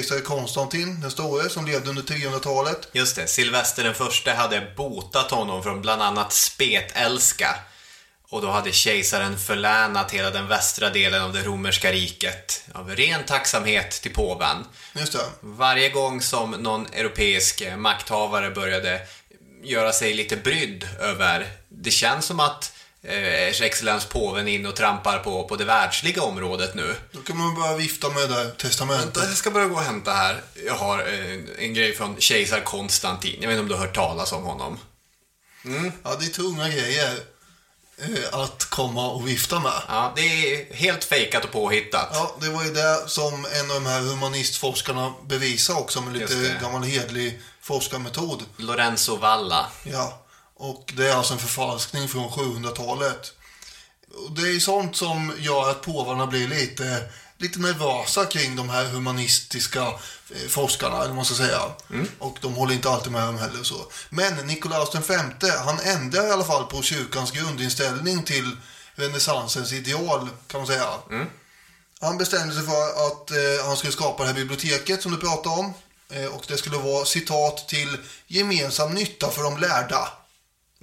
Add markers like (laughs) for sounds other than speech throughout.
kejsare Konstantin den store som levde under 300-talet. Just det, Silvester den första hade botat honom från bland annat spetälska. Och då hade kejsaren förlänat hela den västra delen av det romerska riket av ren tacksamhet till påven. Just det. Varje gång som någon europeisk makthavare började göra sig lite brydd över, det känns som att Ers excellens påven in och trampar på, på det världsliga området nu. Då kan man börja vifta med det testamentet. Jag ska bara gå och hämta här. Jag har eh, en grej från kejsar Konstantin. Jag vet inte om du har hört talas om honom. Ja, det är tunga grejer eh, att komma och vifta med. Ja, det är helt fejkat och påhittat. Ja, det var ju det som en av de här humanistforskarna bevisade också med lite gammal hedlig forskarmetod. Lorenzo Valla. Ja, och det är alltså en förfalskning från 700-talet. Och det är sånt som gör att påvarna blir lite, lite nervösa kring de här humanistiska eh, forskarna, eller vad man ska säga. Och de håller inte alltid med dem heller. Så. Men Nikolaus V, han ändrar i alla fall på kyrkans grundinställning till renässansens ideal, kan man säga. Han bestämde sig för att eh, han skulle skapa det här biblioteket som du pratade om. Eh, och det skulle vara citat till gemensam nytta för de lärda.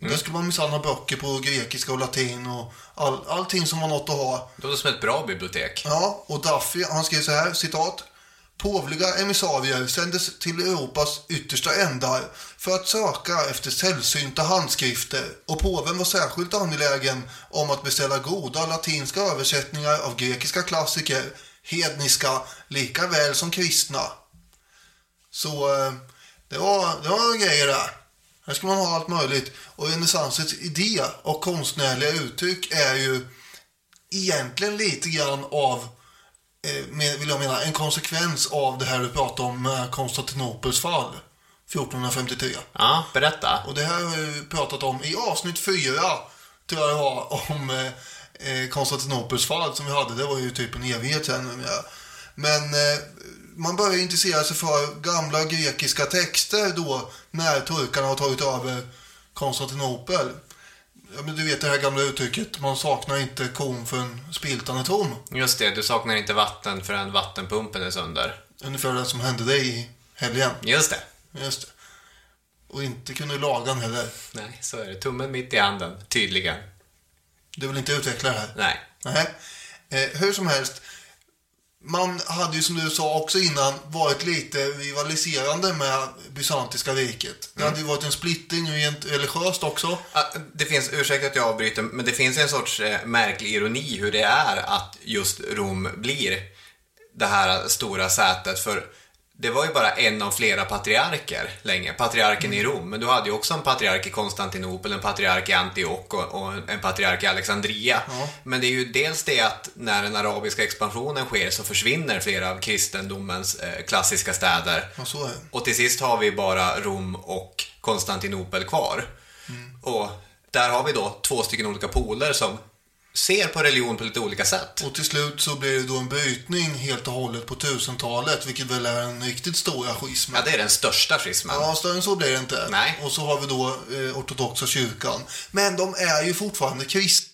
Där skulle man minsann ha böcker på grekiska och latin och all, allting som var något att ha. Det låter som ett bra bibliotek. Ja, och Duffy, han skrev så här, citat. Påvliga emissarier sändes till Europas yttersta ändar för att söka efter sällsynta handskrifter och påven var särskilt angelägen om att beställa goda latinska översättningar av grekiska klassiker, hedniska lika väl som kristna. Så eh, det var, det var grejer där. Här ska man ha allt möjligt. Och renässansens idé och konstnärliga uttryck är ju egentligen lite grann av, eh, vill jag mena, en konsekvens av det här du pratade om med Konstantinopels fall 1453. Ja, berätta. Och det här har vi pratat om i avsnitt fyra, tror jag det var, om eh, eh, Konstantinopels fall som vi hade. Det var ju typ en evighet sedan. numera. Men eh, man börjar intressera sig för gamla grekiska texter då när turkarna har tagit över Konstantinopel. Ja, men du vet det här gamla uttrycket, man saknar inte kon förrän spiltan är tom. Just det, du saknar inte vatten förrän vattenpumpen är sönder. Ungefär det som hände dig i helgen. Just det. Just det. Och inte kunde laga den heller. Nej, så är det. Tummen mitt i handen, tydligen. Du vill inte utveckla det här? Nej. Nej. Eh, hur som helst. Man hade ju som du sa också innan varit lite rivaliserande med bysantiska riket. Det hade ju varit en splittring rent religiöst också. Det finns, ursäkta att jag avbryter, men det finns en sorts eh, märklig ironi hur det är att just Rom blir det här stora sätet. För det var ju bara en av flera patriarker länge, patriarken i Rom. Men du hade ju också en patriark i Konstantinopel, en patriark i Antioch och, och en patriark i Alexandria. Men det är ju dels det att när den arabiska expansionen sker så försvinner flera av kristendomens eh, klassiska städer. Ja. Och till sist har vi bara Rom och Konstantinopel kvar. Och där har vi då två stycken olika poler som ser på religion på lite olika sätt. Och till slut så blir det då en brytning helt och hållet på 1000-talet, vilket väl är en riktigt stora schism. Ja, det är den största schismen. Ja, större än så blir det inte. Nej. Och så har vi då eh, ortodoxa kyrkan. Men de är ju fortfarande kristna.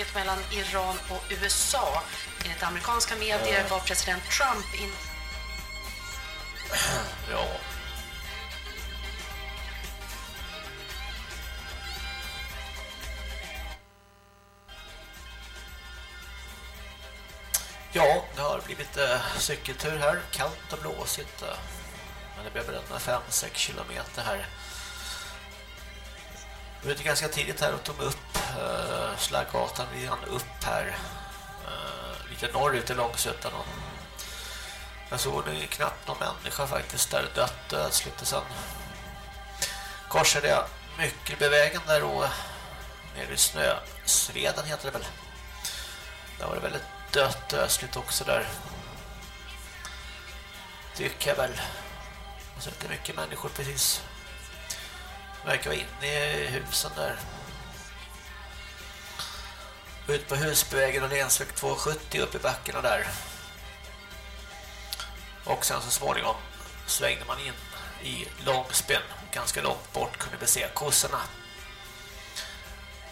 Läget mellan Iran och USA. Enligt amerikanska medier var president Trump in (clears throat) Ja. Ja, det har blivit eh, cykeltur här. Kallt och blåsigt. Eh. Men det blev väl 5-6 kilometer här. Vi var ute ganska tidigt här och tog upp eh, Slaggatan igen upp här. Eh, lite norrut i Långsötan och jag såg det knappt någon människa faktiskt där dött dödsligt och sen korsade jag Myckelbevägen där då. nere i Snösveden heter det väl. Där var det väldigt dött ödsligt också där. Tycker jag väl. jag har sett mycket människor precis. Verkar vara inne i husen där. Ut på Husbyvägen och Lensväg 270 upp i backarna där. Och sen så småningom svängde man in i Långspinn. Ganska långt bort kunde vi se kossorna.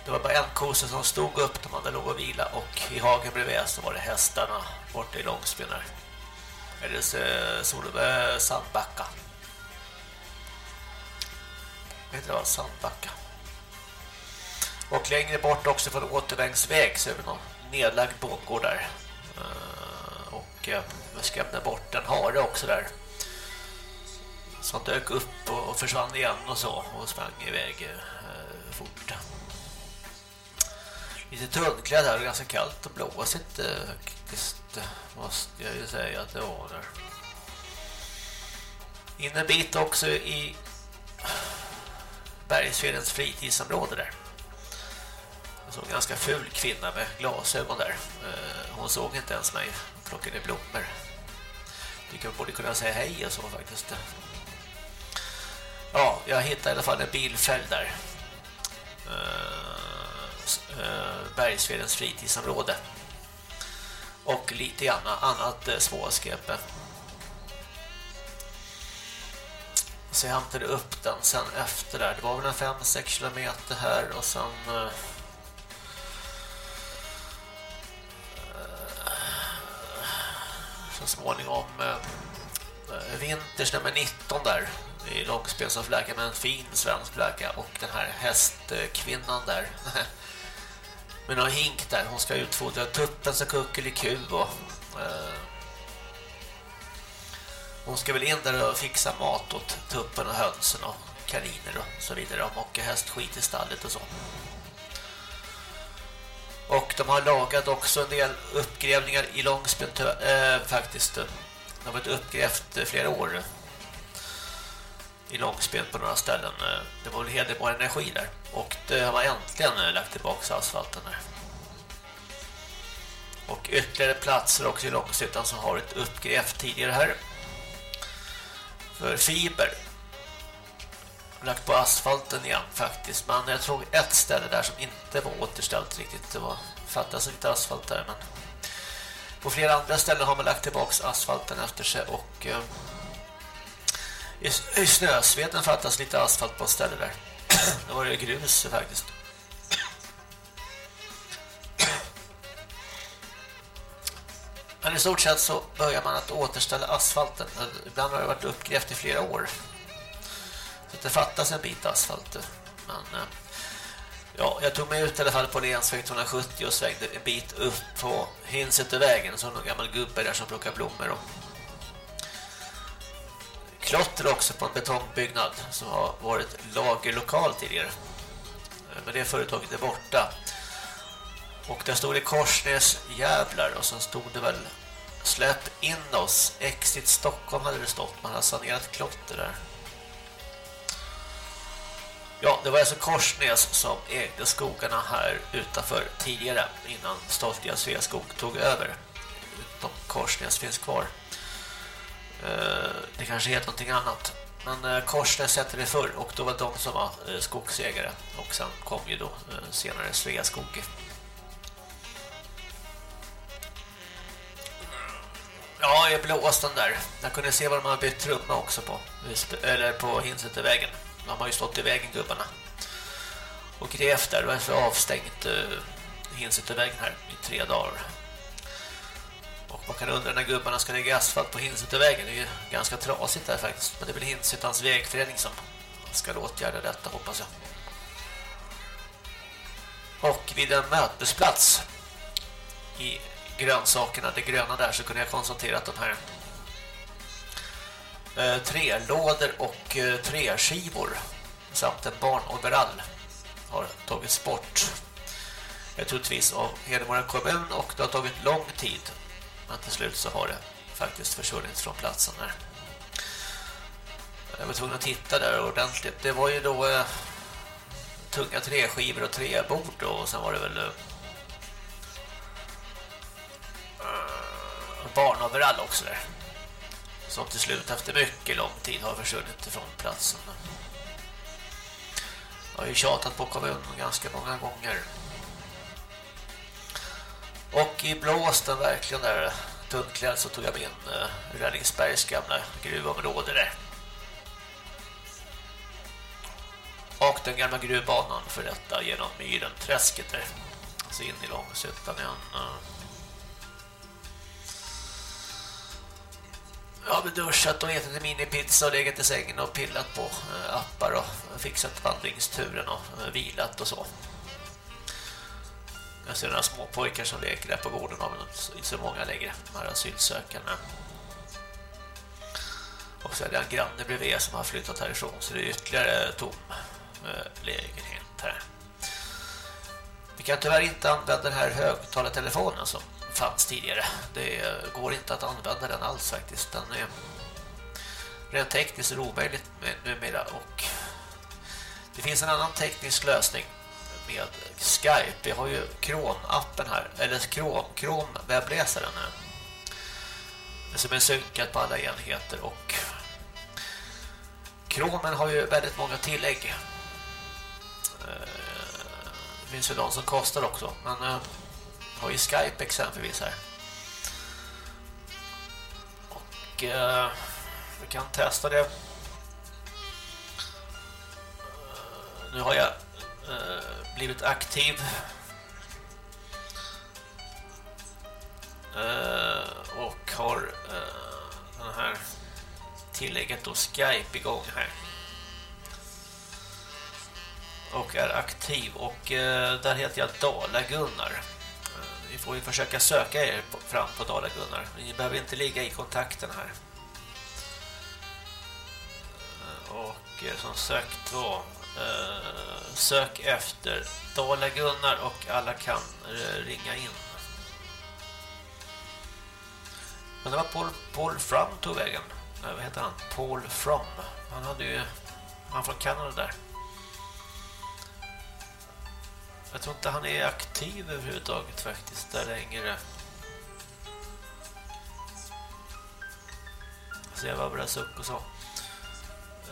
Det var bara en kossa som stod upp när man låg och vila och i hagen bredvid så var det hästarna borta i Långspin där. Eller Solve Sandbacka. Vet du vad? Sandbacka. Och längre bort också från återvägsväg så är det någon nedlagd bondgård där. Eh, och eh, jag skrämde bort en hare också där. Som dök upp och, försvann igen och så och sprang iväg eh, fort. Lite tunnklädd här och ganska kallt och blåsigt faktiskt. Måste jag ju säga att det var där. In en bit också i Bergsvedens fritidsområde där. Jag såg en ganska ful kvinna med glasögon där. Eh, hon såg inte ens mig. Hon plockade blommor. Tycker jag borde kunna säga hej och så faktiskt. Ja, jag hittade i alla fall en bilfälg där. Eh, eh, Bergsvedens fritidsområde. Och lite grann annat småskräp. Så jag hämtade upp den sen efter där. Det var väl en 5-6 kilometer här och sen... Så småningom eh, eh, vinters nummer 19 där i långspel som med en fin svensk fläka och den här hästkvinnan där (laughs) med någon hink där. Hon ska utfodra tuppen så kuckeliku och eh, hon ska väl in där och fixa mat åt tuppen och hönsen och kaniner och så vidare. Och mocka hästskit i stallet och så. Och de har lagat också en del uppgrävningar i Långsben äh, eh, faktiskt. De har varit uppgrävt eh, flera år i Långsben på några ställen. Eh, det var väl hederbar Energi där. Och det har man äntligen lagt tillbaka asfalten där. Och ytterligare platser också i Långshyttan som har varit uppgrävt tidigare här för fiber lagt på asfalten igen faktiskt men jag tror ett ställe där som inte var återställt riktigt det var fattas lite asfalt där men på flera andra ställen har man lagt tillbaks asfalten efter sig och eh, i, i snösveden fattas lite asfalt på ett ställe där (clears throat) det var det grus faktiskt (clears throat) Men i stort sett så börjar man att återställa asfalten. Ibland har det varit uppgrävt i flera år. Så det fattas en bit asfalt. Men eh, ja, jag tog mig ut i alla fall på länsväg 270 och svängde en bit upp på Hinsättervägen. Så någon gammal gubbe där som plockar blommor. Och klotter också på en betongbyggnad som har varit lagerlokal tidigare. Eh, men det företaget är borta. Och där stod det Korsnäs jävlar och sen stod det väl Släpp in oss. Exit Stockholm hade det stått. Man har sanerat klotter där. Ja, det var alltså Korsnäs som ägde skogarna här utanför tidigare innan stoltiga Sveaskog tog över. Utom Korsnäs finns kvar. Eh, det kanske heter någonting annat. Men eh, Korsnäs hette det förr och då var de som var eh, skogsägare. Och sen kom ju då senare Sveaskog. Ja, jag blåste den där. Jag kunde se vad de har bytt trumma också på. Eller på Hinsättervägen. De har ju stått i vägen gubbarna. Och grävt där. Det var så avstängt eh, i Hinsättervägen här i tre dagar. Och man kan undra när gubbarna ska lägga asfalt på Hinsättervägen. Det är ju ganska trasigt där faktiskt. Men det är väl Hinsetans vägförening som ska åtgärda detta hoppas jag. Och vid en mötesplats i grönsakerna, det gröna där, så kunde jag konstatera att de här eh, trelådor och eh, träskivor samt en barnoverall har tagits bort. Troligtvis av Hedemora kommun och det har tagit lång tid. Men till slut så har det faktiskt försvunnit från platsen där. Jag var tvungen att titta där ordentligt. Det var ju då eh, tunga träskivor och träbord och sen var det väl eh, eh barnoverall också där. Som till slut efter mycket lång tid har försvunnit ifrån platsen. Jag har ju tjatat på kommunen ganska många gånger. Och i blåsten verkligen där tunnklädd så tog jag mig in uh, eh, Rällingsbergs gamla gruvområde där. Och den gamla gruvbanan för detta genom myren träsket där. Alltså in i Långsuttan igen. Uh. Jag har duschat och ätit en minipizza och legat i sängen och pillat på eh, appar och fixat vandringsturen och eh, vilat och så. Jag ser några små pojkar som leker där på gården av inte så många längre, de här asylsökarna. Och så är det en granne bredvid som har flyttat härifrån så det är ytterligare tom eh, lägenhet här. Vi kan tyvärr inte använda den här högtalartelefonen som fanns tidigare. Det går inte att använda den alls faktiskt. Den är rent tekniskt omöjligt numera och det finns en annan teknisk lösning med Skype. Vi har ju Chrome-appen här, eller Chrome, Chrome webbläsaren som är synkad på alla enheter och Chromen har ju väldigt många tillägg. Eh, det finns ju de som kostar också, men eh, har ju Skype exempelvis här. Och eh, vi kan testa det. Eh, nu har jag eh, blivit aktiv. Eh, och har eh, den här tillägget då Skype igång här. Och är aktiv och eh, där heter jag Dala Gunnar. Vi får ju försöka söka er fram på Dala Gunnar. Ni behöver inte ligga i kontakten här. Eh, och eh, som sagt då eh, sök efter Dala Gunnar och alla kan ringa in. Men det var Paul, Paul Frum tog vägen. Vad heter han? Paul From. Han hade ju han från Kanada där. Jag tror inte han är aktiv överhuvudtaget faktiskt där längre. Så jag var bara upp och så.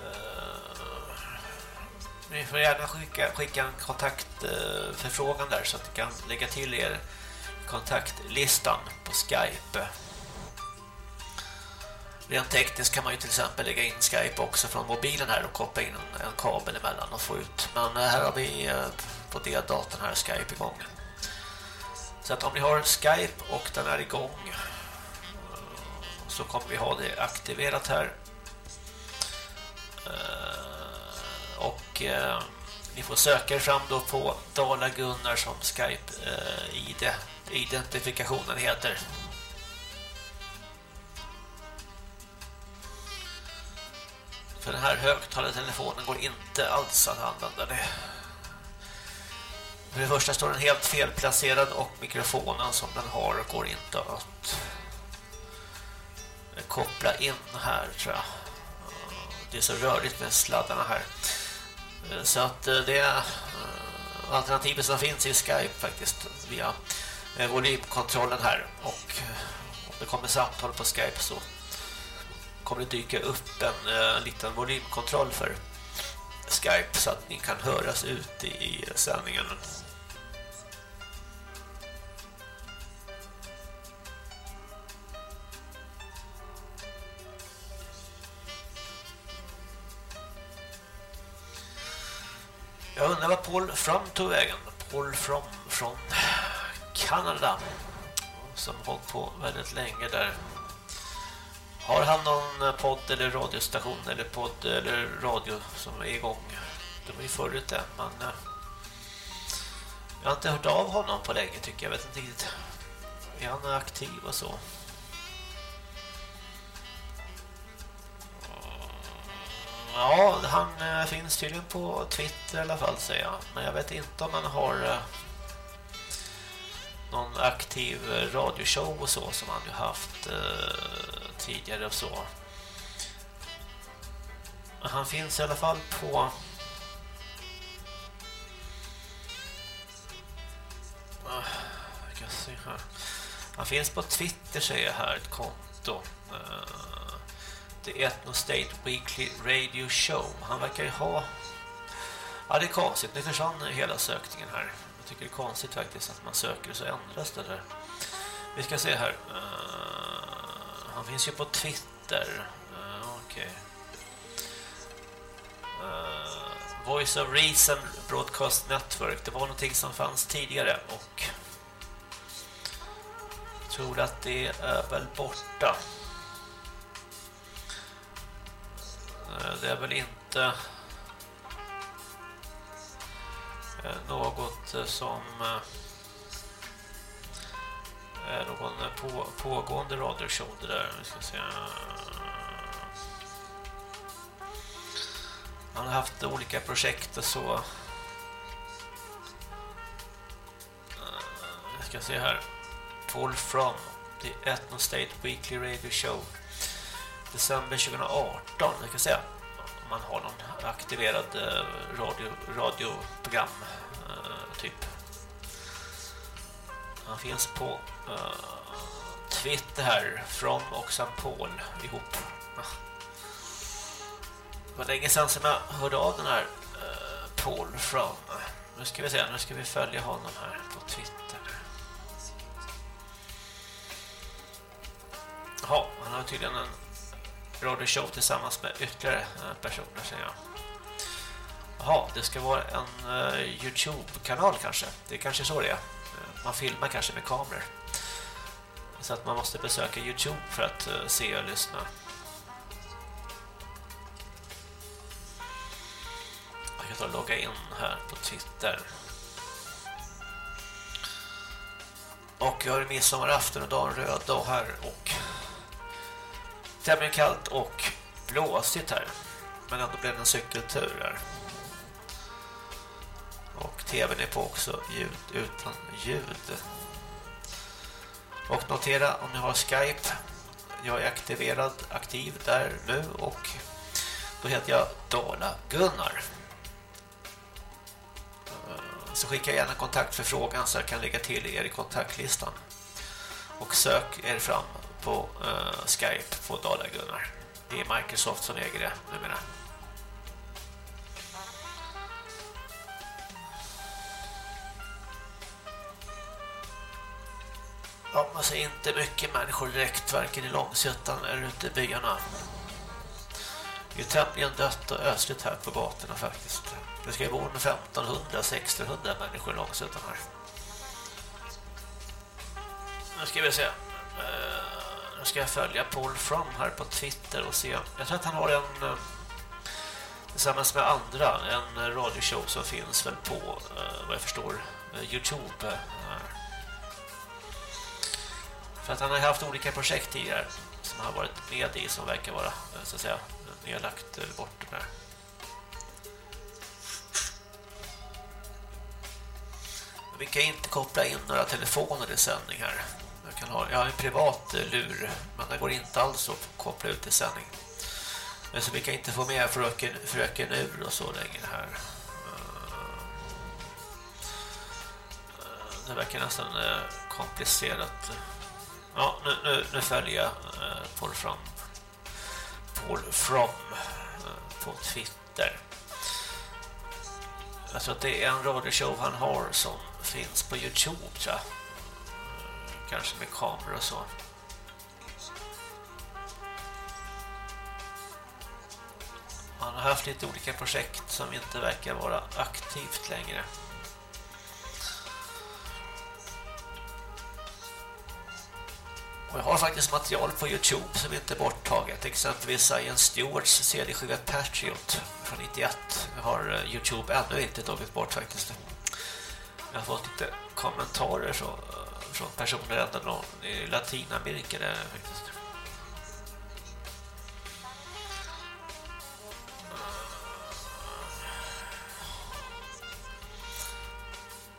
Eh, ni får gärna skicka, skicka en kontaktförfrågan där så att ni kan lägga till er kontaktlistan på Skype. Rent tekniskt kan man ju till exempel lägga in Skype också från mobilen här och koppla in en, en kabel emellan och få ut. Men eh, här har vi eh, på D-datorn här Skype igång. Så att om ni har Skype och den är igång eh, så kommer vi ha det aktiverat här. Eh, och eh, ni får söka er fram då på Dala Gunnar som Skype-ID. Identifikationen heter. För den här högtalartelefonen går inte alls att använda det. För det första står den helt felplacerad och mikrofonen som den har går inte att koppla in här tror jag. Det är så rörigt med sladdarna här. Så att eh, det är eh, alternativet som finns i Skype faktiskt via eh, volymkontrollen här och om det kommer samtal på Skype så kommer det dyka upp en, en liten volymkontroll för Skype så att ni kan höras ute i sändningen. Jag undrar vad Paul From tog vägen. Paul From från Kanada som har hållit på väldigt länge där. Har han någon eh, podd eller radiostation eller podd eller radio som är igång? De är ju förut det, men eh, jag har inte hört av honom på länge tycker jag. vet inte riktigt. Är han aktiv och så? Ja, han eh, finns tydligen på Twitter i alla fall säger jag. Men jag vet inte om han har någon aktiv radioshow och så som han ju haft eh, tidigare och så. Han finns i alla fall på ah, jag kan se här. Han finns på Twitter säger jag här ett konto. Eh, The Ethno State Weekly Radio Show. Han verkar ju ha... Ja, det är konstigt. Nu försvann hela sökningen här. Jag tycker det är konstigt faktiskt att man söker så ändras det där. Vi ska se här. Uh, han finns ju på Twitter. Uh, Okej. Eh, Voice of Reason Broadcast Network. Det var någonting som fanns tidigare och jag tror att det är väl borta. Uh, Det är väl inte Eh, något eh, som eh, är någon på, pågående radioshow det där. Vi ska se. Han har haft olika projekt och så. Vi ska se här. Paul From, The Ethno State Weekly Radio Show december 2018, jag kan säga man har någon aktiverad eh, radio, radioprogram eh, typ. Han finns på eh, Twitter här, From och St. Paul ihop. Det var länge sedan som jag hörde av den här Paul From. Nu ska vi se, nu ska vi följa honom här på Twitter. Jaha, han har tydligen en radioshow tillsammans med ytterligare eh, personer säger jag. Jaha, det ska vara en uh, Youtube-kanal kanske. Det är kanske så det är. Eh, man filmar kanske med kameror. Så att man måste besöka Youtube för att uh, se och lyssna. Jag kan ta och logga in här på Twitter. Och jag har midsommarafton och dagen röd dag här och tämligen kallt och blåsigt här. Men ändå blev det en cykeltur här. Och tvn är på också ljud utan ljud. Och notera om ni har Skype. Jag är aktiverad, aktiv där nu och då heter jag Dala Gunnar. Eh, så skicka gärna kontaktförfrågan så jag kan lägga till er i kontaktlistan. Och sök er fram på uh, Skype på Dala Gunnar. Det är Microsoft som äger det numera. Ja, alltså inte mycket människor direkt, varken i Långsötan eller ute i byarna. Det är tämligen dött och ösligt här på gatorna faktiskt. Det ska ju bo 1500-1600 människor i Långsötan här. Nu ska vi se. Eh, nu ska jag följa Paul From här på Twitter och se. Jag tror att han har en eh, tillsammans med andra en radioshow som finns väl på eh, vad jag förstår eh, Youtube. För att han har haft olika projekt tidigare som har varit med i som verkar vara så att säga nedlagt eller bort där. Vi kan inte koppla in några telefoner i sändning här. Jag, kan ha, jag har en privat eh, lur, men det går inte alls att koppla ut i sändning. Men så vi kan inte få med fröken, fröken ur och så länge här. Eh, eh, det verkar nästan komplicerat. Ja, nu, nu, nu följer jag Paul From. Paul From på Twitter. Jag tror att det är en radioshow han har som finns på Youtube tror jag. Kanske med kameror och så. han har haft lite olika projekt som inte verkar vara aktivt längre. Och jag har faktiskt material på Youtube som inte är borttaget. Exempelvis Science Stewarts CD-skiva Patriot från 91. Jag har eh, Youtube ännu inte tagit bort faktiskt. Jag har fått lite kommentarer så eh, från personer ända någon i Latinamerika där faktiskt.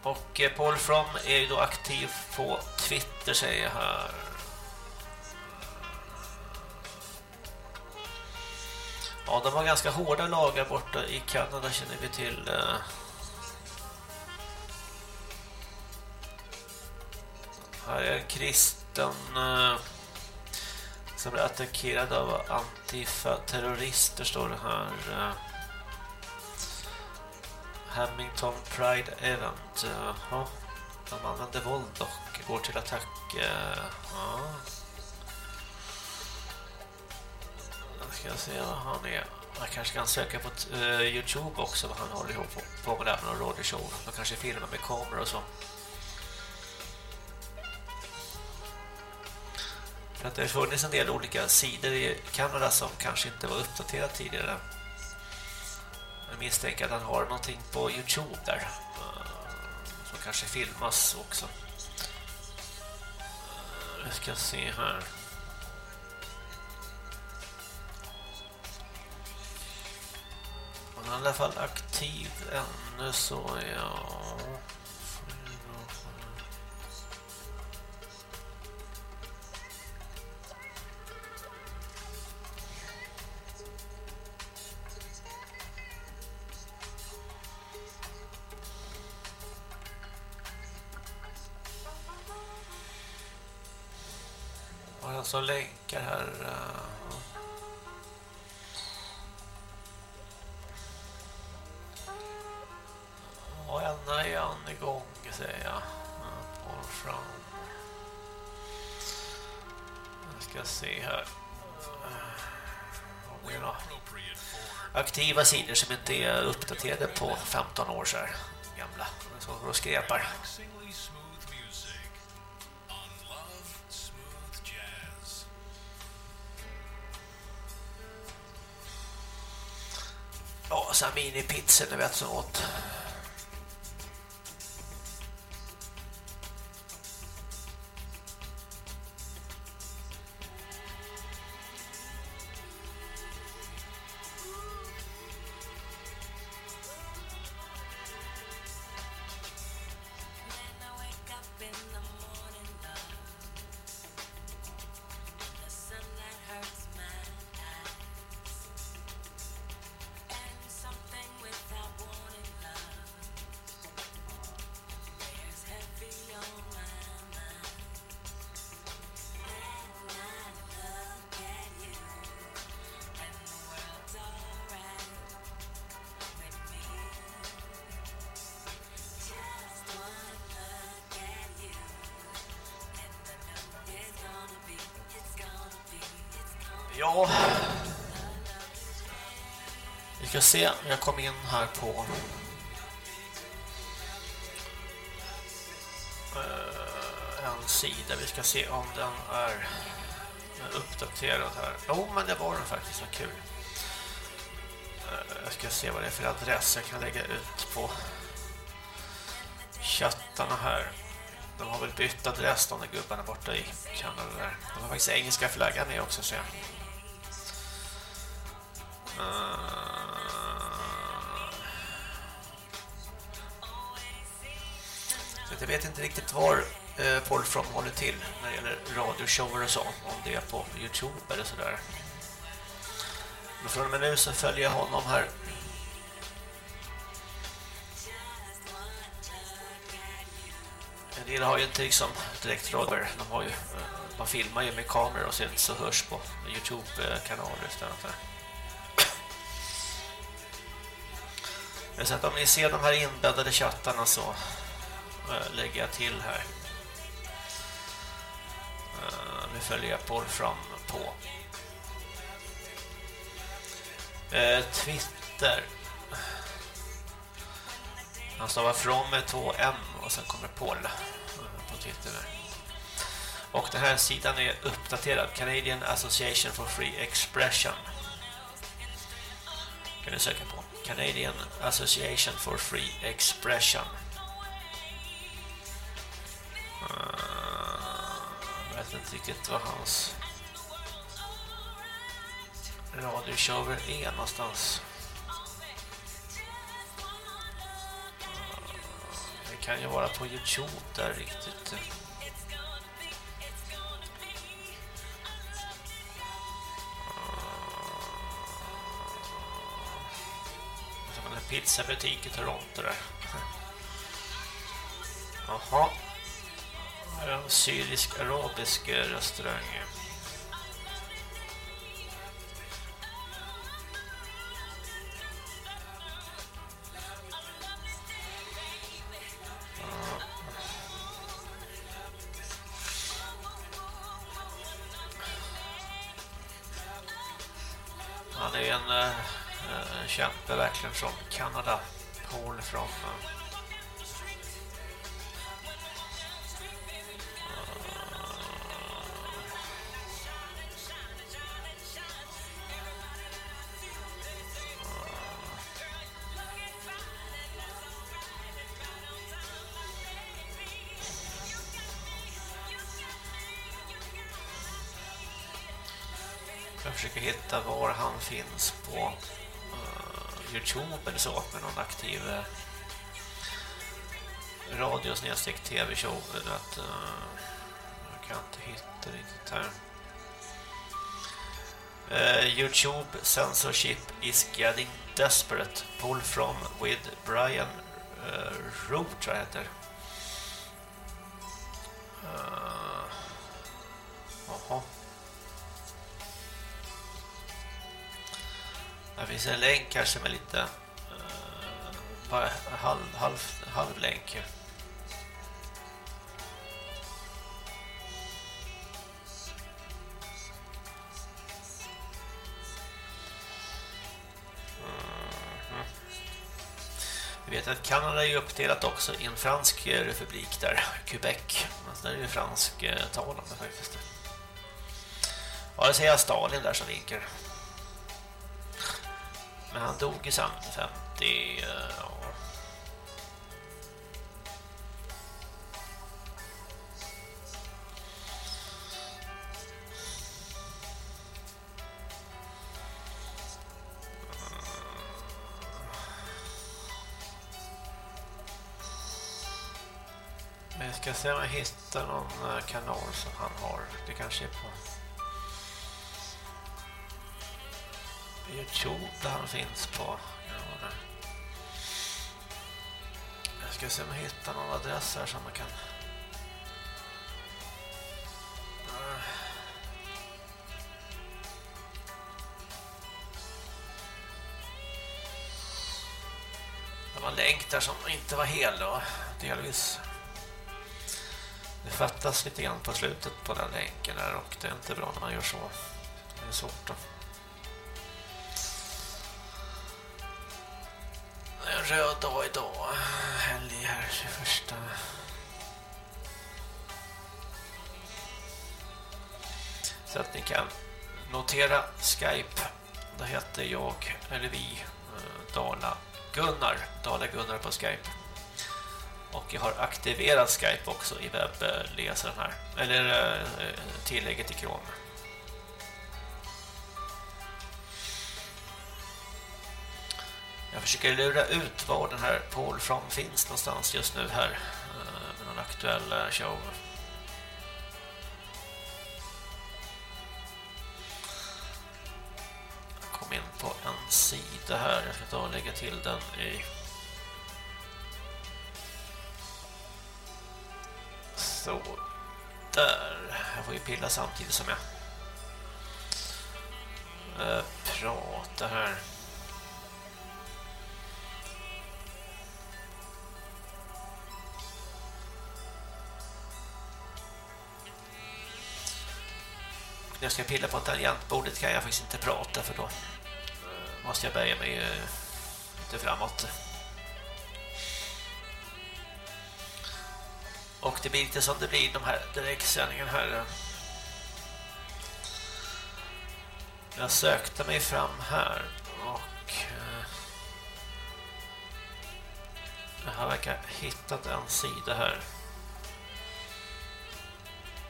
Och eh, Paul From är ju då aktiv på Twitter säger jag här. Ja, de har ganska hårda lagar borta i Kanada känner vi till. eh. Här är en kristen eh, som blir attackerad av antifa-terrorister står det här. Eh. Hamilton Pride Event. Eh, ja, de använder våld och går till attack. Ja. Jag ska se vad han är. Man kanske kan söka på uh, Youtube också vad han håller ihop på, med där med någon radioshow. Man kanske filmar med kameror och så. För att det har funnits en del olika sidor i Kanada som kanske inte var uppdaterade tidigare. Jag misstänker att han har någonting på Youtube där. Eh, som kanske filmas också. Eh, Vi ska se här. Han är i alla fall aktiv ännu så ja. Och jag så länkar här. Eh, ja, Och en är han igång säger jag. Eh, och fram. Jag ska se här. Eh, om det är några aktiva sidor som inte är uppdaterade på 15 år så här gamla. Så då skräpar. Ja, så här mini-pizzor, ni vet som åt. Se, jag kom in här på eh, en sida. Vi ska se om den är uppdaterad här. Jo, men det var den faktiskt. Vad kul. Eh, jag ska se vad det är för adress jag kan lägga ut på chattarna här. De har väl bytt adress de där gubbarna borta i Kanada där. De har faktiskt engelska flaggan med också ser jag. Uh, Så jag vet inte riktigt var eh, folk Paul håller till när det gäller radioshower och så. Om det är på Youtube eller sådär. Men från och med nu så följer jag honom här. En del har ju inte liksom direkt radio. De har ju, eh, man filmar ju med kameror och sen så hörs på Youtube-kanaler istället. Där. Så att om ni ser de här inbäddade chattarna så Eh, lägger jag till här. Eh, nu följer jag Paul fram på. Eh, Twitter. Han stavar från med två M och sen kommer Paul på Twitter. Och den här sidan är uppdaterad. Canadian Association for Free Expression. Kan du söka på. Canadian Association for Free Expression. Jag vet inte riktigt vad hans radioshower är någonstans. Eh, det kan ju vara på Youtube där riktigt. Eh, Pizzabutik i Toronto där. (laughs) Jaha. Syrisk-arabisk restaurang. Han är en äh, kämpe verkligen från Kanada. Paul från... Eh, finns på uh, Youtube eller så med någon aktiv uh, radio snedstreck tv-show att uh, jag kan inte hitta riktigt här. Uh, Youtube censorship is getting desperate. Pull from with Brian uh, Root tror jag heter. Finns en länk här som är lite uh, bara halv, halv, halv länk. Mm-hmm. Vi vet att Kanada är uppdelat också i en fransk republik där, Quebec. Men där är det fransktalande eh, faktiskt. Ja, det ser jag Stalin där som vinker. Men han dog i sen 50 ja. Men jag ska se om jag hittar någon eh, kanal som han har. Det kanske är på Youtube han finns på. Jag ska se om jag hittar någon adress här som man kan... Det var en länk där som inte var hel då, delvis. Det fattas lite grann på slutet på den länken där och det är inte bra när man gör så. Det är svårt då. Röd dag idag. Helg här, 21. Så att ni kan notera Skype. Då heter jag, eller vi, eh, Dala Gunnar. Dala Gunnar på Skype. Och jag har aktiverat Skype också i webbläsaren eh, här. Eller eh, tillägget i Chrome. Jag försöker lura ut var den här Paul From finns någonstans just nu här med någon aktuell eh, show. Jag kom in på en sida här. Jag ska ta och lägga till den i så där. Jag får ju pilla samtidigt som jag eh, pratar här. När jag ska pilla på tangentbordet kan jag faktiskt inte prata för då måste jag böja mig eh, lite framåt. Och det blir lite som det blir de här direktsändningen här. Jag sökte mig fram här och eh, jag har verkar hittat en sida här.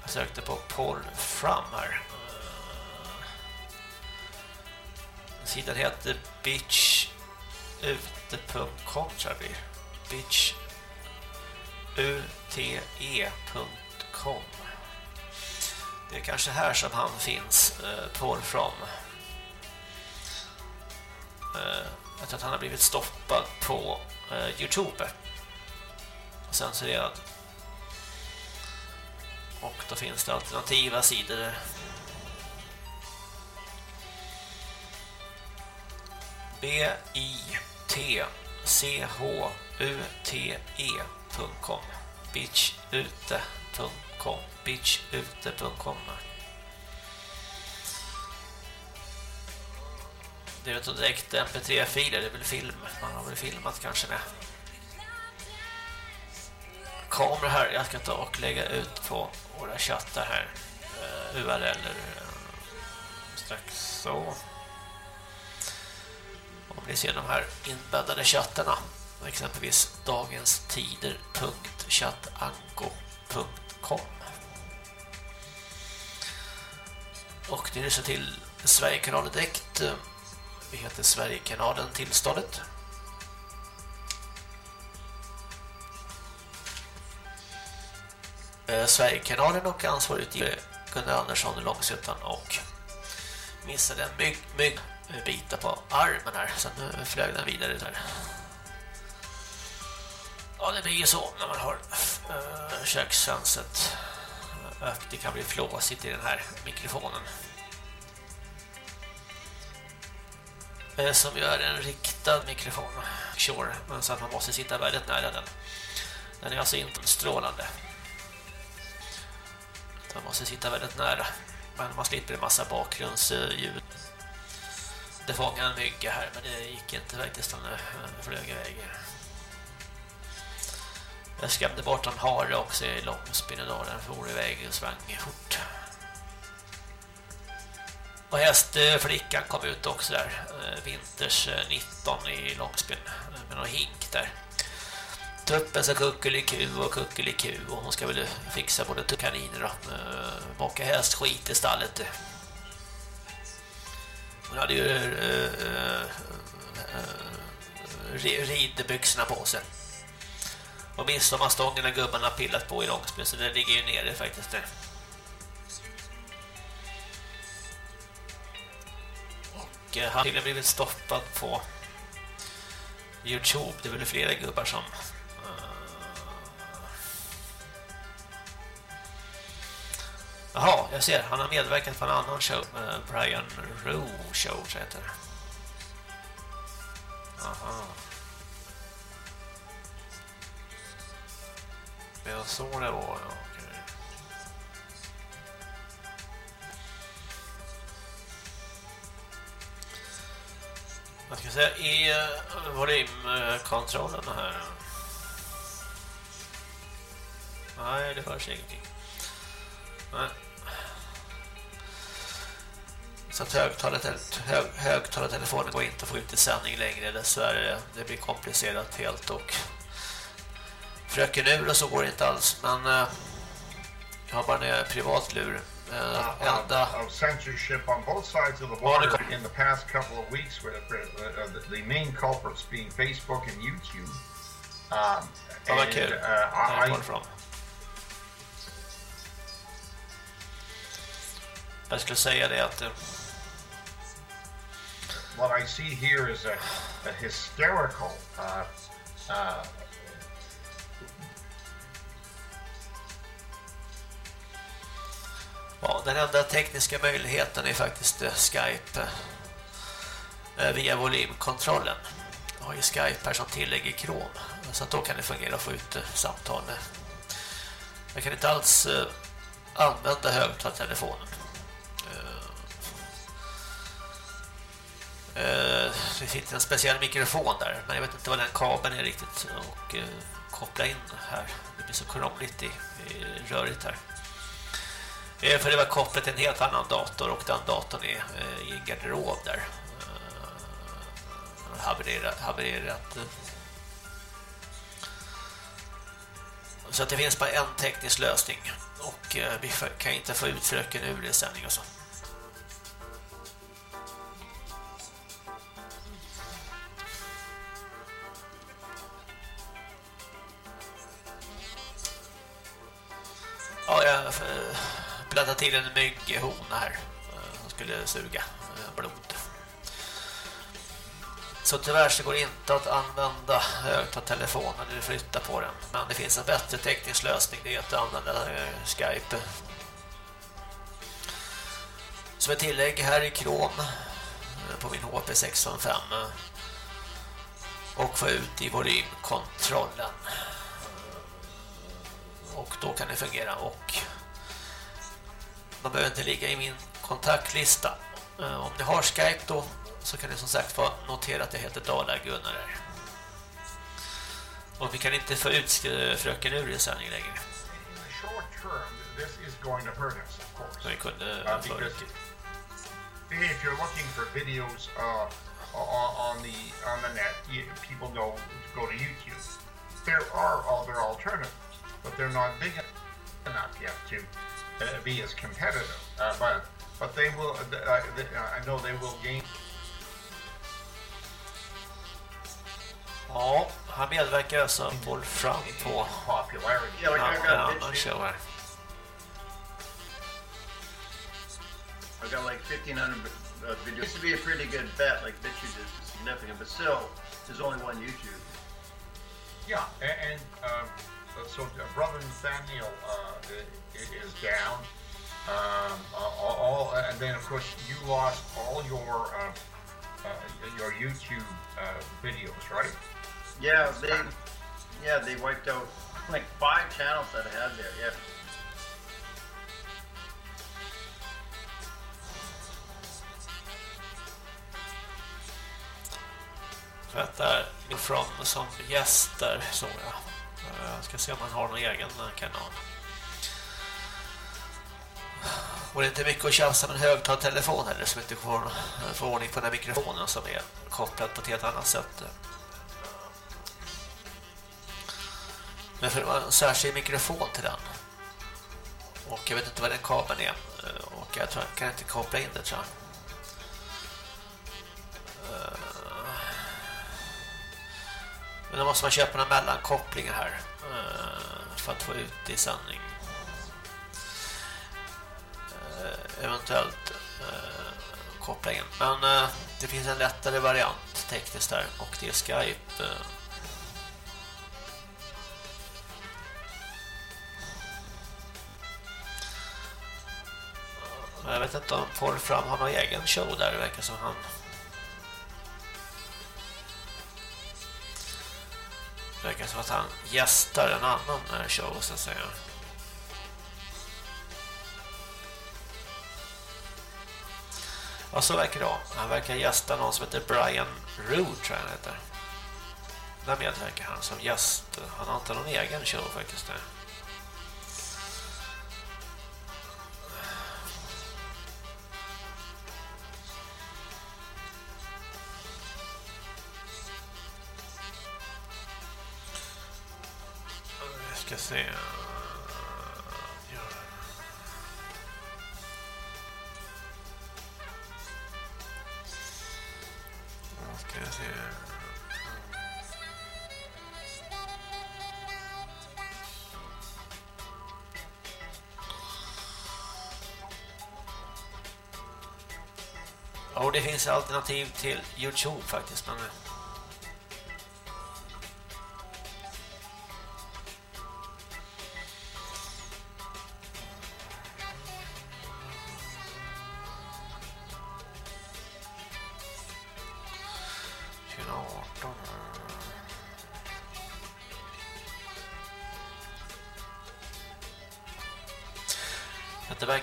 Jag sökte på Paul Fram här. Sidan heter bitchute.com tror jag det blir. Det är kanske här som han finns, eh, Paul From. Eh, jag tror att han har blivit stoppad på eh, Youtube. Censurerad. Och då finns det alternativa sidor. B-I-T-C-H-U-T-E.com bitchute.com bitchute.com Det är inte direkt mp3-filer, det är väl film. Man har väl filmat kanske med kameror här. Jag ska ta och lägga ut på våra chattar här. Eh, uh, URL eller uh, eh, strax så. Vi ni ser de här inbäddade chattarna. Exempelvis dagenstider.chattango.com Och nu är så till Sverigekanalen direkt. Vi heter Sverigekanalen Tillståndet. Eh, Sverigekanalen och ansvarig utgivare Gunnar Andersson i Långsuttan och missade en mygg, mygg bita på armen här så nu flög den vidare där. Ja, det blir ju så när man har uh, köksfönstret öppet. Det kan bli flåsigt i den här mikrofonen. Uh, som gör en riktad mikrofon. Sure, men så att man måste sitta väldigt nära den. Den är alltså inte strålande. Man måste sitta väldigt nära. Men man slipper en massa bakgrundsljud försökte fånga en mygga här, men det gick inte faktiskt. Eh, den flög iväg. Jag skrämde bort en hare också i Långsbyn idag. Den for iväg och svang fort. Och hästflickan kom ut också där. Eh, vinters eh, 19 i långspinn. Med någon hink där. Tuppen sa kuckeliku och kuckeliku. Och hon ska väl fixa både kaniner och mocka hästskit i stallet. Hon hade ju eh, eh, eh, uh, uh, uh, ridbyxorna på sig. Och midsommarstången när gubbarna pillat på i Långsby. så den ligger ju nere faktiskt där. Och han har blivit stoppad på Youtube. Det är väl flera gubbar som Jaha, jag ser. Han har medverkat på en annan show. Eh, Brian Rowe show, så heter det. Aha. Det var så det var, ja. Okej. Jag ska säga, i eh, volymkontrollen här. Nej, det hörs ingenting. Nej. Så att högtalartelefonen hög, går inte att få ut i sändning längre dessvärre. Det blir komplicerat helt och fröken ur och så går det inte alls. Men uh, jag har bara en privat lur. Uh, enda... of censorship on both sides of the border in the past couple of weeks with uh, the, main culprits being Facebook and YouTube. Um, Ja, vad kul. uh, I, det fram. Jag skulle säga det att eh, what I see here is a, a hysterical uh, uh, ja, den enda tekniska möjligheten är faktiskt eh, Skype eh, eh, via volymkontrollen. Jag har ju Skype här som tillägg i Chrome så att då kan det fungera att få ut eh, samtal. Jag kan inte alls eh, använda högtalartelefonen. Eh, det sitter en speciell mikrofon där. Men jag vet inte vad den kabeln är riktigt. Och eh, koppla in här. Det blir så krångligt i, i rörigt här. Eh, för det var kopplat till en helt annan dator. Och den datorn är eh, i en garderob där. Eh, havererat. havererat. Så att det finns bara en teknisk lösning. Och eh, vi kan inte få ut fröken ur i sändning och så. Eh, ja, till en mygghona här eh, som skulle suga eh, blod. Så tyvärr så går det inte att använda högtalartelefonen eller flytta på den. Men det finns en bättre teknisk lösning, det är att använda Skype. Som ett tillägg här i Chrome på min HP 605. och få ut i volymkontrollen och då kan det fungera och man behöver inte ligga i min kontaktlista Eh, om ni har Skype då så kan ni som sagt få notera att jag heter Dala Gunnar här. och vi kan inte få ut fröken ur i sändning längre som vi kunde förut. if you're looking for videos uh, on the on the net, you, people go go to YouTube. There are other alternatives, but they're not big enough yet to uh, be as competitive. Uh, but but they will. Uh, th- uh, I know they will gain Ja, han medverkar alltså Paul Fromm på popularity. Yeah, en I've got annan show här. I've got like 1,500 uh, videos. Used to be a pretty good bet, like BitChute is significant, but still, there's only one YouTube. Yeah, a- and um, so uh, brother Nathaniel uh, i- i- is down. Um, all, all, and then of course you lost all your uh, uh, your YouTube uh, videos, right? Yeah, they, yeah, they wiped out like five channels that I had there. Yeah. För att där ifrån som gäster såg jag. Jag ska se om han har någon egen kanal. Och det är inte mycket att tjafsa med en högtalartelefon heller som inte får, eh, får ordning på den här mikrofonen som är kopplad på ett helt annat sätt. Men för det var en särskild mikrofon till den. Och jag vet inte vad den kabeln är. Eh, och jag tror jag kan inte koppla in det tror jag. Men då måste man köpa några mellankopplingar här eh, för att få ut det i sändning. Eh, eventuellt eh, kopplingen. Men det finns en lättare variant tekniskt där och det är Skype. Jag vet inte om Paul Fram har någon egen show där. Det verkar som han Det verkar som att han gästar en annan eh, show så att säga. Ja, så verkar det vara. Han verkar gästa någon som heter Brian Root, tror jag han heter. Där medverkar han som gäst. Han har inte någon egen show faktiskt. Där. Ska se. Ja. Då ska jag se. Ja, och det finns alternativ till Youtube faktiskt, men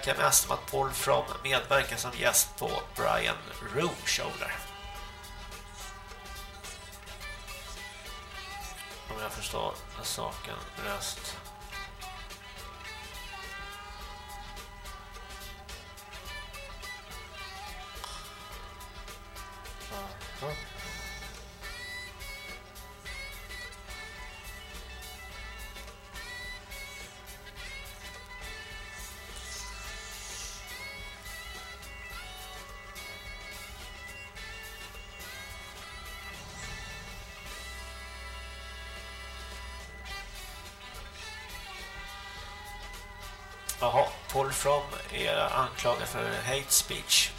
verkar mest som att Paul From medverkar som gäst på Brian Room Show där. Om jag förstår saken röst. From är anklagad för hate speech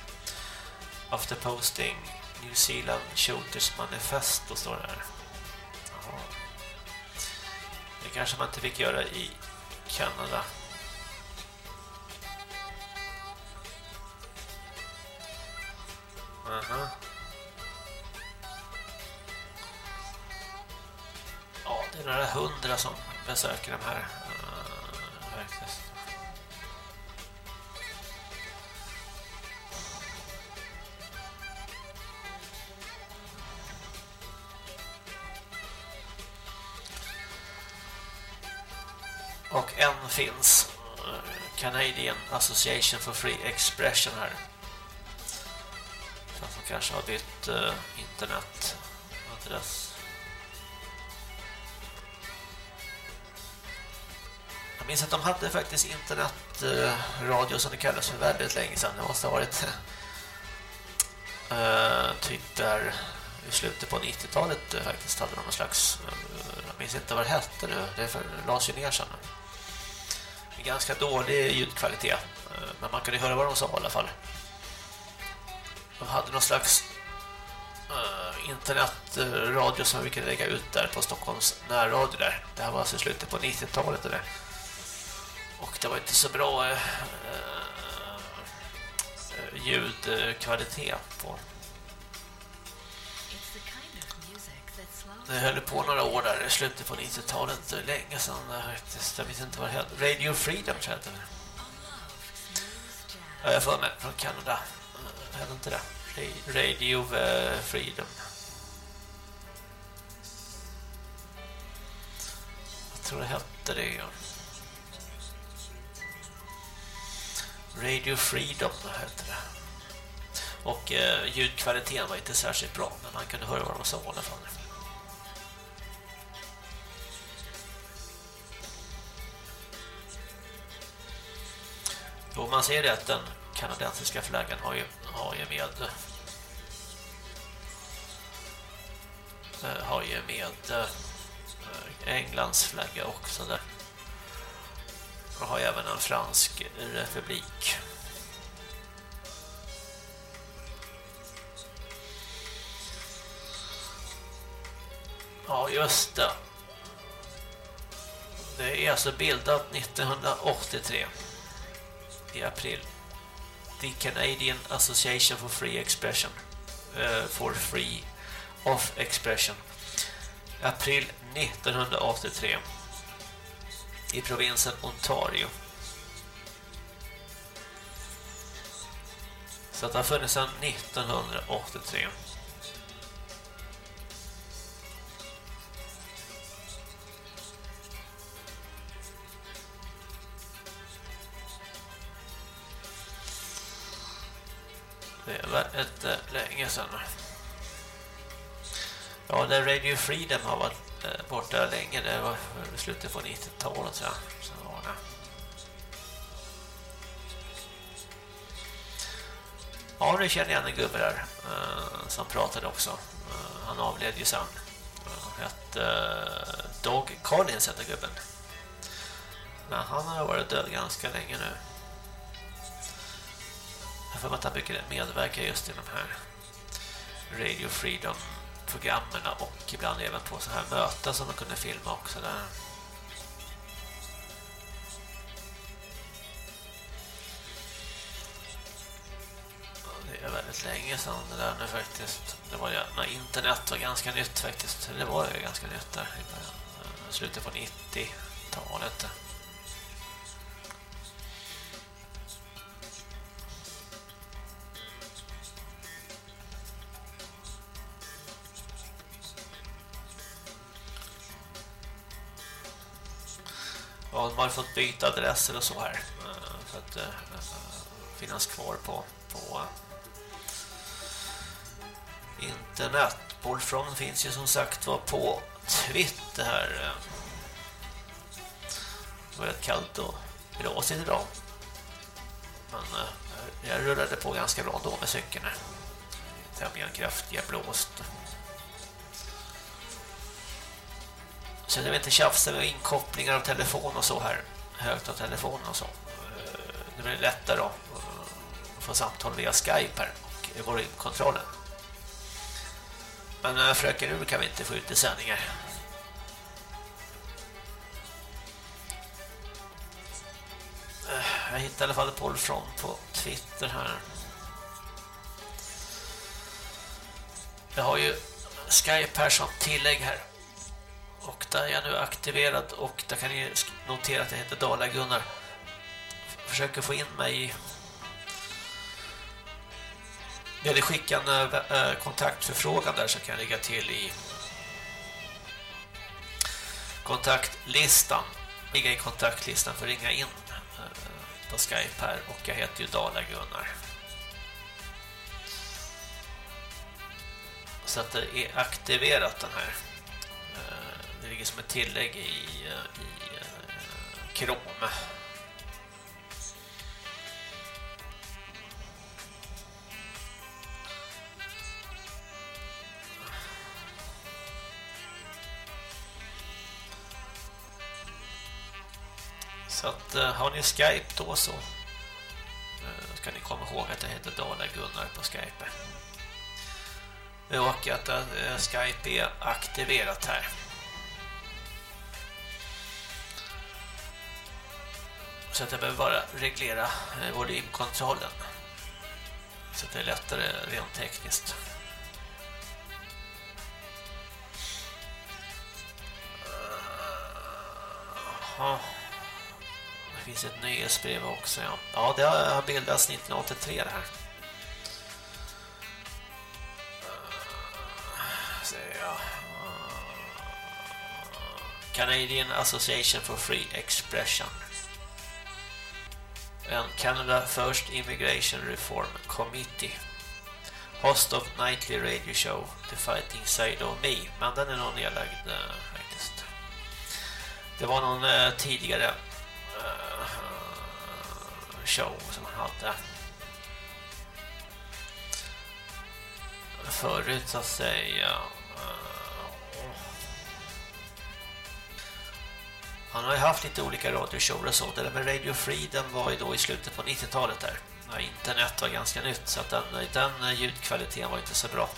after posting New Zealand Shooters Manifesto står det här. Jaha. Det kanske man inte fick göra i Kanada. Aha. Ja, det är några hundra som besöker de här. Finns eh, Canadian Association for Free Expression här. Som som kanske har bytt eh, internetadress. Jag minns att de hade faktiskt internetradio eh, som det kallas för väldigt länge sedan. Det måste ha varit (laughs) eh, typ där i slutet på 90-talet eh, faktiskt hade de någon slags jag minns inte vad det hette nu. Det lades ju ner sen. Ganska dålig ljudkvalitet. Eh, men man kunde höra vad de sa i alla fall. De hade någon slags uh, internetradio som vi kunde lägga ut där på Stockholms närradio där. Det här var alltså i slutet på 90-talet där. Och det var inte så bra uh, ljudkvalitet på. Det höll på några år där i slutet på 90-talet, länge sedan eh, faktiskt. Jag vet inte vad det hette. Radio Freedom tror jag det. Ja, jag får med från Kanada. Eh, hette inte det. Radio Freedom. Jag tror det hette det, ja. Radio Freedom hette det. Och eh, ljudkvaliteten var inte särskilt bra, men man kunde höra vad de sa i alla fall. Jo, man ser det att den kanadensiska flaggan har ju, har ju med eh, har ju med eh, Englands flagga också där. Och har även en fransk republik. Ja, just det. Det är alltså bildat 1983 i april. The Canadian Association for Free Expression uh, for Free of Expression april 1983 i provinsen Ontario. Så det har funnits sedan 1983. Det var ett äh, länge sedan. Ja, där Radio Freedom har varit äh, borta länge. Det var i slutet på 90-talet. tror Så var det. Ja, nu känner jag en gubbe där äh, som pratade också. han avled ju sen. Hette Dog Collins hette gubben. Men han har varit död ganska länge nu. Jag får att han brukade medverka just i de här Radio Freedom-programmen och ibland även på så här möten som de kunde filma också där. Det är väldigt länge sedan det där nu faktiskt. Det var ju när internet var ganska nytt faktiskt. Det var ju ganska nytt där i eh, slutet på 90-talet. Ja, de har fått byta adresser och så här. Så För att eh, eh, finnas kvar på, på internet. Bolfron finns ju som sagt var på Twitter här. Det var rätt kallt och blåsigt idag. Men jag rullade på ganska bra då med cykeln. här. Tämligen kraftiga blåst. Så det vill inte tjafsa med inkopplingar av telefon och så här. Högt av telefon och så. Eh, det blir lättare då eh, att få samtal via Skype här och volymkontrollen. Men eh, fröken Ur kan vi inte få ut i sändningar. Jag hittade i alla fall Paul From på Twitter här. Jag har ju Skype här som tillägg här. Och där är jag nu aktiverad och där kan ni notera att jag heter Dala Gunnar. Försöker få in mig i vill ni skicka en eh, kontaktförfrågan där så kan jag lägga till i kontaktlistan. Ligga i kontaktlistan för att ringa in eh, på Skype här och jag heter ju Dala Gunnar. Så att det är aktiverat den här. Ligger som ett tillägg i, eh, i eh, Chrome. Så att eh, har ni Skype då så ska ni komma ihåg att jag heter Dala Gunnar på Skype. Och att Skype är aktiverat här. Så att jag behöver bara reglera eh, volymkontrollen. Så att det är lättare rent tekniskt. Det finns ett nyhetsbrev också, ja. Ja, det har bildats 1983 det här. Eh, Canadian Association for Free Expression. En Canada First Immigration Reform Committee. Host of Nightly Radio Show The Fighting Side of Me. Men den är nog nedlagd eh, faktiskt. Det var någon eh, tidigare eh, show som han hade förut så att säga. Han har ju haft lite olika radioshower och så. Där men Radio Freedom var ju då i slutet på 90-talet där. När internet var ganska nytt så att den, den ljudkvaliteten var inte så bra.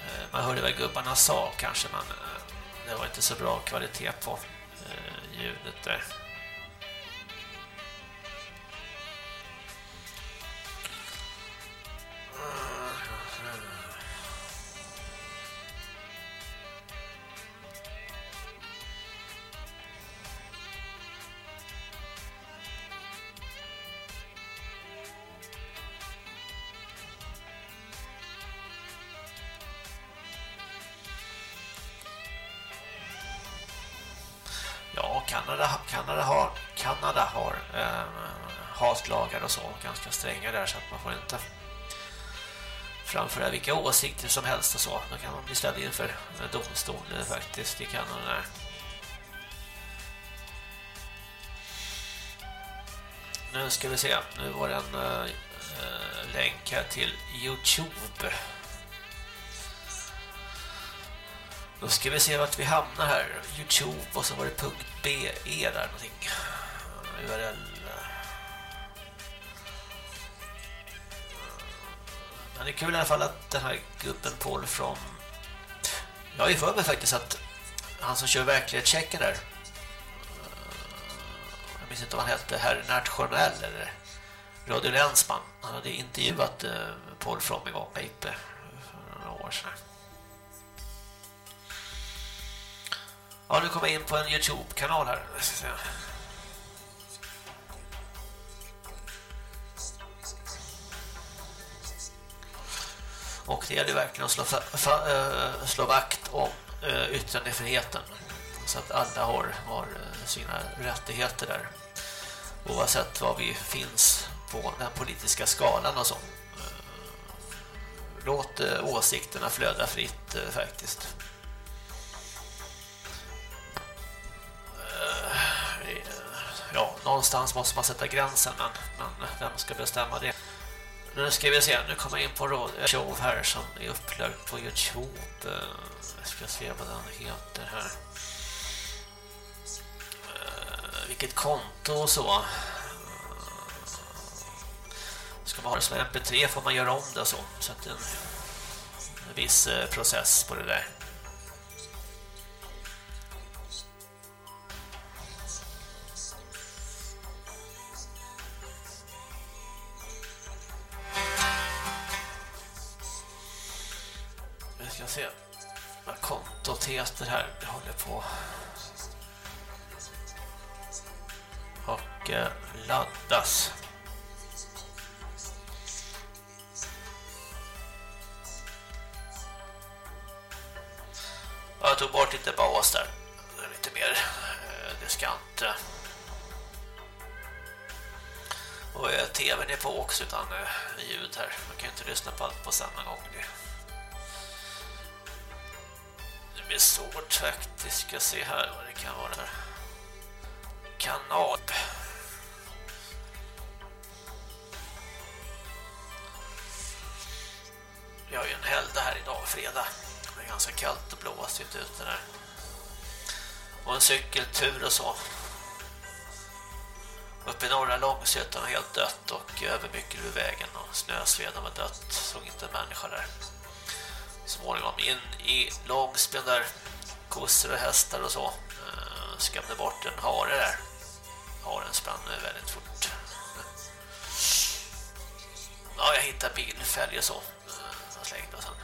Eh, man hörde vad gubbarna sa kanske men eh, det var inte så bra kvalitet på eh, ljudet där. Mm. Kanada, Kanada har, Kanada har eh, hatlagar och så, ganska stränga där så att man får inte framföra vilka åsikter som helst och så. Då kan man bli ställd inför domstol eh, faktiskt i Kanada där. Nu ska vi se, nu var det en eh, eh länk här till Youtube. Då ska vi se vart vi hamnar här. Youtube och så var det .be där någonting. URL. Men det är kul i alla fall att den här gubben Paul från... Jag har ju för mig faktiskt att han som kör verklighetschecken där. Jag minns inte vad han hette. Herr Nationell eller Radio Länsman. Han hade intervjuat eh, Paul From en gång på IP för några år sedan. Ja, nu kommer jag in på en Youtube-kanal här. Och det gäller verkligen att slå, äh, slå vakt om äh, yttrandefriheten. Så att alla har, har eh, sina rättigheter där. Oavsett var vi finns på den politiska skalan och så. Låt åsikterna flöda fritt faktiskt. Ja, någonstans måste man sätta gränsen men, men vem ska bestämma det? Nu ska vi se, nu kommer jag in på en show här som är upplagd på Youtube. Jag ska se vad den heter här. Eh, vilket konto och så. Eh, ska man ha det som mp3 får man göra om det och så. Så att det är en, viss eh, process på det där. Teater här. Det håller på och eh, laddas. Jag tog bort lite bas där. Lite mer eh, diskant. Och eh, tvn är på också utan eh, ljud här. Man kan ju inte lyssna på allt på samma gång blir svårt faktiskt. Ska se här vad det kan vara. Kanal. Vi har ju en helgdag här idag, fredag. Det är ganska kallt och blåsigt ute där. Och en cykeltur och så. Uppe i norra Långsötan var helt dött och över Myckelbyvägen och Snösveden var dött. Såg inte en människa där. Småningom in i Långsben där. Kossor och hästar och så. skämde Skrämde bort en hare där. Haren spann väldigt fort. (laughs) Ja, jag hittade bilfälg och så. Eh, jag slängde och sen.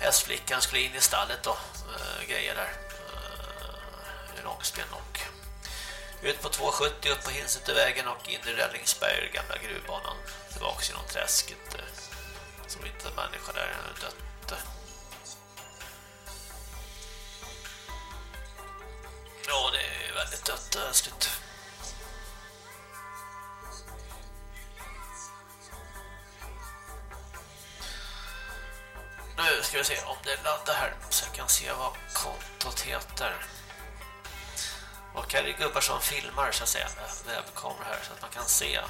Hästflickan skulle in i stallet och eh, grejer där. I Långsben och ut på 270 upp på Hinsetevägen och in i Rällingsberg, gamla gruvbanan. Tillbaka genom träsket eh, Så inte en människa där är dött. Ja, det är väldigt dött eh. Nu ska vi se om det laddar här så jag kan se vad kontot heter. Och här är gubbar som filmar så att säga med webbkameror här så att man kan se eh,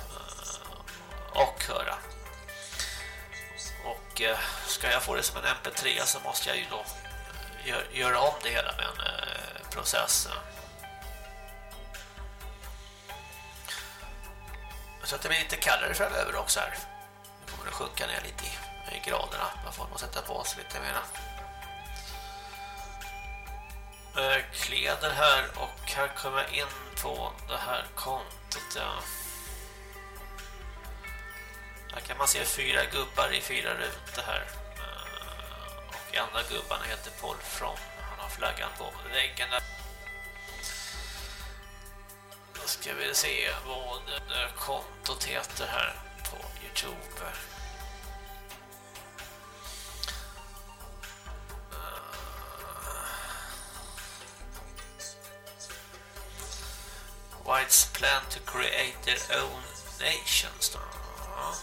och höra. Och eh, ska jag få det som en mp3 så måste jag ju då eh, göra om det hela med en eh, process. Så att det blir lite kallare framöver också här. Nu kommer det sjunka ner lite i, graderna. Man får nog sätta på sig lite mera. Kläder här och här kommer jag in på det här kontot. Ja. Här kan man se fyra gubbar i fyra rutor här. Eh, och andra gubbarna heter Paul From. Han har flaggan på väggen där. Då ska vi se vad kontot heter här på Youtube. Eh. Whites plan to create their own nation. står det. Ja.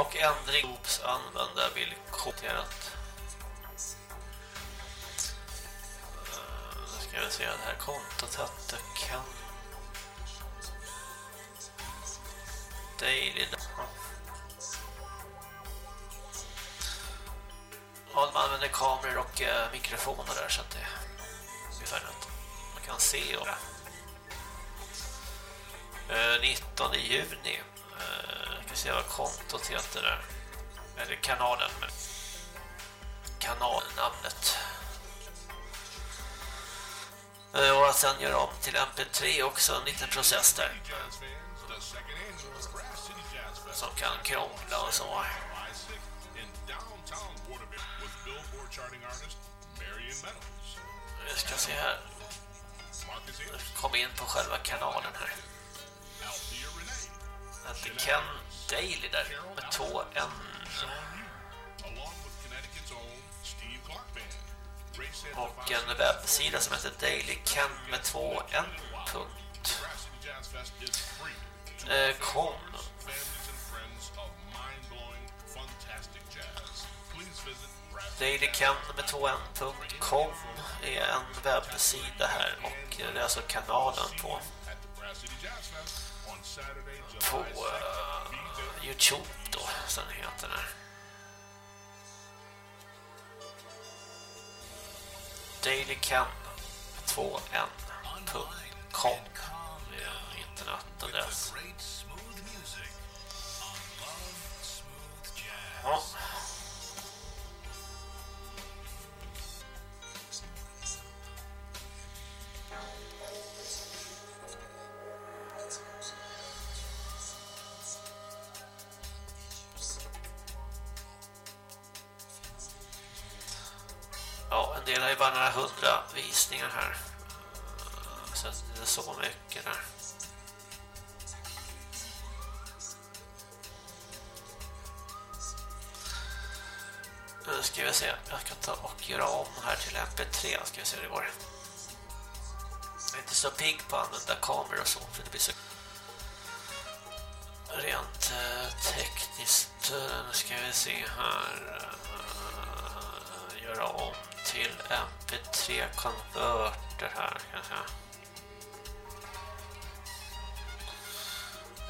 Och ändring Oops, användarvillkorat. Eh, nu ska vi se, det här kontot hette kan... Daily... Ja. Man använder kameror och eh, mikrofoner där så att det är ungefär att man kan se och eh, 19 juni Eh, jag kan se vad kontot heter där. Eller kanalen men kanalnamnet. Eh, och att sen göra om till MP3 också en liten process där. Som kan krångla och så. Vi ska se här. Kom in på själva kanalen här. Hette Ken Daily där med två N. Along with Connecticut's own Steve Clark Band. Ray said the Och en webbsida som heter Daily Ken med två N. Punkt. City Jazz Fest is free. Eh, kom. Families and friends of mind-blowing, fantastic jazz. Please visit Brass Dailyken med två N. Punkt. Com är en webbsida här och det är alltså kanalen på på uh, Youtube då, som den heter där. dailyken2n.com internetadress. Ja. Visningar här. Så att det är så mycket där. Nu ska vi se. Jag ska ta och göra om här till MP3. Ska vi se hur det går. Jag är inte så pigg på att använda kameror och så. För det blir så rent eh, tekniskt. Eh, nu ska vi se här. Eh, göra om till MP3 Typ konverter här kanske.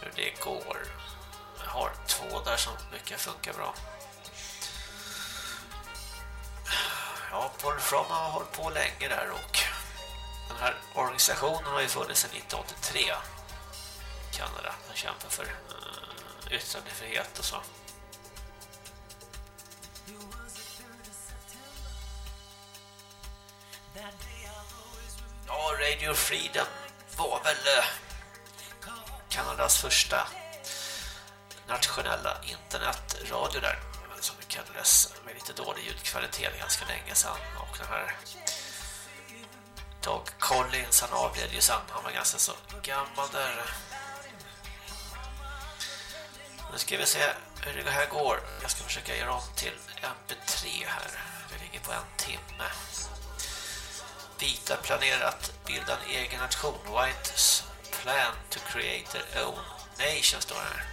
Hur det går. Jag har två där som mycket funkar bra. Ja, Paul From har hållit på länge där och den här organisationen har ju funnits sedan 1983 i Kanada. De kämpar för eh, yttrandefrihet och så. Ja, Radio Freedom var väl eh, Kanadas första nationella internetradio där som det kallades med lite dålig ljudkvalitet ganska länge sedan. Och den här Doug Collins han avled ju sen han var ganska så gammal där. Nu ska vi se hur det här går. Jag ska försöka göra om till mp3 här. Det ligger på en timme. Vita planerar att bilda en egen nation Whites plan to create their own nation står det här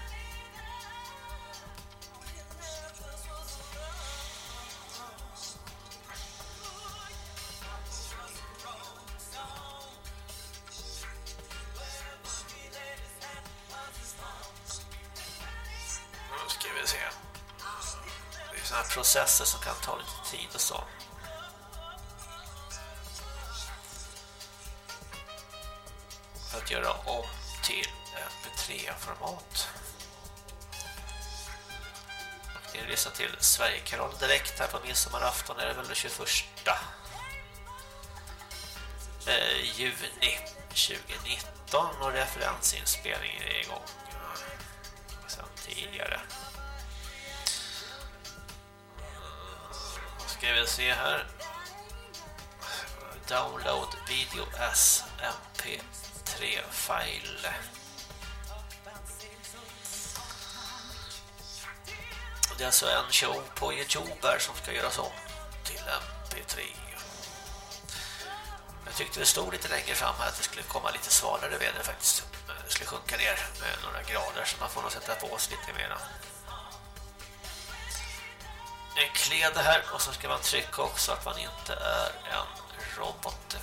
Nu ska vi se. Det är sådana här processer som kan ta lite tid och sånt. att göra om till mp3-format. Ni lyssnar till Sverigekanalen direkt här på midsommarafton är det väl den 21 eh, juni 2019 och referensinspelningen är igång och sen tidigare. Då ska vi se här. Download video as MP MP3-file. Det är alltså en show på Youtube som ska göras om till MP3. Jag tyckte det stod lite längre fram att det skulle komma lite svalare väder faktiskt. Det skulle sjunka ner med några grader så man får nog sätta på sig lite mera en kläder här och så ska man trycka också att man inte är en robot.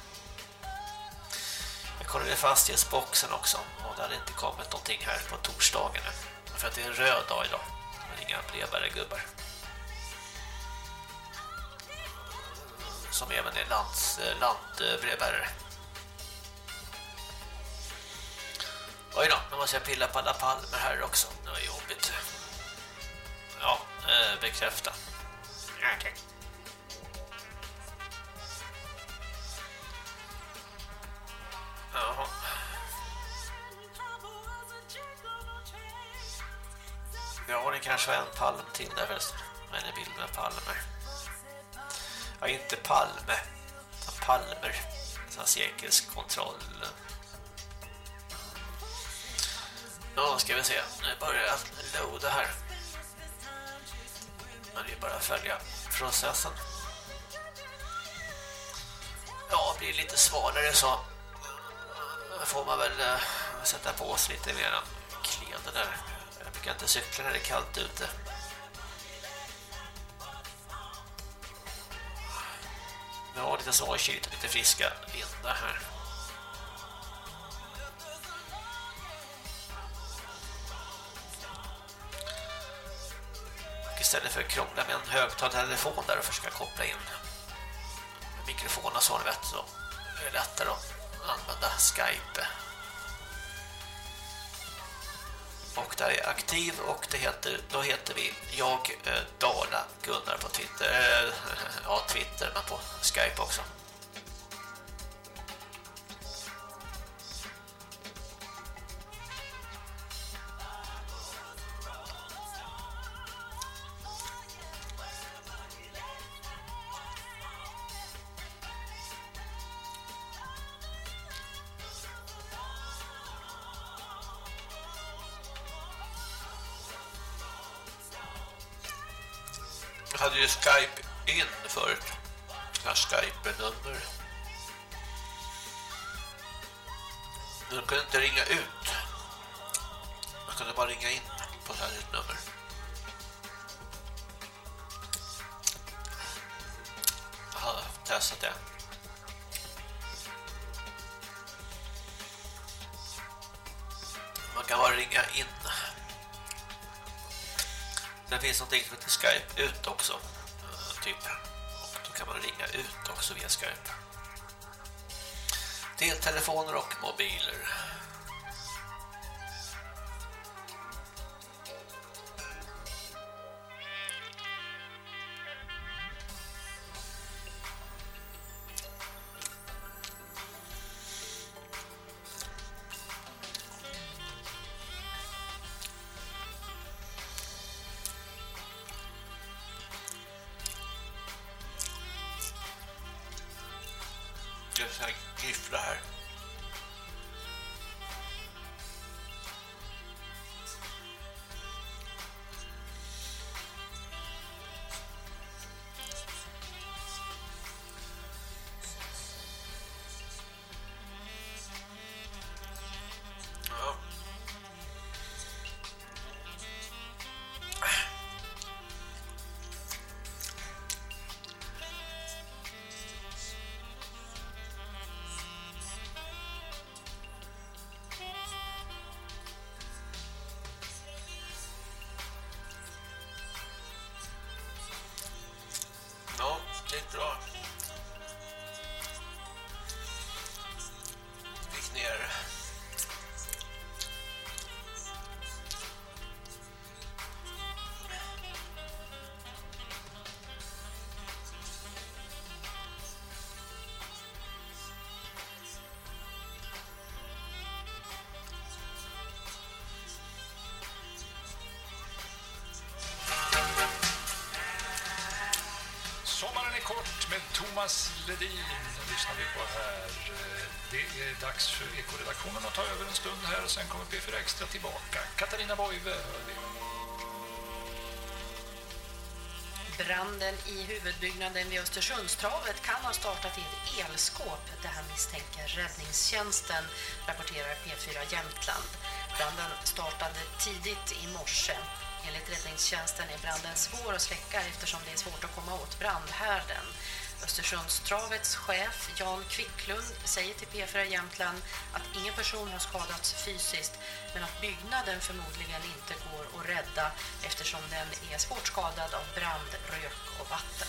Jag kollade fastighetsboxen också och det hade inte kommit någonting här på torsdagen. För att det är en röd dag idag. Men inga brevbärare gubbar. Som även är lands, eh, landbrevbärare. Oj då, nu måste jag pilla på alla palmer här också. Det var jobbigt. Ja, eh, bekräfta. Okej. Jaha. Ja, har kanske en palm till där förresten. Eller en bild med palmer. Ja, inte Palme. utan palmer. Sån här säkerhetskontroll. Ja, ska vi se. Nu börjar jag loada här. Men det är bara att följa processen. Ja, det blir lite svalare så får man väl eh, sätta på sig lite mer kläder där. Jag brukar inte cykla när det är kallt ute. Ja, lite svalkyligt och lite friska vindar här. Och istället för att krångla med en högtalartelefon där och försöka koppla in mikrofonen så så ni vet så är det lättare att använda Skype. Och där är jag aktiv och det heter, då heter vi jag eh, Dala Gunnar på Twitter. Eh, (laughs) ja, Twitter men på Skype också. Också via Skype. Deltelefoner och mobiler. Kort med Thomas Ledin lyssnar vi på här. Det är dags för Ekoredaktionen att ta över en stund här och sen kommer P4 Extra tillbaka. Katarina Boive hör vi. Branden i huvudbyggnaden vid Östersundstravet kan ha startat i ett elskåp. Det här misstänker räddningstjänsten, rapporterar P4 Jämtland. Branden startade tidigt i morse. Enligt räddningstjänsten är branden svår att släcka eftersom det är svårt att komma åt brandhärden. Östersundstravets chef Jan Kvicklund säger till P4 Jämtland att ingen person har skadats fysiskt men att byggnaden förmodligen inte går att rädda eftersom den är svårt skadad av brand, rök och vatten.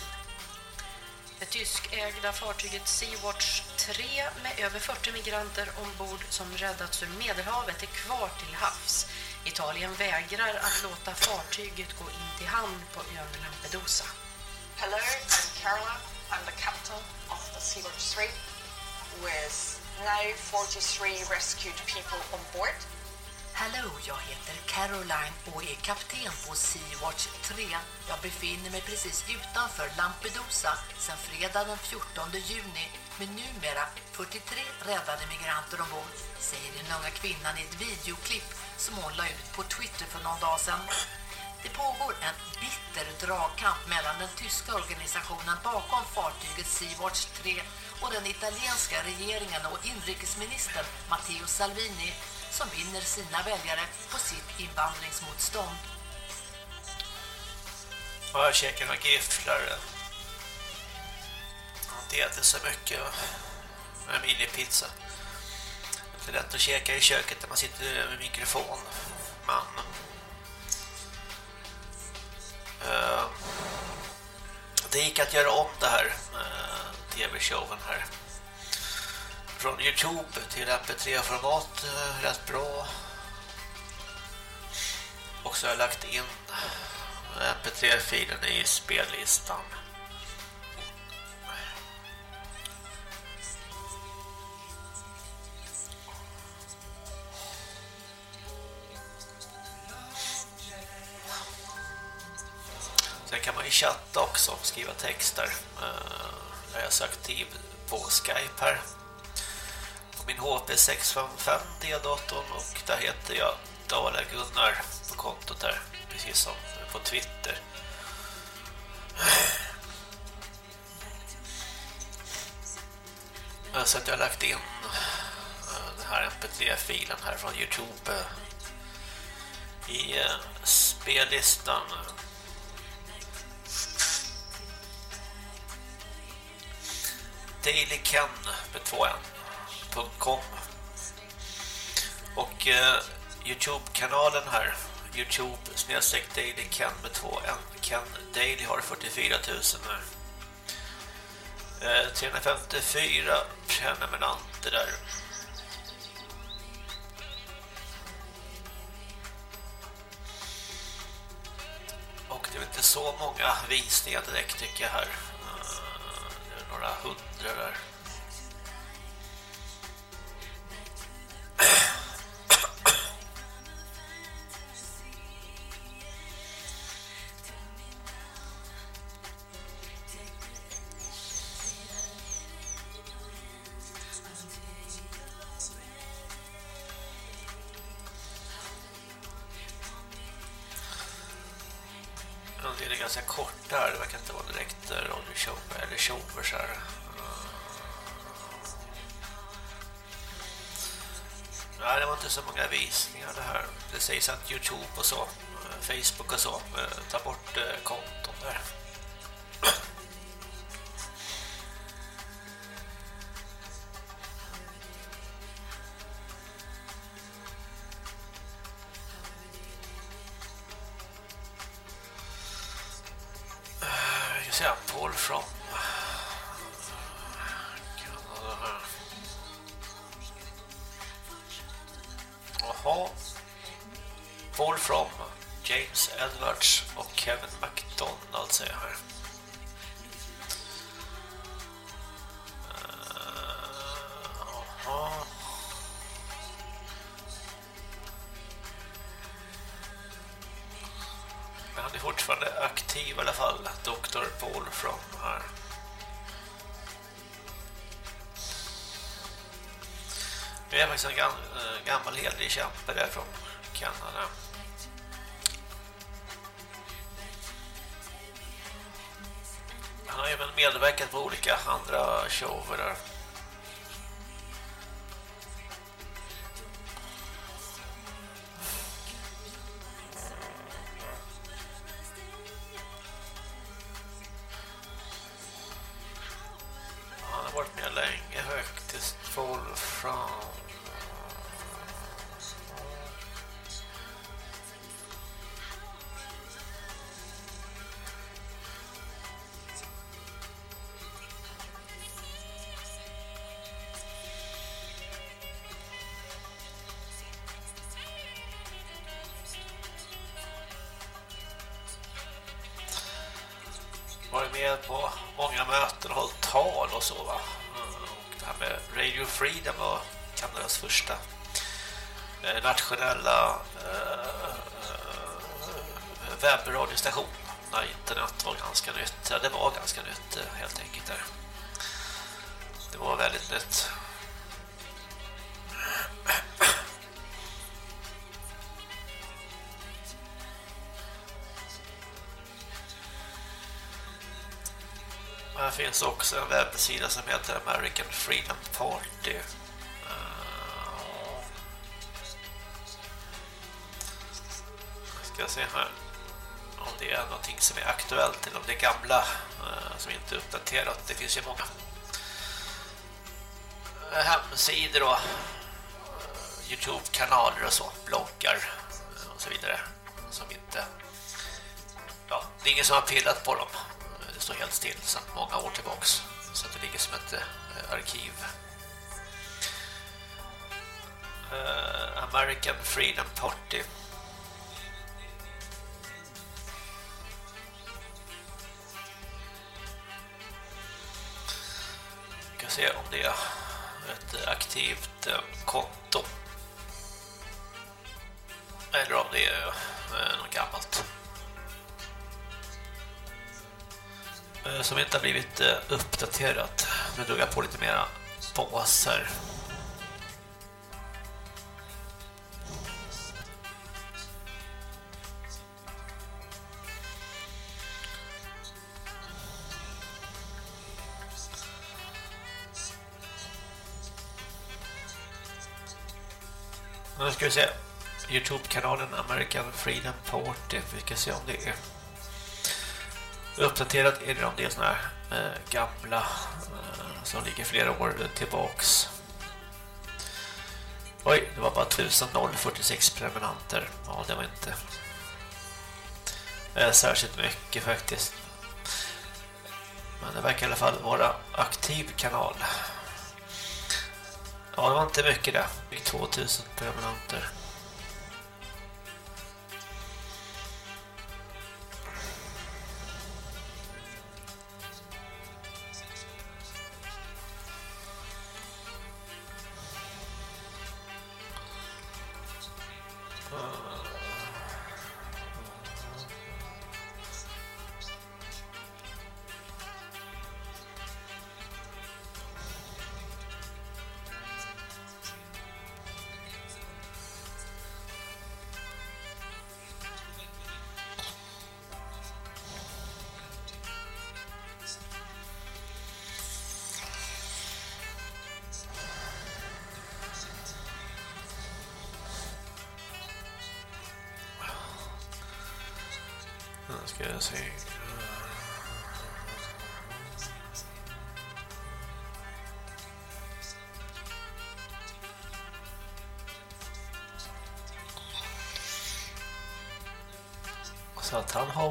Det tyskägda fartyget Sea-Watch 3 med över 40 migranter ombord som räddats ur Medelhavet är kvar till havs. Italien vägrar att låta fartyget gå in till hamn på ön Lampedusa. Hello, I'm Caroline. I'm the captain of the Sea-Watch 3 with now 43 rescued people on board. Hallå, jag heter Caroline och är kapten på Sea-Watch 3. Jag befinner mig precis utanför Lampedusa sedan fredag den 14 juni med numera 43 räddade migranter ombord, säger den unga kvinnan i ett videoklipp som hon la ut på Twitter för någon dag sedan. Det pågår en bitter dragkamp mellan den tyska organisationen bakom fartyget Sea-Watch 3 och den italienska regeringen och inrikesministern Matteo Salvini som vinner sina väljare på sitt invandringsmotstånd. Ja, jag käkar några gifflar. Jag har inte ätit så mycket med minipizza är lätt att käka i köket när man sitter med mikrofon. Men... Eh, det gick att göra om det här eh, uh, tv-showen här. Från Youtube till MP3-format uh, eh, rätt bra. Och så har jag lagt in MP3-filen i spellistan. Sen kan man ju chatta också och skriva texter. Eh, jag är så aktiv på Skype här. På min HP 655 D-datorn och där heter jag Dala Gunnar på kontot där. Precis som på Twitter. Så att jag har lagt in eh, den här mp3-filen här från Youtube i eh, spellistan. Dailyken med två n.com och eh, Youtube-kanalen här Youtube snedstreck Daily Ken med två n. Ken Daily har 44 000 här. Eh, 354 prenumeranter där. Och det är inte så många visningar direkt tycker jag här några hundra där. Det är ganska kort där, det verkar inte så många visningar det här. Det sägs att Youtube och så, eh, Facebook och så, eh, tar bort eh, konton där. Gammal kämpe där från Kanada. Han har även medverkat på olika andra shower där. Freedom var Kanadas första eh, nationella eh, eh, webbradiostation när internet var ganska nytt. Ja, det var ganska nytt helt enkelt där. Det var väldigt nytt. Finns också en webbsida som heter American Freedom Party. Eh, ska se här om det är någonting som är aktuellt eller om det är gamla eh, som inte är uppdaterat. Det finns ju många hemsidor och eh, Youtube-kanaler och så, bloggar och så vidare som inte ja, det är ingen som har pillat på dem. Det står helt still sedan många år tillbaks. Så att det ligger som ett eh, arkiv. Eh, American Freedom Party. Vi kan se om det är ett aktivt eh, konto. Eller om det är eh, något gammalt. Eh, som inte har blivit eh, uppdaterat. Nu drog jag på lite mera baser. Nu ska vi se. Youtube-kanalen American Freedom Party. Vi ska se om det är uppdaterat är det om det är såna här eh, gamla eh, som ligger flera år tillbaks. Oj, det var bara 1046 prenumeranter. Ja, det var inte eh, särskilt mycket faktiskt. Men det verkar i alla fall vara aktiv kanal. Ja, det var inte mycket det. 2000 prenumeranter.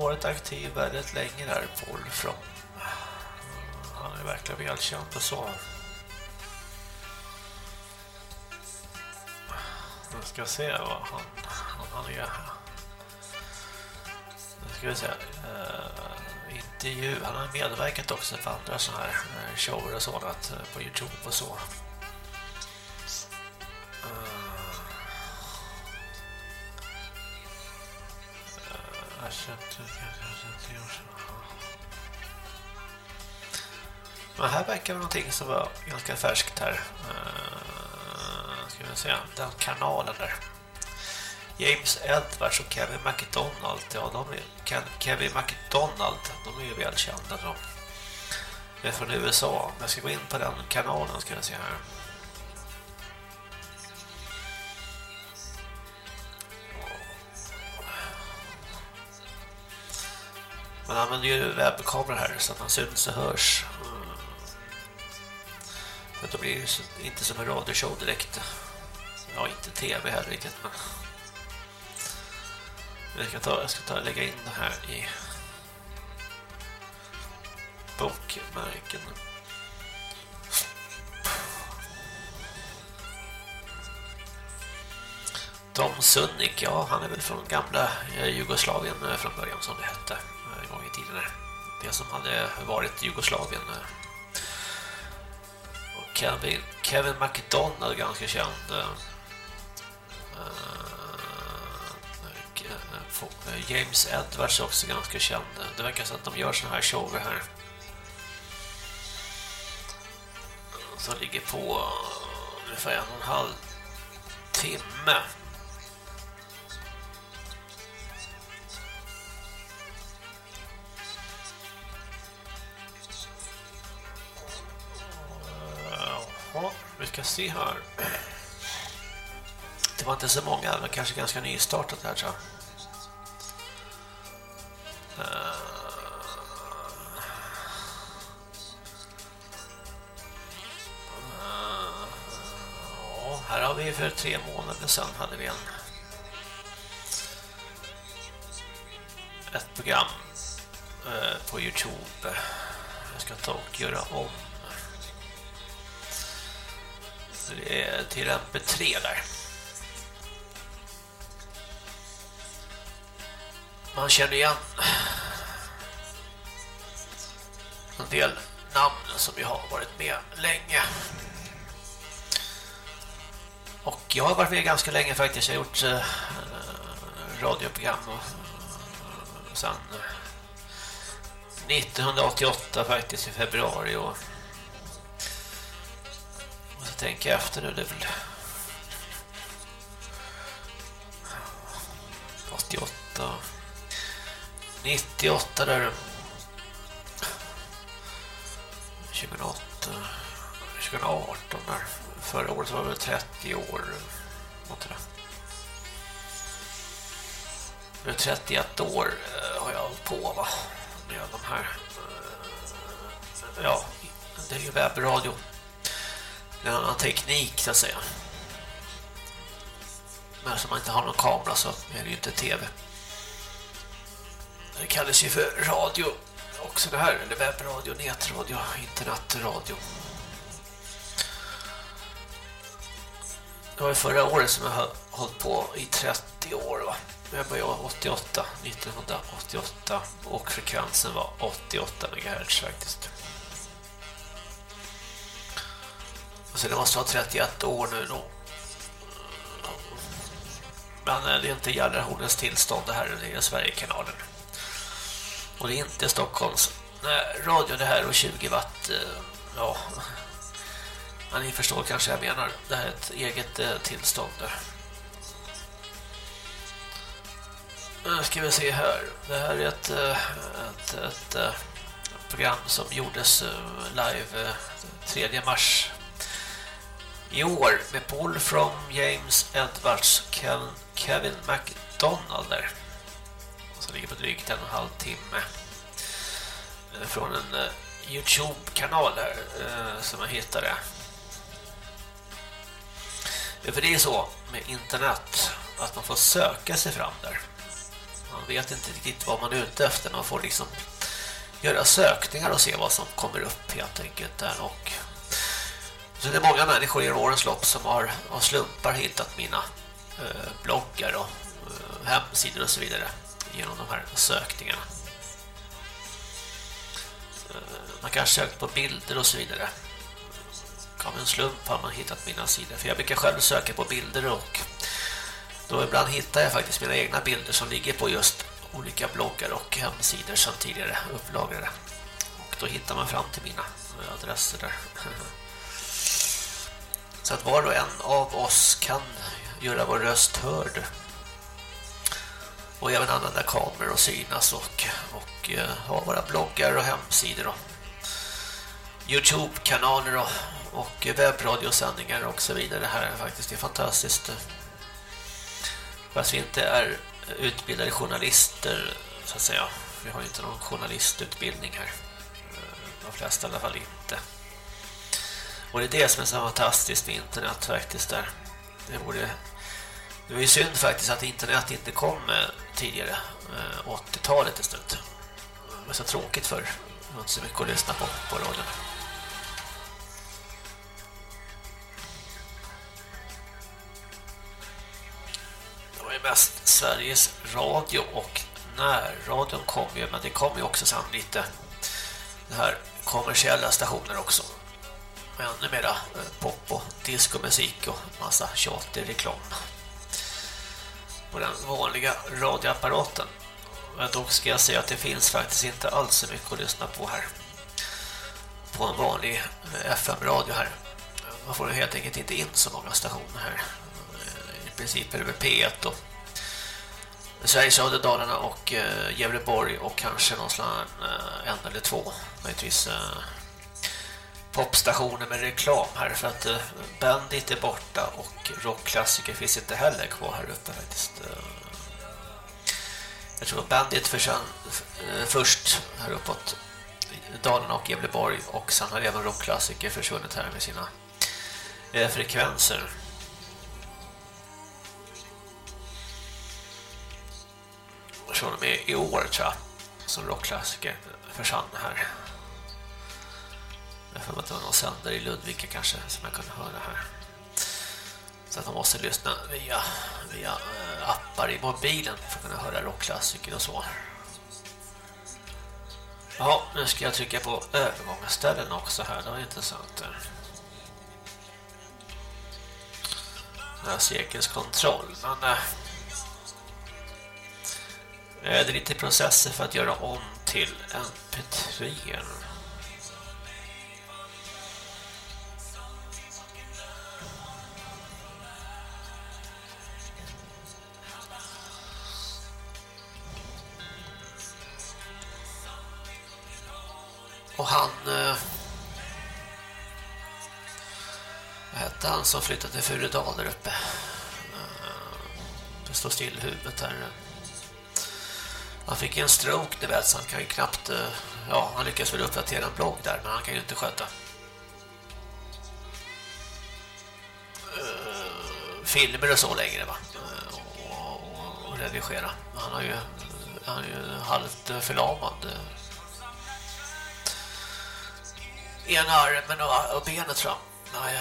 Varit aktiv väldigt länge där, Paul From. Han är verkligen välkänd och så. Nu ska jag se vad han, vad han är. Nu ska vi se. Uh, intervju. Han har medverkat också för andra sådana här eh, shower och sådant eh, på Youtube och så. Verkar vara någonting som var ganska färskt här. Uh, ska vi se, den kanalen där. James Edwards och Kevin McDonald. Ja, de är, Kevin McDonald, de är ju välkända. De är från USA. Jag ska gå in på den kanalen ska vi se här. Man använder ju webbkamera här så att man syns och hörs. Då blir det inte som en radioshow direkt. Ja, inte tv här riktigt, men... Jag ska ta, jag ska ta lägga in det här i bokmärken. Tom Sunnik, ja han är väl från gamla eh, Jugoslavien eh, från början som det hette eh, en gång i tiden. Det som hade varit Jugoslavien. Kevin, Kevin McDonald, ganska känd. Eh, eh, eh, James Edwards är också ganska känd. Det verkar som att de gör såna här shower här. Som ligger på ungefär en och en halv timme. Ska se här. Det var inte så många, men kanske ganska nystartat här tror jag. Ja, här har vi för tre månader sedan hade vi en ett program eh, på Youtube. Jag ska ta och göra om. Det är till MP3 där. Man känner igen en del namn som jag har varit med länge. Och jag har varit med ganska länge faktiskt. Jag har gjort eh, radioprogram och, och sen eh, 1988 faktiskt i februari och, och tänker efter nu. Det är väl 88 98 där 2008 2018 där. Förra året var det väl 30 år inte det. Nu 31 år eh, har jag hållit på va med de här. Eh, ja det är ju webbradio en annan teknik så att säga men som man inte har någon kamera så är det ju inte tv det kallas ju för radio också det här, eller webbradio, nätradio, internetradio. Det var ju förra året som jag har hållit på i 30 år va. Jag började 88, 1988 och frekvensen var 88 MHz faktiskt. Så det måste vara 31 år nu då. Men eh, det är inte Gällarhornens tillstånd det här, det är Sverigekanalen. Och det är inte Stockholms nej, radio det här och 20 watt eh, ja men ni förstår kanske jag menar det här är ett eget eh, tillstånd där. Nu ska vi se här det här är ett, ett, ett program som gjordes live 3 mars i år med Paul from James Edwards Kevin, Kevin McDonald där som ligger på drygt en och en halv timme eh, från en eh, Youtube-kanal här eh, som jag hittade. För det är så med internet att man får söka sig fram där. Man vet inte riktigt vad man är ute efter. Man får liksom göra sökningar och se vad som kommer upp helt enkelt där. Och så det är många människor i årens lopp som har av slumpar hittat mina eh, bloggar och eh, hemsidor och så vidare genom de här sökningarna. Eh, man kan ha sökt på bilder och så vidare. Av en slump har man hittat mina sidor. För jag brukar själv söka på bilder och då ibland hittar jag faktiskt mina egna bilder som ligger på just olika bloggar och hemsidor som tidigare upplagrade. Och då hittar man fram till mina adresser där. (laughs) Så att var och en av oss kan göra vår röst hörd och även använda kameror och synas och, och eh, ha våra bloggar och hemsidor och Youtube-kanaler och, och webbradiosändningar och så vidare. Det här är faktiskt är fantastiskt. Fast vi inte är utbildade journalister så att säga. Vi har inte någon journalistutbildning här. Eh, de flesta i alla fall inte. Och det är det som är så fantastiskt med internet faktiskt där. Det vore det var ju synd faktiskt att internet inte kom eh, tidigare, eh, 80-talet istället. Det var så tråkigt för det var inte så mycket att lyssna på på radion. Det var ju mest Sveriges radio och närradion kom ju, men det kom ju också samt lite det här kommersiella stationer också. Med ännu mera eh, pop och diskomusik och massa tjatig reklam. på den vanliga radioapparaten. Men Dock ska jag säga att det finns faktiskt inte alls så mycket att lyssna på här. På en vanlig eh, FM-radio här. Man får helt enkelt inte in så många stationer här. Eh, I princip är det väl P1 och Sveriges Radio Dalarna och Gävleborg och kanske någon slags en eller två möjligtvis popstationer med reklam här för att eh, Bandit är borta och rockklassiker finns inte heller kvar här uppe faktiskt. Eh, jag tror Bandit försvann eh, först här uppåt Dalarna och Gävleborg och sen har även rockklassiker försvunnit här med sina frekvenser. Från och med i år tror jag som rockklassiker försvann här. Jag får att det var någon sändare i Ludvika kanske som jag kunde höra här. Så att man måste lyssna via, via eh, appar i mobilen för att kunna höra rockklassiker och så. Ja, nu ska jag trycka på övergångsställen också här. Det var intressant. Det här säkerhetskontroll. Men äh, det är lite processer för att göra om till MP3. Och han... Eh, vad hette han som flyttade till Furudal där uppe? Eh, det står still i huvudet här. Han fick en stroke, det vet så han kan ju knappt... Eh, ja, han lyckas väl uppdatera en blogg där, men han kan ju inte sköta. Filmer och så längre va? Och, och, och redigera. Han har ju, han är ju halvt förlamad ena armen och, och benet fram. Nej,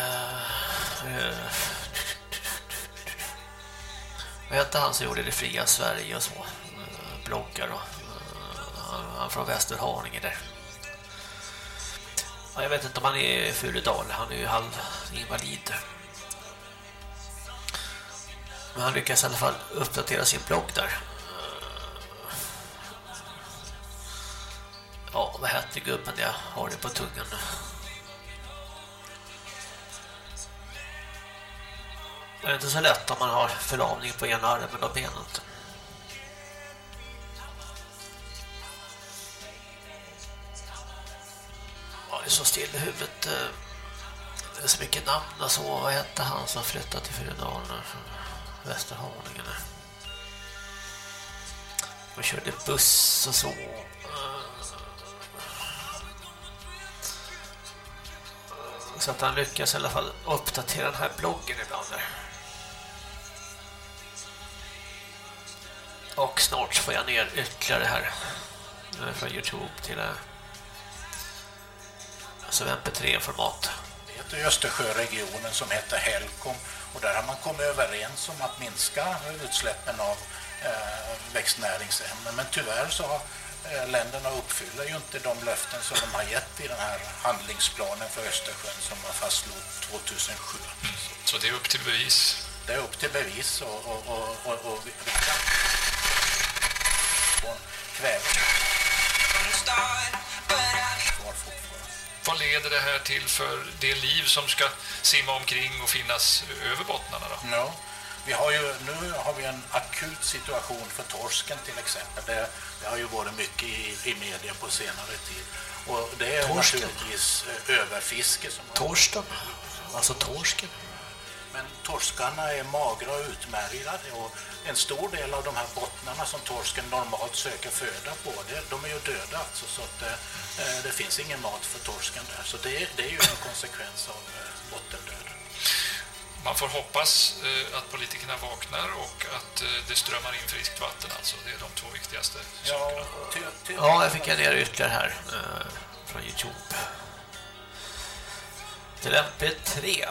eh, vad hette han som gjorde det fria Sverige och så? Eh, bloggar och eh, han från Västerhaninge där. Ja, jag vet inte om han är i Furudal, han är ju halv invalid. Men han lyckas i alla fall uppdatera sin blogg där. Vad hette gubben? Jag har det på tungan. nu. Det är inte så lätt om man har förlamning på ena armen och benet. Ja, det är så still i huvudet. Det är så mycket namn och så. Vad hette han som flyttade till Fyredalen från Västerhaninge? Man körde buss och så. Så att han lyckas i alla fall uppdatera den här bloggen ibland där. Och snart får jag ner ytterligare här från Youtube till eh, alltså MP3-format. Det heter Östersjöregionen som heter HELCOM och där har man kommit överens om att minska utsläppen av eh, växtnäringsämnen. Men tyvärr så har länderna uppfyller ju inte de löften som de har gett i den här handlingsplanen för Östersjön som man fastslog 2007. Så det är upp till bevis. Det är upp till bevis och, och, och, och, och en kväve. Vad leder det här till för det liv som ska simma omkring och finnas över bottnarna då? Ja, vi har ju, nu har vi en akut situation för torsken till exempel. Det, det har ju varit mycket i, i media på senare tid. Och det är Torsken? naturligtvis eh, överfiske som har Torsten. Alltså torsken. Men torskarna är magra och utmärglade och en stor del av de här bottnarna som torsken normalt söker föda på, det, de är ju döda alltså, så att eh, det finns ingen mat för torsken där. Så det, det är ju en konsekvens av eh, bottendöd. Man får hoppas eh, att politikerna vaknar och att eh, det strömmar in friskt vatten alltså. Det är de två viktigaste sakerna. Ja, jag fick jag ner ytterligare här eh, från Youtube. Till MP3. Eh,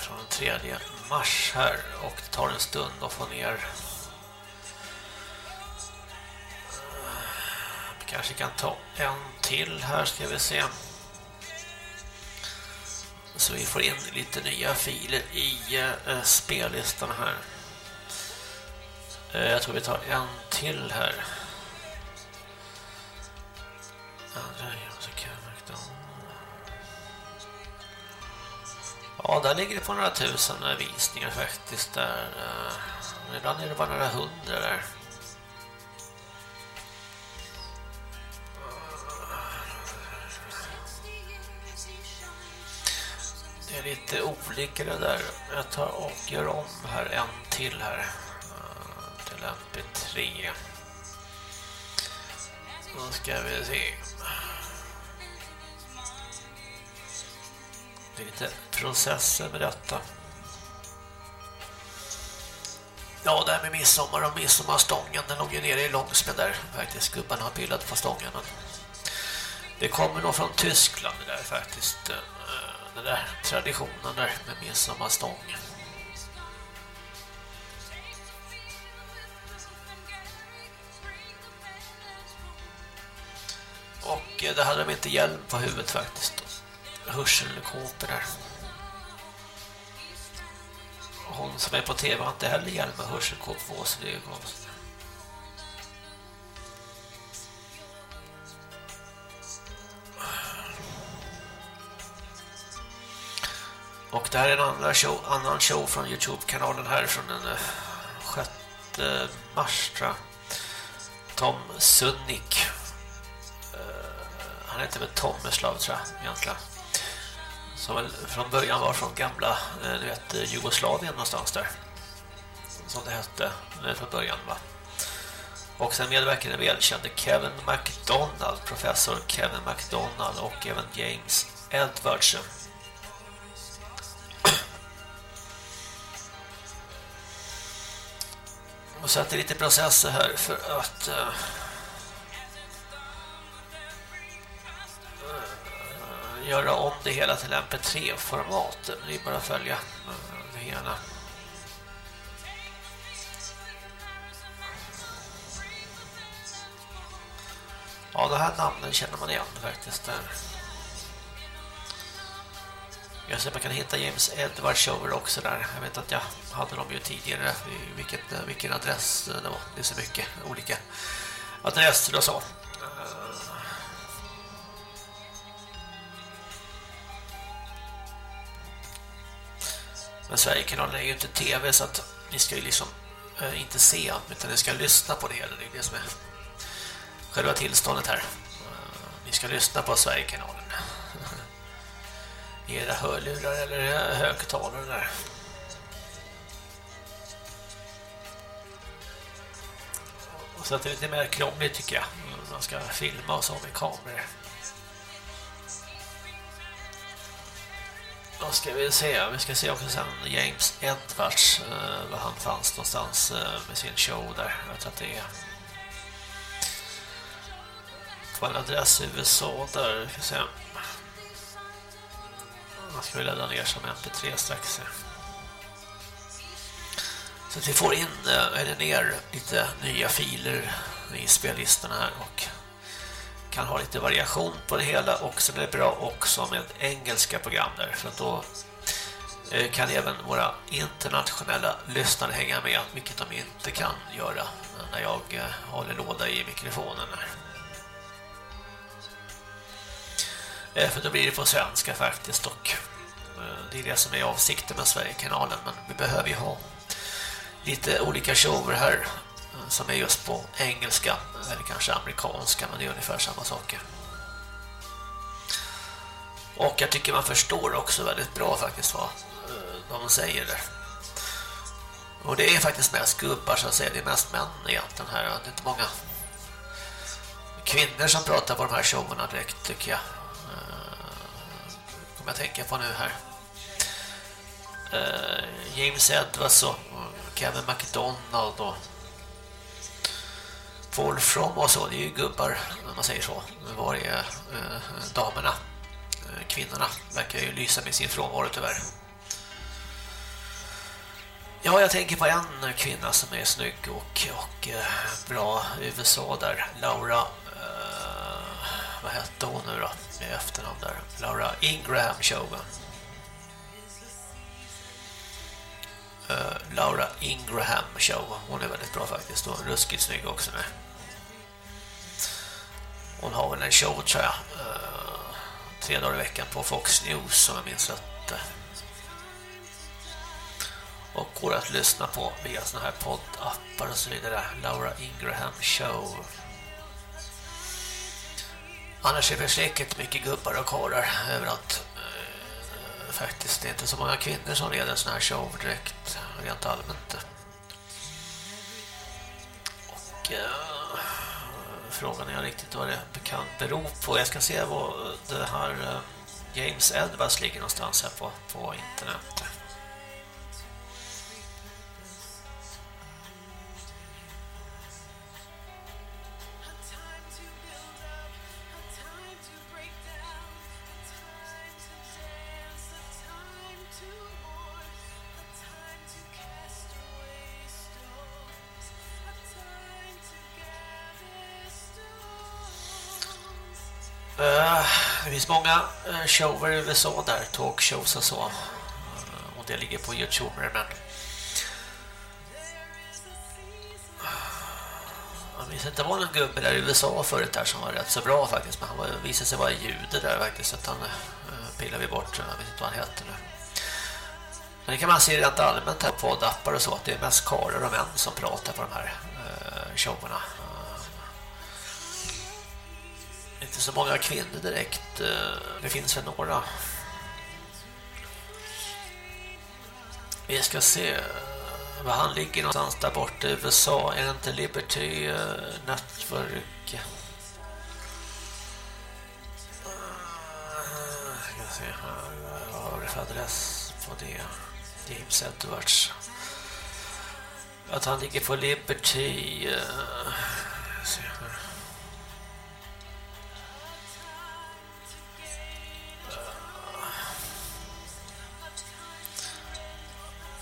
från den 3 mars här. Och det tar en stund att få ner. Vi kanske kan ta en till här ska vi se. Så vi får in lite nya filer i eh, spellistan här. Eh, Jag tror vi tar en till här. Ja, där ligger det på några tusen eh, visningar faktiskt. Där. Eh, ibland är det bara några hundra där. Det är lite olika det där. Jag tar och gör om här en till här. Eh, till MP3. Då ska vi se. Det är lite processer med detta. Ja, det här med midsommar och midsommarstången, den låg ju nere i Långsmed där. Faktiskt, gubbarna har pillat på stången. Det kommer nog från Tyskland det där faktiskt. Den där traditionen där med midsommarstången. Och eh, det hade de inte hjälm på huvudet faktiskt. Hörselkåpor där. Hon som är på tv har inte heller hjälm med hörselkåpor på sig. det är konstigt. Och det här är en annan show, annan show från Youtube-kanalen här från den eh, 6 mars tror jag. Tom Sunnik. Eh, han heter väl Tomislav tror jag egentligen. Som väl från början var från gamla eh, du vet, Jugoslavien någonstans där. Som det hette från början va. Och sen medverkade den välkände Kevin McDonald, professor Kevin McDonald och även James Edwards. Och sätter lite processer här för att uh, göra om det hela till mp3-format. Det är bara att följa uh, det hela. Ja, det här namnen känner man igen faktiskt. Där. Jag ser att man kan hitta James Edwards shower också där. Jag vet att jag hade dem ju tidigare. Vilket, vilken adress det var. Det är så mycket olika adresser och så. Men Sverigekanalen är ju inte tv så att ni ska ju liksom äh, inte se utan ni ska lyssna på det hela. Det är det som är själva tillståndet här. Eh, ni ska lyssna på Sverigekanalen. I era hörlurar eller högtalare där. Och så att det är lite mer krångligt tycker jag. Man ska filma och så med kameror. Då ska vi se, vi ska se också sen James Edwards, eh, var han fanns någonstans eh, med sin show där. Jag tror att det är på en adress i USA där, vi ska se. Man ska vi ladda ner som mp3 strax. Så att vi får in eh, eller ner lite nya filer i spellistorna här och kan ha lite variation på det hela och sen är det bra också med engelska program där för att då eh, kan även våra internationella lyssnare hänga med vilket de inte kan göra när jag eh, håller låda i mikrofonen här. Eh, för då blir det på svenska faktiskt och eh, det är det som är avsikten med Sverigekanalen men vi behöver ju ha lite olika shower här eh, som är just på engelska eller kanske amerikanska men det är ungefär samma saker. Och jag tycker man förstår också väldigt bra faktiskt vad de säger där. Och det är faktiskt mest gubbar så att säga, det är mest män egentligen här. Det är inte många kvinnor som pratar på de här showerna direkt tycker jag. Kommer jag tänka på nu här. Eh, James Edwards och Kevin McDonald och Paul From och så, det är ju gubbar om man säger så. Var är uh, damerna? Uh, kvinnorna verkar ju lysa med sin frånvaro tyvärr. Ja, jag tänker på en kvinna som är snygg och, och bra i USA där. Laura, vad hette hon nu då? Med efternamn där. Laura Ingraham Showen. Uh, eh, Laura Ingraham show. Hon är väldigt bra faktiskt och ruskigt snygg också med. Hon har väl en show tror jag. Uh, tre dagar i veckan på Fox News som jag minns rätt. Och går att lyssna på via såna här poddappar och så vidare. Laura Ingraham show. Annars är det säkert mycket gubbar och karlar överallt. Eh, faktiskt, det är inte så många kvinnor som leder en sån här show direkt, rent allmänt. Och eh, frågan är riktigt vad det kan bero på. Jag ska se vad det här eh, James Edwards ligger någonstans här på, på internet. Eh, det finns många eh, shower i USA där, talkshows och så. Eh, och det ligger på Youtube men Jag minns inte, det var någon gubbe där i USA förut där som var rätt så bra faktiskt. Men han var, visade sig vara jude där faktiskt. Så att han pillade vi bort. Jag vet inte vad han hette nu. Men det kan man se rent allmänt här på dappar och så. Att det är mest karlar och män som pratar på de här showerna. Inte så många kvinnor direkt. Eh, det finns väl några. Vi ska se eh, var han ligger någonstans där borta i USA. Är det inte Liberty eh, Network? Jag ska se här. Vad har vi för adress på det? James Edwards. Att han ligger på Liberty... Uh,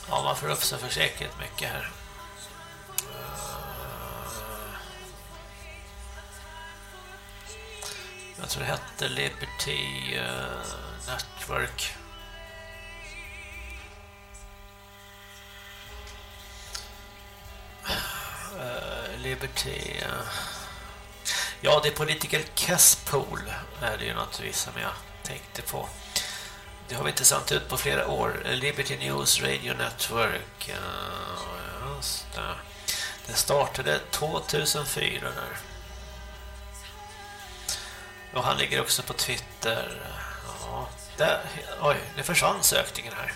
Ja, man får upp sig för säkert mycket här. Eh, jag tror det hette Liberty eh, Network. Eh, Liberty... Ja, det är Political Kesspool är det ju naturligtvis som jag tänkte på. Det har vi inte sänt ut på flera år. Liberty News Radio Network. Eh, ja, just det. Det startade 2004 där. Och han ligger också på Twitter. Ja, där, oj, det försvann sökningen här.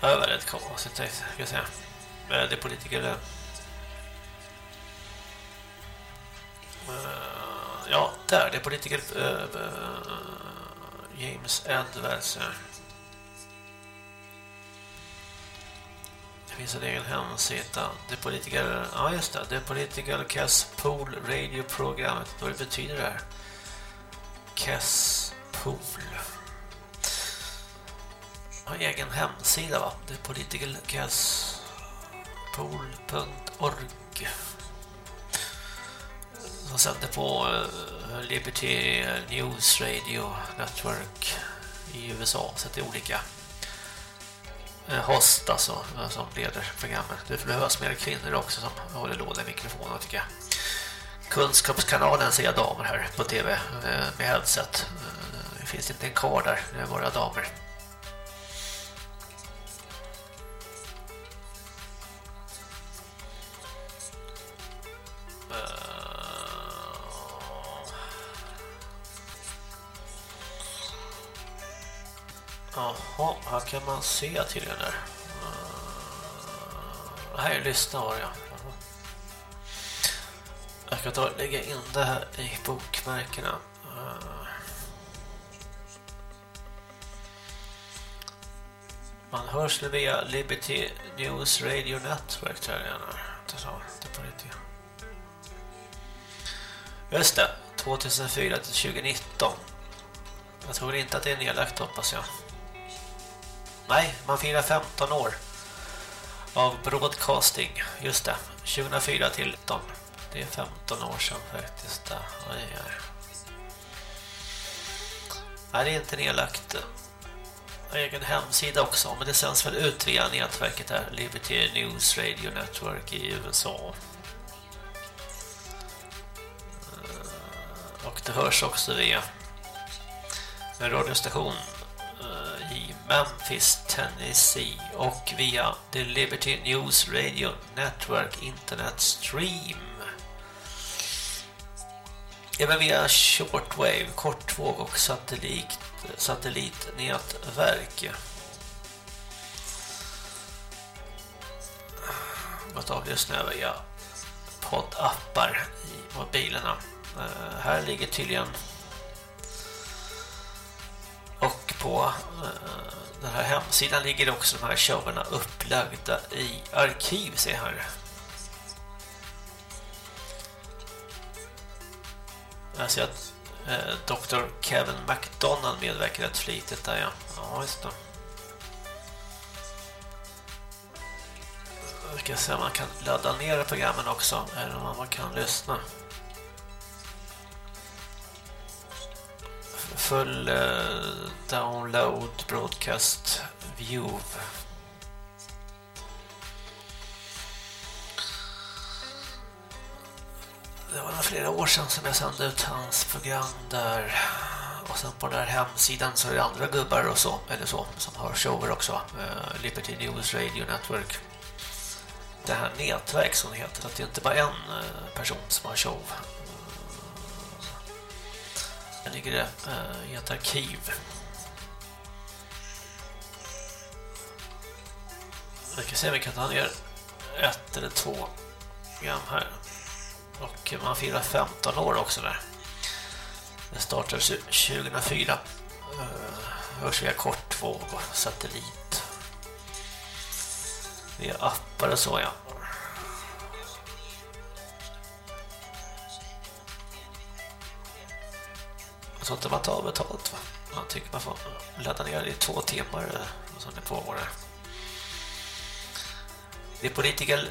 Det var rätt konstigt, ska jag säga. Det politiker... Eh, ja, där, det politiker... Eh, James Edwards. Det finns en egen hemsida. Det political, ja just det, The political Kess Pool Radio programmet. Vad det betyder det här? Cass Pool. Har egen hemsida va? The political Kess Pool.org. Som sätter på eh, Liberty News Radio Network i USA. Så det är olika eh, host alltså, eh, som leder programmet. Det behövs mer kvinnor också som håller låda i mikrofonen tycker jag. Kunskapskanalen ser jag damer här på tv med headset. Det finns inte en kar där, det är bara damer. Jaha, här kan man se till den där. Uh, här är lyssna var jag. Jag ska ta lägga in det här i bokmärkena. Uh, man hörs via Liberty News Radio Network tror jag Det på. Just det, 2004 till 2019. Jag tror inte att det är nedlagt hoppas alltså. jag. Nej, man firar 15 år av broadcasting. Just det, 2004 till 19. Det är 15 år sedan faktiskt. Nej, det är inte nedlagt. egen hemsida också, men det sänds väl ut via nätverket här, Liberty News Radio Network i USA. Eh, och det hörs också via en radiostation Memphis, Tennessee och via The Liberty News Radio Network Internet Stream. Även via shortwave, kortvåg och satellit, satellitnätverk. Gått avlyssna via poddappar i mobilerna. Eh, här ligger tydligen på eh, den här hemsidan ligger också de här showerna upplagda i arkiv, se här. Jag ser att eh, Dr. Kevin McDonald medverkar rätt flitigt där, ja. Ja, just det. Jag ska se om man kan ladda ner programmen också, eller om man kan lyssna. Full eh, download broadcast view. Det var flera år sedan som jag sände ut hans program där. Och sen på den här hemsidan så är det andra gubbar och så, eller så, som har shower också. Uh, Liberty News Radio Network. Det här nätverk som det heter. Så att det är inte bara en eh, person som har show. Det eh, ligger det i ett arkiv. Vi kan se om vi kan ta ner ett eller två program här. Och man firar 15 år också där. Det startades eh, 2004. Hörs via kortvåg och satellit. Via appar och så, ja. Så att man tar betalt va? Man tycker man får ladda ner i två timmar eh, och som det pågår. Det är political uh,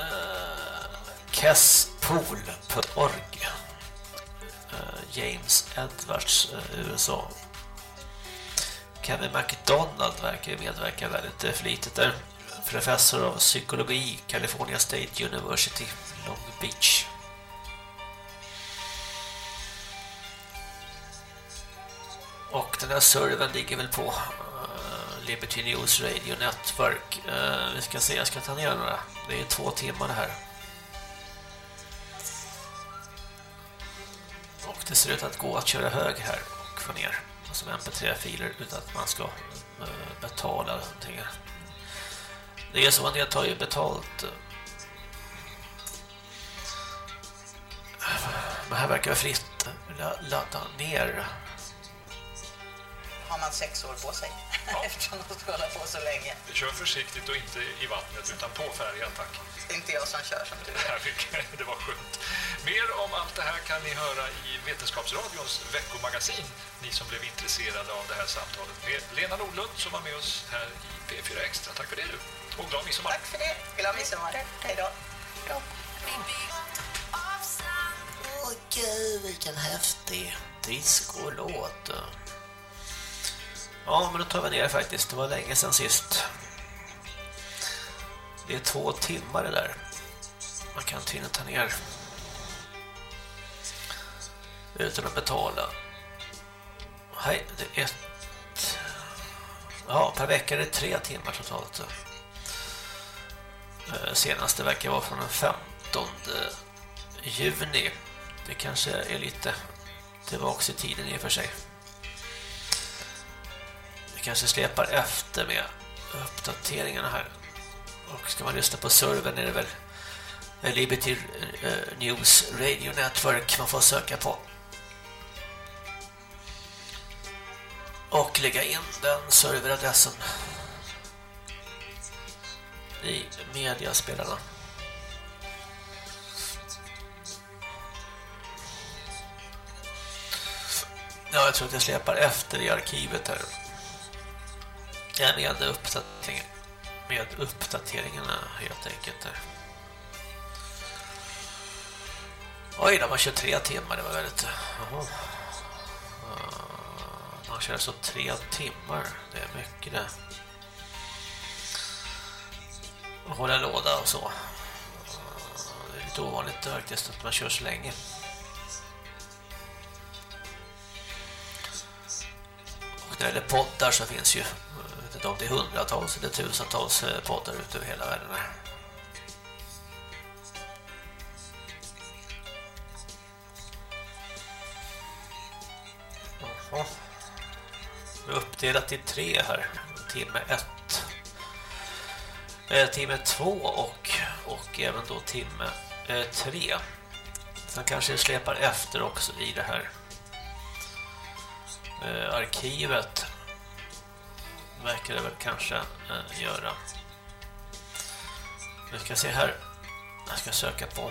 eh, kesspool.org uh, eh, James Edwards, uh, USA Kevin McDonald verkar medverka väldigt flitigt där professor av psykologi California State University Long Beach och den här servern ligger väl på uh, Liberty News Radio Network. Uh, vi ska se, jag ska ta ner några. Det är två timmar det här. Och det ser ut att gå att köra hög här och få ner. Som mp3-filer utan att man ska uh, betala någonting. Det är så att jag tar ju betalt men här verkar det fritt ladda ner har man sex år på sig (laughs) eftersom de ska hålla på så länge. Kör försiktigt och inte i vattnet utan på färjan, tack. Det är inte jag som kör som du är. (laughs) Det var skönt. Mer om allt det här kan ni höra i Vetenskapsradions veckomagasin. Ni som blev intresserade av det här samtalet med Lena Nordlund som var med oss här i P4 Extra. Tack för det du. Och glad midsommar. Tack för det. Glad midsommar. Hej då. Åh gud, vilken häftig discolåt. Ja, men då tar vi ner faktiskt. Det var länge sedan sist. Det är två timmar det där. Man kan tydligen ta ner. Utan att betala. Hej, det är ett... Ja, per vecka är det tre timmar totalt. Eh, senaste veckan var från den 15 juni. Det kanske är lite tillbaka i tiden i och för sig. Vi kanske släpar efter med uppdateringarna här. Och ska man lyssna på servern är det väl Liberty eh, News Radio Network man får söka på. Och lägga in den serveradressen i mediaspelarna. Ja, jag tror att jag släpar efter i arkivet här. Med uppdateringen. Med uppdateringarna helt enkelt där. Oj, det var 23 timmar. Det var väldigt... Jaha. Man kör alltså tre timmar. Det är mycket det. Och hålla låda och så. Det är lite ovanligt faktiskt att man kör så länge. Och när det gäller poddar så finns ju vet inte om det är hundratals eller tusentals eh, poddar ute över hela världen. Jaha. Vi är uppdelat i tre här. Timme ett. Eh, timme två och, och även då timme eh, tre. Sen kanske det släpar efter också i det här eh, arkivet. Verkar det väl kanske eh, göra. Vi ska se här. Jag ska söka på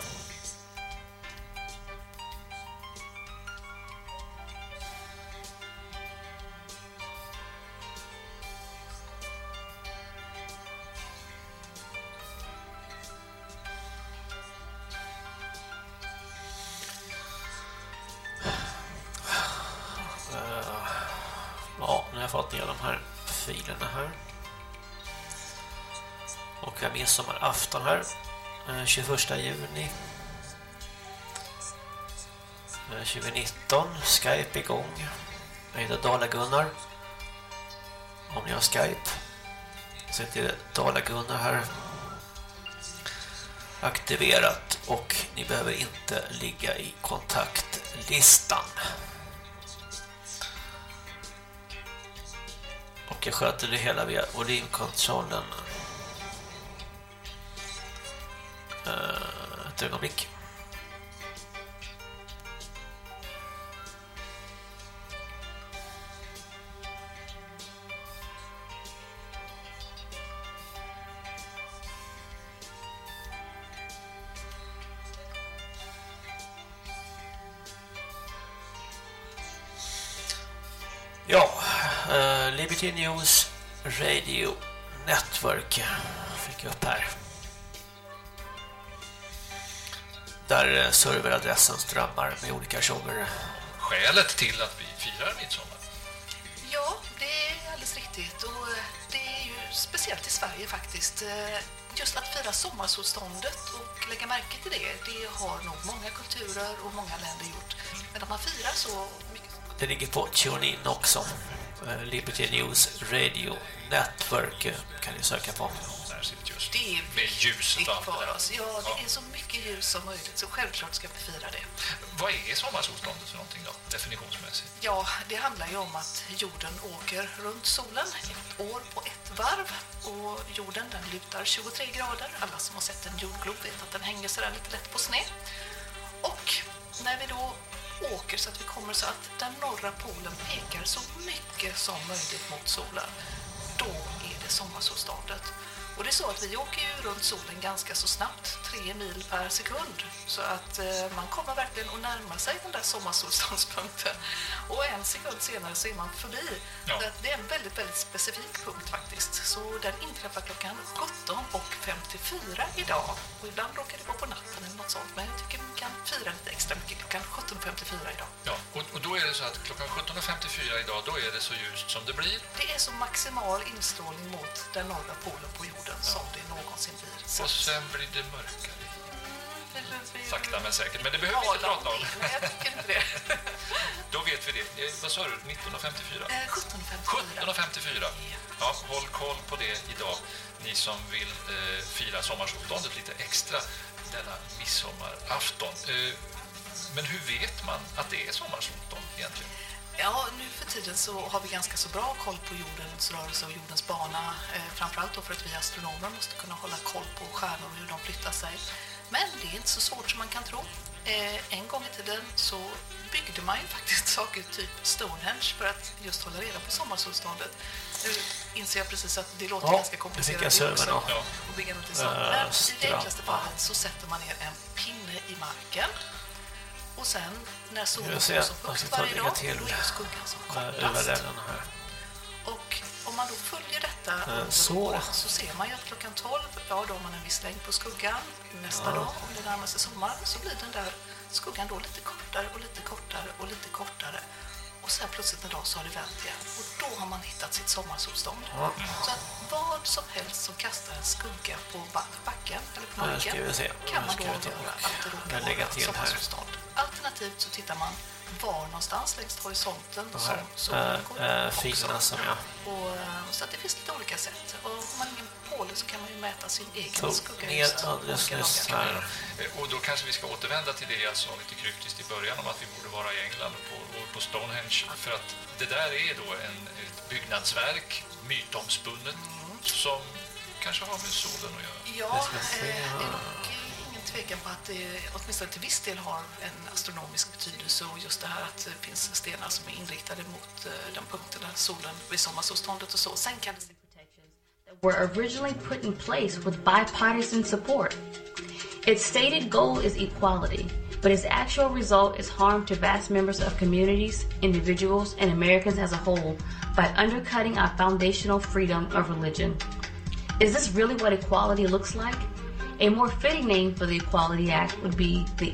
midsommarafton här. Eh, 21 juni. Eh, 2019. Skype igång. Jag heter Dala-Gunnar. Om ni har Skype. Så heter Dala-Gunnar här. Aktiverat. Och ni behöver inte ligga i kontaktlistan. Och jag sköter det hela via volymkontrollen. Ett ögonblick. Ja, eh, Liberty News Radio Network fick jag upp här. Där eh, serveradressen strömmar med olika shower. Skälet till att vi firar midsommar. Ja, det är alldeles riktigt. Och eh, det är ju speciellt i Sverige faktiskt. Eh, Just att fira sommarsolståndet och lägga märke till det, det har nog många kulturer och många länder gjort. Men att man firar så mycket Det ligger på TuneIn också. Liberty News Radio Network kan ni söka på. Just Det är med ljuset och allt för oss. Ja, det är så mycket ljus som möjligt, så självklart ska vi fira det. Vad är sommarsolståndet för någonting då, definitionsmässigt? Ja, det handlar ju om att jorden åker runt solen ett år på ett varv. Och jorden den lutar 23 grader. Alla som har sett en jordglob vet att den hänger sig där lite lätt på sned. Och när vi då åker så att vi kommer så att den norra polen pekar så mycket som möjligt mot solen, då är det sommarsolståndet. Och det är så att vi åker ju runt solen ganska så snabbt, tre mil per sekund. Så att eh, man kommer verkligen att närma sig den där sommarsolståndspunkten. Och en sekund senare så är man förbi. Ja. Det är en väldigt, väldigt specifik punkt faktiskt. Så den inträffar klockan 17.54 idag. Och ibland råkar det vara på natten eller något sånt. Men jag tycker man kan fira lite extra mycket klockan 17.54 idag. Ja, och, och då är det så att klockan 17.54 idag, då är det så ljust som det blir. Det är så maximal instrålning mot den norra polen på jorden som det någonsin blir. Så Och sen blir det mörkare. Sakta men säkert. Men det behöver vi inte prata om. Nej, jag tycker inte det. (laughs) Då vet vi det. Eh, Vad sa du? 1954? Eh, 17.54. 17.54. Ja, håll koll på det idag. Ni som vill eh, fira sommarsolståndet lite extra denna midsommarafton. Eh, men hur vet man att det är sommarsolstånd egentligen? Ja, nu för tiden så har vi ganska så bra koll på jordens rörelse och jordens bana. Eh, framförallt då för att vi astronomer måste kunna hålla koll på stjärnor och hur de flyttar sig. Men det är inte så svårt som man kan tro. Eh, en gång i tiden så byggde man ju (laughs) faktiskt saker typ Stonehenge för att just hålla reda på sommarsolståndet. Nu inser jag precis att det låter Ja, ganska komplicerat det också. Och bygga någonting sånt. Men i det enklaste fallet så sätter man ner en pinne i marken. Och sen när solen ser som högst varje dag, till då är skuggan som kortast. Och om man då följer detta under så. så ser man ju att klockan 12, ja då har man en viss längd på skuggan. Nästa Ja. dag, om det närmar sig sommar, så blir den där skuggan då lite kortare och lite kortare och lite kortare. Och sen plötsligt en dag så har det vänt igen. Och då har man hittat sitt sommarsolstånd. Ja. Så att vad som helst som kastar en skugga på ba- backen eller på marken kan man då avgöra att det råkar vara sommarsolstånd. Alternativt så tittar man var någonstans längs horisonten som solen går Äh, filerna som jag... Och, eh, så att det finns lite olika sätt. Och om man är ingen påle så kan man ju mäta sin egen skugga ner just alldeles olika nyss dagar. här. Eh, Och då kanske vi ska återvända till det jag sa lite kryptiskt i början om att vi borde vara i England på, på Stonehenge. För att det där är då en, ett byggnadsverk, mytomspunnet, som kanske har med solen att göra. Ja, eh, tvekan på att det åtminstone till viss del har en astronomisk betydelse och just det här att det finns stenar som är inriktade mot eh, den punkten där solen vid sommarsolståndet och så. Sen kan were originally put in place with bipartisan support. Its stated goal is equality, but its actual result is harm to vast members of communities, individuals, and Americans as a whole by undercutting our foundational freedom of religion. Is this really what equality looks like? A more fitting name for the Equality Act would be the.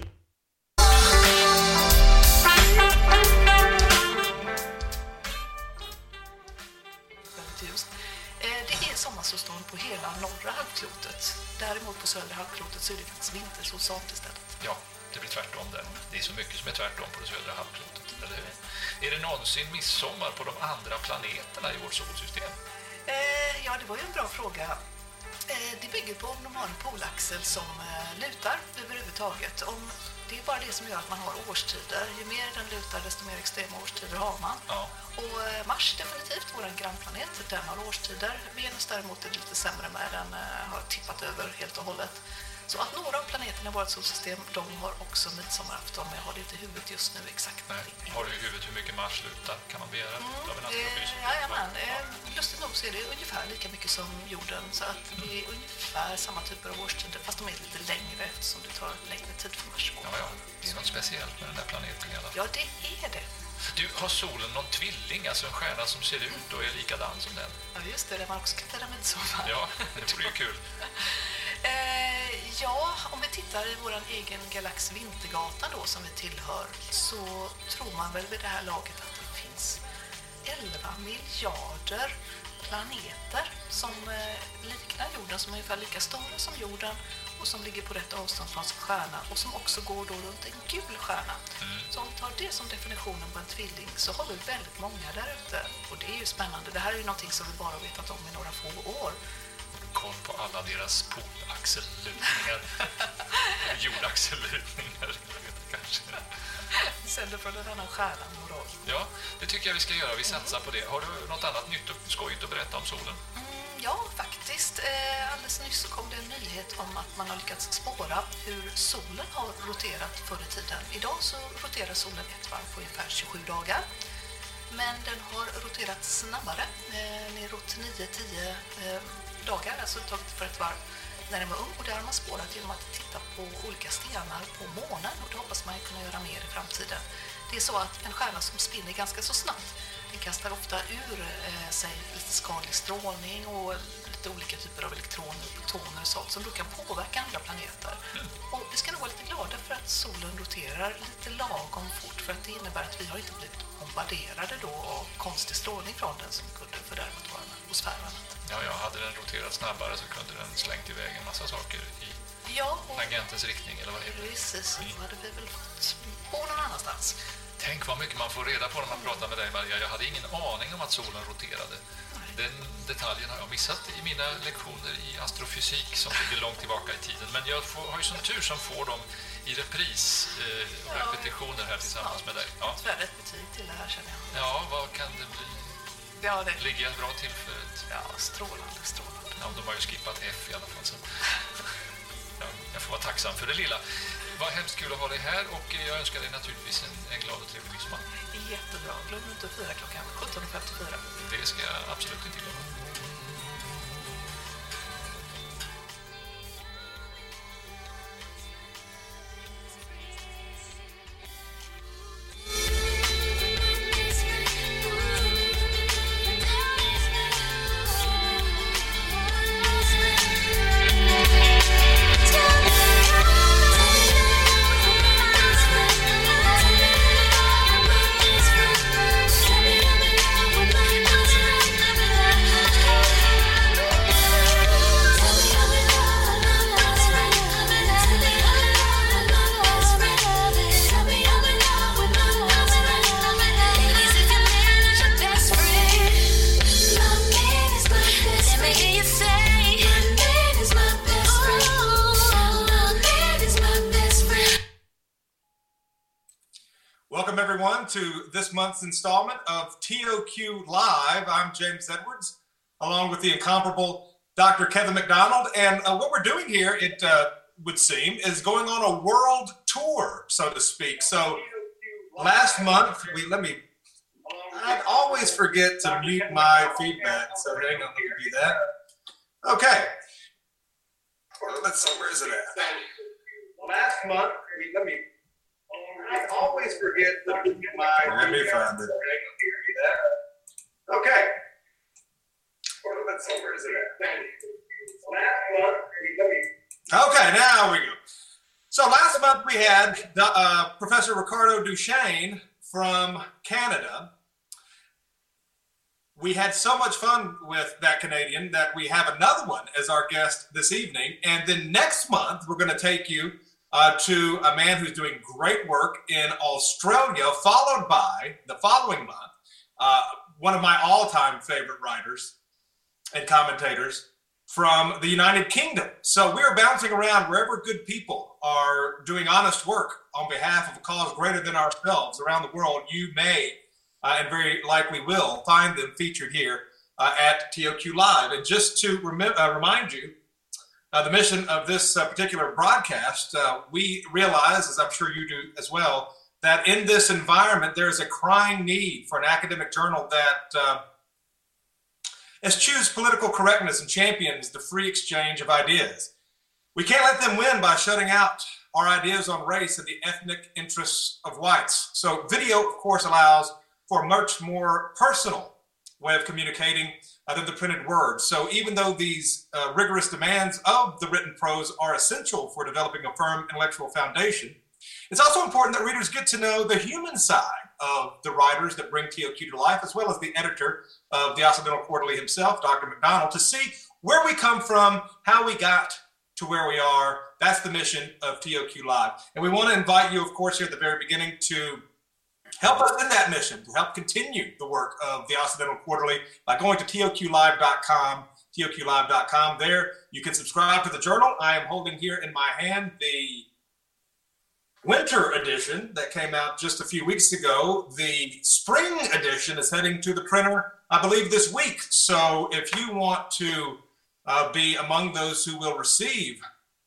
Eh, Det är sommarsolstånd på hela norra halvklotet. Däremot på södra halvklotet så är det faktiskt vintersolstånd istället. Ja, det blir tvärtom där. Det är så mycket som är tvärtom på det södra halvklotet, eller hur? Är det någonsin midsommar på de andra planeterna i vårt solsystem? Eh, ja, det var ju en bra fråga. Eh, det bygger på om de har en polaxel som eh, lutar överhuvudtaget. Om det är bara det som gör att man har årstider. Ju mer den lutar, desto mer extrema årstider har man. Ja. Och eh, Mars definitivt, vår grannplanet, den har årstider. Venus däremot är lite sämre med, den har tippat över helt och hållet. Så att några av planeterna i vårt solsystem, de har också midsommarafton, men jag har det inte i huvudet just nu exakt. Nej. Har du i huvudet hur mycket Mars lutar? Kan man begära Mm, av en astrofysiker? Eh, jajamän, eh, lustigt nog så är det ungefär lika mycket som jorden så att det är ungefär samma typer av årstider fast de är lite längre eftersom det tar längre tid för Mars. Ja, ja. Det är något speciellt med den där planeten i alla fall. Ja, det är det. Du, har solen någon tvilling, alltså en stjärna som ser ut och är likadan som den? Ja, just det, där man också kan fira midsommar. Ja, det vore ju kul. (laughs) Eh, ja, om vi tittar i vår egen galax Vintergatan då som vi tillhör så tror man väl vid det här laget att det finns 11 miljarder planeter som eh, liknar jorden, som är ungefär lika stora som jorden och som ligger på rätt avstånd från sin stjärna och som också går då runt en gul stjärna. Så om vi tar det som definitionen på en tvilling så har vi väldigt många där ute och det är ju spännande. Det här är ju någonting som vi bara vetat om i några få år. Koll på alla deras polaxellutningar. (laughs) Jordaxellutningar, kanske. Sänder från en annan stjärna moral. Ja, det tycker jag vi ska göra. Vi satsar på det. Har du något annat nytt och skojigt att berätta om solen? Mm, ja, faktiskt. Eh, alldeles nyss så kom det en nyhet om att man har lyckats spåra hur solen har roterat förr i tiden. Idag så roterar solen ett varv på ungefär 27 dagar. Men den har roterat snabbare, eh, neråt 9-10 eh, dagar, alltså tagit för ett varv när den var ung. Och det har man spårat genom att titta på olika stenar på månen och det hoppas man kunna göra mer i framtiden. Det är så att en stjärna som spinner ganska så snabbt, den kastar ofta ur eh, sig lite skadlig strålning och lite olika typer av elektroner, protoner och sånt som då kan påverka andra planeter. Och vi ska nog vara lite glada för att solen roterar lite lagom fort för att det innebär att vi har inte blivit bombarderade då av konstig strålning från den som kunde fördärva vår atmosfär och annat. Ja, ja, hade den roterat snabbare så kunde den slängt iväg en massa saker i Ja, och tangentens riktning, eller vad det heter. precis, då hade vi väl fått bo någon annanstans. Tänk vad mycket man får reda på när man pratar med dig, Maria. Jag hade ingen aning om att solen roterade. Den detaljen har jag missat i mina lektioner i astrofysik som ligger långt tillbaka i tiden. Men jag får, har ju sån tur som får dem i repris eh, och repetitioner här tillsammans med dig. Ja. Ett väldigt betyg till det här känner jag. ja, vad kan det bli? Ja, det... Ligger bra till för ett... Ja, strålande, strålande. Ja, de har ju skippat F i alla fall. Så. Ja, jag får vara tacksam för det lilla. Vad hemskt kul att ha dig här och jag önskar dig naturligtvis en, en glad och trevlig midsommar. Jättebra. Glöm inte att fira klockan 17.54. Det ska jag absolut inte glömma. This month's installment of TOQ Live. I'm James Edwards, along with the incomparable Dr. Kevin MacDonald. And uh, what we're doing here, it uh, would seem, is going on a world tour, so to speak. So last month, we let me. I always forget to mute my feedback, so hang on, let me do that. Okay. Let's see, where is it at? Last month, let me. I always forget to mute my. Let me find it. Okay. Let's see, where is it? Last month, let me. Okay, now we go. So last month we had uh, Professor Ricardo Duchesne from Canada. We had so much fun with that Canadian that we have another one as our guest this evening. And then next month, we're going to take you uh, to a man who's doing great work in Australia, followed by the following month, uh, one of my all time favorite writers and commentators from the United Kingdom. So we're bouncing around wherever good people are doing honest work on behalf of a cause greater than ourselves around the world. You may uh, and very likely will find them featured here uh, at TOQ Live. And just to remi- uh, remind you, uh, the mission of this uh, particular broadcast, uh, we realize, as I'm sure you do as well, that in this environment there is a crying need for an academic journal that eschews political correctness and champions the free exchange of ideas. We can't let them win by shutting out our ideas on race and the ethnic interests of whites. So, video, of course, allows for a much more personal way of communicating uh, than the printed word. So, even though these uh, rigorous demands of the written prose are essential for developing a firm intellectual foundation, it's also important that readers get to know the human side of the writers that bring TOQ to life, as well as the editor of the Occidental Quarterly himself, Dr. MacDonald, to see where we come from, how we got to where we are. That's the mission of TOQ Live. And we want to invite you, of course, here at the very beginning to help us in that mission, to help continue the work of the Occidental Quarterly by going to TOQLive.com, TOQLive.com. There you can subscribe to the journal. I am holding here in my hand the winter edition that came out just a few weeks ago. The spring edition is heading to the printer, I believe, this week. So if you want to uh, be among those who will receive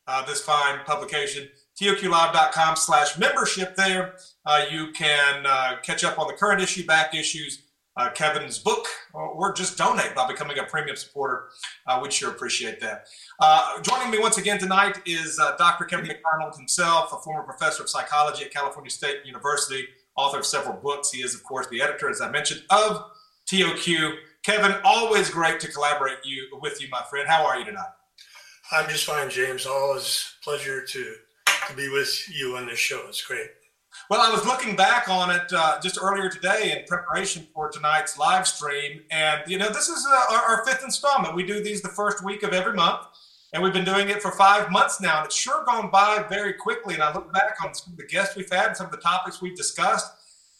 uh, this fine publication, TOQLive.com slash membership there. Uh, you can uh, catch up on the current issue, back issues, uh, Kevin's book, or, or, just donate by becoming a premium supporter. Uh, we'd sure appreciate that. Uh, joining me once again tonight is uh, Dr. Kevin MacDonald himself, a former professor of psychology at California State University, author of several books. He is, of course, the editor, as I mentioned, of TOQ. Kevin, always great to collaborate you with you, my friend. How are you tonight? I'm just fine, James. Always pleasure to to be with you on this show. It's great. Well, I was looking back on it uh, just earlier today in preparation for tonight's live stream, and you know, this is uh, our, our, fifth installment. We do these the first week of every month, and we've been doing it for five months now, and it's sure gone by very quickly. And I look back on some of the guests we've had, and some of the topics we've discussed.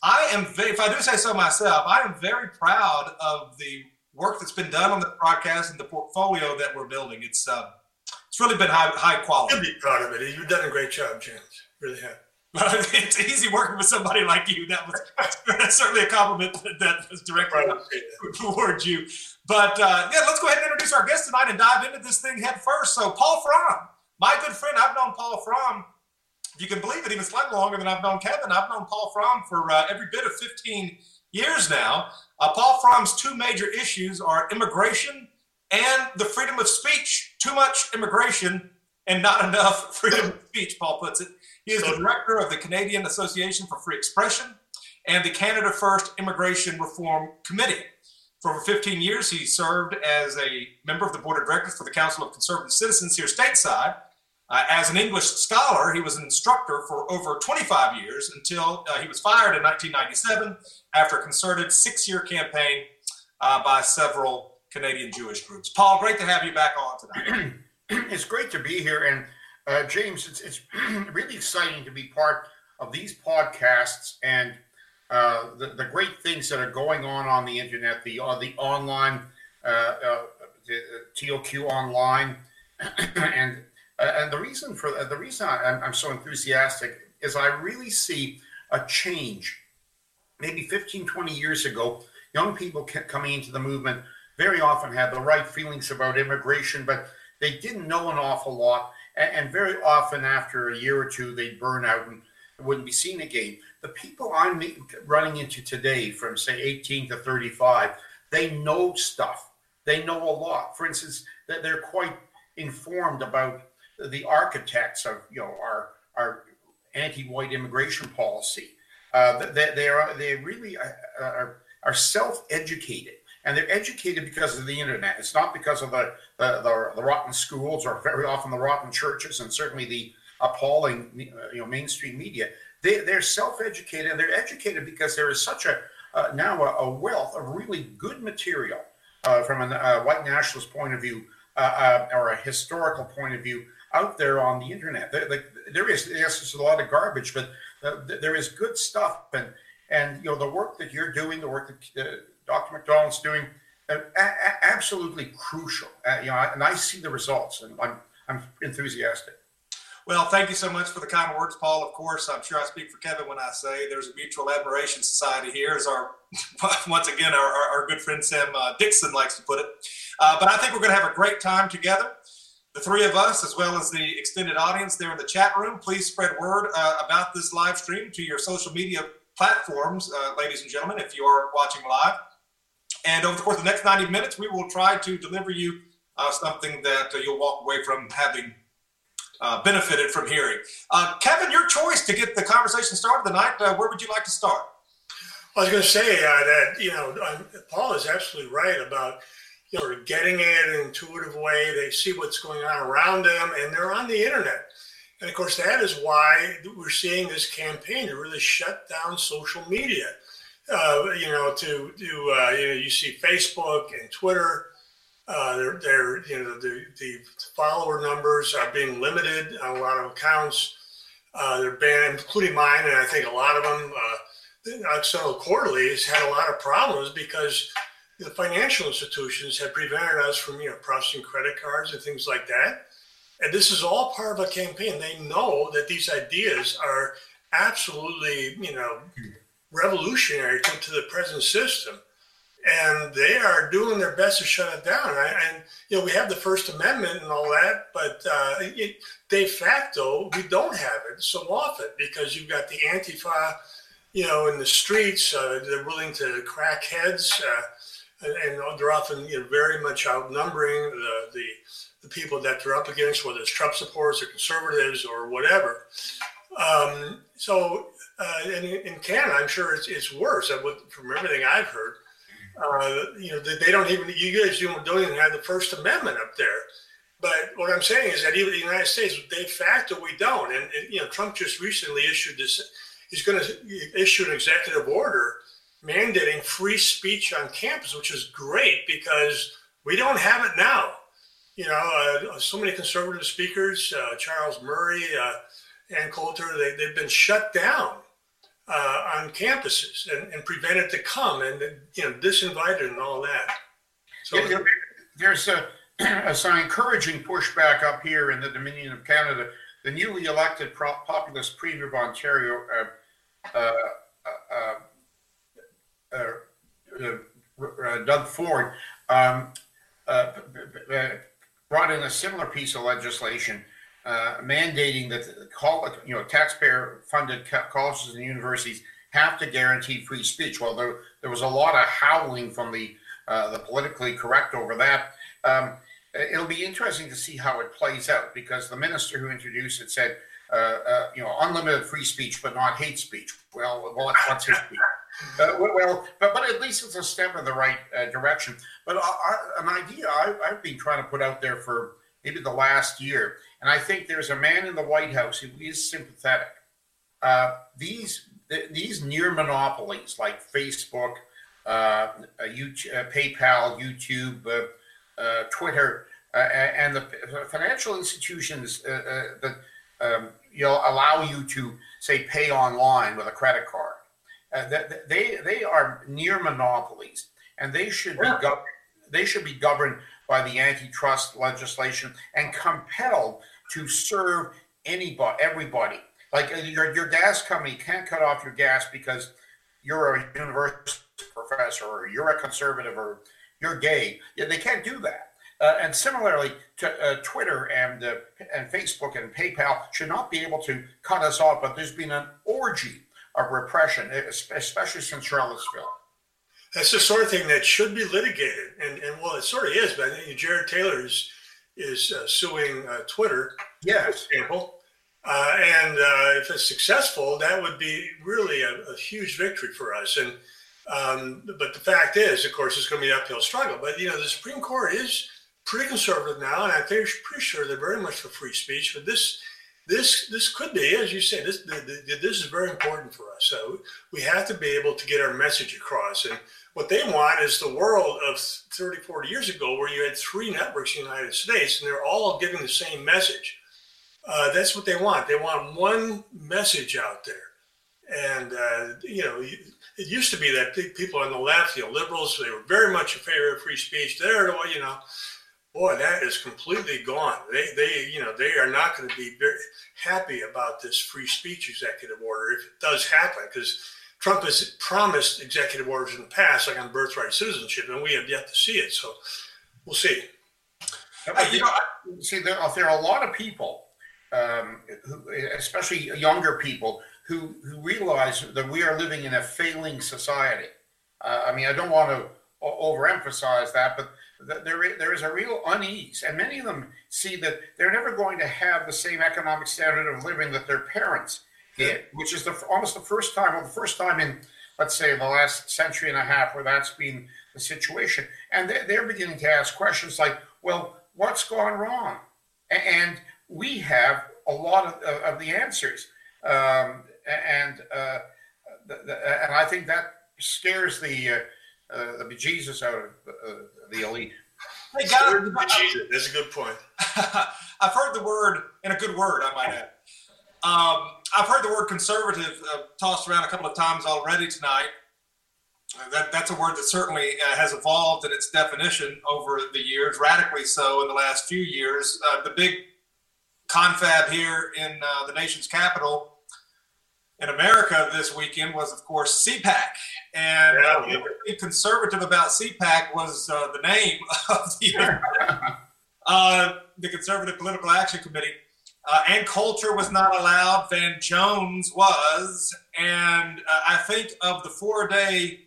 I am, very, if I do say so myself, I am very proud of the work that's been done on the broadcast and the portfolio that we're building. It's uh, it's really been high high quality. You'll be proud of it. You've done a great job, James. Really have. (laughs) it's easy working with somebody like you. That was (laughs) that's certainly a compliment that was directly towards you. But uh, yeah, let's go ahead and introduce our guest tonight and dive into this thing head first. So, Paul Fromm, my good friend, I've known Paul Fromm, if you can believe it, even slightly longer than I've known Kevin. I've known Paul Fromm for uh, every bit of 15 years now. Uh, Paul Fromm's two major issues are immigration and the freedom of speech. Too much immigration and not enough (laughs) freedom of speech, Paul puts it. He is the director of the Canadian Association for Free Expression and the Canada First Immigration Reform Committee. For over 15 years, he served as a member of the board of directors for the Council of Conservative Citizens here stateside. Uh, as an English scholar, he was an instructor for over 25 years until uh, he was fired in 1997 after a concerted six year campaign uh, by several Canadian Jewish groups. Paul, great to have you back on tonight. (clears throat) it's great to be here. And uh, James, it's, it's (clears throat) really exciting to be part of these podcasts and uh, the, the great things that are going on on the internet, the, uh, the online, uh, uh, the (clears throat) uh, TOQ online. and, and the reason for the reason I, I'm so enthusiastic is I really see a change. Maybe 15, 20 years ago, young people coming into the movement very often had the right feelings about immigration, but they didn't know an awful lot. And, and very often, after a year or two, they'd burn out and wouldn't be seen again. The people I'm running into today, from say 18 to 35, they know stuff. They know a lot. For instance, that they're quite informed about the architects of you know our our anti-white immigration policy. Uh, they, they are they really uh, are, are self-educated, and they're educated because of the internet. It's not because of the the, the, the rotten schools or very often the rotten churches, and certainly the appalling uh, you know mainstream media. They they're self-educated, and they're educated because there is such a uh, now a, a wealth of really good material uh, from a uh, white nationalist point of view uh, uh, or a historical point of view out there on the internet. There, like, there is yes, there's a lot of garbage, but there is good stuff, and and you know the work that you're doing, the work that Dr. MacDonald's doing, uh, a- a- absolutely crucial. Uh, you know, and I see the results, and I'm I'm enthusiastic. Well, thank you so much for the kind words, Paul. Of course, I'm sure I speak for Kevin when I say there's a mutual admiration society here, as our (laughs) once again our, our, our good friend Sam uh, Dixon likes to put it. Uh, but I think we're going to have a great time together. The three of us, as well as the extended audience there in the chat room, please spread word uh, about this live stream to your social media platforms, uh, ladies and gentlemen, if you are watching live. And over the course of the next 90 minutes, we will try to deliver you uh, something that uh, you'll walk away from having uh, benefited from hearing. Uh, Kevin, your choice to get the conversation started tonight. Uh, where would you like to start? I was going to say uh, that you know Paul is absolutely right about you know getting it in an intuitive way. They see what's going on around them, and they're on the internet. And of course, that is why we're seeing this campaign to really shut down social media. Uh, you know, to do uh, you know you see Facebook and Twitter. Uh, they're, they're you know the, the follower numbers are being limited on a lot of accounts. Uh, they're banned, including mine, and I think a lot of them. Uh, the Occidental Quarterly has had a lot of problems because the financial institutions have prevented us from, you know, processing credit cards and things like that. And this is all part of a campaign. They know that these ideas are absolutely, you know, revolutionary to, to the present system. And they are doing their best to shut it down. I, and, you know, we have the First Amendment and all that, but uh, it, de facto, we don't have it so often because you've got the Antifa, you know, in the streets. Uh, they're willing to crack heads. Uh, and, and they're often you know, very much outnumbering the, the, the people that they're up against, whether it's Trump supporters or conservatives or whatever. Um, so, uh, and in, Canada, I'm sure it's, it's worse. From everything I've heard, uh, you know, they, don't even, you guys don't, don't even have the First Amendment up there. But what I'm saying is that even the United States, de facto, we don't. And, and you know, Trump just recently issued this, he's going to issue an executive order mandating free speech on campus, which is great because we don't have it now. You know, uh, so many conservative speakers, uh, Charles Murray, uh, Ann Coulter, they, they've been shut down uh, on campuses and, and prevented to come and, you know, disinvited and all that. So Yeah, there- there's a, (clears throat) a encouraging pushback up here in the Dominion of Canada. The newly elected pro- populist Premier of Ontario, uh, uh, uh, uh, uh, Doug Ford, um, brought in a similar piece of legislation uh, mandating that the you know, taxpayer-funded co- colleges and universities have to guarantee free speech. Well, there, there was a lot of howling from the uh, the politically correct over that. Um, it'll be interesting to see how it plays out because the minister who introduced it said, uh, uh, you know, unlimited free speech but not hate speech. Well, well, what's hate speech? Uh, well, but, but at least it's a step in the right uh, direction. But uh, an idea I, I've been trying to put out there for maybe the last year, and I think there's a man in the White House who is sympathetic. Uh, these th- these near monopolies like Facebook, uh, uh, YouTube, uh, PayPal, YouTube, uh, uh, Twitter, and the financial institutions that um, you know allow you to say pay online with a credit card. That they they are near monopolies, and they should be gov- they should be governed by the antitrust legislation and compelled to serve anybody, everybody. Like uh, your your gas company can't cut off your gas because you're a university professor or you're a conservative or you're gay. Yeah, they can't do that. Uh, and similarly, to, uh, Twitter and uh, and Facebook and PayPal should not be able to cut us off. But there's been an orgy of repression, especially since Charlottesville. That's the sort of thing that should be litigated, and and well, it sort of is. But I think Jared Taylor is is uh, suing uh, Twitter, yes. for example, uh, and uh, if it's successful, that would be really a, a huge victory for us. And um, but the fact is, of course, it's going to be an uphill struggle. But you know, the Supreme Court is pretty conservative now, and I'm pretty pretty sure they're very much for free speech. But this this this could be, as you said, this the, the, this is very important for us. So we have to be able to get our message across. And what they want is the world of 30, 40 years ago, where you had three networks in the United States, and they're all giving the same message. Uh, that's what they want. They want one message out there. And uh, you know, it used to be that people on the left, know, liberals, they were very much in favor of free speech. They're, you know, boy, that is completely gone. They, they, you know, they are not going to be very happy about this free speech executive order if it does happen, because Trump has promised executive orders in the past, like on birthright citizenship, and we have yet to see it. So we'll see. you know, see, there are, there are a lot of people, um, who, especially younger people, who, who realize that we are living in a failing society. Uh, I mean, I don't want to overemphasize that, but th- there there is a real unease, and many of them see that they're never going to have the same economic standard of living that their parents did, which is the, almost the first time, or the first time in, let's say, the last century and a half, where that's been the situation. And they're, they're beginning to ask questions like, well, what's gone wrong? And we have a lot of, of the answers. Um, and uh, the, the, and I think that scares the uh, uh, the bejesus out of uh, the elite. Hey, guys, That's a good point. (laughs) I've heard the word, and a good word, I might add. Um, I've heard the word conservative uh, tossed around a couple of times already tonight. Uh, That, that's a word that certainly uh, has evolved in its definition over the years, radically so in the last few years. Uh, the big confab here in uh, the nation's capital in America this weekend was, of course, CPAC. And uh, what really conservative about CPAC was uh, the name (laughs) of the, (laughs) uh, the Conservative Political Action Committee. Uh, Ann Coulter was not allowed. Van Jones was. And uh, I think of the four day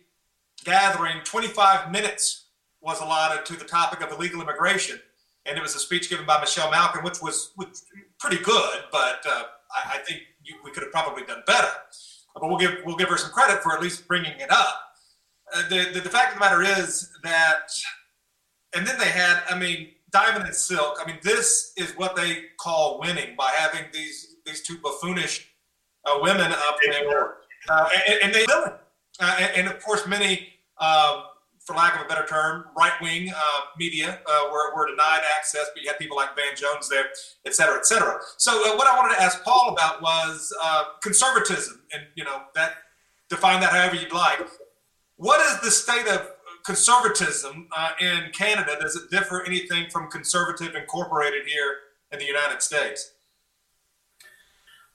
gathering, 25 minutes was allotted to the topic of illegal immigration. And it was a speech given by Michelle Malkin, which was, pretty good, but uh, I, I think you, we could have probably done better. But we'll give, we'll give her some credit for at least bringing it up. Uh, the, the, the fact of the matter is that, and then they had, I mean, Diamond and Silk. I mean, this is what they call winning by having these these two buffoonish uh, women up there, uh, and, and they. Uh, and, and of course, many, uh, for lack of a better term, right wing uh, media uh, were, were denied access, but you had people like Van Jones there, et cetera, et cetera. So, uh, what I wanted to ask Paul about was uh, conservatism, and you know that define that however you'd like. What is the state of conservatism uh, in Canada? Does it differ anything from conservative incorporated here in the United States?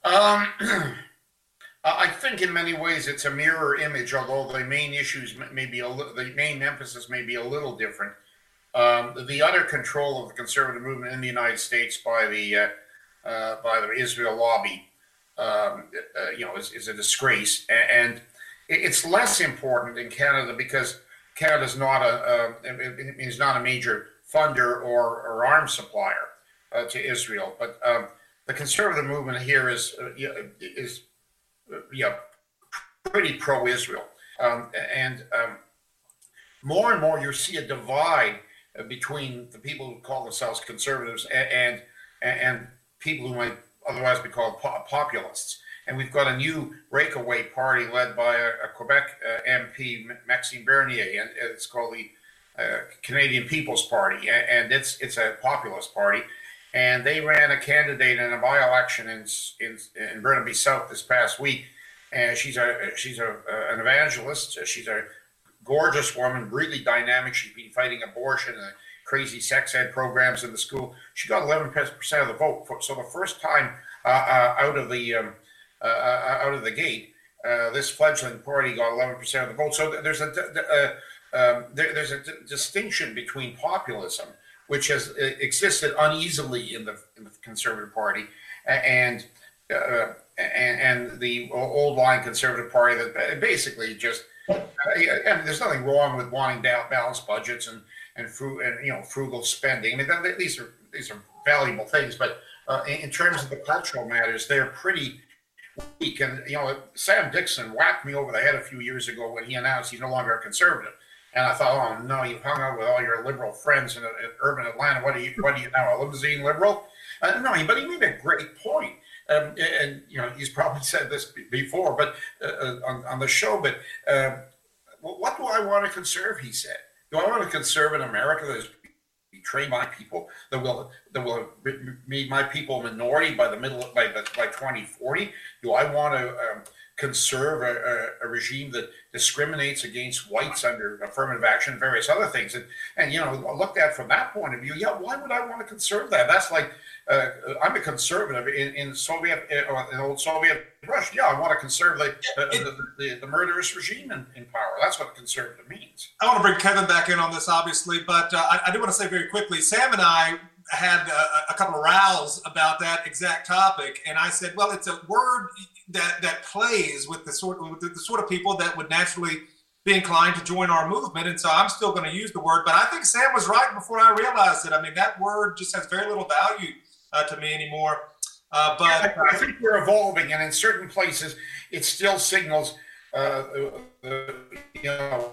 Um, (clears throat) I think in many ways it's a mirror image, although the main issues may be a li- the main emphasis may be a little different. Um, the utter control of the conservative movement in the United States by the uh, uh, by the Israel lobby, um, uh, you know, is, is a disgrace, and it's less important in Canada because Canada's not a, is not a major funder or, or arms supplier uh, to Israel, but um, the conservative movement here is uh, is uh, yeah pretty pro-Israel, um, and um, more and more you see a divide uh, between the people who call themselves conservatives and and, and people who might otherwise be called po- populists. And we've got a new breakaway party led by a, a Quebec uh, MP, Maxime Bernier, and it's called the uh, Canadian People's Party, and it's it's a populist party. And they ran a candidate in a by-election in in, in Burnaby South this past week. And she's a she's a, an evangelist. She's a gorgeous woman, really dynamic. She's been fighting abortion and crazy sex ed programs in the school. She got 11% of the vote. So the first time uh, uh, out of the um, uh, uh, out of the gate. Uh, this fledgling party got 11% of the vote. So there's a uh, um, there, there's a d- distinction between populism, which has existed uneasily in the, in the Conservative Party, and uh, and, and the old line Conservative Party that basically just. I mean, there's nothing wrong with wanting ba- balanced budgets and and, fru- and you know frugal spending. I mean, that, these are these are valuable things, but uh, in, in terms of the cultural matters, they're pretty And you know, Sam Dixon whacked me over the head a few years ago when he announced he's no longer a conservative. And I thought, oh no, you've hung out with all your liberal friends in, in urban Atlanta. What are you? What are you now? A limousine liberal? Uh, no, but he made a great point. Um, and, you know, he's probably said this before, but uh, uh, on, on the show. But um, what do I want to conserve? He said. Do I want to conserve an America that has betrayed my people, that will that will be- my people a minority by the middle by the, by 2040? Do I want to um, conserve a, a, a regime that discriminates against whites under affirmative action and various other things? And and you know, looked at from that point of view, yeah, why would I want to conserve that? That's like uh, I'm a conservative in, in Soviet uh, in old Soviet Russia. Yeah, I want to conserve the the, the, the murderous regime in, in power. That's what conservative means. I want to bring Kevin back in on this, obviously, but uh, I, I do want to say very quickly Sam and I had a, a couple of rows about that exact topic, and I said, well, it's a word that, that plays with the, sort, with the sort of people that would naturally be inclined to join our movement, and so I'm still going to use the word, but I think Sam was right before I realized it. I mean, that word just has very little value uh, to me anymore. Uh, but I, I think we're evolving, and in certain places, it still signals, uh, uh, you know,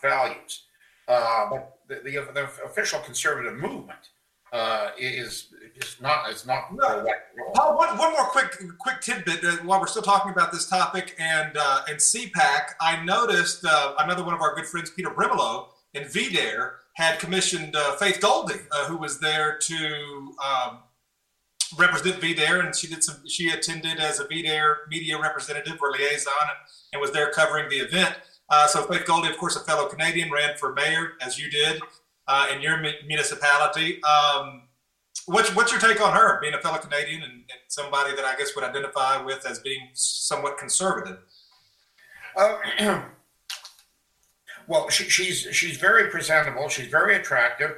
values. Uh, but the, the, the official conservative movement uh, is is not is not correct. Paul, one, one more quick quick tidbit uh, while we're still talking about this topic and uh, and CPAC. I noticed uh, another one of our good friends, Peter Brimelow, in VDARE, had commissioned uh, Faith Goldy, uh, who was there to um, represent VDARE, and she did some. She attended as a VDARE media representative or liaison, and, and was there covering the event. Uh, so Faith Goldy, of course, a fellow Canadian, ran for mayor as you did uh, in your mu- municipality. Um, what's what's your take on her being a fellow Canadian and, and somebody that I guess would identify with as being somewhat conservative? Uh, (clears throat) well, she, she's she's very presentable. She's very attractive.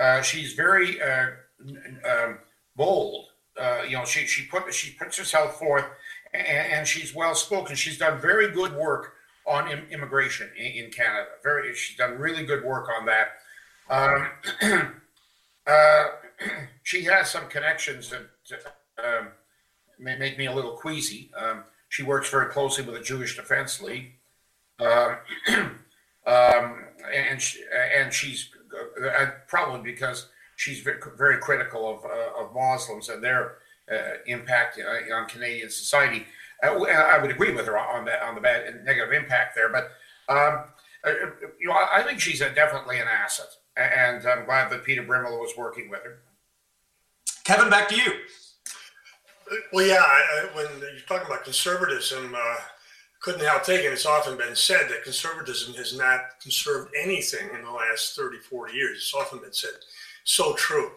Uh, she's very uh, um, bold. Uh, you know, she she put she puts herself forth, and, and she's well spoken. She's done very good work on Im- immigration in, in Canada. Very, she's done really good work on that. Um, (clears throat) uh, (clears throat) she has some connections that um, may make me a little queasy. Um, she works very closely with the Jewish Defense League, um, (clears throat) and she, and she's uh, probably because she's very critical of, uh, of Muslims and their uh, impact uh, on Canadian society. Uh, I would agree with her on that on the bad negative impact there, but um, uh, you know I I think she's definitely an asset, and I'm glad that Peter Brimmel was working with her. Kevin, back to you. Well, yeah, I, I, when you're talking about conservatism, uh, couldn't help thinking it's often been said that conservatism has not conserved anything in the last 30, 40 years. It's often been said. So true.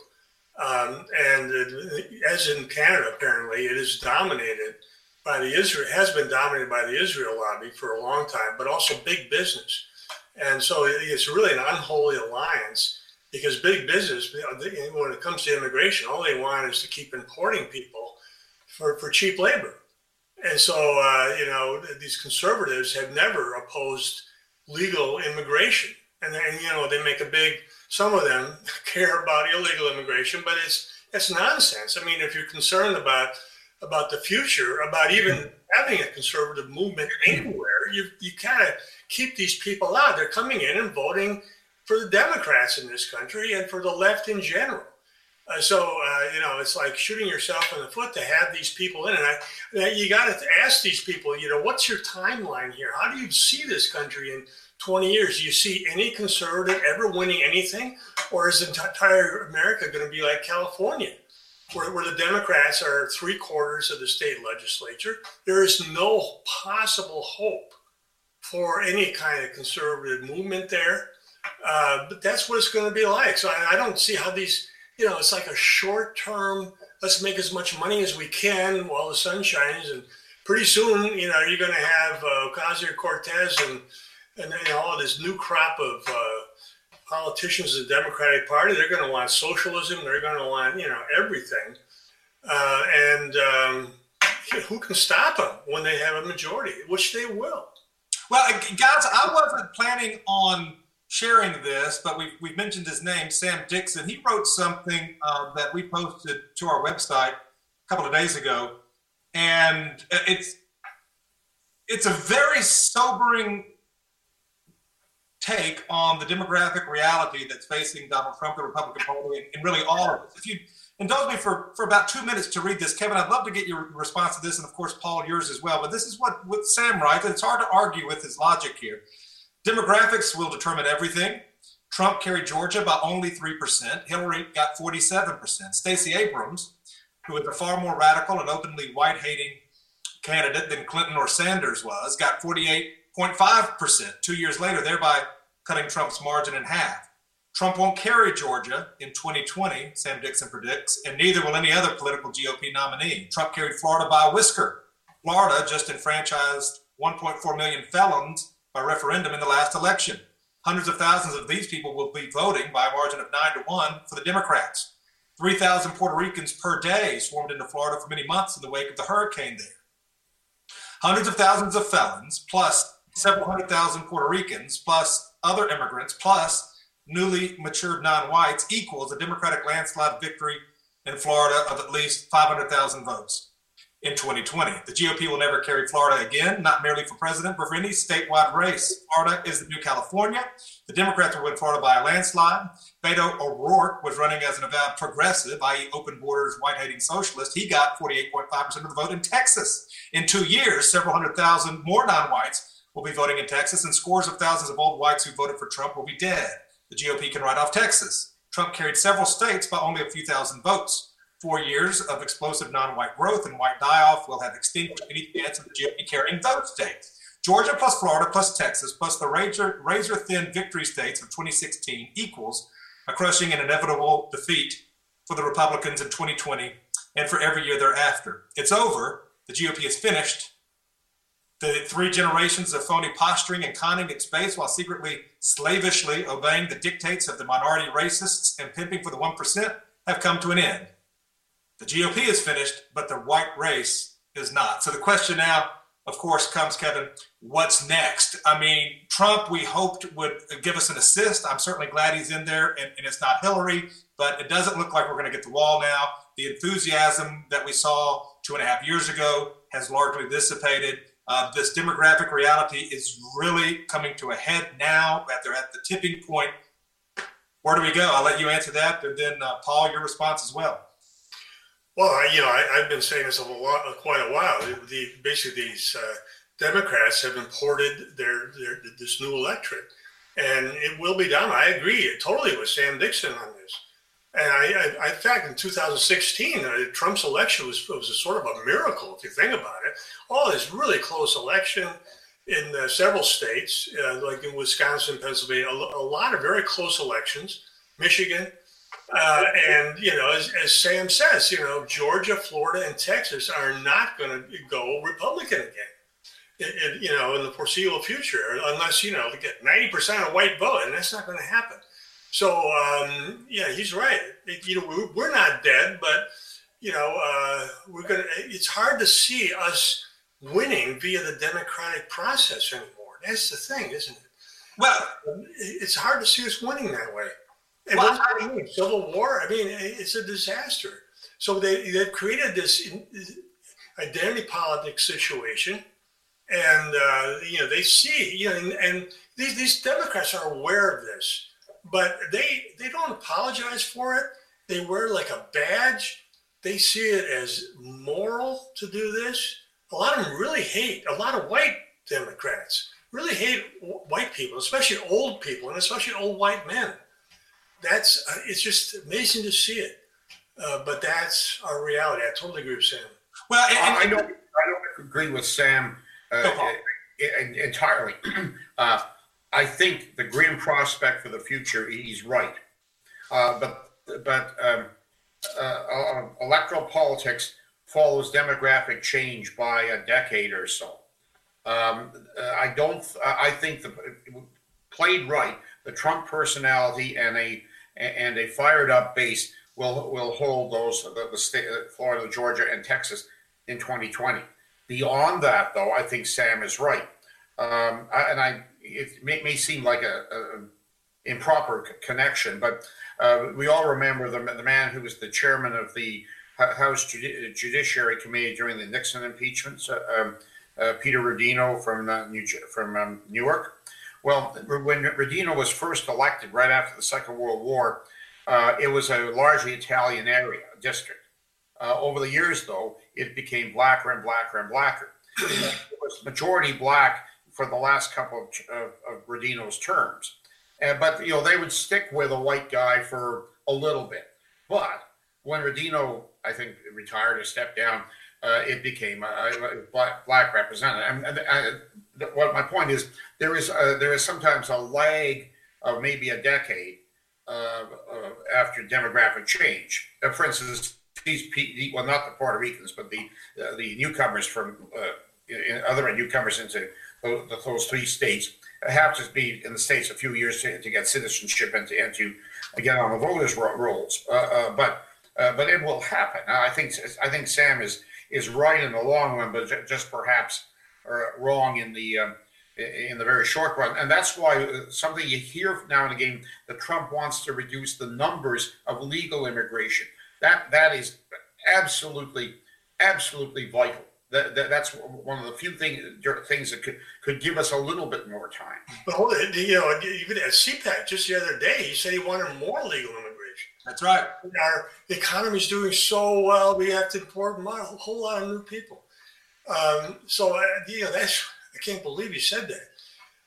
Um, and it, as in Canada, apparently, it is dominated by the Israel, has been dominated by the Israel lobby for a long time, but also big business. And so it's really an unholy alliance because big business, you know, they- when it comes to immigration, all they want is to keep importing people for, for cheap labor. And so, uh, you know, these conservatives have never opposed legal immigration. And then, you know, they make a big, some of them (laughs) care about illegal immigration, but it's, it's nonsense. I mean, if you're concerned about, about the future, about even having a conservative movement anywhere, you, you kind of keep these people out. They're coming in and voting for the Democrats in this country and for the left in general. Uh, so uh, you know, it's like shooting yourself in the foot to have these people in. And I, you got to ask these people, you know, what's your timeline here? How do you see this country in 20 years? Do you see any conservative ever winning anything, or is entire America going to be like California, where, where the Democrats are three quarters of the state legislature? There is no possible hope for any kind of conservative movement there. Uh, but that's what it's going to be like. So I, I don't see how these, you know, it's like a short term, let's make as much money as we can while the sun shines and pretty soon, you know, you're going to have uh, Ocasio Cortez and and you know, all this new crop of uh, politicians in the Democratic Party. They're going to want socialism. They're going to want you know everything. Uh, and um, who can stop them when they have a majority, which they will. Well, uh, guys, I wasn't planning on sharing this, but we've, we've mentioned his name, Sam Dixon. He wrote something uh, that we posted to our website a couple of days ago, and it's it's a very sobering take on the demographic reality that's facing Donald Trump, the Republican Party, and, and really all of us. If you indulge me for, for about two minutes to read this, Kevin, I'd love to get your response to this, and of course, Paul, yours as well. But this is what, what Sam writes, and it's hard to argue with his logic here. Demographics will determine everything. Trump carried Georgia by only 3%. Hillary got 47%. Stacey Abrams, who is a far more radical and openly white hating candidate than Clinton or Sanders was, got 48.5% two years later, thereby cutting Trump's margin in half. Trump won't carry Georgia in 2020, Sam Dixon predicts, and neither will any other political GOP nominee. Trump carried Florida by a whisker. Florida just enfranchised 1.4 million felons by referendum in the last election. Hundreds of thousands of these people will be voting by a margin of 9 to 1 for the Democrats. 3,000 Puerto Ricans per day swarmed into Florida for many months in the wake of the hurricane there. Hundreds of thousands of felons, plus several hundred thousand Puerto Ricans, plus other immigrants, plus newly matured non whites equals a Democratic landslide victory in Florida of at least 500,000 votes in 2020. The GOP will never carry Florida again, not merely for president, but for any statewide race. Florida is the new California. The Democrats will win Florida by a landslide. Beto O'Rourke was running as an avowed progressive, i.e., open borders, white hating socialist. He got 48.5% of the vote in Texas. In two years, several hundred thousand more non whites will be voting in Texas, and scores of thousands of old whites who voted for Trump will be dead. The GOP can write off Texas. Trump carried several states by only a few thousand votes. Four years of explosive non-white growth and white die-off will have extinguished any chance of the GOP carrying those states. Georgia plus Florida plus Texas plus the razor, razor-thin victory states of 2016 equals a crushing and inevitable defeat for the Republicans in 2020 and for every year thereafter. It's over. The GOP is finished. The three generations of phony posturing and conning its base while secretly slavishly obeying the dictates of the minority racists and pimping for the 1% have come to an end. The GOP is finished, but the white race is not. So the question now, of course, comes, Kevin, what's next? I mean, Trump, we hoped would give us an assist. I'm certainly glad he's in there, and, and it's not Hillary, but it doesn't look like we're going to get the wall now. The enthusiasm that we saw two and a half years ago has largely dissipated. Uh, this demographic reality is really coming to a head now that they're at the tipping point. Where do we go? I'll let you answer that, and then uh, Paul, your response as well. Well, I, you know, I, have been saying this a lot, quite a while. The, the basically these uh, Democrats have imported their, their this new electorate, and it will be done. I agree totally with Sam Dixon on this. And I, I, in fact, in 2016, uh, Trump's election was, was a sort of a miracle, if you think about it. All this really close election in uh, several states, uh, like in Wisconsin, Pennsylvania, a, a, lot of very close elections, Michigan. Uh, and, you know, as, as, Sam says, you know, Georgia, Florida, and Texas are not going to go Republican again. In, in, you know, in the foreseeable future, unless you know they get ninety percent of white vote, and that's not going to happen. So um, yeah, he's right. It, you know, we're not dead, but you know, uh, we're gonna. It's hard to see us winning via the democratic process anymore. That's the thing, isn't it? Well, it's hard to see us winning that way. And Well, what's on? Civil War. I mean, it's a disaster. So they they've created this identity politics situation, and uh, you know they see you know, and, and these these Democrats are aware of this but they they don't apologize for it. They wear like a badge. They see it as moral to do this. A lot of them really hate. A lot of white Democrats really hate white people, especially old people, and especially old white men. That's uh, it's just amazing to see it. Uh, but that's our reality. I totally agree with Sam. Well, I don't. I don't agree with Sam uh, en- entirely. (clears throat) uh, I think the grim prospect for the future. He's right, uh, but but um, uh, uh, electoral politics follows demographic change by a decade or so. Um, uh, I don't. I think the played right, the Trump personality and a and a fired up base will will hold those the, the state Florida, Georgia, and Texas in 2020. Beyond that, though, I think Sam is right, um, I, and I it may, may seem like a, a improper c- connection, but uh, we all remember the, the man who was the chairman of the Ho- House Judi- Judiciary Committee during the Nixon impeachment, uh, um, uh, Peter Rodino from uh, New from um, Newark. Well, when Rodino was first elected right after the Second World War, uh, it was a largely Italian area district. Uh, over the years, though, it became blacker and blacker and blacker. it was majority black for the last couple of, of, of Rodino's terms. Uh, but you know they would stick with a white guy for a little bit. But when Rodino, I think, retired or stepped down, uh, it became a, a black, black representative. And, and, and what my point is, there is uh there is sometimes a lag of maybe a decade uh, uh, after demographic change. Uh, for instance, these well, not the Puerto Ricans, but the uh, the newcomers from in, other newcomers into those, three states have to be in the states a few years to, to get citizenship and to, and to get on the voters' ro- rolls. Uh, uh, but uh, but it will happen. I think I think Sam is is right in the long run, but ju- just perhaps uh, wrong in the um, in the very short run. And that's why uh, something you hear now and again that Trump wants to reduce the numbers of legal immigration. That that is absolutely absolutely vital. That, that that's one of the few things things that could could give us a little bit more time. But hold it, you know, even at CPAC just the other day, he said he wanted more legal immigration. That's right. Our economy is doing so well, we have to import a whole lot of new people. Um, so, uh, you know, that's I can't believe he said that.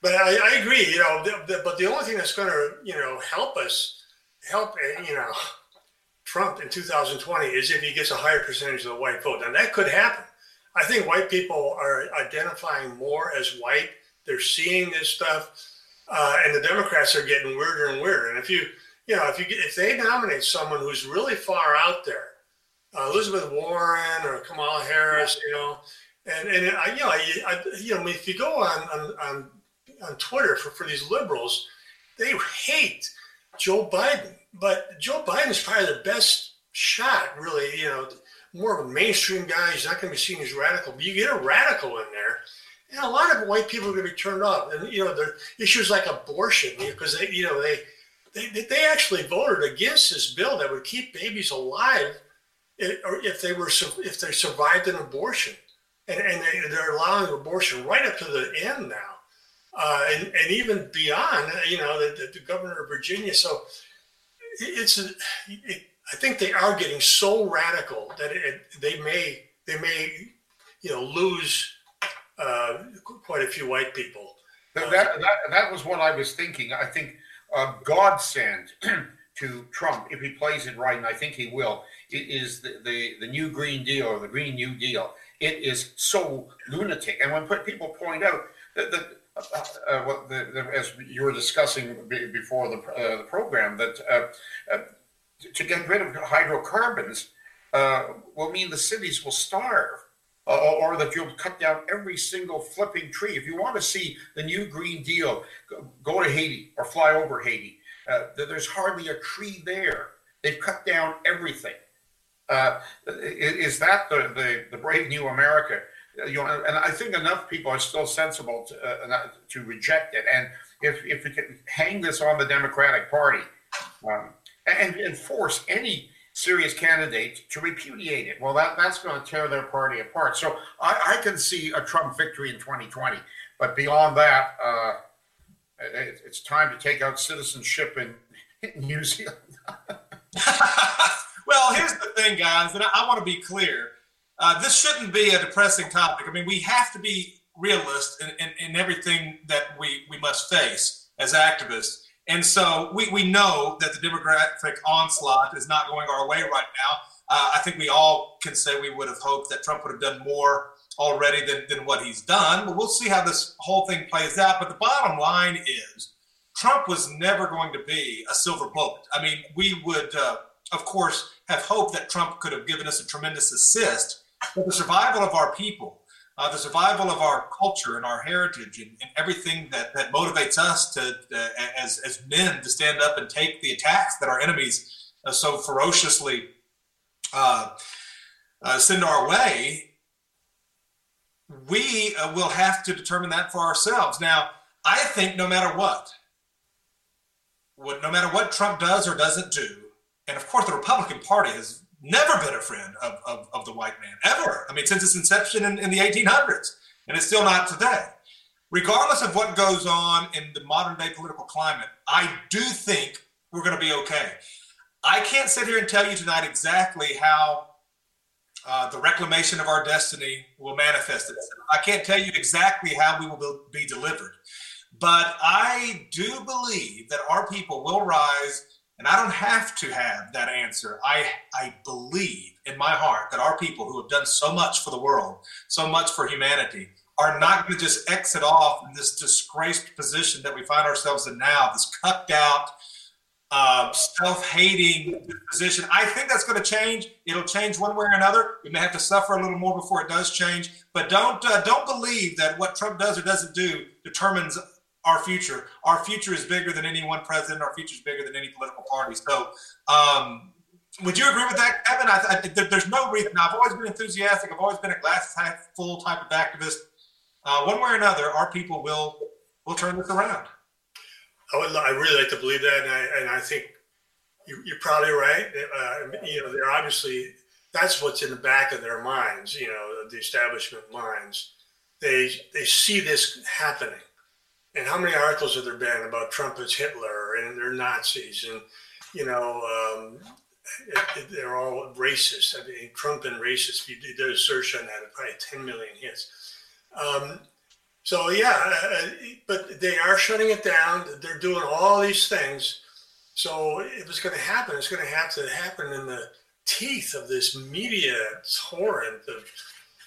But I, I agree, you know. The, the, but the only thing that's going to, you know, help us, help, uh, you know, Trump in 2020 is if he gets a higher percentage of the white vote. Now that could happen. I think white people are identifying more as white. They're seeing this stuff, uh, and the Democrats are getting weirder and weirder. And if you, you know, if you if they nominate someone who's really far out there, uh, Elizabeth Warren or Kamala Harris, you know, and and I, you know, I, I, you know, if you go on on on, on Twitter for, for these liberals, they hate Joe Biden, but Joe Biden is probably the best shot, really. You know, more of a mainstream guy. He's not going to be seen as radical. But you get a radical in there, and a lot of white people are going to be turned off. And you know, the issues like abortion, because they, you know, they, they they actually voted against this bill that would keep babies alive, or if they were if they survived an abortion, and and they, they're allowing abortion right up to the end now. Uh, and, and even beyond, you know, the, the, the governor of Virginia. So it's, a, it, I think they are getting so radical that it, they may, they may, you know, lose uh, quite a few white people. That, that, that, that was what I was thinking. I think a godsend (clears throat) to Trump, if he plays it right, and I think he will, it is the, the, the new Green Deal or the Green New Deal. It is so lunatic. And when put- people point out that, that uh, uh, the, the, as you were discussing before the, uh, the program, that uh, uh, to get rid of hydrocarbons uh, will mean the cities will starve uh, or, that you'll cut down every single flipping tree. If you want to see the new Green Deal, go, to Haiti or fly over Haiti. Uh, there's hardly a tree there. They've cut down everything. Uh, is that the, the, the brave new America? Uh, You know, and I think enough people are still sensible to, to reject it. And if, if we can hang this on the Democratic Party um, and, and force any serious candidate to repudiate it, well, that, that's going to tear their party apart. So I, I can see a Trump victory in 2020. But beyond that, uh, it, it's time to take out citizenship in, in New Zealand. (laughs) Well, here's the thing, guys, and I, I want to be clear. Uh, this shouldn't be a depressing topic. I mean, we have to be realists in, in, in everything that we, we must face as activists. And so we, we know that the demographic onslaught is not going our way right now. Uh, I think we all can say we would have hoped that Trump would have done more already than, than what he's done. But we'll see how this whole thing plays out. But the bottom line is Trump was never going to be a silver bullet. I mean, we would, uh, of course, have hoped that Trump could have given us a tremendous assist but the survival of our people, uh, the survival of our culture and our heritage, and, and everything that, that motivates us to uh, as as men to stand up and take the attacks that our enemies uh, so ferociously uh, uh, send our way. We uh, will have to determine that for ourselves. Now, I think no matter what, what, no matter what Trump does or doesn't do, and of course the Republican Party has never been a friend of, of, of the white man, ever. I mean, since its inception in, in the 1800s, and it's still not today. Regardless of what goes on in the modern day political climate, I do think we're going to be okay. I can't sit here and tell you tonight exactly how uh, the reclamation of our destiny will manifest itself. I can't tell you exactly how we will be delivered. But I do believe that our people will rise, and I don't have to have that answer. I, I believe in my heart that our people who have done so much for the world, so much for humanity, are not going to just exit off in this disgraced position that we find ourselves in now, this cucked out, uh, self-hating position. I think that's going to change. It'll change one way or another. We may have to suffer a little more before it does change. But don't uh, don't believe that what Trump does or doesn't do determines our future. Our future is bigger than any one president. Our future is bigger than any political party. So, um, would you agree with that, Kevin? I, I, there, there's no reason. I've always been enthusiastic. I've always been a glass half full type of activist. Uh, one way or another, our people will will turn this around. I would, I really like to believe that, and I, and I think you, you're probably right. Uh, you know, they're obviously that's what's in the back of their minds. You know, the establishment minds. They they see this happening, and how many articles have there been about Trump as Hitler and they're Nazis, and you know, um, it, it, they're all racist. I mean, Trump and racist. If you did a search on that, probably 10 million hits. Um, so yeah, uh, but they are shutting it down. They're doing all these things. So if it's going to happen, it's going to have to happen in the teeth of this media torrent of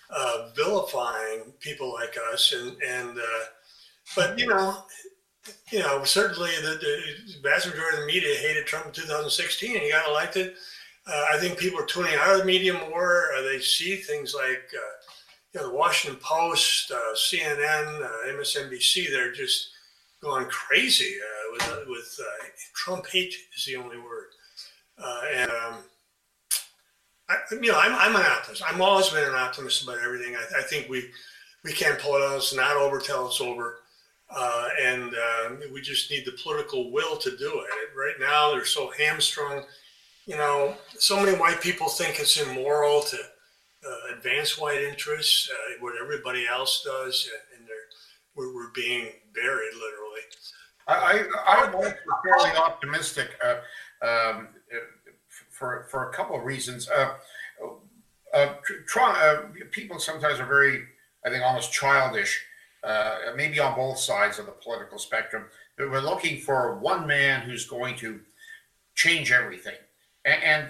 uh, vilifying people like us. And and uh, but you know, you know, certainly the, the vast majority of the media hated Trump in 2016. He got elected. Uh, I think people are tuning out of the media more. Uh, they see things like uh, you know, the Washington Post, uh, CNN, uh, MSNBC, they're just going crazy uh, with, with Trump hate is the only word. And, um, I, you know, I'm, I'm an optimist. I'm always been an optimist about everything. I, I think we, we can't pull it out. It's not over till it's over. Uh, and um, we just need the political will to do it. Right now, they're so hamstrung. You know, so many white people think it's immoral to uh, advance white interests, uh, what everybody else does, and we're, we're being buried literally. I, I, I'm also fairly optimistic uh, um, for, for a couple of reasons. Uh, uh, try, uh, people sometimes are very, I think, almost childish, uh, maybe on both sides of the political spectrum. But we're looking for one man who's going to change everything. And, and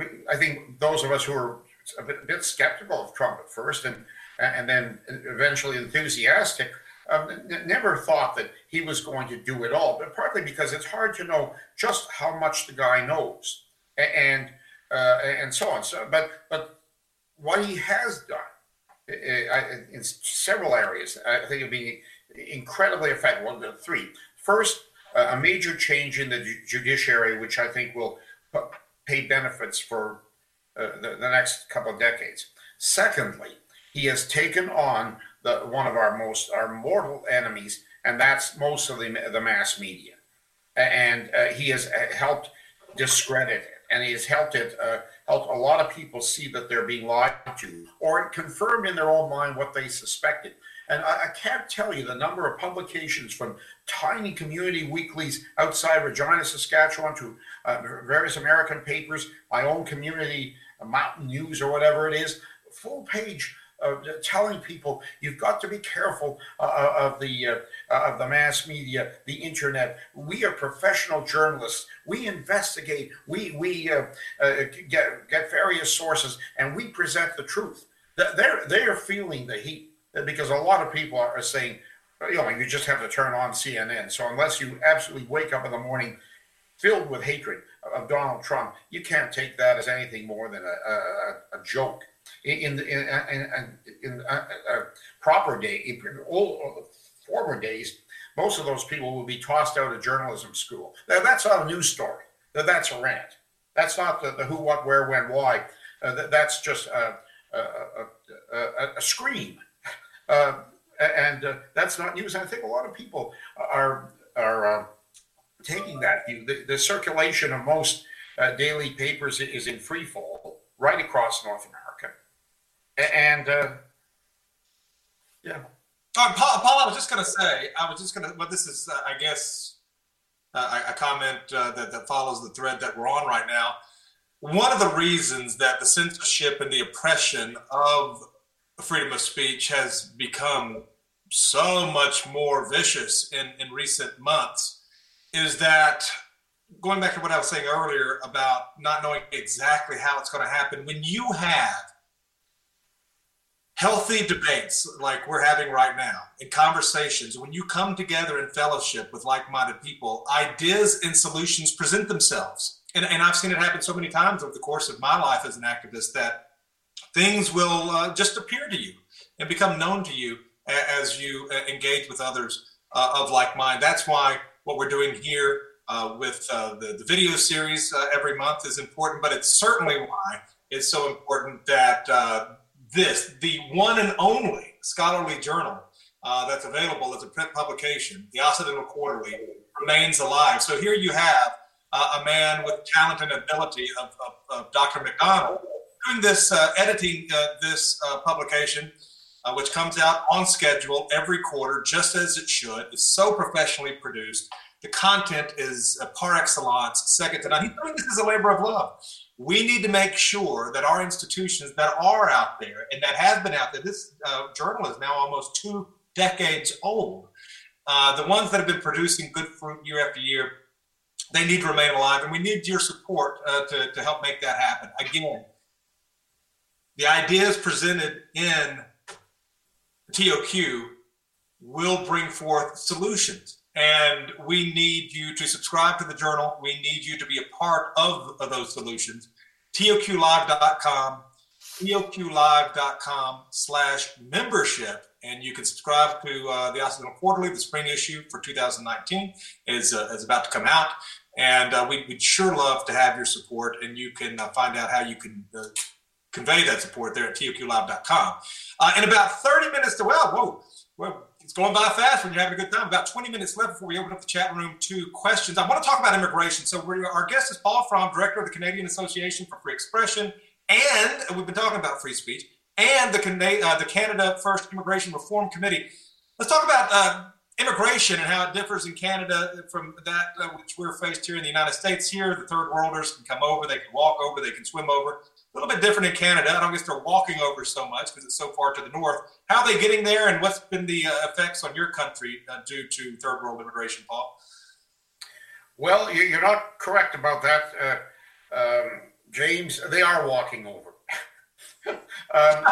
uh, I think those of us who are a bit, bit skeptical of Trump at first, and and then eventually enthusiastic. Um, never thought that he was going to do it all, but partly because it's hard to know just how much the guy knows, and uh, and so on. So, but but what he has done in several areas, I think it'd be incredibly effective. Two, three. First, uh, a major change in the judiciary, which I think will pay benefits for uh, the, next couple of decades. Secondly, he has taken on the one of our most our mortal enemies, and that's most of the, the mass media, and uh, he has uh, helped discredit it, and he has helped it uh, a lot of people see that they're being lied to, or confirmed in their own mind what they suspected. And I, I can't tell you the number of publications from tiny community weeklies outside Regina, Saskatchewan, to uh, various American papers, my own community, uh, Mountain News or whatever it is, full page uh, telling people you've got to be careful uh, of the uh, of the mass media, the internet. We are professional journalists. We investigate. We we uh, uh, get get various sources and we present the truth. They're they are feeling the heat because a lot of people are saying, you know, you just have to turn on CNN. So unless you absolutely wake up in the morning filled with hatred of Donald Trump, you can't take that as anything more than a, a, a joke. in in in, in, in, uh, uh, proper day, old former days, most of those people will be tossed out of journalism school. Now, that's not a news story. That- That's a rant. That's not the, the who, what, where, when, why. Uh, that, that's just a, a, a, a, scream. (laughs) Uh, and uh, that's not news. I think a lot of people are are uh, taking that view. The, the circulation of most uh, daily papers is in free fall right across North America. And uh, yeah. Paul, Paul, I was just going to say, I was just going to, well, this is, uh, I guess, uh, a, a comment uh, that, that follows the thread that we're on right now. One of the reasons that the censorship and the oppression of freedom of speech has become so much more vicious in, in recent months is that going back to what I was saying earlier about not knowing exactly how it's going to happen, when you have healthy debates like we're having right now and conversations when you come together in fellowship with like-minded people ideas and solutions present themselves. And, and i've seen it happen so many times over the course of my life as an activist that things will uh, just appear to you and become known to you as you uh, engage with others uh, of like mind. That's why what we're doing here uh, with uh, the, the video series uh, every month is important but it's certainly why it's so important that this, the one and only scholarly journal uh, that's available as a print publication, the Occidental Quarterly, remains alive. So here you have uh, a man with talent and ability of, of, of Dr. MacDonald doing this, uh, editing uh, this uh, publication, uh, which comes out on schedule every quarter, just as it should. It's so professionally produced. The content is par excellence, second to none. He's doing this as a labor of love we need to make sure that our institutions that are out there and that have been out there, this uh, journal is now almost two decades old. Uh, the ones that have been producing good fruit year after year, they need to remain alive, and we need your support uh, to, to help make that happen. Again, the ideas presented in TOQ will bring forth solutions. And we need you to subscribe to the journal. We need you to be a part of, of those solutions. TOQlive.com, TOQlive.com slash membership. And you can subscribe to uh, the Occidental Quarterly. The spring issue for 2019 is, uh, is about to come out. And uh, we, would sure love to have your support. And you can uh, find out how you can uh, convey that support there at TOQlive.com. Uh, in about 30 minutes to, well, whoa, well, it's going by fast when you're having a good time. About 20 minutes left before we open up the chat room to questions. I want to talk about immigration. So our guest is Paul Fromm, director of the Canadian Association for Free Expression, and we've been talking about free speech, and the, Cana- uh, the Canada First Immigration Reform Committee. Let's talk about uh, immigration and how it differs in Canada from that uh, which we're faced here in the United States. Here, the third worlders can come over, they can walk over, they can swim over. A little bit different in Canada. I don't guess they're walking over so much because it's so far to the north. How are they getting there, and what's been the uh, effects on your country uh, due to third world immigration, Paul? Well, you- you're not correct about that, uh, um, James. They are walking over. (laughs) um,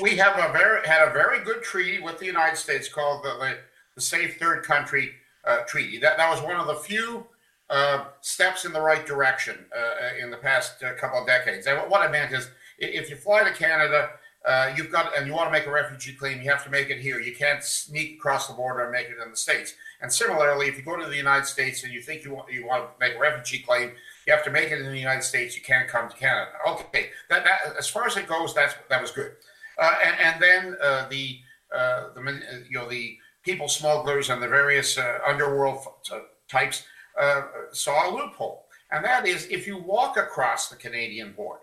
we have a very had a very good treaty with the United States called the, the, the Safe Third Country uh, Treaty. That that was one of the few uh, steps in the right direction uh, in the past uh, couple of decades. And what I meant is, if you fly to Canada, uh, you've got and you want to make a refugee claim, you have to make it here. You can't sneak across the border and make it in the states. And similarly, if you go to the United States and you think you want you want to make a refugee claim, you have to make it in the United States. You can't come to Canada. Okay, that, that as far as it goes, that's that was good. Uh, and, and then uh, the uh, the uh, you know the people smugglers and the various uh, underworld uh, types uh, saw a loophole, and that is if you walk across the Canadian border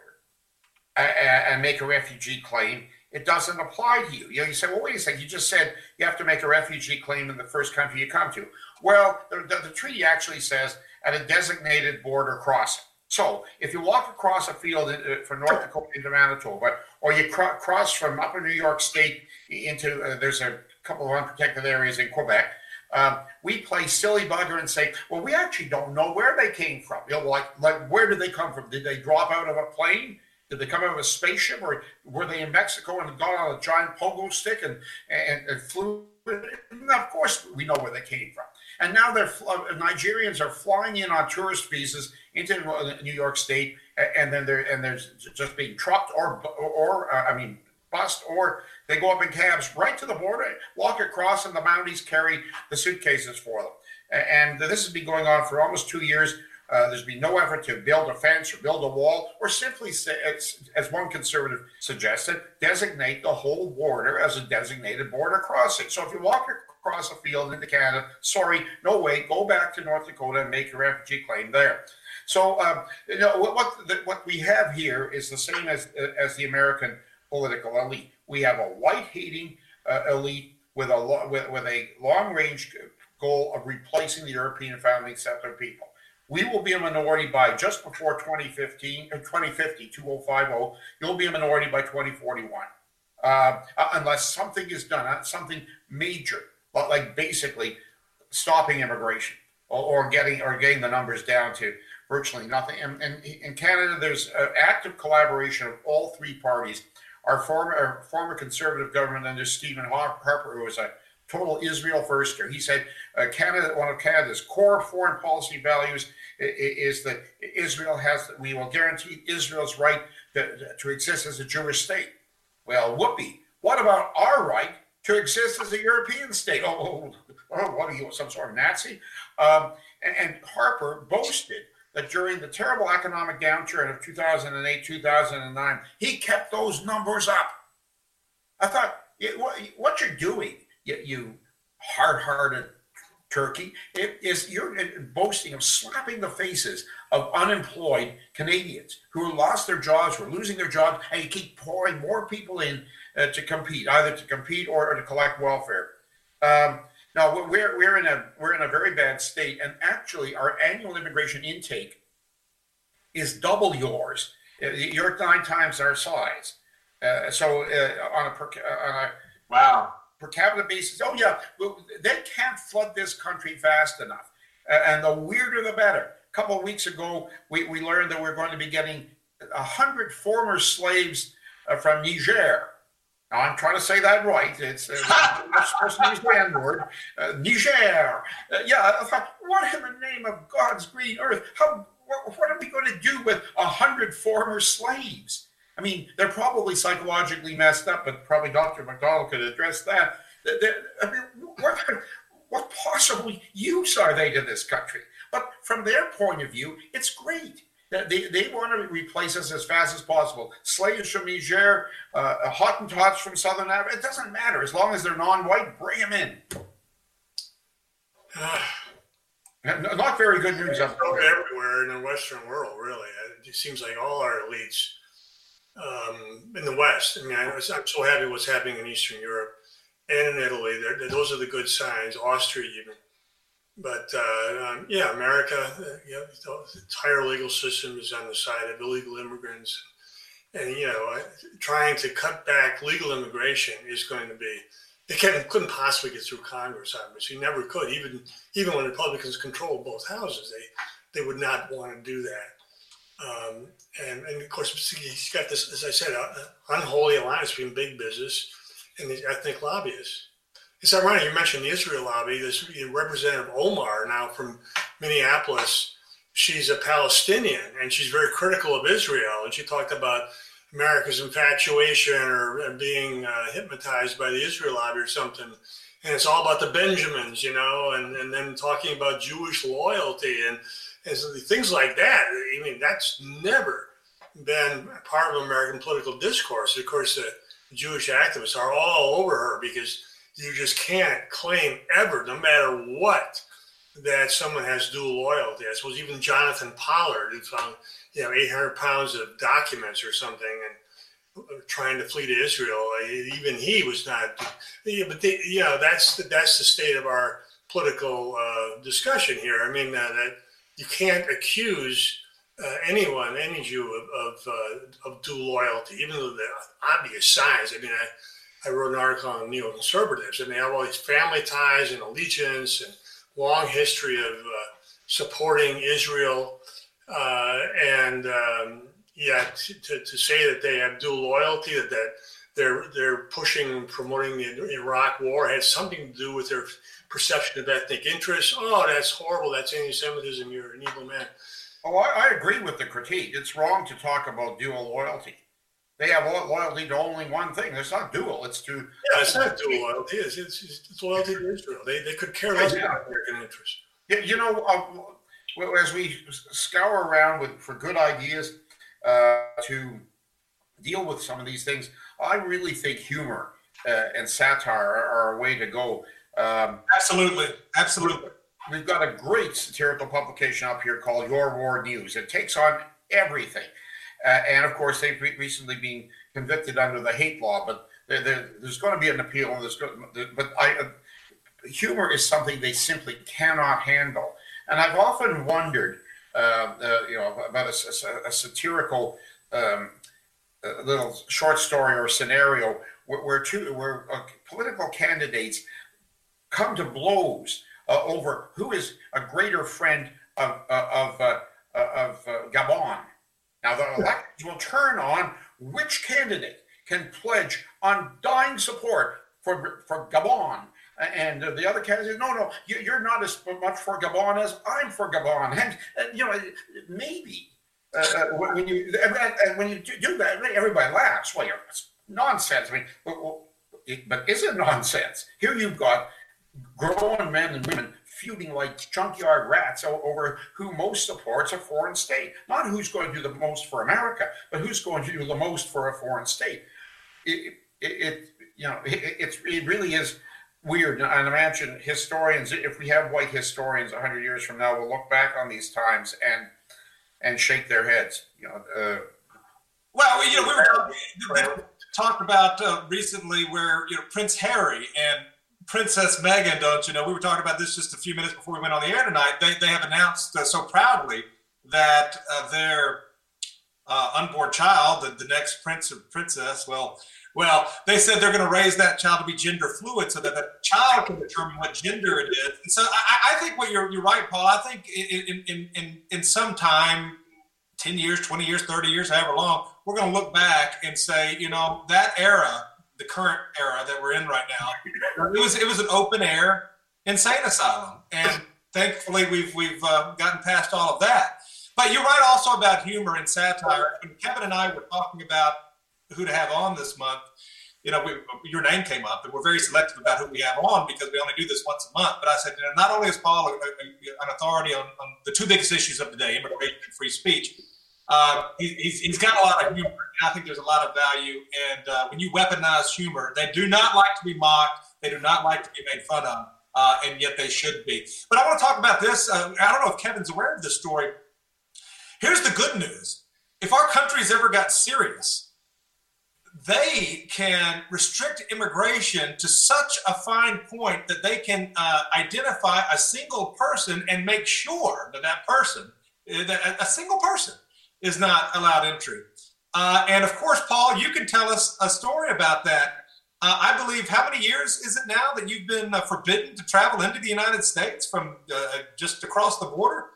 and make a refugee claim, it doesn't apply to you. You know, you say, well, wait a second, you just said you have to make a refugee claim in the first country you come to. Well, the, the, the treaty actually says at a designated border crossing. So if you walk across a field uh, from North Dakota into Manitoba, or you cro- cross from upper New York State into, uh, there's a couple of unprotected areas in Quebec, um, we play silly bugger and say, well, we actually don't know where they came from. You know, like, like where did they come from? Did they drop out of a plane? Did they come out of a spaceship, or were they in Mexico and got on a giant pogo stick and and, and flew? And of course, we know where they came from. And now they're uh, Nigerians are flying in on tourist visas into New York State, and then they're and they're just being trucked or or uh, I mean bust, or they go up in cabs right to the border, walk across, and the Mounties carry the suitcases for them. And this has been going on for almost two years. Uh, there's been no effort to build a fence or build a wall, or simply, say, as, as one conservative suggested, designate the whole border as a designated border crossing. So if you walk across a field into Canada, sorry, no way, go back to North Dakota and make your refugee claim there. So um, you know what what, the, what we have here is the same as as the American political elite. We have a white-hating uh, elite with a lo- with, with a long-range goal of replacing the European founding settler people. We will be a minority by just before 2015 or 2050, 2050. You'll be a minority by 2041, uh, uh, unless something is done, uh, something major, but like basically stopping immigration or, or getting or getting the numbers down to virtually nothing. And, and in Canada, there's uh, active collaboration of all three parties. Our former our former conservative government under Stephen Harper, who was a total Israel firster, he said uh, Canada, one of Canada's core foreign policy values is that Israel has, we will guarantee Israel's right to, to exist as a Jewish state. Well, whoopee. What about our right to exist as a European state? Oh, oh, (laughs) oh what are you, some sort of Nazi? Um, and, and Harper boasted that during the terrible economic downturn of 2008, 2009, he kept those numbers up. I thought, what, you're doing, you, hard-hearted turkey, is you're boasting of slapping the faces of unemployed Canadians who lost their jobs, who are losing their jobs, and you keep pouring more people in uh, to compete, either to compete or, or to collect welfare. Um, now we're we're in a we're in a very bad state, and actually our annual immigration intake is double yours. Uh, You're nine times our size. Uh, so uh, on a per ca- on a wow per capita basis, oh yeah, they can't flood this country fast enough. Uh, and the weirder the better. A couple of weeks ago, we, we learned that we're going to be getting a hundred former slaves uh, from Niger. Now I'm trying to say that right. It's uh, supposed to use the word. Uh, Niger. Uh, yeah, I thought, what in the name of God's green earth? How? What, what are we going to do with a hundred former slaves? I mean, they're probably psychologically messed up, but probably Dr. MacDonald could address that. I mean, what, what possible use are they to this country? But from their point of view, it's great. That They, they want to replace us as fast as possible. Slaves from Niger, uh, Hottentots from Southern Africa, it doesn't matter. As long as they're non white, bring them in. (sighs) Not very good news. Everywhere in the Western world, really. It seems like all our elites um, in the West. I mean, I was, I'm so happy what's happening in Eastern Europe and in Italy. They're, those are the good signs. Austria, even. But uh, um, yeah, America, uh, the entire legal system is on the side of illegal immigrants, and you know, trying to cut back legal immigration is going to be. They couldn't possibly get through Congress, obviously. Never could. Even even when Republicans controlled both houses, they they would not want to do that. Um, and, and of course, he's got this, as I said, uh, unholy alliance between big business and these ethnic lobbyists. It's ironic you mentioned the Israel lobby. This Representative Omar, now from Minneapolis, she's a Palestinian and she's very critical of Israel. And she talked about America's infatuation or being uh, hypnotized by the Israel lobby or something. And it's all about the Benjamins, you know, and, and then talking about Jewish loyalty and, and things like that. I mean, that's never been part of American political discourse. Of course, the Jewish activists are all over her because you just can't claim ever, no matter what, that someone has dual loyalty. I suppose even Jonathan Pollard, who found you know 800 pounds of documents or something, and trying to flee to Israel, even he was not. Yeah, but they, you know that's the, that's the state of our political uh, discussion here. I mean uh, that you can't accuse uh, anyone, any Jew, of of, uh, of dual loyalty, even though the obvious signs. I mean, I, I wrote an article on neoconservatives, and they have all these family ties and allegiance and long history of uh, supporting Israel, uh, and um, yeah, to, to, say that they have dual loyalty, that that they're they're pushing promoting the Iraq War has something to do with their perception of ethnic interests. Oh, that's horrible. That's anti-Semitism. You're an evil man. Oh, I, I agree with the critique. It's wrong to talk about dual loyalty. They have loyalty to only one thing. It's not dual. It's to Yeah, it's not dual loyalty. It's, it's, it's loyalty to Israel. They, they could care less Yeah. about American interests. You, you know, uh, as we scour around with for good ideas uh, to deal with some of these things, I really think humor uh, and satire are, are a way to go. Um, absolutely, absolutely. We've got a great satirical publication up here called Your Ward News. It takes on everything, uh, and of course, they've re- recently been convicted under the hate law. But there, there, there's going to be an appeal, and there's go, but I. Uh, humor is something they simply cannot handle. And I've often wondered, uh, uh, you know, about a satirical um, a little short story or scenario where, where two where uh, political candidates come to blows uh, over who is a greater friend of uh, of uh, uh, of uh, Gabon. Now the electors will turn on which candidate can pledge undying support for for Gabon. And the other candidate, no, no, you, you're not as much for Gabon as I'm for Gabon. And you know, maybe uh, uh, when you and, when you do that, everybody laughs. Well, you're it's nonsense. I mean, but, but is it nonsense? Here you've got grown men and women feuding like junkyard rats over who most supports a foreign state. Not who's going to do the most for America, but who's going to do the most for a foreign state. It, it, it you know, it, it's it really is weird. And imagine historians, if we have white historians 100 years from now, will look back on these times and and shake their heads. You know, uh, Well, you know, we were talking, talked about uh, recently where you know Prince Harry and Princess Meghan, don't you know? We were talking about this just a few minutes before we went on the air tonight. They, they have announced uh, so proudly that uh, their uh, unborn child, the, the next prince or princess, well, well, they said they're going to raise that child to be gender fluid so that the child can determine what gender it is. And so I, I think what you're, you're right, Paul. I think in, in, in, in, in some time, 10 years, 20 years, 30 years, however long, we're going to look back and say, you know, that era, the current era that we're in right now, (laughs) it was it was an open air insane asylum, and thankfully we've we've uh, gotten past all of that. But you're right also about humor and satire. When Kevin and I were talking about who to have on this month, you know, we, your name came up, and we're very selective about who we have on because we only do this once a month. But I said, you know, not only is Paul an authority on, on the two biggest issues of the day, immigration and free speech, uh, he, he's, he's got a lot of humor, and I think there's a lot of value. And uh, when you weaponize humor, they do not like to be mocked, they do not like to be made fun of, uh, and yet they should be. But I want to talk about this. Uh, I don't know if Kevin's aware of this story. Here's the good news if our country's ever got serious, they can restrict immigration to such a fine point that they can uh, identify a single person and make sure that that person, uh, that a single person, is not allowed entry. Uh, and of course, Paul, you can tell us a story about that. Uh, I believe, how many years is it now that you've been uh, forbidden to travel into the United States from uh, just across the border?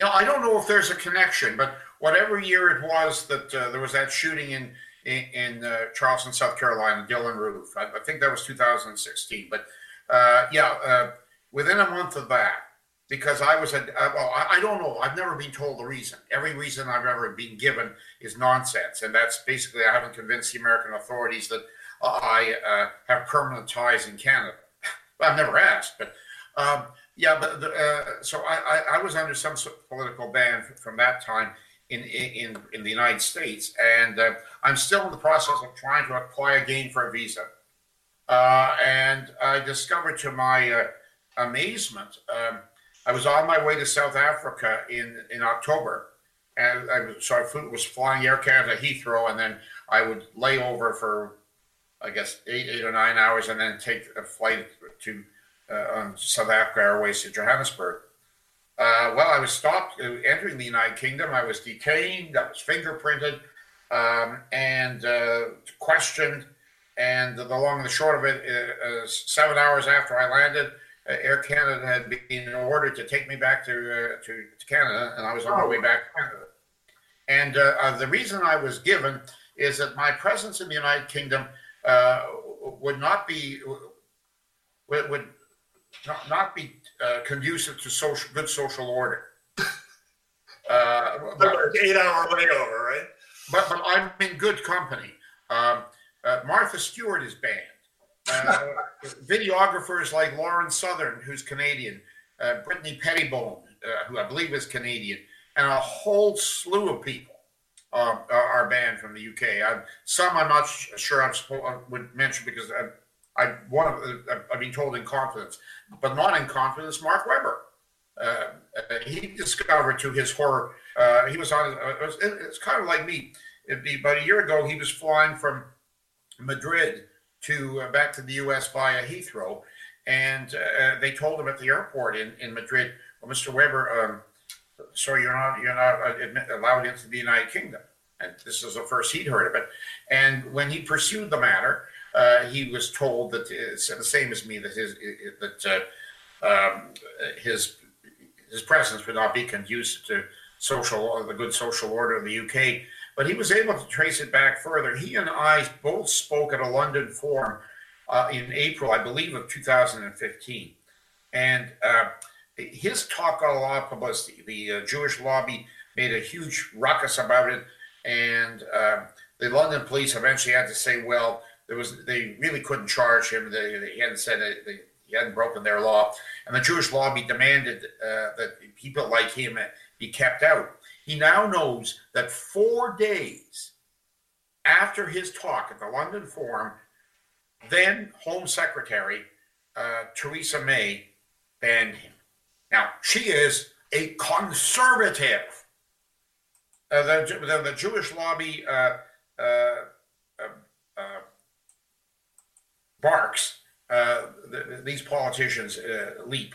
You know, I don't know if there's a connection, but whatever year it was that uh, there was that shooting in in, in uh, Charleston, South Carolina, Dylann Roof. I, I think that was 2016. But yeah, within a month of that, because I was a uh, well, I, don't know. I've never been told the reason. Every reason I've ever been given is nonsense, and that's basically I haven't convinced the American authorities that I uh, have permanent ties in Canada. I've never asked, but. Um, yeah, but the, uh, so I, I, I was under some sort of political ban from that time in in, in the United States, and uh, I'm still in the process of trying to apply again for a visa. Uh, and I discovered to my uh, amazement, um, I was on my way to South Africa in in October, and I was, so I flew, was flying Air Canada Heathrow, and then I would lay over for I guess eight eight or nine hours, and then take a flight to uh, South Africa Airways to Johannesburg. Uh, well, I was stopped uh, entering the United Kingdom. I was detained. I was fingerprinted um, and uh, questioned. And the long and the short of it, uh, uh, seven hours after I landed, Air Canada had been ordered to take me back to, uh, to to Canada, and I was on my way back to Canada. And uh, uh, the reason I was given is that my presence in the United Kingdom uh, would not be would, would not, not be uh, conducive to social good social order. (laughs) Uh, eight hour layover, right? But, but I'm in good company. Um, uh, Martha Stewart is banned. Uh, videographers like Lauren Southern, who's Canadian, uh, Brittany Pettibone, uh, who I believe is Canadian, and a whole slew of people um, are, are banned from the UK. I'm, some I'm not sh- sure I'm supposed I would mention because I, I one of the- I've been told in confidence, but not in confidence. Mark Weber, Uh, uh, he discovered to his horror, uh, he was on. Uh, it it- it's kind of like me. Be about a year ago. He was flying from Madrid to uh, back to the U.S. via Heathrow, and uh, they told him at the airport in, in Madrid, "Well, Mr. Weber, um, sorry, you're not you're not uh, admit, allowed into the United Kingdom." And this is the first he'd heard of it. And when he pursued the matter, uh, he was told that it's the same as me that his that uh, um, his his presence would not be conducive to social the good social order of the UK. But he was able to trace it back further. He and I both spoke at a London forum uh, in April, I believe, of 2015. And uh, his talk got a lot of publicity. The uh, Jewish lobby made a huge ruckus about it, and uh, the London police eventually had to say, "Well, there was they really couldn't charge him. They, they he hadn't said it, they, he hadn't broken their law." And the Jewish lobby demanded uh, that people like him be kept out. He now knows that four days after his talk at the London Forum, then Home Secretary uh, Theresa May banned him. Now, she is a conservative. Uh, the, the, the Jewish lobby uh, uh, uh, uh, barks, the, these politicians leap.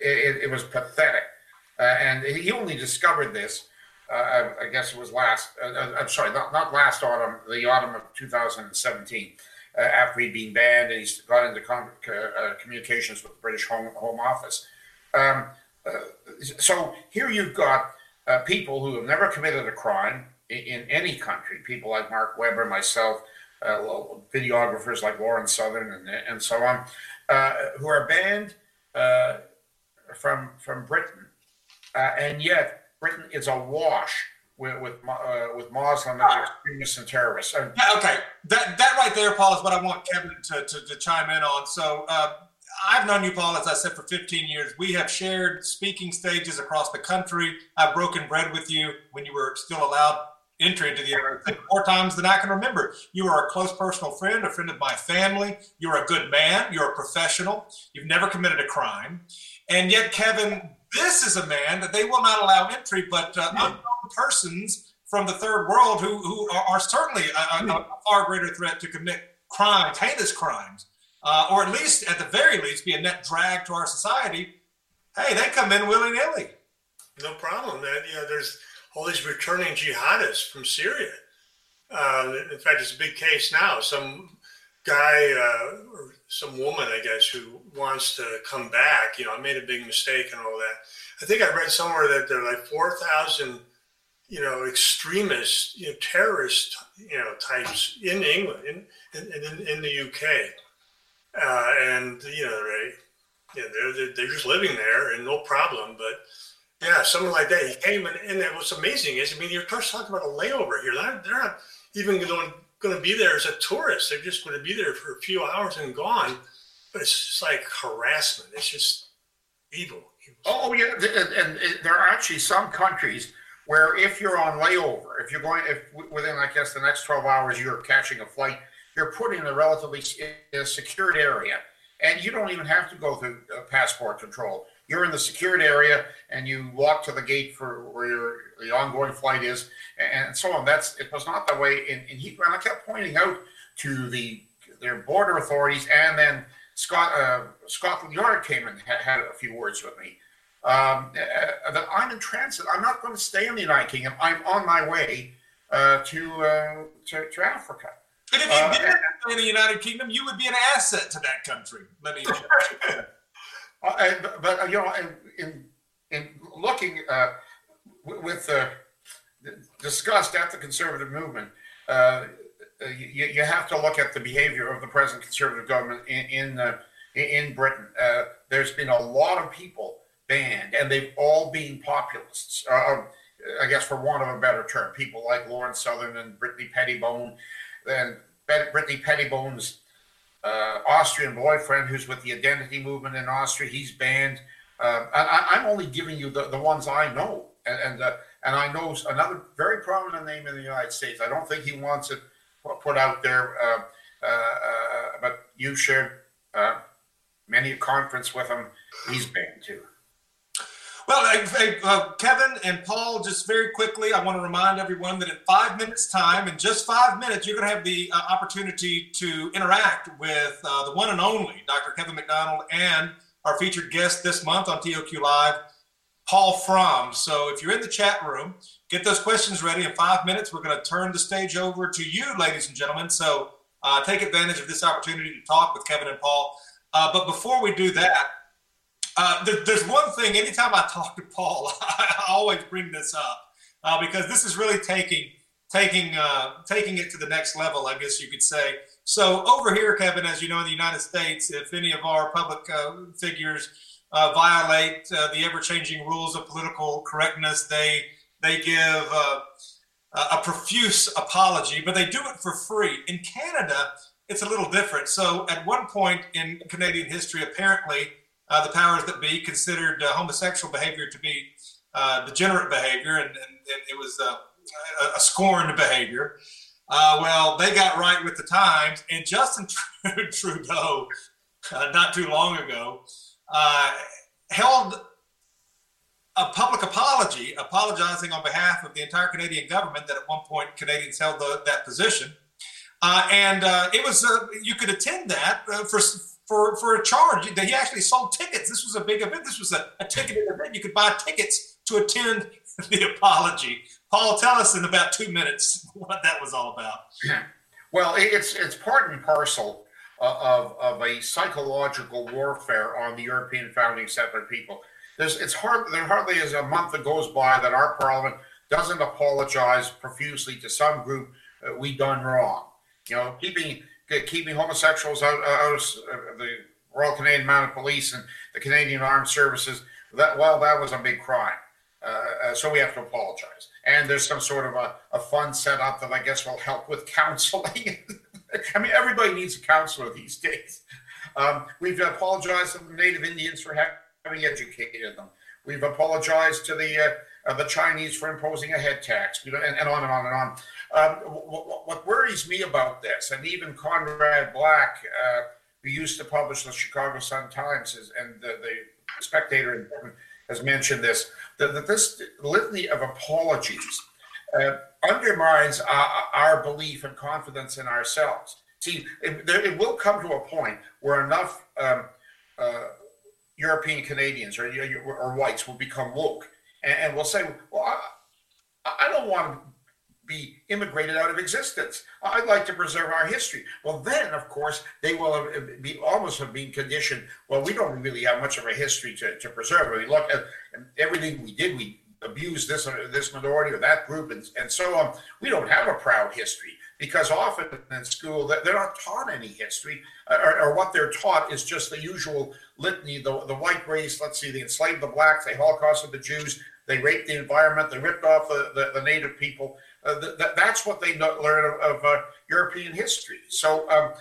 It, it was pathetic. Uh, and he only discovered this, uh, I, I guess it was last, uh, uh, I'm sorry, not, not last autumn, the autumn of 2017, uh, after he'd been banned and he's got into uh, communications with the British Home, Home Office. Um, so here you've got people who have never committed a crime in, in any country, people like Mark Weber, myself, videographers like Lauren Southern, and, and so on, who are banned from from Britain, uh, and yet Britain is awash with with, uh, with Muslim extremists and terrorists. And Yeah, okay, that that right there, Paul, is what I want Kevin to, to, to chime in on. So uh, I've known you, Paul, as I said, for 15 years. We have shared speaking stages across the country. I've broken bread with you when you were still allowed entry into the area more times than I can remember. You are a close personal friend, a friend of my family. You're a good man. You're a professional. You've never committed a crime. And yet, Kevin, this is a man that they will not allow entry, but uh, unknown persons from the third world who, who are, are certainly a, a, a far greater threat to commit crimes, heinous crimes, uh, or at least, at the very least, be a net drag to our society. Hey, they come in willy nilly. No problem, man. You know, there's all these returning jihadists from Syria. Uh, in fact, it's a big case now. Some guy uh, or some woman, I guess, who wants to come back. You know, I made a big mistake and all that. I think I read somewhere that there are like four thousand, you know, extremist, you know, terrorist, you know, types in England, in in, in, in the UK, uh, and you know, they, you know, they're, they're just living there and no problem, but. Yeah, someone like that. He came and, and what's amazing is, I mean, you're talking about a layover here. They're they're not even going, going to be there as a tourist. They're just going to be there for a few hours and gone. But it's just like harassment. It's just evil. Oh yeah, and, and there are actually some countries where if you're on layover, if you're going, if within I guess the next 12 hours you're catching a flight, you're put in a relatively secured area, and you don't even have to go through uh, passport control. You're in the secured area, and you walk to the gate for where your the ongoing flight is, and so on. That's it was not that way in, in Heathrow, and I kept pointing out to the their border authorities, and then Scott uh, Scotland Yard came and had, had a few words with me. Um, uh, that I'm in transit. I'm not going to stay in the United Kingdom. I'm on my way uh, to, uh, to to Africa. And if you didn't stay in the United Kingdom, you would be an asset to that country. Let me. (laughs) Uh, but, uh, you know, in in, in looking uh, with uh, disgust at the conservative movement, uh, uh, you, you have to look at the behavior of the present conservative government in in, in Britain. There's been a lot of people banned, and they've all been populists. I guess, for want of a better term, people like Lauren Southern and Brittany Pettibone, and Brittany Pettibone's uh, Austrian boyfriend, who's with the identity movement in Austria, he's banned. Um, and I, I'm only giving you the, the ones I know, and and, uh, and I know another very prominent name in the United States. I don't think he wants it put out there, uh, uh, uh, but you shared uh, many a conference with him. He's banned too. Well, uh, Kevin and Paul, just very quickly, I want to remind everyone that in five minutes' time, in just five minutes, you're going to have the uh, opportunity to interact with uh, the one and only Dr. Kevin MacDonald and our featured guest this month on TOQ Live, Paul Fromm. So if you're in the chat room, get those questions ready. In five minutes, we're going to turn the stage over to you, ladies and gentlemen. So uh, take advantage of this opportunity to talk with Kevin and Paul. Uh, but before we do that, uh, there, there's one thing. Anytime I talk to Paul, (laughs) I always bring this up uh, because this is really taking taking uh, taking it to the next level. I guess you could say. So over here, Kevin, as you know, in the United States, if any of our public uh, figures uh, violate uh, the ever-changing rules of political correctness, they they give a profuse apology, but they do it for free. In Canada, it's a little different. So at one point in Canadian history, apparently uh, the powers that be considered uh, homosexual behavior to be uh, degenerate behavior, and, and, and it was uh, a, a scorned behavior. Uh, well, they got right with the times, and Justin (laughs) Trudeau, uh, not too long ago, held a public apology, apologizing on behalf of the entire Canadian government that at one point Canadians held the, that position. And it was you could attend that for for for a charge. He actually sold tickets. This was a big event. This was a, a ticketed event. You could buy tickets to attend (laughs) the apology. Paul, tell us in about two minutes (laughs) what that was all about. (clears throat) Well, it's it's part and parcel of of a psychological warfare on the European founding settler people. There's it's hard there hardly is a month that goes by that our parliament doesn't apologize profusely to some group we done wrong. You know, keeping keeping homosexuals out, out of the Royal Canadian Mounted Police and the Canadian Armed Services. That well, that was a big crime. Uh, uh, so we have to apologize. And there's some sort of a, a fund set up that I guess will help with (laughs) counseling. I mean, everybody needs a counselor these days. Um, we've apologized to the Native Indians for having educated them. We've apologized to the uh, uh, the Chinese for imposing a head tax, you know, and, and on and on and on. Um, what, what worries me about this, and even Conrad Black, uh, who used to publish the Chicago Sun Times, and the, the Spectator has mentioned this, that, that this litany of apologies uh, undermines our, our belief and confidence in ourselves. See, it, there, it will come to a point where enough um, uh, European Canadians or, or whites will become woke and, and will say, well, I, I don't want to be immigrated out of existence. I'd like to preserve our history. Well, then, of course, they will have be almost have been conditioned. Well, we don't really have much of a history to, to preserve. I mean, look at everything we did. We abused this uh, this minority or that group, and, and so on. We don't have a proud history because often in school they're not taught any history, uh, or, or what they're taught is just the usual litany. The, the white race. Let's see, they enslaved the blacks, they holocausted the Jews, they raped the environment, they ripped off the, the, the native people. Uh, th- th- that's what they learn of, of uh, European history. So um,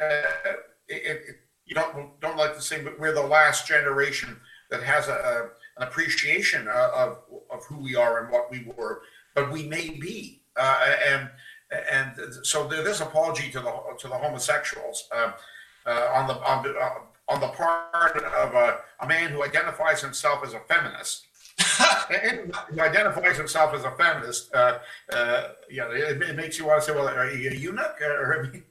uh, it, it, you don't don't like to say, but we're the last generation that has a, a an appreciation uh, of of who we are and what we were, but we may be, and and so there's apology to the to the homosexuals uh, uh, on the on the, on the part of a, a man who identifies himself as a feminist (laughs) and who identifies himself as a feminist, uh, uh, it, it makes you want to say, well, are you a eunuch? Or, I mean,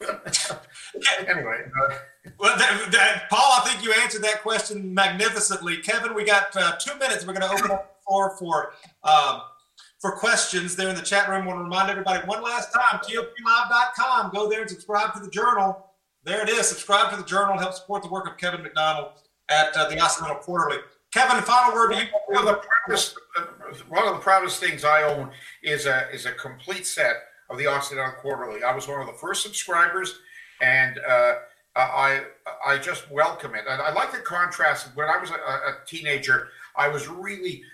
(laughs) anyway, uh, Well, that, that, Paul, I think you answered that question magnificently. Kevin, we got uh, two minutes. We're going to open up the floor for um, for questions there in the chat room. I want to remind everybody one last time: TOQlive.com. Go there and subscribe to the Journal. There it is. Subscribe to the Journal. Help support the work of Kevin MacDonald at uh, the Occidental Quarterly. Kevin, final word you. One of the proudest, one of the proudest things I own is a is a complete set of the Occidental Quarterly. I was one of the first subscribers, and uh, I I just welcome it. And I like the contrast. When I was a, a teenager, I was really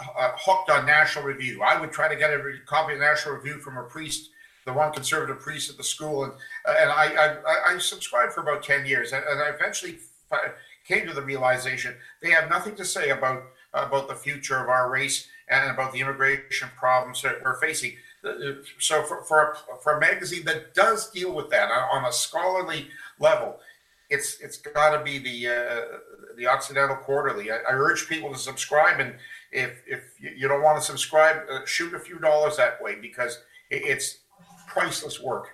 uh, hooked on National Review. I would try to get a copy of National Review from a priest, the one conservative priest at the school, and and I I, I subscribed for about ten years, and, and I eventually came to the realization they have nothing to say about about the future of our race and about the immigration problems that we're facing. Uh, So for for a, for a magazine that does deal with that on on a scholarly level, it's it's got to be the uh, the Occidental Quarterly. I, I urge people to subscribe, and if if you you don't want to subscribe, uh, shoot a few dollars that way because it, it's priceless work.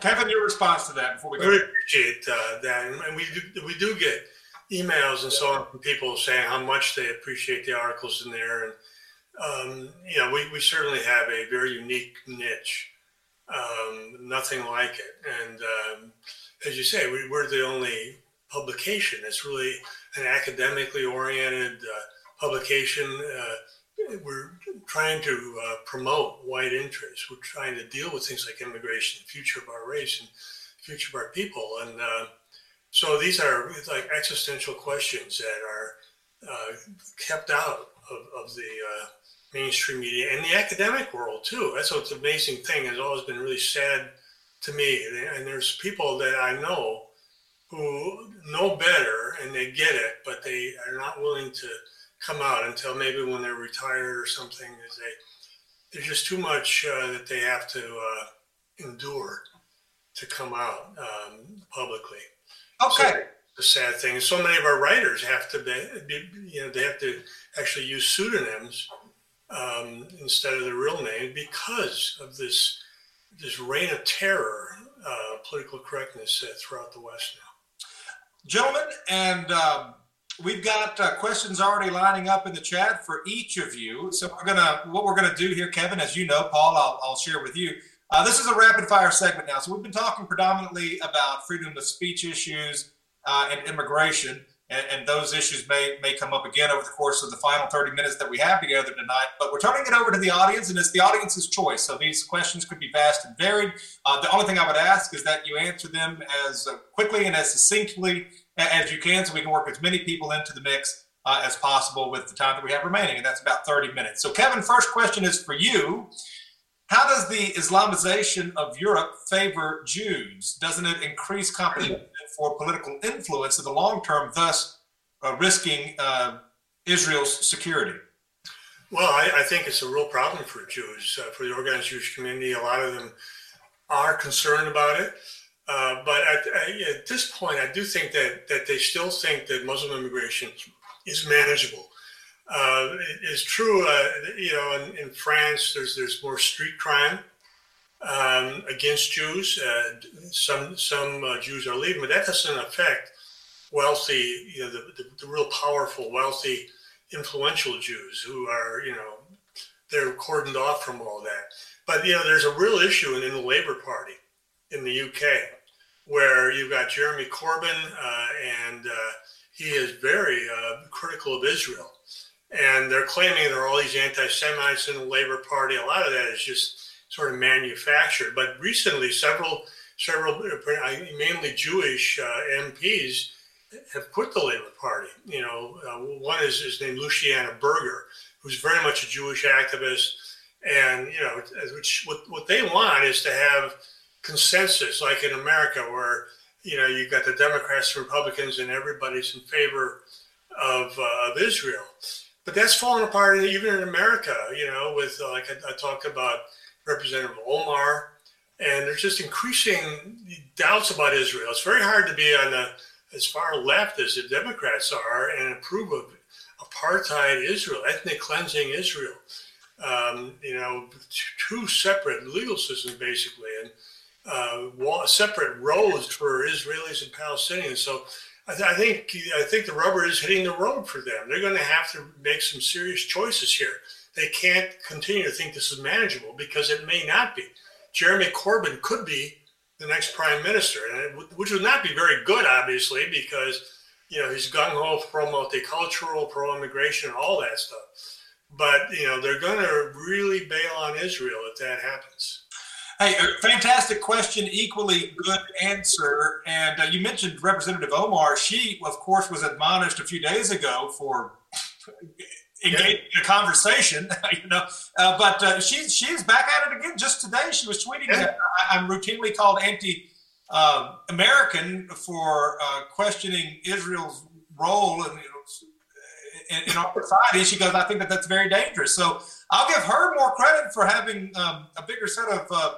Kevin, your response to that before we We go. really appreciate uh, that, and- and we do, we do get emails and so on from people saying how much they appreciate the articles in there, and um, you know, we, we certainly have a very unique niche, um, nothing like it, and um, as you say, we, we're the only publication. It's really an academically oriented uh, publication. Uh, we're trying to uh, promote white interests. We're trying to deal with things like immigration, the future of our race, and future of our people. And uh, so these are like existential questions that are uh, kept out of, of the uh, mainstream media and the academic world too. That's what's the amazing thing. Has always been really sad to me. And there's people that I know who know better and they get it, but they are not willing to come out until maybe when they're retired or something. Is they there's just too much uh, that they have to uh, endure to come out um, publicly. Okay. the sad thing is, so many of our writers have to be, you know, they have to actually use pseudonyms um, instead of their real name because of this this reign of terror, uh, political correctness uh, throughout the West now. Gentlemen, and um, we've got uh, questions already lining up in the chat for each of you. So we're gonna, what we're gonna do here, Kevin, as you know, Paul, I'll, I'll share with you. Uh, this is a rapid fire segment now. So we've been talking predominantly about freedom of speech issues uh, and immigration, and, and those issues may may come up again over the course of the final 30 minutes that we have together tonight. But we're turning it over to the audience, and it's the audience's choice. So these questions could be vast and varied. Uh, the only thing I would ask is that you answer them as uh, quickly and as succinctly as you can, so we can work as many people into the mix uh, as possible with the time that we have remaining, and that's about 30 minutes. So, Kevin, first question is for you. How does the Islamization of Europe favor Jews? Doesn't it increase competition for political influence in the long term, thus uh, risking uh, Israel's security? Well, I, I think it's a real problem for Jews, uh, for the organized Jewish community. A lot of them are concerned about it. Uh, but at, at this point, I do think that, that they still think that Muslim immigration is manageable. Uh, it- it's true, uh, you know, in, in France, there's there's more street crime um, against Jews. Uh, some some uh, Jews are leaving, but that doesn't affect wealthy, you know, the, the, the real powerful, wealthy, influential Jews who are, you know, they're cordoned off from all that. But you know, there's a real issue in, in the Labour Party in the UK where you've got Jeremy Corbyn, uh, and uh, he is very critical of Israel. And they're claiming there are all these anti-Semites in the Labour Party. A lot of that is just sort of manufactured. But recently, several, several, mainly Jewish uh, MPs have quit the Labour Party. You know, uh, one is, is named Luciana Berger, who's very much a Jewish activist, and you know, which what, what they want is to have consensus, like in America, where you know you've got the Democrats, Republicans, and everybody's in favor of uh, of Israel. But that's falling apart even in America. You know, with uh, like I, I talked about Representative Omar, and there's just increasing doubts about Israel. It's very hard to be on the as far left as the Democrats are and approve of apartheid Israel, ethnic cleansing Israel. Um, you know, two separate legal systems basically, and uh, separate roads for Israelis and Palestinians. So I, th- I think I think the rubber is hitting the road for them. They're going to have to make some serious choices here. They can't continue to think this is manageable because it may not be. Jeremy Corbyn could be the next prime minister, would- which would not be very good, obviously, because you know he's gung ho pro multicultural, pro immigration, all that stuff. But you know they're going to really bail on Israel if that happens. Hey, fantastic question, equally good answer. And uh, you mentioned Representative Omar. She, of course, was admonished a few days ago for engaging in a conversation, (laughs) you know. Uh, but uh, she's she's back at it again. Just today, she was tweeting that I, I'm routinely called anti-American for uh, questioning Israel's role in, you know, in, in our society. She goes, I think that that's very dangerous. So I'll give her more credit for having um, a bigger set of, uh,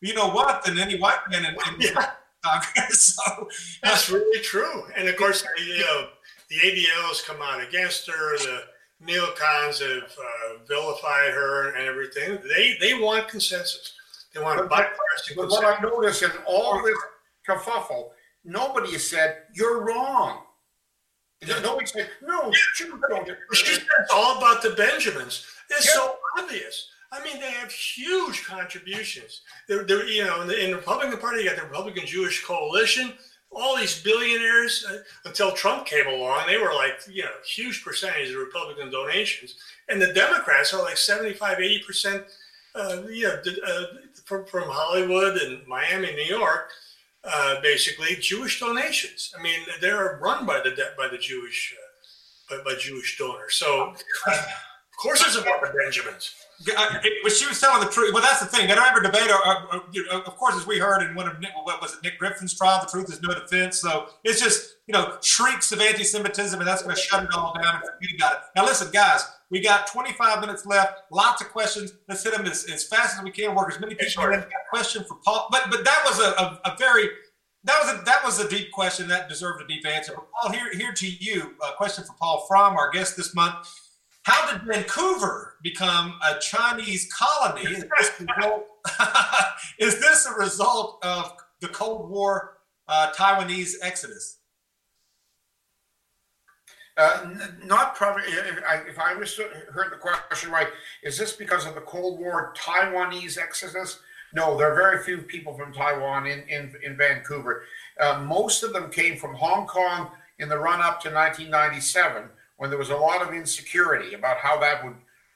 you know what, than any white man in, in (laughs) Congress. (laughs) So That's really true. And of course, you know, the ADLs come out against her. The neocons have uh, vilified her and everything. They they want consensus. They want a bipartisan But what consensus. I noticed in all this kerfuffle, nobody has said, you're wrong. Nobody said, no, Jews don't get She said it's all about the Benjamins. It's so obvious. I mean, they have huge contributions. They're, they're you know, in the, in the Republican Party, you got the Republican Jewish Coalition. All these billionaires, uh, until Trump came along, they were like, you know, huge percentage of Republican donations. And the Democrats are like 75, 80%, uh, you know, uh, from, from Hollywood and Miami, New York, uh, basically Jewish donations. I mean, they're run by the by the Jewish uh, by, by Jewish donors. So, of course, it's about the Benjamins. Uh, but she was telling the truth. Well, that's the thing. They don't ever debate. Or, or, or, you know, of course, as we heard in one of Nick, what was it, Nick Griffin's trial, the truth is no defense. So it's just you know shrieks of anti-Semitism, and that's going to shut it all down and forget about it. Now, listen, guys, we got 25 minutes left. Lots of questions. Let's hit them as, as fast as we can. Work as many people a question for Paul, but but that was a, a, a very that was a that was a deep question that deserved a deep answer. But Paul, here here to you, a question for Paul Fromm, our guest this month. How did Vancouver become a Chinese colony? Is this, a result, (laughs) is this a result of the Cold War uh, Taiwanese exodus? Uh, n- not probably. If I, if I heard the question right, is this because of the Cold War Taiwanese exodus? No, there are very few people from Taiwan in in, in Vancouver. Uh, most of them came from Hong Kong in the run up to 1997, when there was a lot of insecurity about how that would,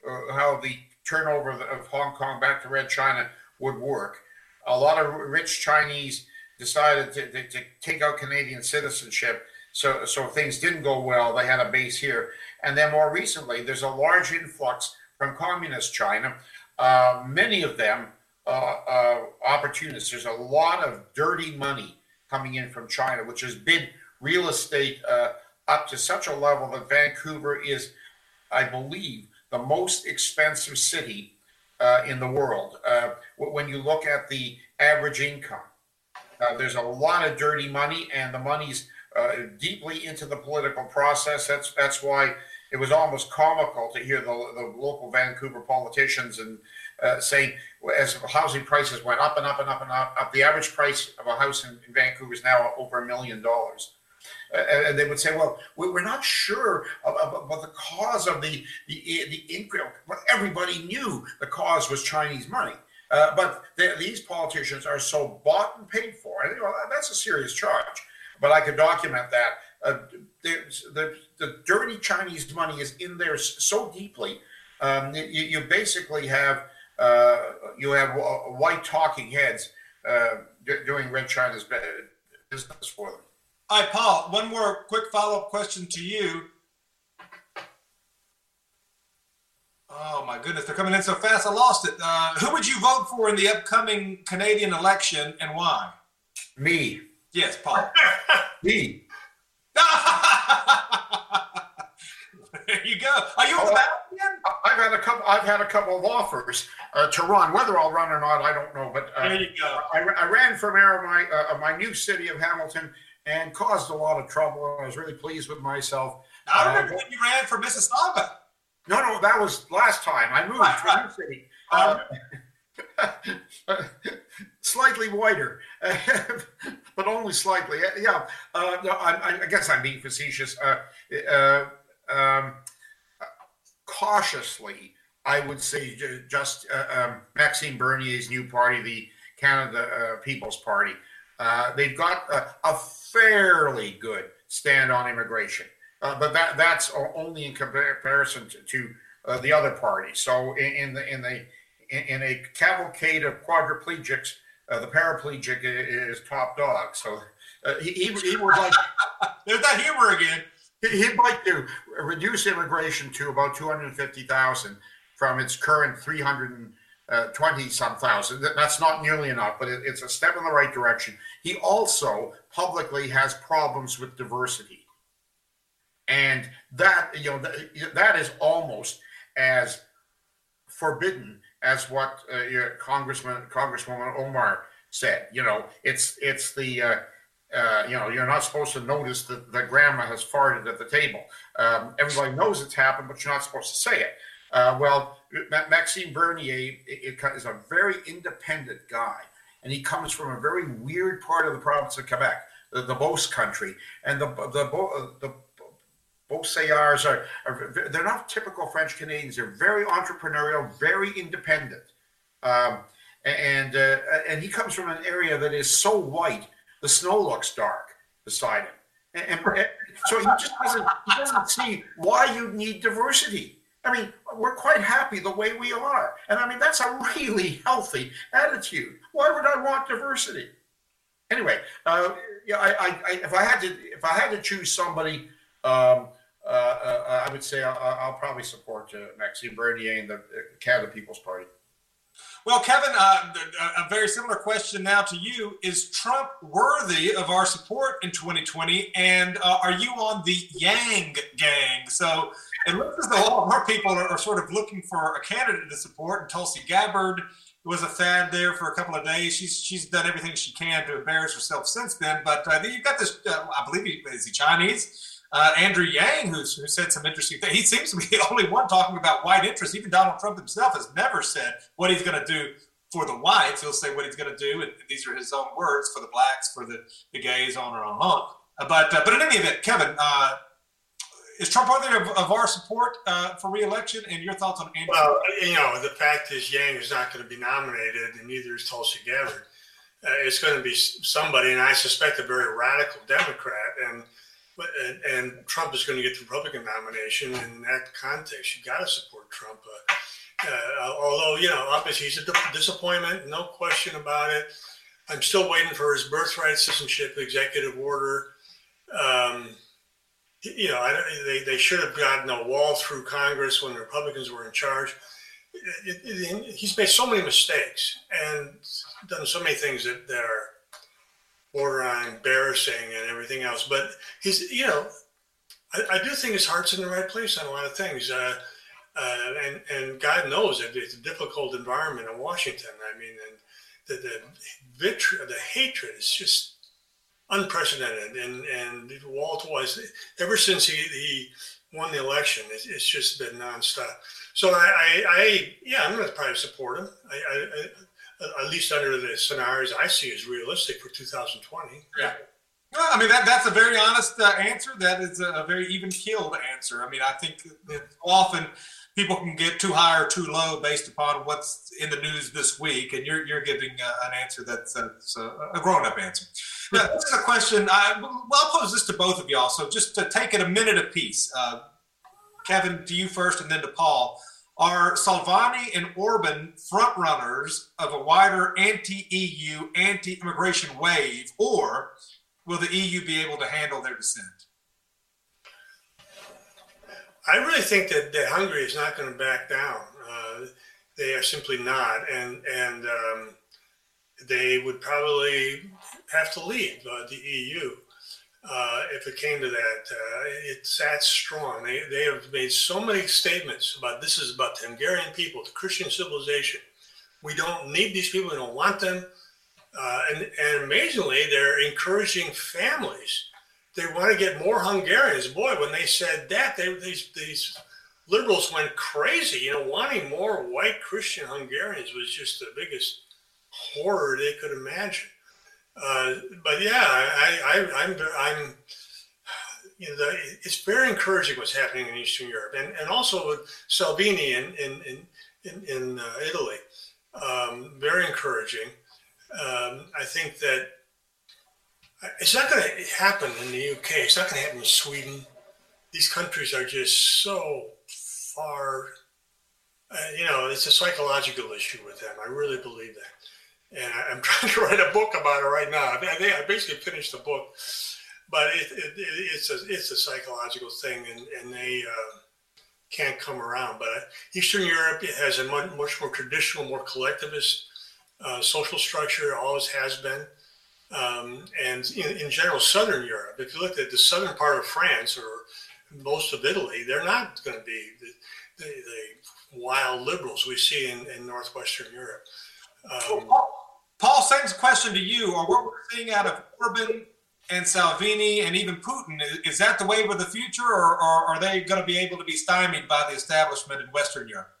uh, how the turnover of, Hong Kong back to Red China would work. A lot of rich Chinese decided to, to, to take out Canadian citizenship. So, so things didn't go well. They had a base here. And then more recently, there's a large influx from communist China. Uh, many of them uh, uh, opportunists. There's a lot of dirty money coming in from China, which has bid real estate uh, up to such a level that Vancouver is, I believe, the most expensive city uh, in the world. Uh, when you look at the average income, uh, there's a lot of dirty money, and the money's uh, deeply into the political process. That's that's why it was almost comical to hear the, the local Vancouver politicians and uh, saying as housing prices went up and up and up and up, up the average price of a house in, in Vancouver is now over a million dollars. And and they would say, "Well, we- we're not sure about the cause of the the the increase." But everybody knew the cause was Chinese money. Uh, but the, these politicians are so bought and paid for. I think well, that's a serious charge. But I could document that. Uh, the, the dirty Chinese money is in there so deeply. Um, you, you basically have uh, you have uh, white talking heads uh, doing Red China's business for them. Right, Paul, one more quick follow up question to you. Oh, my goodness, they're coming in so fast, I lost it. Uh, who would you vote for in the upcoming Canadian election and why? Me. Yes, Paul. (laughs) Me. (laughs) there you go. Are you on the ballot again? I've had a couple. I've had a couple of offers uh, to run. Whether I'll run or not, I don't know. But uh, There you go. I, I ran for mayor of my uh, of my new city of Hamilton and caused a lot of trouble. I was really pleased with myself. I Uh, remember when you ran for Mississauga. No, no, that was last time. I moved Right, to a new city. Uh, (laughs) slightly wider, (laughs) but only slightly. Yeah, uh, no, I, I guess I'm being facetious. Uh, uh, um, cautiously, I would say just uh, um, Maxime Bernier's new party, the Canada uh, People's Party. Uh, they've got a, a fairly good stand on immigration, uh, but that that's only in comparison to, to uh, the other parties. So in, in the in the in, in a cavalcade of quadriplegics, uh, the paraplegic i- is top dog. So uh, he, he, he would like. (laughs) There's that humor again. He'd like to reduce immigration to about 250,000 from its current 320 some thousand. That's not nearly enough, but it, it's a step in the right direction. He also publicly has problems with diversity. And that, you know, that, that is almost as forbidden as what uh, Congressman Congresswoman Omar said. You know, it's it's the uh, uh, you know you're not supposed to notice that, the grandma has farted at the table. Um, everybody knows it's happened, but you're not supposed to say it. Uh, well, Ma- Maxime Bernier i- i- is a very independent guy, and he comes from a very weird part of the province of Quebec, the, the Beauce country, and the the Beau- the Beauceillars are, are they're not typical French Canadians. They're very entrepreneurial, very independent, um, and uh, and he comes from an area that is so white the snow looks dark beside him, and, and so he just doesn't he doesn't see why you need diversity. I mean, we're quite happy the way we are, and I mean that's a really healthy attitude. Why would I want diversity? Anyway, uh, yeah, I, I, I, if I had to, if I had to choose somebody, um, uh, uh, I would say I'll, I'll probably support uh, Maxime Bernier and the uh, Canada People's Party. Well, Kevin, uh, a very similar question now to you. Is Trump worthy of our support in 2020? And are you on the Yang gang? So it looks as though all our people are, are sort of looking for a candidate to support. And Tulsi Gabbard was a fad there for a couple of days. She's she's done everything she can to embarrass herself since then. But uh, you've got this, uh, I believe, he, is he Chinese? Uh, Andrew Yang, who's, who said some interesting things. He seems to be (laughs) the only one talking about white interests. Even Donald Trump himself has never said what he's going to do for the whites. He'll say what he's going to do, and these are his own words for the blacks, for the, the gays, on and on and on. Uh, but uh, but in any event, Kevin, uh, is Trump worthy of, of our support uh, for reelection? And your thoughts on Andrew? Well, you know, the fact is Yang is not going to be nominated, and neither is Tulsi Gabbard. Uh, it's going to be somebody, and I suspect a very radical Democrat, and and, and Trump is going to get the Republican nomination. In that context, you got to support Trump. Uh, uh, although you know, obviously he's a disappointment, no question about it. I'm still waiting for his birthright citizenship executive order. Um, you know, I, they, they should have gotten a wall through Congress when the Republicans were in charge. It- it- it- he's made so many mistakes and done so many things that, that are borderline embarrassing and everything else. But he's, you know, I, I do think his heart's in the right place on a lot of things. Uh, uh, and, and God knows that it's a difficult environment in Washington. I mean, and the, the vitriol, the hatred is just unprecedented. And and Walt was ever since he, he won the election, it's, it's just been nonstop. So I, I, I yeah, I'm going to probably support him. I, I, at least under the scenarios I see as realistic for 2020. Yeah. Well, I mean, that, that's a very honest uh, answer. That is a, a very even keeled answer. I mean, I think often people can get too high or too low based upon what's in the news this week, and you're, you're giving uh, an answer that's, that's a, a grown up answer. Now, this is a question. I, well, I'll pose this to both of y'all. So just to take it a minute apiece. Uh, Kevin, to you first, and then to Paul. Are Salvini and Orban frontrunners of a wider anti-EU, anti-immigration wave, or will the EU be able to handle their dissent? I really think that, that Hungary is not going to back down. Uh, they are simply not, and and um, they would probably have to leave uh, the EU uh, if it came to that. Uh, it's that strong. They they have made so many statements about this is about the Hungarian people, the Christian civilization. We don't need these people. We don't want them. Uh, and, and amazingly, they're encouraging families they want to get more Hungarians. Boy, when they said that, they, these these liberals went crazy. You know, wanting more white Christian Hungarians was just the biggest horror they could imagine. Uh, but yeah, I, I, I'm I'm you know, it's very encouraging what's happening in Eastern Europe, and and also with Salvini in in in in, in uh, Italy, um, very encouraging. Um, I think that it's not going to happen in the UK. It's not going to happen in Sweden. These countries are just so far Uh, you know, it's a psychological issue with them. I really believe that. And I, I'm (laughs) trying to write a book about it right now. I, mean, I basically finished the book, but it, it, it, it's a it's a psychological thing, and and they uh, can't come around. But Eastern Europe has a much, much more traditional, more collectivist uh, social structure. Always has been. Um, and in, in general, Southern Europe, if you look at the southern part of France or most of Italy, they're not going to be the, the, the wild liberals we see in, in Northwestern Europe. Um, Paul, same question to you. Or what we're seeing out of Orban and Salvini and even Putin, is, is that the wave of the future, or, or are they going to be able to be stymied by the establishment in Western Europe?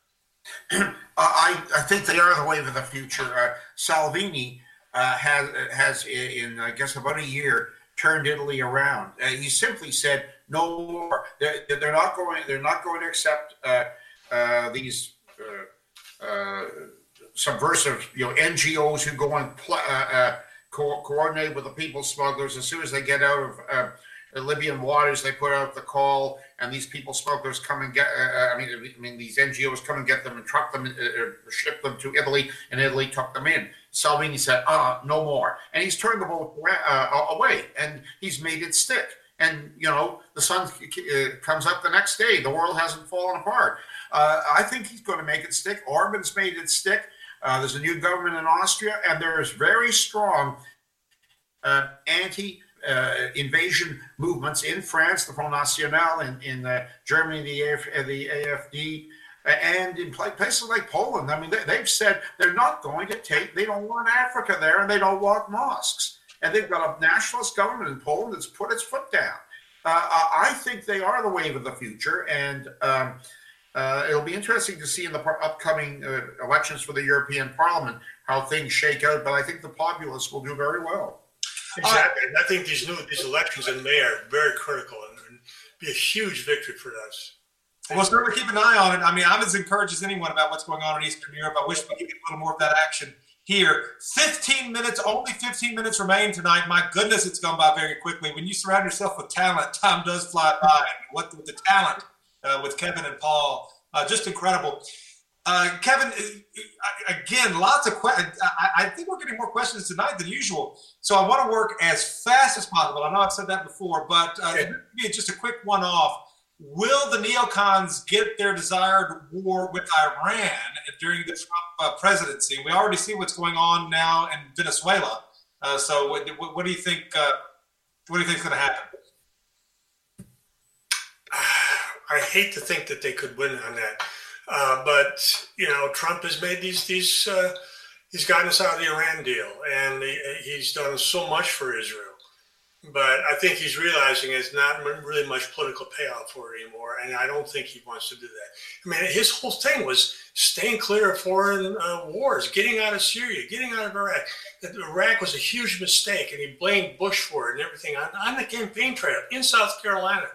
Uh, (clears throat) I, I think they are the wave of the future. Uh, Salvini uh, has has in I guess about a year turned Italy around. Uh, he simply said no more. They're, they're not going. They're not going to accept uh, uh, these uh, uh, subversive, you know, NGOs who go and pl- uh, uh, co- coordinate with the people smugglers. As soon as they get out of uh, Libyan waters, they put out the call, and these people smugglers come and get. Uh, I mean, I mean, these NGOs come and get them and truck them, uh, uh, ship them to Italy, and Italy took them in. Salvini said, "Ah, no more," and he's turned the boat uh, away, and he's made it stick. And you know, the sun uh, comes up the next day. The world hasn't fallen apart. Uh, I think he's going to make it stick. Orban's made it stick. Uh, there's a new government in Austria, and there is very strong uh, anti uh, invasion movements in France, the Front National, in, in uh, Germany, the, AF, uh, the AFD, uh, and in places like Poland. I mean, they, they've said they're not going to take, they don't want Africa there, and they don't want mosques. And they've got a nationalist government in Poland that's put its foot down. Uh, I think they are the wave of the future, and um, uh, it'll be interesting to see in the upcoming uh, elections for the European Parliament how things shake out. But I think the populists will do very well. Exactly. And I think these new these elections in May are very critical and, and be a huge victory for us. We'll certainly keep an eye on it. I mean, I'm as encouraged as anyone about what's going on in Eastern Europe. I wish we could get a little more of that action here. 15 minutes, only 15 minutes remain tonight. My goodness, it's gone by very quickly. When you surround yourself with talent, time does fly by. What with the talent uh, with Kevin and Paul, uh, just incredible. Uh, Kevin, uh, again, lots of questions. I, I think we're getting more questions tonight than usual. So I want to work as fast as possible. I know I've said that before, but uh, just a quick one off. Will the neocons get their desired war with Iran during the Trump uh, presidency? We already see what's going on now in Venezuela. Uh, so, what, what, what do you think? Uh, what do you think is going to happen? (sighs) I hate to think that they could win on that, uh, but you know, Trump has made these these uh, he's gotten us out of the Iran deal, and he, he's done so much for Israel. But I think he's realizing it's not really much political payoff for it anymore, and I don't think he wants to do that. I mean, his whole thing was staying clear of foreign uh, wars, getting out of Syria, getting out of Iraq. Iraq was a huge mistake, and he blamed Bush for it and everything on, on the campaign trail in South Carolina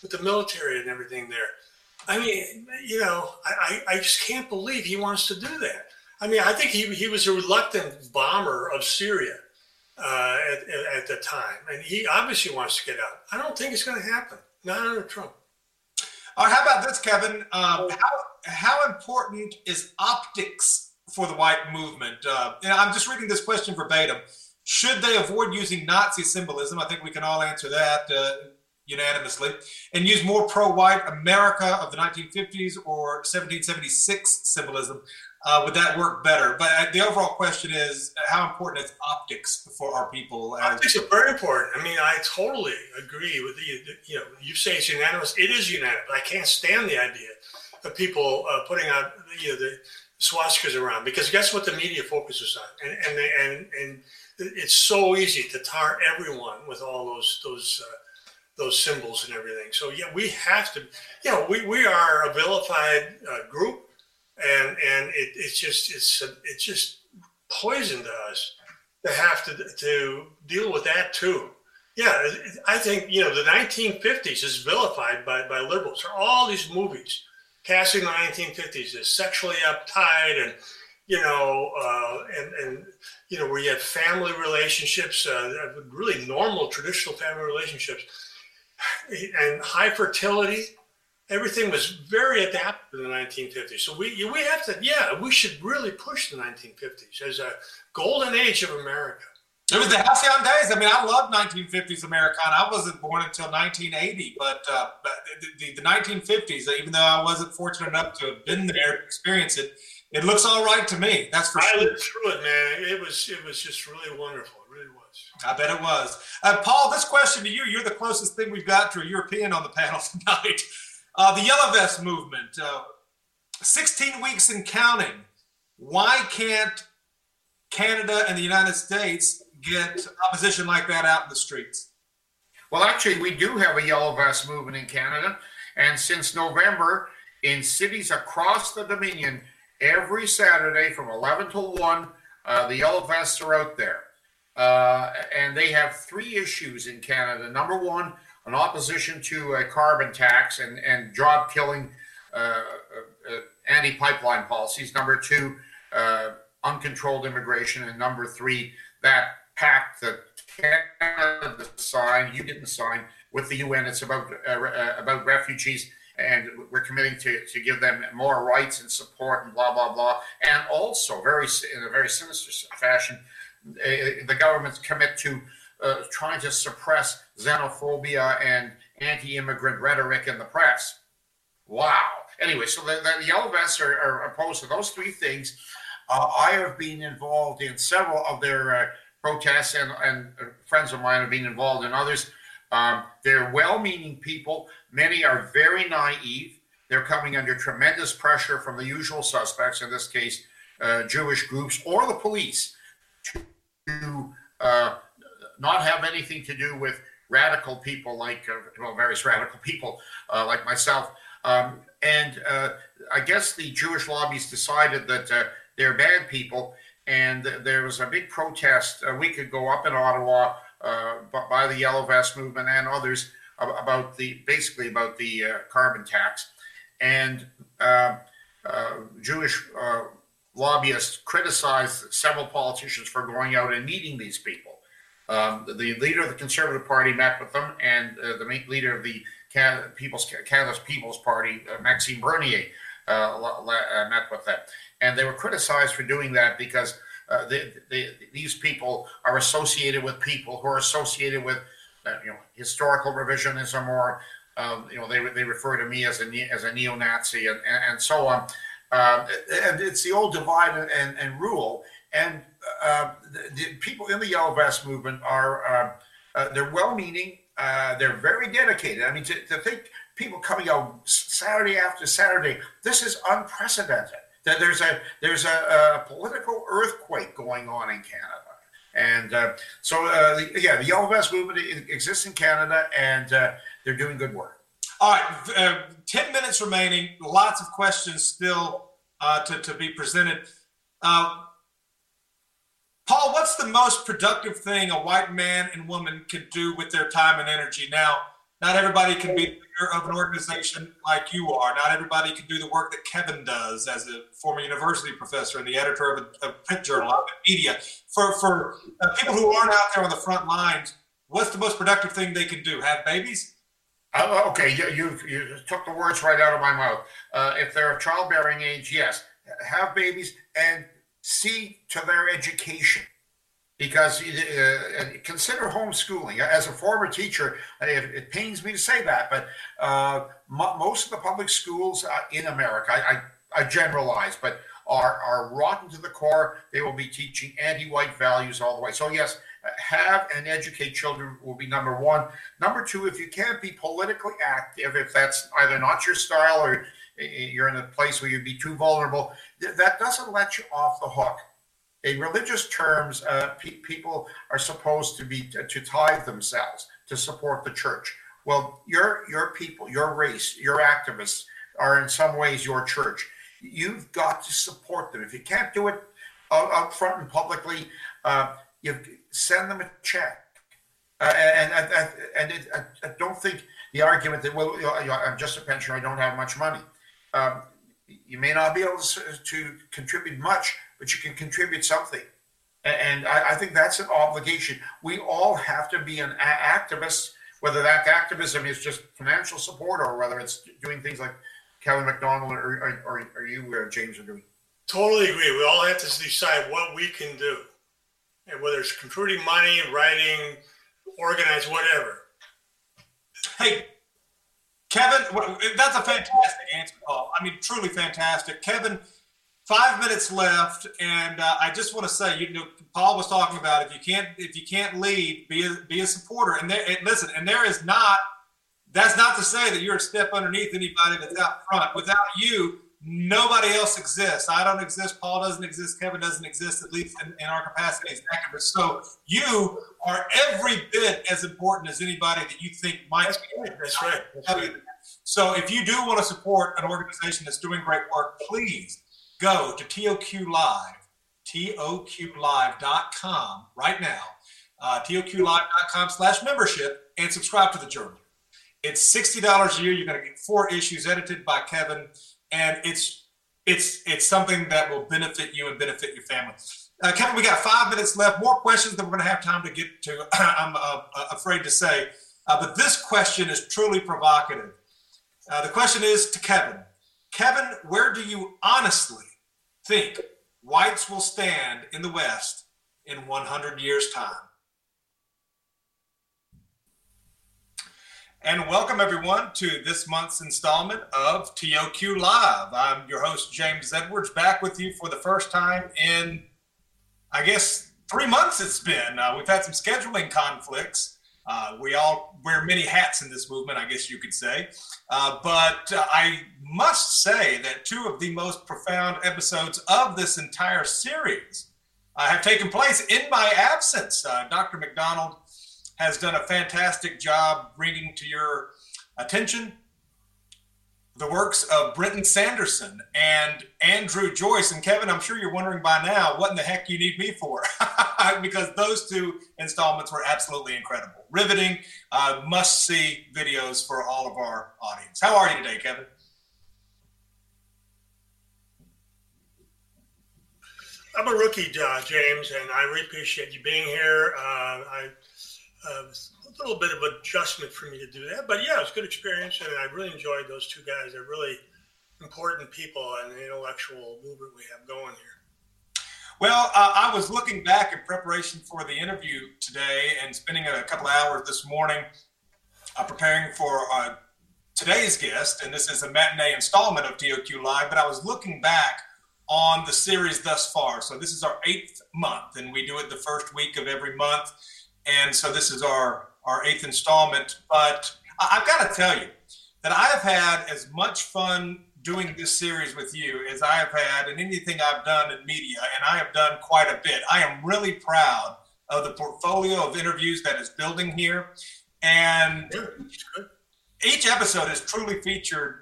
with the military and everything there. I mean, you know, I, I, just can't believe he wants to do that. I mean, I think he, he was a reluctant bomber of Syria uh, at, at, at the time, and he obviously wants to get out. I don't think it's going to happen. Not under Trump. All right, how about this, Kevin? Um, how, how important is optics for the white movement? Uh, and I'm just reading this question verbatim. Should they avoid using Nazi symbolism? I think we can all answer that uh, unanimously. And use more pro white America of the 1950s or 1776 symbolism. Uh, would that work better? But uh, the overall question is how important is optics for our people? As- Optics are very important. I mean, I totally agree with you. You know, you say it's unanimous. It is unanimous. But I can't stand the idea of people uh, putting out you know the swastikas around because guess what the media focuses on, and and and and it's so easy to tar everyone with all those those. Uh, those symbols and everything. So yeah, we have to, you know, we, we are a vilified uh, group, and and it, it's just it's it's just poison to us to have to to deal with that too. Yeah, I think you know the 1950s is vilified by by liberals. There are all these movies casting the 1950s as sexually uptight and you know uh, and and you know where you have family relationships, uh, really normal traditional family relationships and high fertility everything was very adapted in the 1950s. So we we have to, yeah, we should really push the 1950s as a golden age of America. It was the halcyon days. I mean, I love 1950s Americana. I wasn't born until 1980, but, uh, but the, the, the 1950s, even though I wasn't fortunate enough to have been there to experience it, it looks all right to me. That's for I sure. lived through it, man. It was it was just really wonderful. Really was. I bet it was. Uh, Paul, this question to you. You're the closest thing we've got to a European on the panel (laughs) tonight. Uh, the Yellow Vest movement, uh, 16 weeks and counting. Why can't Canada and the United States get opposition like that out in the streets? Well, actually, we do have a yellow vest movement in Canada, and since November, in cities across the Dominion, every Saturday from 11 to 1, uh, the yellow vests are out there. Uh, and they have three issues in Canada. Number one, an opposition to a carbon tax and, and job killing uh, uh, uh, anti pipeline policies. Number two, uh, uncontrolled immigration. And number three, that pact that Canada signed, you didn't sign with the UN. It's about uh, uh, about refugees, and we're committing to, to give them more rights and support and blah blah blah. And also, very in a very sinister fashion, uh, the governments commit to uh, trying to suppress xenophobia and anti-immigrant rhetoric in the press. Wow. Anyway, so the, the Yellow Vests are, are opposed to those three things. Uh, I have been involved in several of their uh, protests, and, and uh, friends of mine have been involved in others. Um, they're well meaning people. Many are very naive. They're coming under tremendous pressure from the usual suspects, in this case, uh, Jewish groups or the police, uh, not have anything to do with radical people like, uh, well, various radical people uh, like myself. Um, and uh, I guess the Jewish lobbies decided that they're bad people. And there was a big protest a week ago up in Ottawa by the Yellow Vest movement and others about the basically about the carbon tax. And uh, uh, Jewish uh, lobbyists criticized several politicians for going out and meeting these people. Um, the leader of the Conservative Party met with them, and uh, the main leader of the Can- People's Canada's People's Party, uh, Maxime Bernier, uh, uh, met with them, and they were criticized for doing that because uh, these people are associated with people who are associated with, you know, historical revisionism, or um, you know, they they refer to me as a as a neo-Nazi, and and, and so on. Um, and it's the old divide and, and rule. And uh, the, the people in the Yellow Vest movement are uh, uh, they're well-meaning. Uh, they're very dedicated. I mean, to, to think people coming out Saturday after Saturday, this is unprecedented. That there's a there's a, a political earthquake going on in Canada, and uh, so uh, yeah, the Yellow Vest movement exists in Canada, and they're doing good work. All right, uh, 10 minutes remaining. Lots of questions still uh, to, to be presented. Uh, Paul, what's the most productive thing a white man and woman can do with their time and energy? Now, not everybody can be the leader of an organization like you are. Not everybody can do the work that Kevin does as a former university professor and the editor of a, a print journal, in media. For, for uh, people who aren't out there on the front lines, what's the most productive thing they can do? Have babies? Okay, you, you, you took the words right out of my mouth. Uh, if they're of childbearing age, yes, have babies and see to their education. Because uh, consider homeschooling. As a former teacher, it, it pains me to say that, but uh, mo- most of the public schools uh, in America, I, I, I generalize, but are, are rotten to the core. They will be teaching anti white values all the way. So, yes, have and educate children will be number one. Number two, if you can't be politically active, if that's either not your style or you're in a place where you'd be too vulnerable, that doesn't let you off the hook. In religious terms, uh, pe- people are supposed to be to tithe themselves to support the church. Well, your your people, your race, your activists are in some ways your church. You've got to support them. If you can't do it out, out front and publicly, uh, you send them a check. Uh, and and, and, it, I, don't think the argument that well, you know, I'm just a pensioner, I don't have much money. Um, you may not be able to, to contribute much, but you can contribute something. And I, I think that's an obligation. We all have to be an a- activists. whether that activism is just financial support or whether it's doing things like Kelly McDonald or, or, or, you, James, are doing. Totally agree. We all have to decide what we can do, and whether it's contributing money, writing, organize, whatever. Hey, Kevin, that's a fantastic answer, Paul. I mean, truly fantastic. Kevin, five minutes left, and uh, I just want to say, you know, Paul was talking about if you can't if you can't lead, be a, be a supporter. And there, and listen, and there is not. That's not to say that you're a step underneath anybody that's out front. Without you, nobody else exists. I don't exist. Paul doesn't exist. Kevin doesn't exist, at least in, in our capacity as activists. So you are every bit as important as anybody that you think might be. That's right. Tell you that. So if you do want to support an organization that's doing great work, please go to TOQ Live, TOQLive.com right now, uh, TOQLive.com slash membership, and subscribe to the journal. It's $60 a year. You're going to get four issues edited by Kevin, and it's it's it's something that will benefit you and benefit your family. Uh, Kevin, we got five minutes left. More questions than we're going to have time to get to. (clears throat) I'm uh, afraid to say, uh, but this question is truly provocative. Uh, the question is to Kevin. Kevin, where do you honestly think whites will stand in the West in 100 years' time? And welcome everyone to this month's installment of TOQ Live. I'm your host, James Edwards, back with you for the first time in, I guess, three months it's been. Uh, we've had some scheduling conflicts. Uh, we all wear many hats in this movement, I guess you could say. Uh, but uh, I must say that two of the most profound episodes of this entire series uh, have taken place in my absence. Uh, Dr. MacDonald has done a fantastic job bringing to your attention the works of Brenton Sanderson and Andrew Joyce. And Kevin, I'm sure you're wondering by now what in the heck you need me for, (laughs) because those two installments were absolutely incredible, riveting, uh, must see videos for all of our audience. How are you today, Kevin? I'm a rookie, uh, James, and I really appreciate you being here. Uh, I uh, a little bit of adjustment for me to do that, but yeah, it was a good experience, and I really enjoyed those two guys. They're really important people and the intellectual movement we have going here. Well, uh, I was looking back in preparation for the interview today and spending a couple hours this morning uh, preparing for uh, today's guest, and this is a matinee installment of TOQ Live. But I was looking back on the series thus far. So this is our eighth month, and we do it the first week of every month. And so this is our our eighth installment. But I- I've got to tell you that I have had as much fun doing this series with you as I have had in anything I've done in media, and I have done quite a bit. I am really proud of the portfolio of interviews that is building here, and each episode has truly featured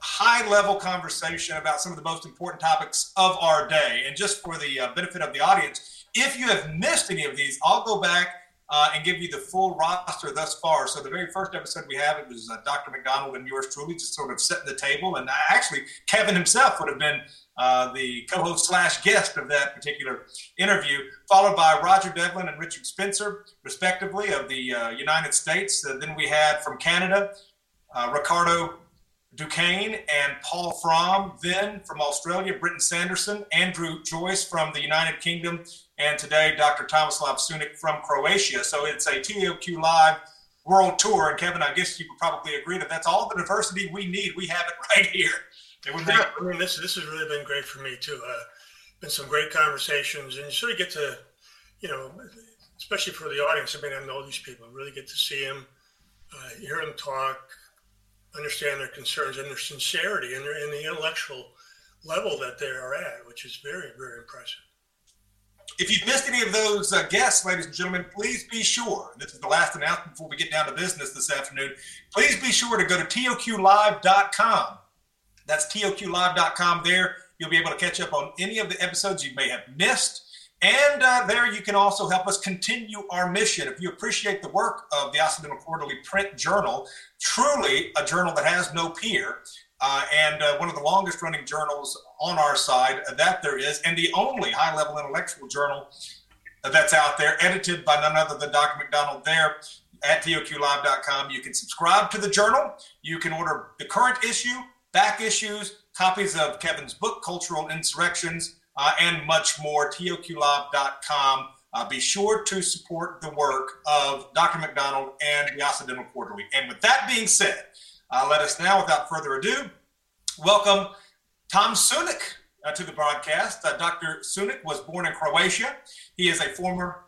high level conversation about some of the most important topics of our day. And just for the uh, benefit of the audience, if you have missed any of these, I'll go back uh, and give you the full roster thus far. So the very first episode we have, it was uh, Dr. MacDonald and yours truly, just sort of setting the table. And actually, Kevin himself would have been uh, the co-host slash guest of that particular interview, followed by Roger Devlin and Richard Spencer, respectively, of the uh, United States. Uh, then we had from Canada, uh, Ricardo Duchesne and Paul Fromm. Then from Australia, Brenton Sanderson, Andrew Joyce from the United Kingdom, and today Dr. Tomislav Sunic from Croatia. So it's a TOQ Live world tour. And Kevin, I guess you would probably agree that that's all the diversity we need. We have it (laughs) right here. It would make Yeah, I mean, this this has really been great for me too. Uh, been some great conversations, and you sort of get to, you know, especially for the audience. I mean, I know these people. Really get to see them, uh, hear them talk, understand their concerns and their sincerity and their and the intellectual level that they are at, which is very very impressive. If you've missed any of those uh, guests, ladies and gentlemen, please be sure. This is the last announcement before we get down to business this afternoon. Please be sure to go to toqlive.com. That's toqlive.com. There, you'll be able to catch up on any of the episodes you may have missed. And uh, there, you can also help us continue our mission. If you appreciate the work of the Occidental Quarterly print journal, truly a journal that has no peer, uh, and uh, one of the longest running journals on our side that there is, and the only high level intellectual journal that's out there, edited by none other than Dr. MacDonald there. at toqlive.com. You can subscribe to the journal. You can order the current issue, back issues, copies of Kevin's book, Cultural Insurrections, uh, and much more. toqlive.com. Uh, be sure to support the work of Dr. MacDonald and the Occidental Quarterly. And with that being said, uh, let us now, without further ado, welcome Tom Sunic uh, to the broadcast. Uh, Dr. Sunic was born in Croatia. He is a former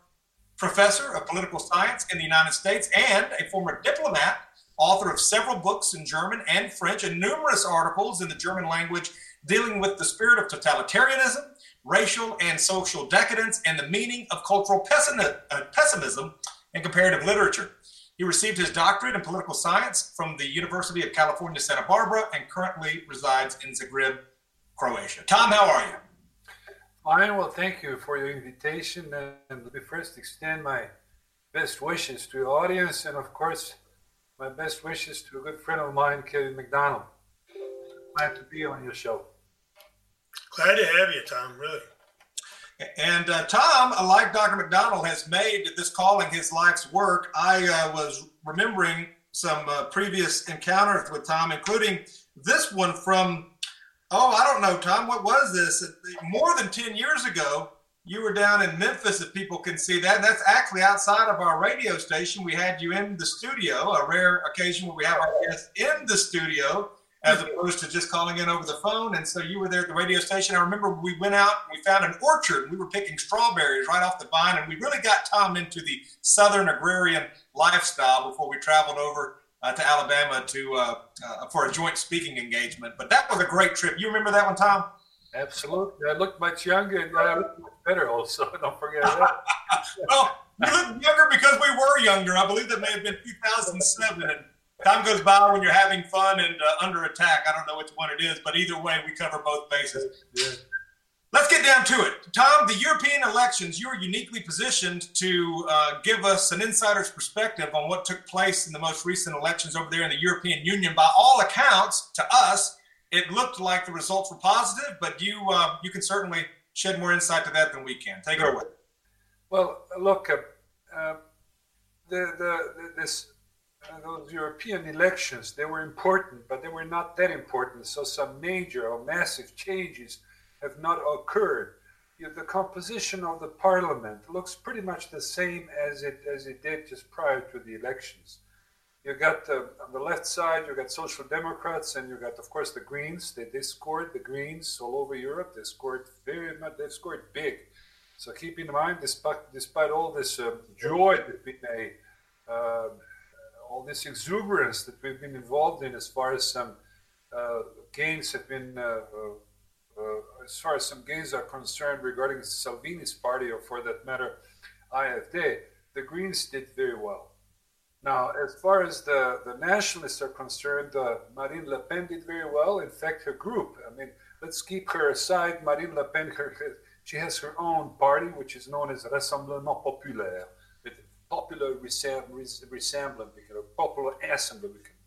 professor of political science in the United States and a former diplomat, author of several books in German and French, and numerous articles in the German language dealing with the spirit of totalitarianism, racial and social decadence, and the meaning of cultural uh, pessimism in comparative literature. He received his doctorate in political science from the University of California, Santa Barbara, and currently resides in Zagreb, Croatia. Tom, how are you? Fine. Well, thank you for your invitation. And let me first extend my best wishes to the audience, and of course, my best wishes to a good friend of mine, Kevin MacDonald. Glad to be on your show. Glad to have you, Tom. Really. And uh, Tom, like Dr. MacDonald, has made this calling his life's work. I uh, was remembering some uh, previous encounters with Tom, including this one from, oh, I don't know, Tom, what was this? More than 10 years ago, you were down in Memphis, if people can see that. And that's actually outside of our radio station. We had you in the studio, a rare occasion where we have our guests in the studio as mm-hmm. opposed to just calling in over the phone. And so you were there at the radio station. I remember we went out and we found an orchard and we were picking strawberries right off the vine. And we really got Tom into the Southern agrarian lifestyle before we traveled over uh, to Alabama to uh, uh, for a joint speaking engagement. But that was a great trip. You remember that one, Tom? Absolutely. I looked much younger and I looked much better also. (laughs) Don't forget that. (laughs) well, you look younger because we were younger. I believe that may have been 2007. And time goes by when you're having fun and uh, under attack. I don't know which one it is, but either way, we cover both bases. Let's get down to it. Tom, the European elections, you're uniquely positioned to uh, give us an insider's perspective on what took place in the most recent elections over there in the European Union. By all accounts, to us, it looked like the results were positive, but you uh, you can certainly shed more insight to that than we can. Take it away. Well, look, uh, uh, the, the, the, this, uh, those European elections, they were important, but they were not that important. So some major or massive changes have not occurred. The composition of the parliament looks pretty much the same as it as it did just prior to the elections. You got uh, on the left side, you got Social Democrats, and you got, of course, the Greens. They, they scored the Greens all over Europe. They scored very much. They scored big. So keep in mind, despite despite all this uh, joy that we may, uh, all this exuberance that we've been involved in, as far as some uh, gains have been, uh, uh, as far as some gains are concerned regarding Salvini's party, or for that matter, AfD, the Greens did very well. Now, as far as the, the nationalists are concerned, uh, Marine Le Pen did very well. In fact, her group, I mean, let's keep her aside. Marine Le Pen, her, she has her own party, which is known as Rassemblement Populaire, with popular resemblance, a popular assembly, we can.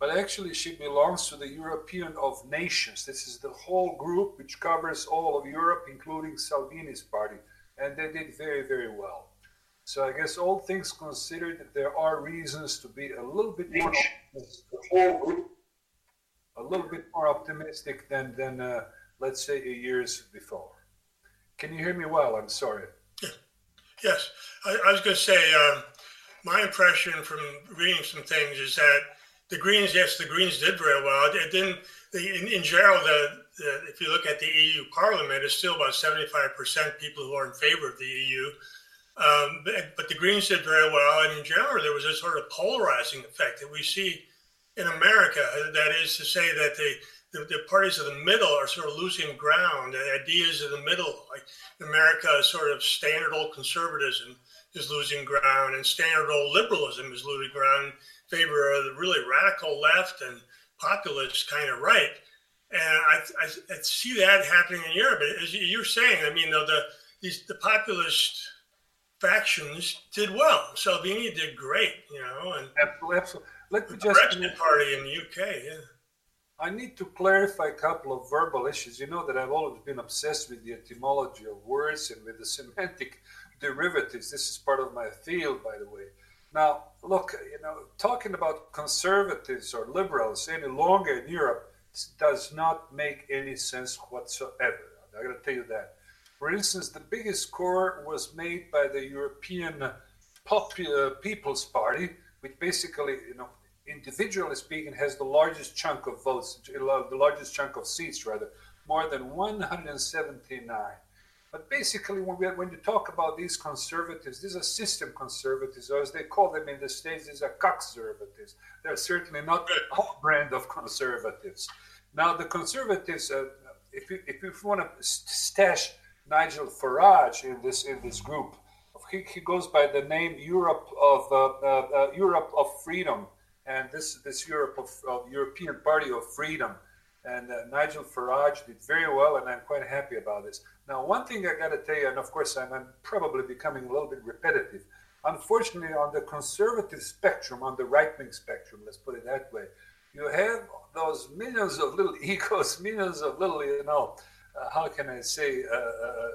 But actually, she belongs to the European of Nations. This is the whole group which covers all of Europe, including Salvini's party. And they did very, very well. So I guess all things considered, there are reasons to be a little bit more optimistic, a little bit more optimistic than than uh, let's say a years before. Can you hear me well? I'm sorry. Yes, I, I was going to say um, my impression from reading some things is that the Greens, yes, the Greens did very well. It didn't. The, in, in general, the, the, if you look at the EU Parliament, it's still about 75% people who are in favor of the EU. Um, but, but, the Greens did very well, and in general, there was a sort of polarizing effect that we see in America. That is to say, that the, the, the parties of the middle are sort of losing ground. The ideas of the middle, like America, sort of standard old conservatism is losing ground, and standard old liberalism is losing ground favor of the really radical left and populist kind of right. And I, I, I see that happening in Europe. As you're saying, I mean, the, the these the populist factions did well. Salvini did great, you know, and absolutely. absolutely. Let me the just Brexit party in the UK. Yeah. I need to clarify a couple of verbal issues. You know that I've always been obsessed with the etymology of words and with the semantic (laughs) derivatives. This is part of my field, by the way. Now, look, you know, talking about conservatives or liberals any longer in Europe does not make any sense whatsoever. I got to tell you that. For instance, the biggest score was made by the European Popu- uh, People's Party, which basically, you know, individually speaking, has the largest chunk of votes, the largest chunk of seats, rather, more than 179. But basically, when, we, when you talk about these conservatives, these are system conservatives, or as they call them in the States, these are conservatives. They're certainly not our brand of conservatives. Now, the conservatives, uh, if, you, if you want to stash Nigel Farage in this in this group, he, he goes by the name Europe of uh, uh, uh, Europe of Freedom, and this this Europe of, of European Party of Freedom. And uh, Nigel Farage did very well, and I'm quite happy about this. Now, one thing I got to tell you, and of course, I'm, I'm probably becoming a little bit repetitive. Unfortunately, on the conservative spectrum, on the right wing spectrum, let's put it that way, you have those millions of little (laughs) egos, millions of little, you know, uh, how can I say, uh, uh,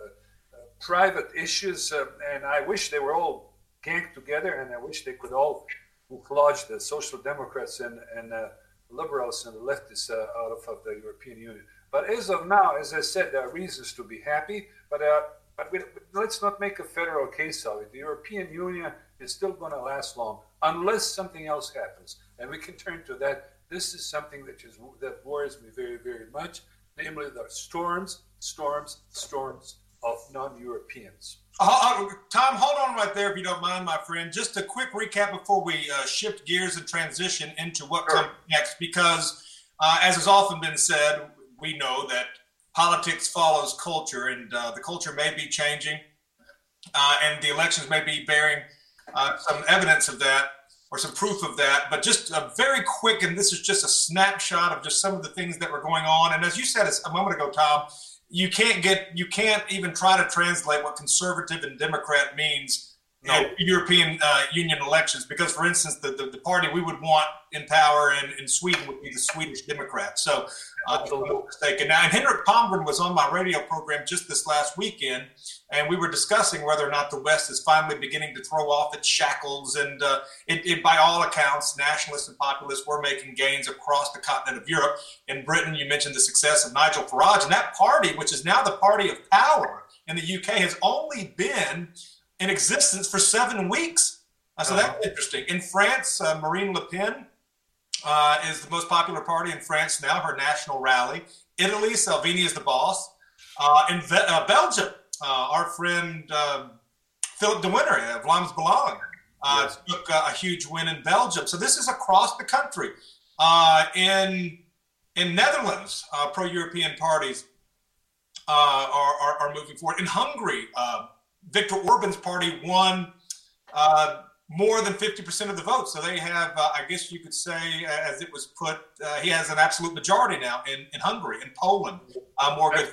private issues, um, and I wish they were all ganged together, and I wish they could all lodge the Social Democrats and, and uh, liberals and the leftists uh, out of, of, the European Union. But as of now, as I said, there are reasons to be happy, but, uh, but we, let's not make a federal case of it. The European Union is still going to last long unless something else happens. And we can turn to that. This is something that, is, that worries me very, very much, namely the storms, storms, storms of non-Europeans. Uh, uh, Tom, hold on right there if you don't mind, my friend. Just a quick recap before we uh, shift gears and transition into what sure. comes next, because uh, as has often been said, we know that politics follows culture, and uh, the culture may be changing, uh, and the elections may be bearing some evidence of that or some proof of that. But just a very quick, and this is just a snapshot of just some of the things that were going on. And as you said a moment ago, Tom, you can't get you can't even try to translate what conservative and democrat means no. European uh, Union elections because, for instance, the, the, the, party we would want in power in, in Sweden would be the Swedish Democrats. So, uh, mistaken. Now, and Henrik Palmgren was on my radio program just this last weekend, and we were discussing whether or not the West is finally beginning to throw off its shackles. And uh, it, it, by all accounts, nationalists and populists were making gains across the continent of Europe. In Britain, you mentioned the success of Nigel Farage, and that party, which is now the party of power in the UK, has only been in existence for seven weeks. Uh, so uh-huh. that's interesting. In France, uh, Marine Le Pen uh, is the most popular party in France now, her national rally. Italy, Salvini is the boss. Uh, in Ve- uh, Belgium, uh, our friend um, Filip Dewinter of Vlaams Belang yes. took a huge win in Belgium. So this is across the country. in in Netherlands, pro-European parties are, are, are, moving forward. In Hungary, Viktor Orban's party won uh, more than 50% of the vote. So they have, uh, I guess you could say, as it was put, uh, he has an absolute majority now in, in Hungary, in Poland, uh, more good.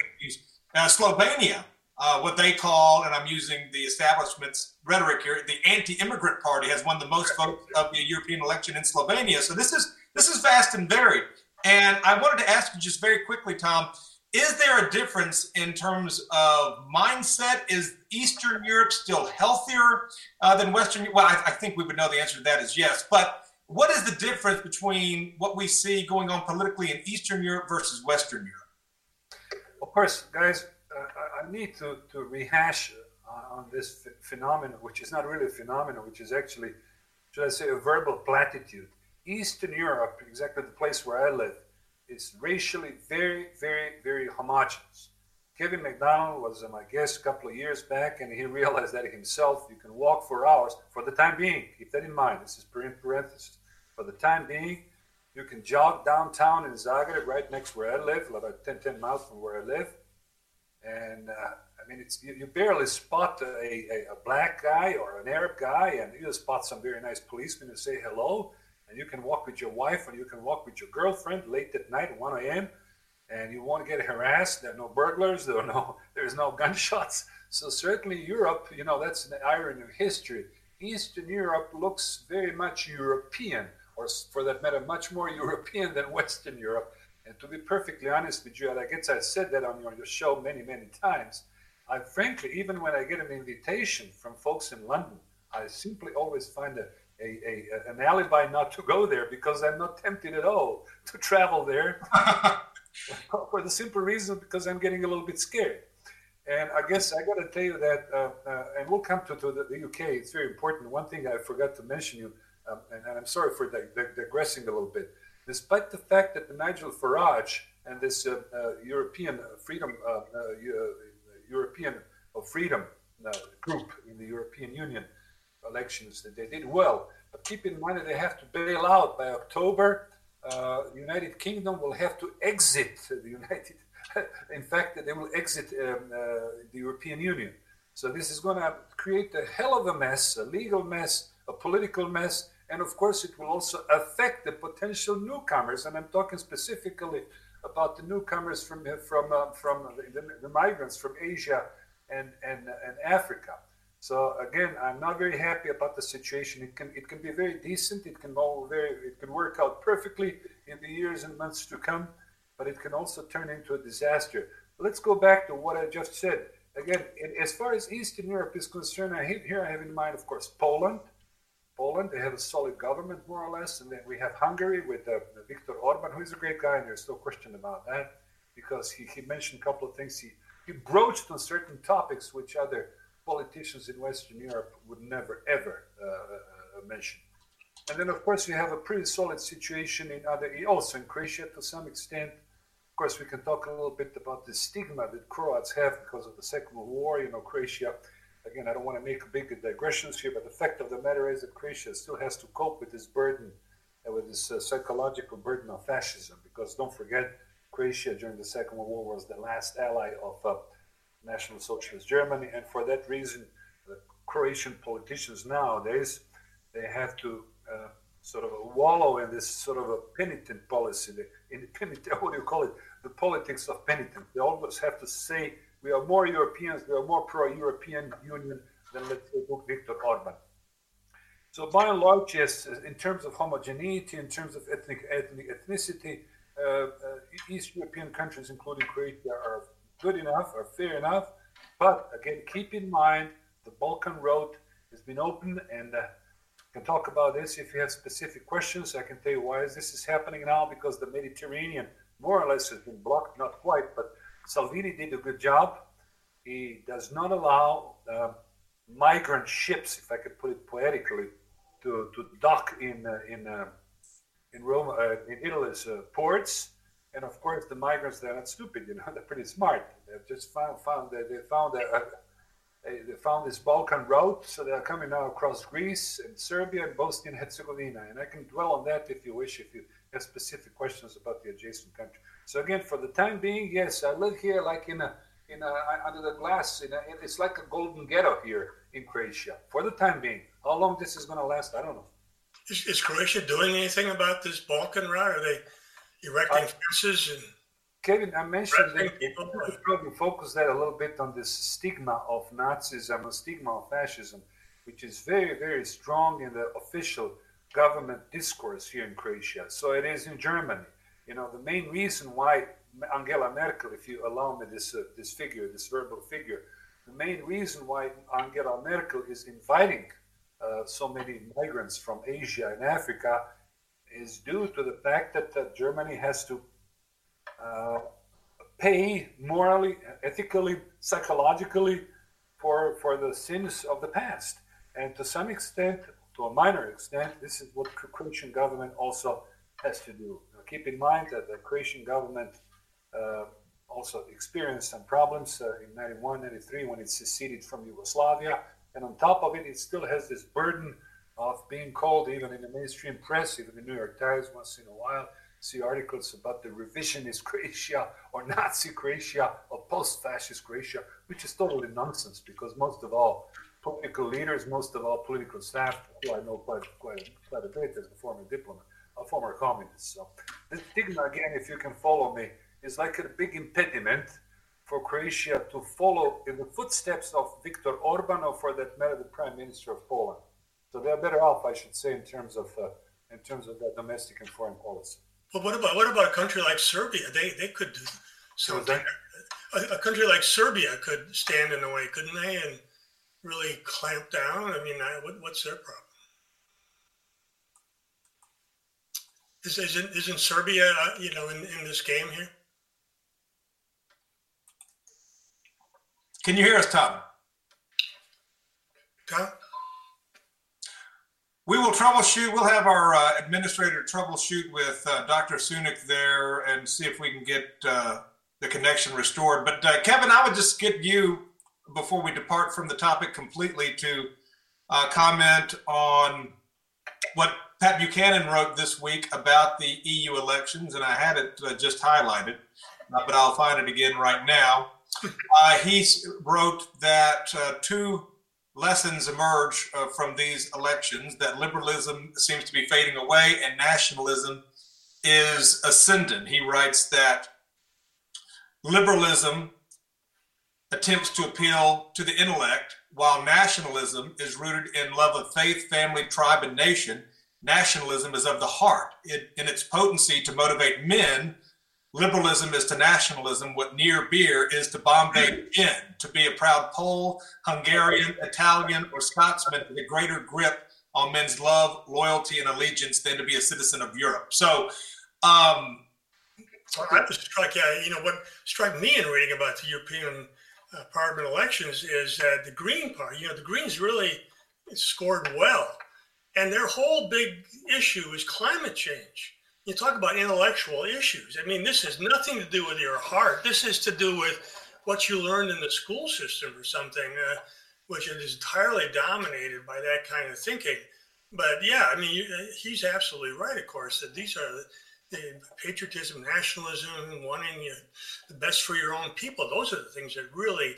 Uh, Slovenia, uh, what they call, and I'm using the establishment's rhetoric here, the anti-immigrant party has won the most votes of the European election in Slovenia. So this is this is vast and varied. And I wanted to ask you just very quickly, Tom, is there a difference in terms of mindset? Is Eastern Europe still healthier uh, than Western? Europe? Well, I, I, think we would know the answer to that is yes. But what is the difference between what we see going on politically in Eastern Europe versus Western Europe? Of course, guys, uh, I need to, to rehash uh, on this phenomenon, which is not really a phenomenon, which is actually, should I say, a verbal platitude. Eastern Europe, exactly the place where I live, is racially very, very, very homogenous. Kevin MacDonald was my guest a couple of years back, and he realized that himself. You can walk for hours for the time being. Keep that in mind. This is parenthesis. For the time being, you can jog downtown in Zagreb, right next where I live, about 10, 10 miles from where I live. And uh, I mean, it's you, you barely spot a, a, a, black guy or an Arab guy, and you just spot some very nice policemen and say hello and you can walk with your wife and you can walk with your girlfriend late at night, 1 a.m., and you won't get harassed. There are no burglars. There are no. (laughs) There's no gunshots. So certainly Europe, you know, that's an irony of history. Eastern Europe looks very much European, or for that matter, much more (laughs) European than Western Europe. And to be perfectly honest with you, I guess I said that on your, your show many, many times. I frankly, even when I get an invitation from folks in London, I simply always find a a, a, an alibi not to go there because I'm not tempted at all to travel there (laughs) for the simple reason because I'm getting a little bit scared. And I guess I got to tell you that, uh, uh, and we'll come to, to the, the, UK. It's very important. One thing I forgot to mention you, um, and, and, I'm sorry for dig- dig- digressing a little bit. Despite the fact that the Nigel Farage and this uh, uh European freedom, uh, uh, European of freedom group in the European Union elections, that they did well. But keep in mind that they have to bail out by October. United Kingdom will have to exit the (laughs) United in fact, they will exit um, uh, the European Union. So this is going to create a hell of a mess, a legal mess, a political mess, and of course it will also affect the potential newcomers. And I'm talking specifically about the newcomers from from uh, from the, the, migrants from Asia and and and Africa. So again, I'm not very happy about the situation. It can it can be very decent. It can all very it can work out perfectly in the years and months to come but it can also turn into a disaster. Let's go back to what I just said. Again, as far as Eastern Europe is concerned, I here I have in mind, of course, Poland. Poland, they have a solid government, more or less, and then we have Hungary with uh, Viktor Orban, who is a great guy, and there's no question about that, because he, he mentioned a couple of things. He, he broached on certain topics which other politicians in Western Europe would never, ever uh, uh, mention. And then, of course, we have a pretty solid situation in other, also in Croatia to some extent Of course, we can talk a little bit about the stigma that Croats have because of the Second World War. You know, Croatia, again, I don't want to make big digressions here, but the fact of the matter is that Croatia still has to cope with this burden, uh, with this uh, psychological burden of fascism. Because don't forget, Croatia during the Second World War was the last ally of uh, National Socialist Germany, and for that reason, the Croatian politicians nowadays they have to uh, sort of wallow in this sort of a penitent policy. The, in (laughs) penitent, what do you call it? the politics of penitence. They always have to say we are more Europeans, we are more pro-European Union than let's say Viktor Orban. So by and large, yes, in terms of homogeneity, in terms of ethnic, ethnic ethnicity, uh, uh, East European countries, including Croatia, are good enough, or fair enough. But again, keep in mind the Balkan Road has been open, and uh, can talk about this if you have specific questions. I can tell you why this is happening now because the Mediterranean more or less has been blocked, not quite, but Salvini did a good job. He does not allow uh, migrant ships, if I could put it poetically, to, to dock in uh, in uh, in Rome, in Italy's uh, ports. And of course, the migrants they're not stupid, you know, (laughs) they're pretty smart. They've just found found that they found a, they found this Balkan route, so they are coming now across Greece and Serbia and Bosnia and Herzegovina. And I can dwell on that if you wish, if you have specific questions about the adjacent country. So again, for the time being, yes, I live here like in a in a under the glass. In a, it's like a golden ghetto here in Croatia for the time being. How long this is going to last, I don't know. Is, is, Croatia doing anything about this Balkan route? Are they erecting fences and? Kevin, I mentioned that people probably focus that a little bit on this stigma of Nazism, a stigma of fascism, which is very, very strong in the official government discourse here in Croatia. So it is in Germany. You know, the main reason why Angela Merkel, if you allow me this uh, this figure, this verbal figure, the main reason why Angela Merkel is inviting uh, so many migrants from Asia and Africa is due to the fact that uh, Germany has to uh, pay morally, ethically, psychologically for for the sins of the past, and to some extent, to a minor extent, this is what the Croatian government also has to do. Now, keep in mind that the Croatian government uh, also experienced some problems uh, in 91, 93 when it seceded from Yugoslavia. And on top of it, it still has this burden of being called, even in the mainstream press, even the New York Times once in a while, see articles about the revisionist Croatia or Nazi Croatia or post fascist Croatia, which is totally nonsense because most of all, political leaders, most of all political staff, who I know quite, quite, quite a bit as a former diplomat, a former communist. So the stigma, again, if you can follow me, is like a big impediment for Croatia to follow in the footsteps of Viktor Orban or for that matter, the Prime Minister of Poland. So they're better off, I should say, in terms of uh, in terms of their domestic and foreign policy. But what about what about a country like Serbia? They they could do something. A, a country like Serbia could stand in the way, couldn't they? And really clamp down? I mean, I, what, what's their problem? Is, isn't, isn't Serbia, uh, you know, in, in this game here? Can you hear us, Tom? Tom? We will troubleshoot. We'll have our uh, administrator troubleshoot with uh, Dr. Sunic there and see if we can get uh, the connection restored. But uh, Kevin, I would just get you before we depart from the topic completely to uh, comment on what Pat Buchanan wrote this week about the EU elections, and I had it uh, just highlighted, but I'll find it again right now. He wrote that two lessons emerge uh, from these elections that liberalism seems to be fading away and nationalism is ascendant. He writes that liberalism attempts to appeal to the intellect, while nationalism is rooted in love of faith, family, tribe, and nation. Nationalism is of the heart. It, in its potency to motivate men, liberalism is to nationalism what near beer is to Bombay gin. To be a proud Pole, Hungarian, Italian, or Scotsman is a greater grip on men's love, loyalty, and allegiance than to be a citizen of Europe. So, um, I was struck, yeah, you know, what struck me in reading about the European uh, Parliament elections is that the Green Party, you know, the Greens really scored well. And their whole big issue is climate change. You talk about intellectual issues. I mean, this has nothing to do with your heart. This is to do with what you learned in the school system or something, uh, which is entirely dominated by that kind of thinking. But yeah, I mean, you, uh, he's absolutely right, of course, that these are the, the patriotism, nationalism, wanting uh, the best for your own people. Those are the things that really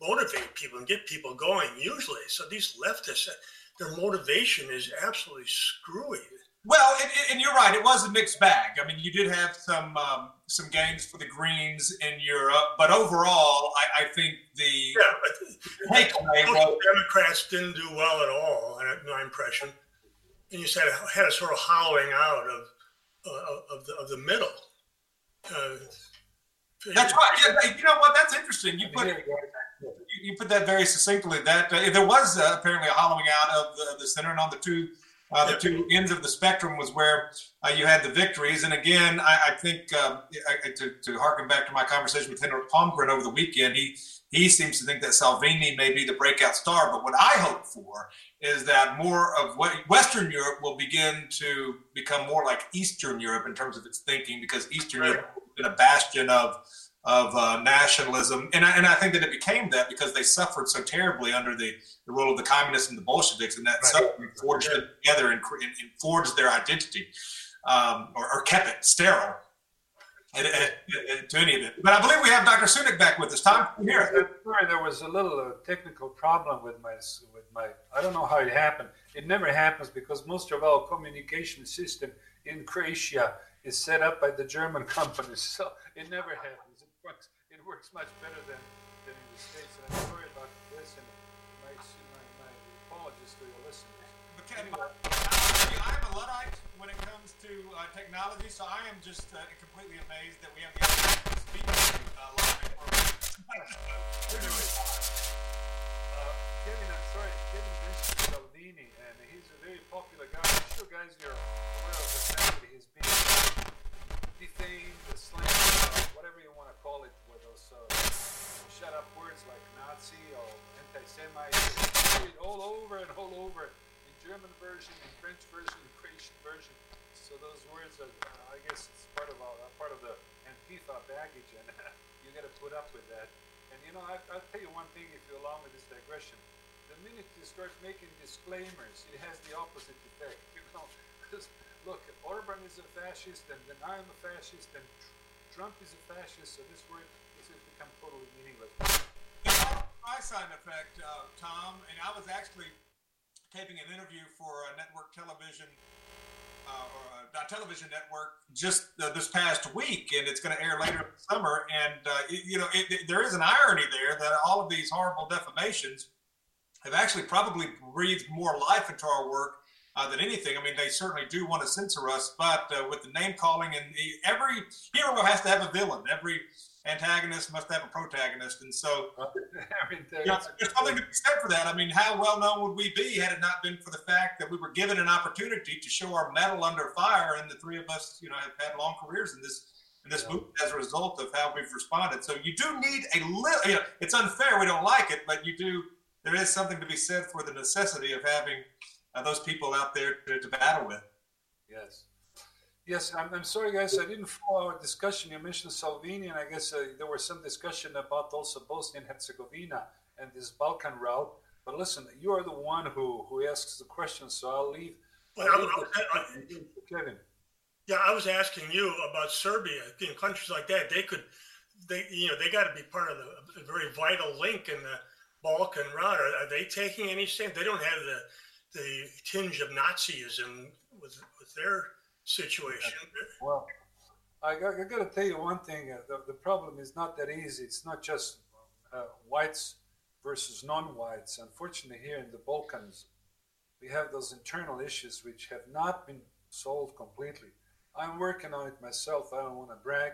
motivate people and get people going, usually. So these leftists, uh, their motivation is absolutely screwy. Well, and, and you're right. It was a mixed bag. I mean, you did have some um, some gains for the Greens in Europe, but overall, I, I think the takeaway Most was Democrats didn't do well at all, in my impression. And you said it had a sort of hollowing out of uh, of the of the middle. Uh, That's right. Yeah, you know what? That's interesting. You put you, you put that very succinctly. That uh, there was uh, apparently a hollowing out of the, the center, and on the two uh, the two ends of the spectrum was where uh, you had the victories. And again, I, I think um, I, to, to harken back to my conversation with Henrik Palmgren over the weekend, he he seems to think that Salvini may be the breakout star. But what I hope for is that more of what Western Europe will begin to become more like Eastern Europe in terms of its thinking, because Eastern Europe has been a bastion of of uh, nationalism, and I, and I think that it became that because they suffered so terribly under the, the rule of the communists and the Bolsheviks, and that suffering forged them together and, and, and forged their identity, um, or, or kept it sterile. And, and- and- to any of it, but I believe we have Dr. Sunic back with us. Tom, you? Sorry, there was a little uh, technical problem with my with my. I don't know how it happened. It never happens because most of our communication system in Croatia is set up by the German (laughs) companies, so it never happens. It works. Much better than, than in the states. And I'm sorry about this, and my my, my apologies to your listeners. But Ken, I am a luddite when it comes to uh, technology, so I am just uh, completely amazed that we have the opportunity to speak uh, live. (laughs) We're doing Uh, Kevin, I'm sorry, Kevin mentioned Salvini, and he's a very popular guy. I'm sure, guys, you're aware of the fact that he's been defamed, slandered, whatever you want to call it, with those uh, shut up words like Nazi or anti-Semite, all over and all over in German version, in French version, in Croatian version. So those words are, uh, I guess, it's part of our, uh, part of the Antifa baggage, and (laughs) you got to put up with that. And you know, I, I'll tell you one thing, if you allow me this digression. The minute you start making disclaimers, it has the opposite effect. (laughs) You know, 'Cause, look, Orban is a fascist, and then I'm a fascist, and Tr- Trump is a fascist. So this word, this has become totally meaningless. Streisand effect, uh, Tom, and I was actually taping an interview for a network television uh, a television network just uh, this past week, and it's going to air later in the summer. And uh, it- you know, it, it- there is an irony there that all of these horrible defamations have actually probably breathed more life into our work uh, than anything. I mean, they certainly do want to censor us, but uh, with the name calling and the, every hero has to have a villain. Every antagonist must have a protagonist, and so (laughs) you know, there's something to be said for that. I mean, how well known would we be had it not been for the fact that we were given an opportunity to show our mettle under fire, and the three of us, you know, have had long careers in this in this movement as a result of how we've responded. So you do need a little. You know, it's unfair. We don't like it, but you do. There is something to be said for the necessity of having uh, those people out there to, to battle with. Yes. Yes, I'm, I'm sorry, guys. I didn't follow our discussion. You mentioned Salvini, and I guess uh, there was some discussion about also Bosnia and Herzegovina and this Balkan route. But listen, you are the one who, who asks the question, so I'll leave. Well, I'll I- leave I- the- to Kevin. Yeah, I was asking you about Serbia. In countries like that, they could, they you know, they got to be part of the a very vital link in the Balkan route. Are, are they taking any stand? They don't have the the tinge of Nazism with with their situation. Well, I got, I got to tell you one thing. Uh, the, the problem is not that easy. It's not just uh, whites versus non-whites. Unfortunately, here in the Balkans, we have those internal issues which have not been solved completely. I'm working on it myself. I don't want to brag.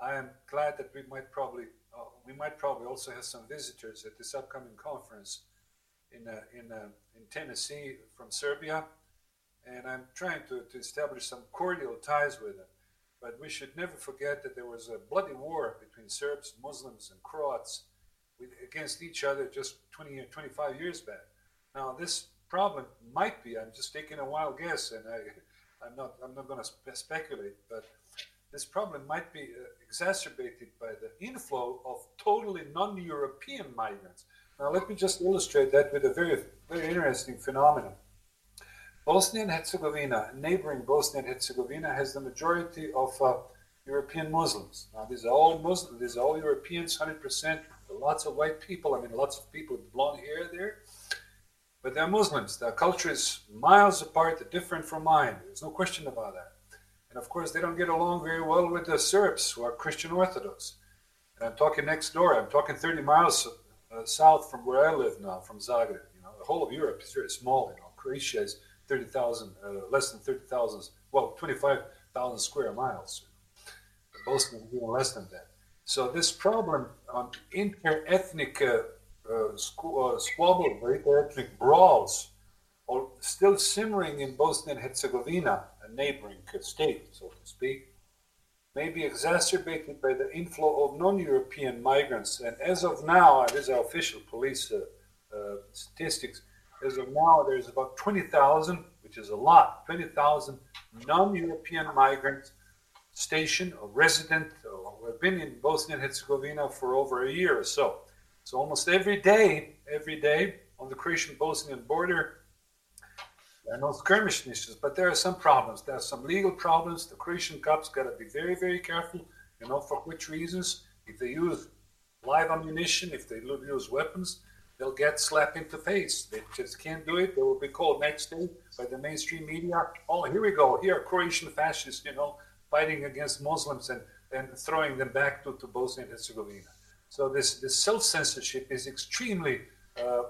I am glad that we might probably uh, we might probably also have some visitors at this upcoming conference in uh, in uh, in Tennessee from Serbia, and I'm trying to, to establish some cordial ties with them. But we should never forget that there was a bloody war between Serbs, Muslims, and Croats with, against each other just 20 25 years back. Now this problem might be, I'm just taking a wild guess, and I, I'm not, I'm not going to spe- speculate, but this problem might be uh, exacerbated by the inflow of totally non-European migrants. Now let me just illustrate that with a very, very interesting phenomenon. Bosnia and Herzegovina, neighboring Bosnia and Herzegovina, has the majority of uh, European Muslims. Now, these are all Muslims, these are all Europeans, 100%. Lots of white people, I mean, lots of people with blonde hair there. But they're Muslims. Their culture is miles apart, different from mine. There's no question about that. And of course, they don't get along very well with the Serbs, who are Christian Orthodox. And I'm talking next door. I'm talking 30 miles uh, south from where I live now, from Zagreb. You know, the whole of Europe is very small. You know, Croatia is 30,000, uh, less than 30,000, well, 25,000 square miles. Bosnia is even less than that. So this problem on inter-ethnic uh, uh, uh, squabble, inter-ethnic brawls, are still simmering in Bosnia and Herzegovina, a neighboring state, so to speak, may be exacerbated by the inflow of non-European migrants. And as of now, these are official police uh, uh, statistics. As of now, there's about 20,000, which is a lot, 20,000 non-European migrants stationed or resident or have been in Bosnia and Herzegovina for over a year or so. So almost every day, every day on the Croatian-Bosnian border, there are no skirmish issues, but there are some problems. There are some legal problems. The Croatian cops got to be very, very careful. You know for which reasons? If they use live ammunition, if they use weapons, they'll get slapped in the face. They just can't do it. They will be called next day by the mainstream media. Oh, here we go. Here are Croatian fascists, you know, fighting against Muslims and, and throwing them back to, to Bosnia and Herzegovina. So this, this self-censorship is extremely uh,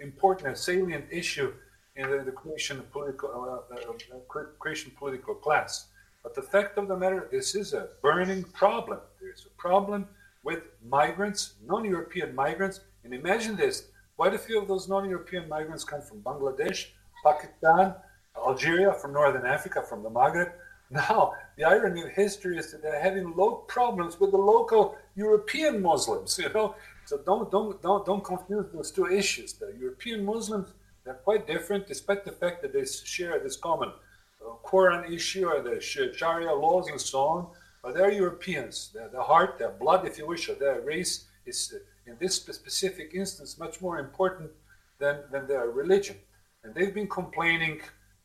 important and salient issue in the, the Croatian political uh, uh, Croatian political class. But the fact of the matter, this is a burning problem. There's a problem with migrants, non-European migrants, and imagine this: quite a few of those non-European migrants come from Bangladesh, Pakistan, Algeria, from Northern Africa, from the Maghreb. Now, the irony of history is that they're having low problems with the local European Muslims. (laughs) You know, so don't don't don't don't confuse those two issues. The European Muslims they're quite different, despite the fact that they share this common uh, Quran issue or the Sharia laws and so on. But they're Europeans. Their, their heart, their blood, if you wish, or their race is, in this specific instance, much more important than, than their religion. And they've been complaining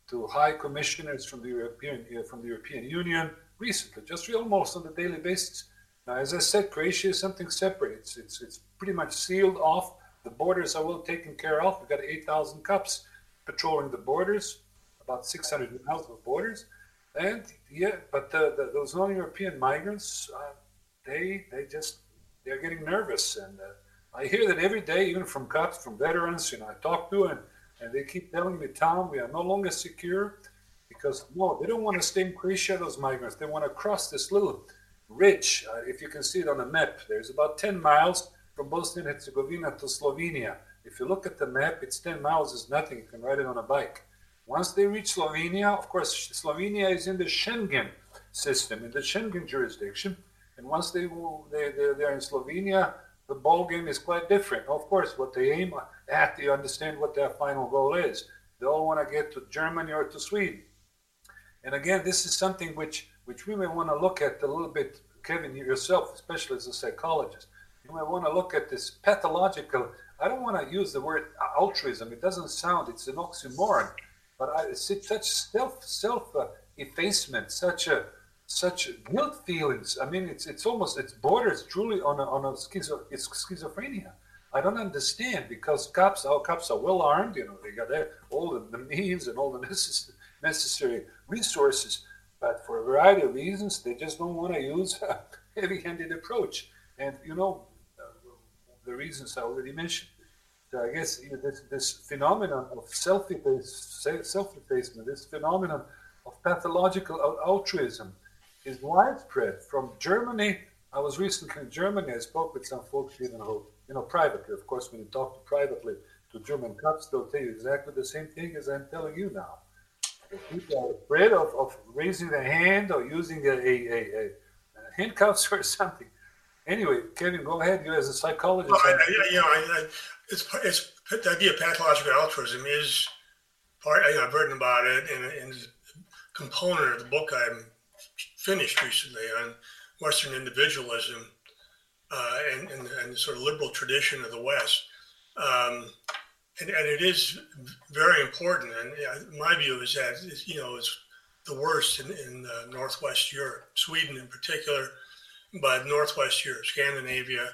to high commissioners from the European uh, from the European Union recently, just almost on a daily basis. Now, as I said, Croatia is something separate. It's it's it's pretty much sealed off. The borders are well taken care of. We've got 8,000 cops patrolling the borders, about 600 miles of borders, and yeah, but the, the, those non-European migrants, uh, they they just they're getting nervous, and uh, I hear that every day, even from cops, from veterans, you know, I talk to and And they keep telling me, Tom, we are no longer secure because no, they don't want to stay in Croatia, those migrants. They want to cross this little ridge. Uh, if you can see it on the map, there's about 10 miles from Bosnia and Herzegovina to Slovenia. If you look at the map, it's 10 miles is nothing. You can ride it on a bike. Once they reach Slovenia, of course, Slovenia is in the Schengen system, in the Schengen jurisdiction. And once they, they, they, they're in Slovenia, the ball game is quite different. Of course, what they aim at, you understand what their final goal is. They all want to get to Germany or to Sweden. And again, this is something which, which we may want to look at a little bit, Kevin, yourself, especially as a psychologist. You might want to look at this pathological, I don't want to use the word altruism, it doesn't sound, it's an oxymoron, but I, it's such self self uh, effacement, such a such guilt feelings. I mean, it's it's almost it borders truly on a, on a schizo, it's schizophrenia. I don't understand because cops, our cops are well armed. You know, they got all the, the means and all the (laughs) necess- necessary resources, but for a variety of reasons, they just don't want to use a (laughs) heavy-handed approach. And you know, the reasons I already mentioned. So I guess you know, this this phenomenon of self-efface- self-effacement, this phenomenon of pathological altruism, is widespread from Germany. I was recently in Germany. I spoke with some folks, even who, you know, privately. Of course, when you talk to privately to German cops, they'll tell you exactly the same thing as I'm telling you now. People are afraid of, of raising their hand or using a, a, a, a handcuffs (laughs) or something. Anyway, Kevin, go ahead. You as a psychologist. Well, I, I, you know, I, I, it's it's the idea of pathological altruism is part. You know, I've written about it, and, and component of the book I finished recently on Western individualism uh, and, and and the sort of liberal tradition of the West. Um, and, and it is very important. And my view is that it's, you know it's the worst in, in uh, Northwest Europe, Sweden in particular, but Northwest Europe, Scandinavia,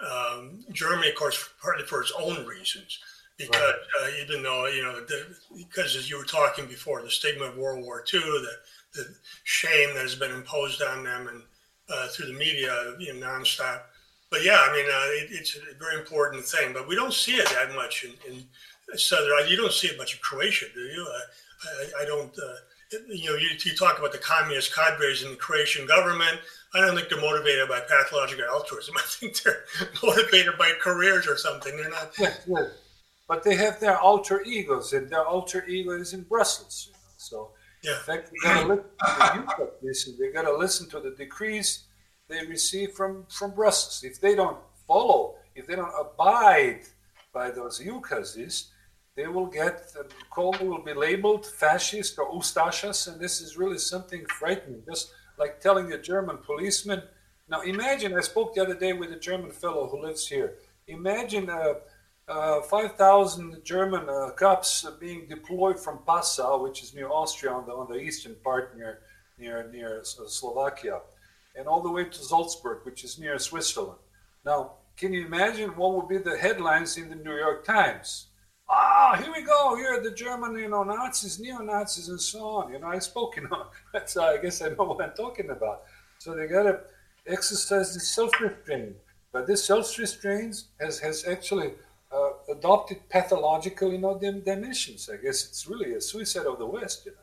um, Germany, of course, partly for its own reasons. Because uh, even though you know, the, because as you were talking before, the stigma of World War II, the, the shame that has been imposed on them, and uh, through the media, you know, nonstop. But yeah, I mean, uh, it, it's a very important thing. But we don't see it that much in, in southern. You don't see it much in Croatia, do you? Uh, I, I don't. Uh, you know, you, you talk about the communist cadres in the Croatian government. I don't think they're motivated by pathological altruism. (laughs) I think they're motivated by careers or something. They're not. Yes, yes. But they have their alter egos, and their alter ego is in Brussels. You know? So, yeah. in fact, they gotta listen to the and they got to listen to the decrees they receive from, from Brussels. If they don't follow, if they don't abide by those ukazes, they will get called, will be labeled fascist or Ustashas, and this is really something frightening. Just like telling a German policeman. Now, imagine, I spoke the other day with a German fellow who lives here. Imagine a 5,000 German uh, cops uh, being deployed from Passau, which is near Austria on the, on the eastern part near, near, near Slovakia, and all the way to Salzburg, which is near Switzerland. Now, can you imagine what would be the headlines in the New York Times? Ah, here we go. Here are the German, you know, Nazis, neo-Nazis, and so on. You know, I spoke, you know, I guess I know what I'm talking about. So they gotta exercise this self-restraint, but this self-restraint has has actually uh, adopted pathological, you know, dim- dimensions. I guess it's really a suicide of the West. You know,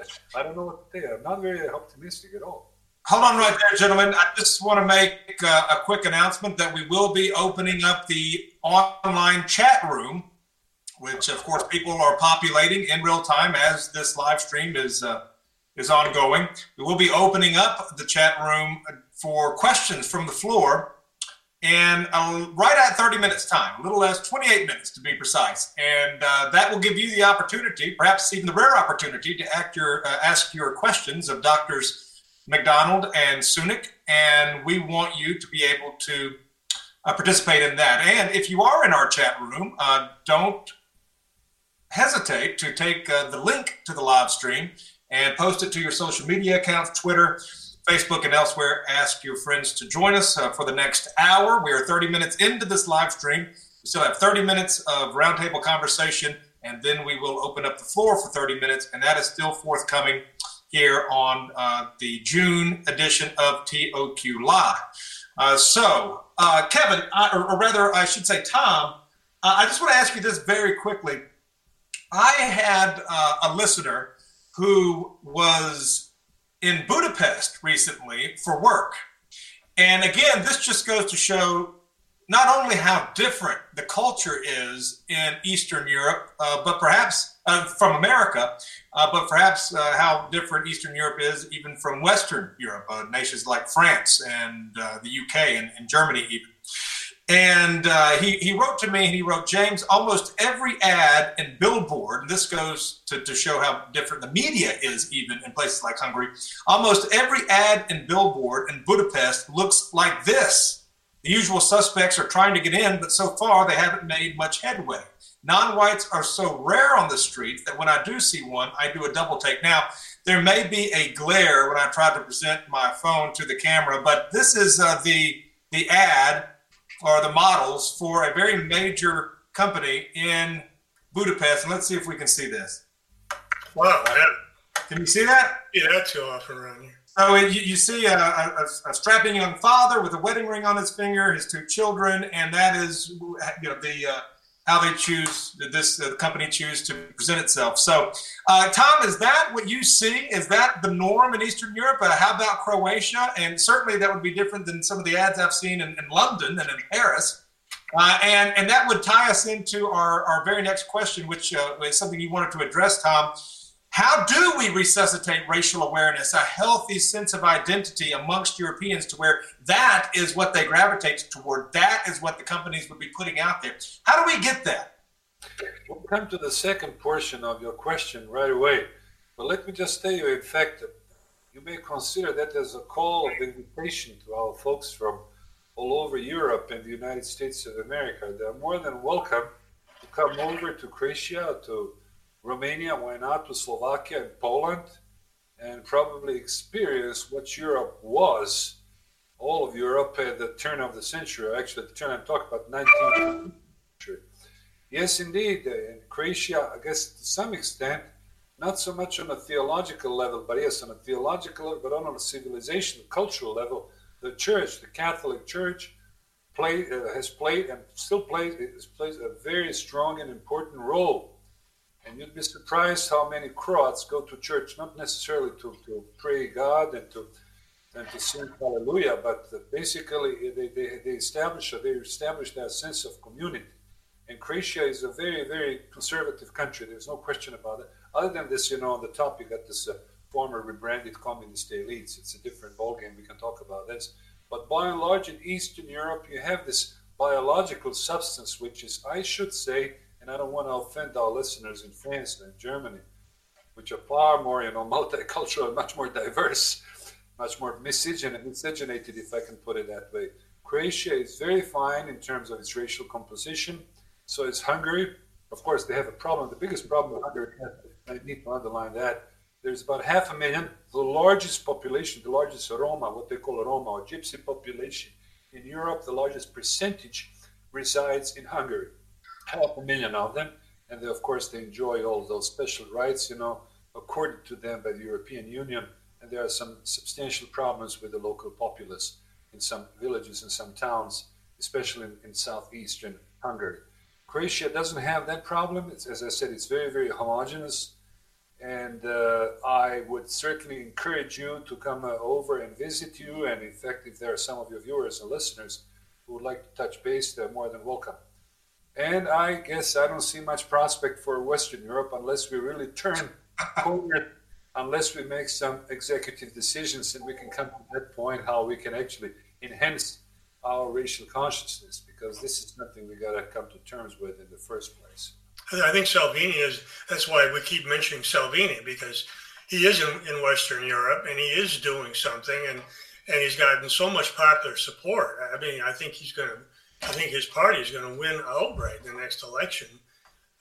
It's- I don't know what to say. I'm not very optimistic at all. Hold on right there, gentlemen. I just want to make uh, a quick announcement that we will be opening up the online chat room, which of course people are populating in real time as this live stream is uh, is ongoing. We will be opening up the chat room for questions from the floor, and right at 30 minutes time, a little less, 28 minutes to be precise, and uh, that will give you the opportunity, perhaps even the rare opportunity, to your, uh, ask your questions of doctors. MacDonald and Sunic, and we want you to be able to uh, participate in that. And if you are in our chat room, uh, don't hesitate to take uh, the link to the live stream and post it to your social media accounts, Twitter, Facebook, and elsewhere. Ask your friends to join us uh, for the next hour. We are 30 minutes into this live stream. We still have 30 minutes of roundtable conversation, and then we will open up the floor for 30 minutes, and that is still forthcoming here on uh, the June edition of TOQ Live. Uh, so, uh, Kevin, I, or, or rather, I should say, Tom, uh, I just want to ask you this very quickly. I had uh, a listener who was in Budapest recently for work. And again, this just goes to show not only how different the culture is in Eastern Europe, uh, but perhaps uh, from America, uh, but perhaps uh, how different Eastern Europe is even from Western Europe, uh, nations like France and uh, the UK and, and Germany, even. And uh, he, he wrote to me and he wrote, James, almost every ad and billboard, and this goes to, to show how different the media is even in places like Hungary, almost every ad and billboard in Budapest looks like this. The usual suspects are trying to get in, but so far they haven't made much headway. Non whites are so rare on the streets that when I do see one, I do a double take. Now, there may be a glare when I try to present my phone to the camera, but this is uh, the, the ad or the models for a very major company in Budapest. And let's see if we can see this. Wow. Can you see that? Yeah, that's too often around here. So you, you see a, a, a strapping young father with a wedding ring on his finger, his two children, and that is you know the uh, how they choose this uh, company choose to present itself. So, uh, Tom, is that what you see? Is that the norm in Eastern Europe? Uh, how about Croatia? And certainly that would be different than some of the ads I've seen in, in London and in Paris. Uh, and and that would tie us into our, our very next question, which uh, is something you wanted to address, Tom. How do we resuscitate racial awareness, a healthy sense of identity amongst Europeans to where that is what they gravitate toward? That is what the companies would be putting out there. How do we get that? We'll come to the second portion of your question right away. But let me just tell you, in fact, you may consider that as a call of invitation to our folks from all over Europe and the United States of America. They're more than welcome to come over to Croatia, to Romania, why not to Slovakia and Poland, and probably experience what Europe was, all of Europe at the turn of the century. Actually, the turn I'm talking about 19th century. Yes, indeed, in Croatia, I guess to some extent, not so much on a theological level, but yes, on a theological level, but on a civilization, cultural level, the church, the Catholic Church, play, uh, has played and still plays, plays a very strong and important role. And you'd be surprised how many Croats go to church, not necessarily to, to pray God and to and to sing Hallelujah, but basically they, they, they establish they establish that sense of community. And Croatia is a very, very conservative country. There's no question about it. Other than this, you know, on the top, you got this uh, former rebranded communist elites. It's a different ballgame. We can talk about this. But by and large, in Eastern Europe, you have this biological substance, which is, I should say, and I don't want to offend our listeners in France and Germany, which are far more, you know, (laughs) multicultural much more diverse, much more miscegenated, miscegenated, if I can put it that way. Croatia is very fine in terms of its racial composition. So is Hungary. Of course, they have a problem. The biggest problem Hungary, I need to underline that, there's about half a million, the largest population, the largest Roma, what they call Roma, or gypsy population in Europe, the largest percentage resides in Hungary. Half a million of them. And they, of course, they enjoy all those special rights, you know, accorded to them by the European Union. And there are some substantial problems with the local populace in some villages and some towns, especially in, in southeastern Hungary. Croatia doesn't have that problem. It's, as I said, it's very, very homogeneous. And uh, I would certainly encourage you to come uh, over and visit you. And in fact, if there are some of your viewers and listeners who would like to touch base, they're more than welcome. And I guess I don't see much prospect for Western Europe unless we really turn corner, unless we make some executive decisions and we can come to that point how we can actually enhance our racial consciousness because this is something we got to come to terms with in the first place. I think Salvini is. That's why we keep mentioning Salvini because he is in, in Western Europe and he is doing something, and and he's gotten so much popular support. I mean, I think he's going to. I think his party is going to win outright the next election.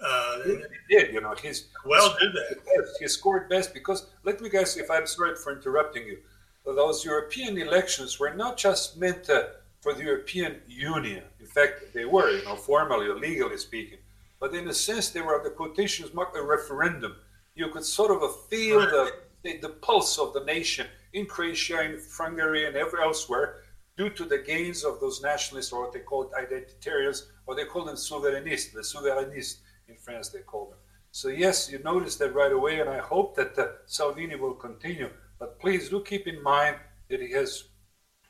Uh, He did, you know, he's well did that. Yes, he scored best because let me guess if I'm sorry for interrupting you. Those European elections were not just meant uh, for the European Union. In fact, they were, you know, formally or legally speaking. But in a sense, they were the quotations marked a referendum. You could sort of feel the, the, the pulse of the nation in Croatia, in Hungary, and everywhere elsewhere due to the gains of those nationalists, or what they called identitarians, or they call them souverainists, the souverainists in France, they call them. So yes, you notice that right away, and I hope that uh, Salvini will continue. But please do keep in mind that he has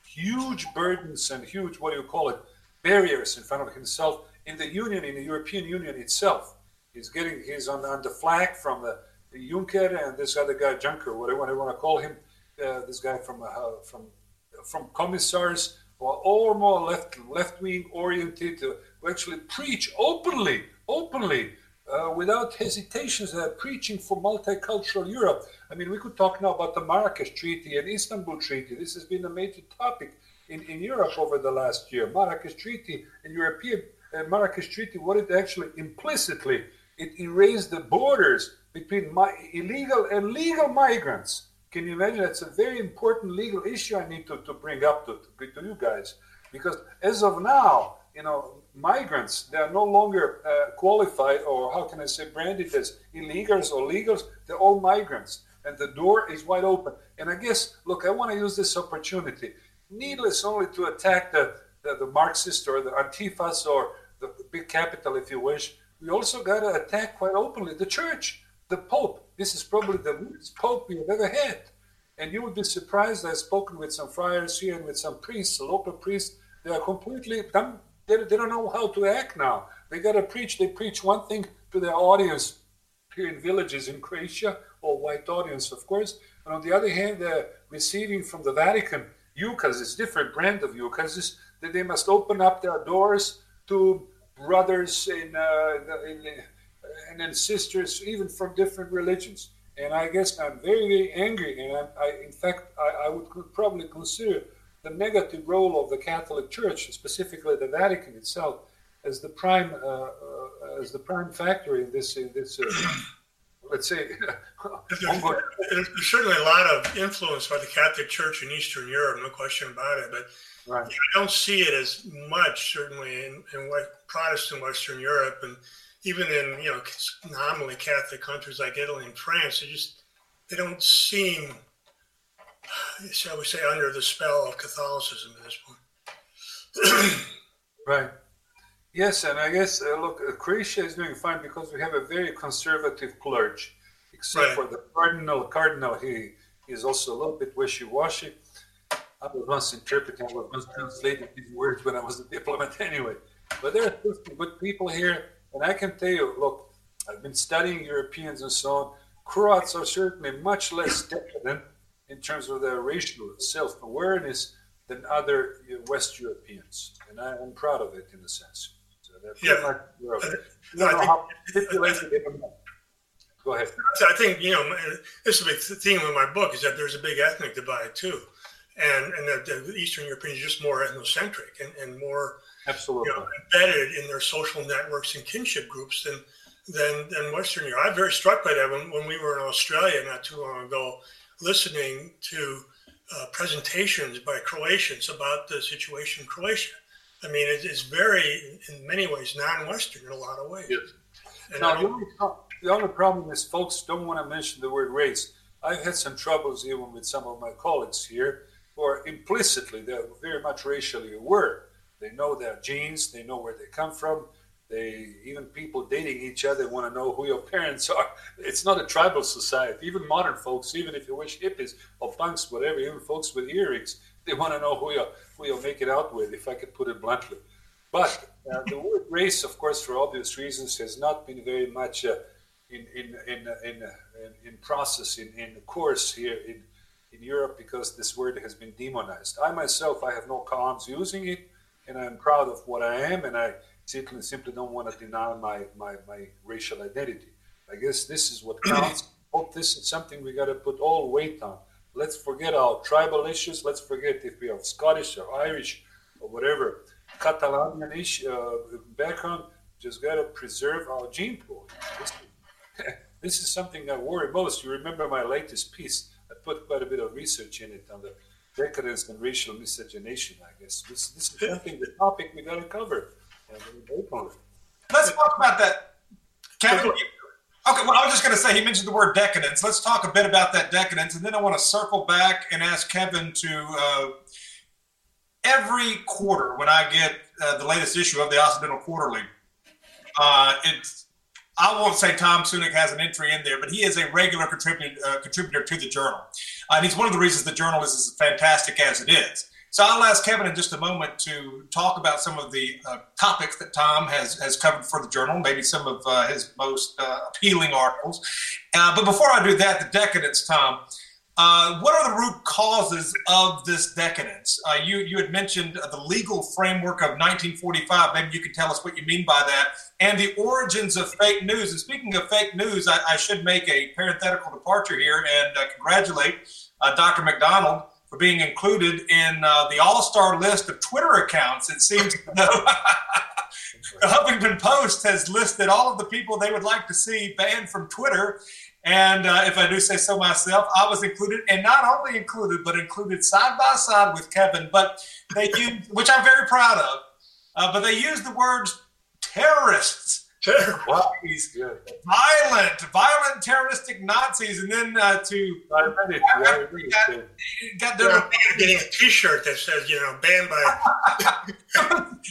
huge burdens and huge, what do you call it, barriers in front of himself in the Union, in the European Union itself. He's getting, he's on, on the flag from the, the Juncker and this other guy, Juncker, whatever you want to call him, uh, this guy from uh, from from commissars who are all more left left wing oriented who actually preach openly, openly, uh, without hesitations, uh, preaching for multicultural Europe. I mean, we could talk now about the Marrakesh Treaty and Istanbul Treaty. This has been a major topic in, in Europe over the last year. Marrakesh Treaty and European uh, Marrakesh Treaty, what it actually implicitly it erased the borders between my, illegal and legal migrants. Can you imagine? That's a very important legal issue I need to, to bring up to, to, to you guys. Because as of now, you know, migrants, they are no longer uh, qualified or how can I say branded as illegals or legals. They're all migrants. And the door is wide open. And I guess, look, I want to use this opportunity, needless only to attack the, the, the Marxist or the Antifas or the big capital, if you wish. We also got to attack quite openly the church, the Pope. This is probably the weakest Pope we have ever had. And you would be surprised. I've spoken with some friars here and with some priests, local priests. They are completely done. They, they don't know how to act now. They got to preach. They preach one thing to their audience here in villages in Croatia, or white audience, of course. And on the other hand, they're receiving from the Vatican eucharistus, different brand of eucharistus, that they must open up their doors to brothers in, uh, in, and then sisters, even from different religions. And I guess I'm very, very angry. And I, I in fact, I, I would probably consider the negative role of the Catholic Church, specifically the Vatican itself, as the prime, uh, uh, as the prime factor in this, in this, uh, let's say, (laughs) ongoing. There's certainly a lot of influence by the Catholic Church in Eastern Europe, no question about it. But Right. I don't see it as much, certainly in, in what Protestant Western Europe, and even in you know nominally Catholic countries like Italy and France. They just they don't seem, shall we say, under the spell of Catholicism at this point. Right. Yes, and I guess uh, look, uh, Croatia is doing fine because we have a very conservative clergy, except Right. for the cardinal. Cardinal, he is also a little bit wishy-washy. I was once interpreting, I was once translating these words when I was a diplomat (laughs) anyway. But there are still some good people here, and I can tell you, look, I've been studying Europeans and so on. Croats are certainly much less decadent in terms of their racial self-awareness than other West Europeans, and I am proud of it in a sense. So they're pretty Yeah. No, I I think- how manipulated they are. Go ahead. I think you know this is a big theme of my book is that there's a big ethnic divide too, and and that the Eastern Europeans are just more ethnocentric and, and more Absolutely. you know, embedded in their social networks and kinship groups than than than Western Europe. I'm very struck by that when, when we were in Australia not too long ago, listening to uh, presentations by Croatians about the situation in Croatia. I mean, it, it's very, in many ways, non-Western in a lot of ways. And I Now, the don't- only, the only problem is folks don't want to mention the word race. I've had some troubles even with some of my colleagues here who are implicitly, they're very much racially aware. They know their genes, they know where they come from. They even people dating each other want to know who your parents are. (laughs) It's not a tribal society. Even modern folks, even if you wish hippies or punks, whatever, even folks with earrings, (laughs) they want to know who you who you'll make it out with, if I could put it bluntly. But uh, the word race, of course, for obvious reasons, has not been very much uh, in in in uh, in, uh, in, in process in in course here in in Europe because this word has been demonized. I myself, I have no qualms using it, and I'm proud of what I am, and I simply simply don't want to deny my my my racial identity. I guess this is what (clears throat) counts. Hope this is something we got to put all weight on. Let's forget our tribal issues. Let's forget if we are Scottish or Irish or whatever Catalanian ish, uh, background. Just got to preserve our gene pool. This, (laughs) this is something I worry most. You remember my latest piece? I put quite a bit of research in it on the decadence and racial miscegenation. I guess this this is something the topic we got to cover. Let's talk about that. Kevin, okay, well, I was just going to say, he mentioned the word decadence. Let's talk a bit about that decadence, and then I want to circle back and ask Kevin to. Uh, every quarter, when I get uh, the latest issue of the Occidental Quarterly, uh, it's I won't say Tom Sunic has an entry in there, but he is a regular contributor, uh, contributor to the journal. Uh, and he's one of the reasons the journal is as fantastic as it is. So I'll ask Kevin in just a moment to talk about some of the uh, topics that Tom has, has covered for the journal, maybe some of uh, his most uh, appealing articles. Uh, but before I do that, the decadence, Tom, uh, what are the root causes of this decadence? Uh, you, you had mentioned the legal framework of 1945. Maybe you could tell us what you mean by that. And the origins of fake news. And speaking of fake news, I, I should make a parenthetical departure here and uh, congratulate uh, Dr. MacDonald for being included in uh, the all star list of Twitter accounts. It seems (laughs) the Huffington Post has listed all of the people they would like to see banned from Twitter. And uh, if I do say so myself, I was included, and not only included, but included side by side with Kevin. But they used, which I'm very proud of, uh, but they used the words terrorists, Nazis, violent, violent terroristic Nazis, and then uh, to got, got They're done. getting a T-shirt that says, you know, banned by. (laughs) I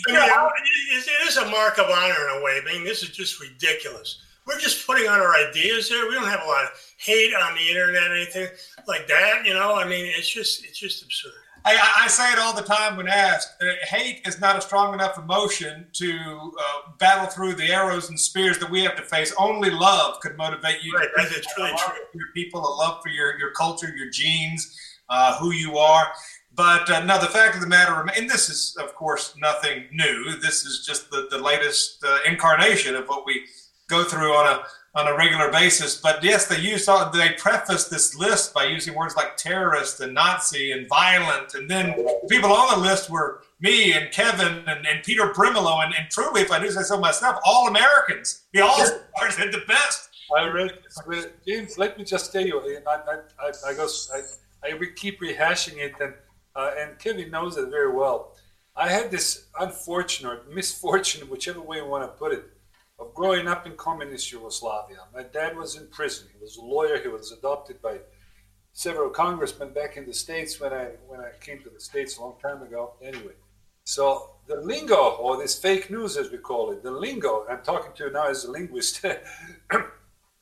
mean, it is- it is a mark of honor in a way. I mean, this is just ridiculous. We're just putting out our ideas there. We don't have a lot of hate on the internet or anything like that. You know, I mean, it's just it's just absurd. I, I- I say it all the time when asked. Uh, hate is not a strong enough emotion to uh, battle through the arrows and spears that we have to face. Only love could motivate you. Right, to that's- it's really for your people, a love for your, your culture, your genes, uh, who you are. But uh, no, the fact of the matter, and this is, of course, nothing new. This is just the, the latest uh, incarnation of what we go through on a on a regular basis. But yes, they use all, they preface this list by using words like terrorist and Nazi and violent, and then the people on the list were me and Kevin and, and Peter Brimelow, and, and truly, if I do say so myself, all Americans. The all stars had the best. I read, well, James. Let me just tell you, and I, I, I, I go, I, I keep rehashing it, and uh, and Kevin knows it very well. I had this unfortunate misfortune, whichever way you want to put it, of growing up in communist Yugoslavia. My dad was in prison. He was a lawyer. He was adopted by several congressmen back in the states when I when I came to the states a long time ago. Anyway, so the lingo, or this fake news as we call it, the lingo. I'm talking to you now as a linguist. (laughs)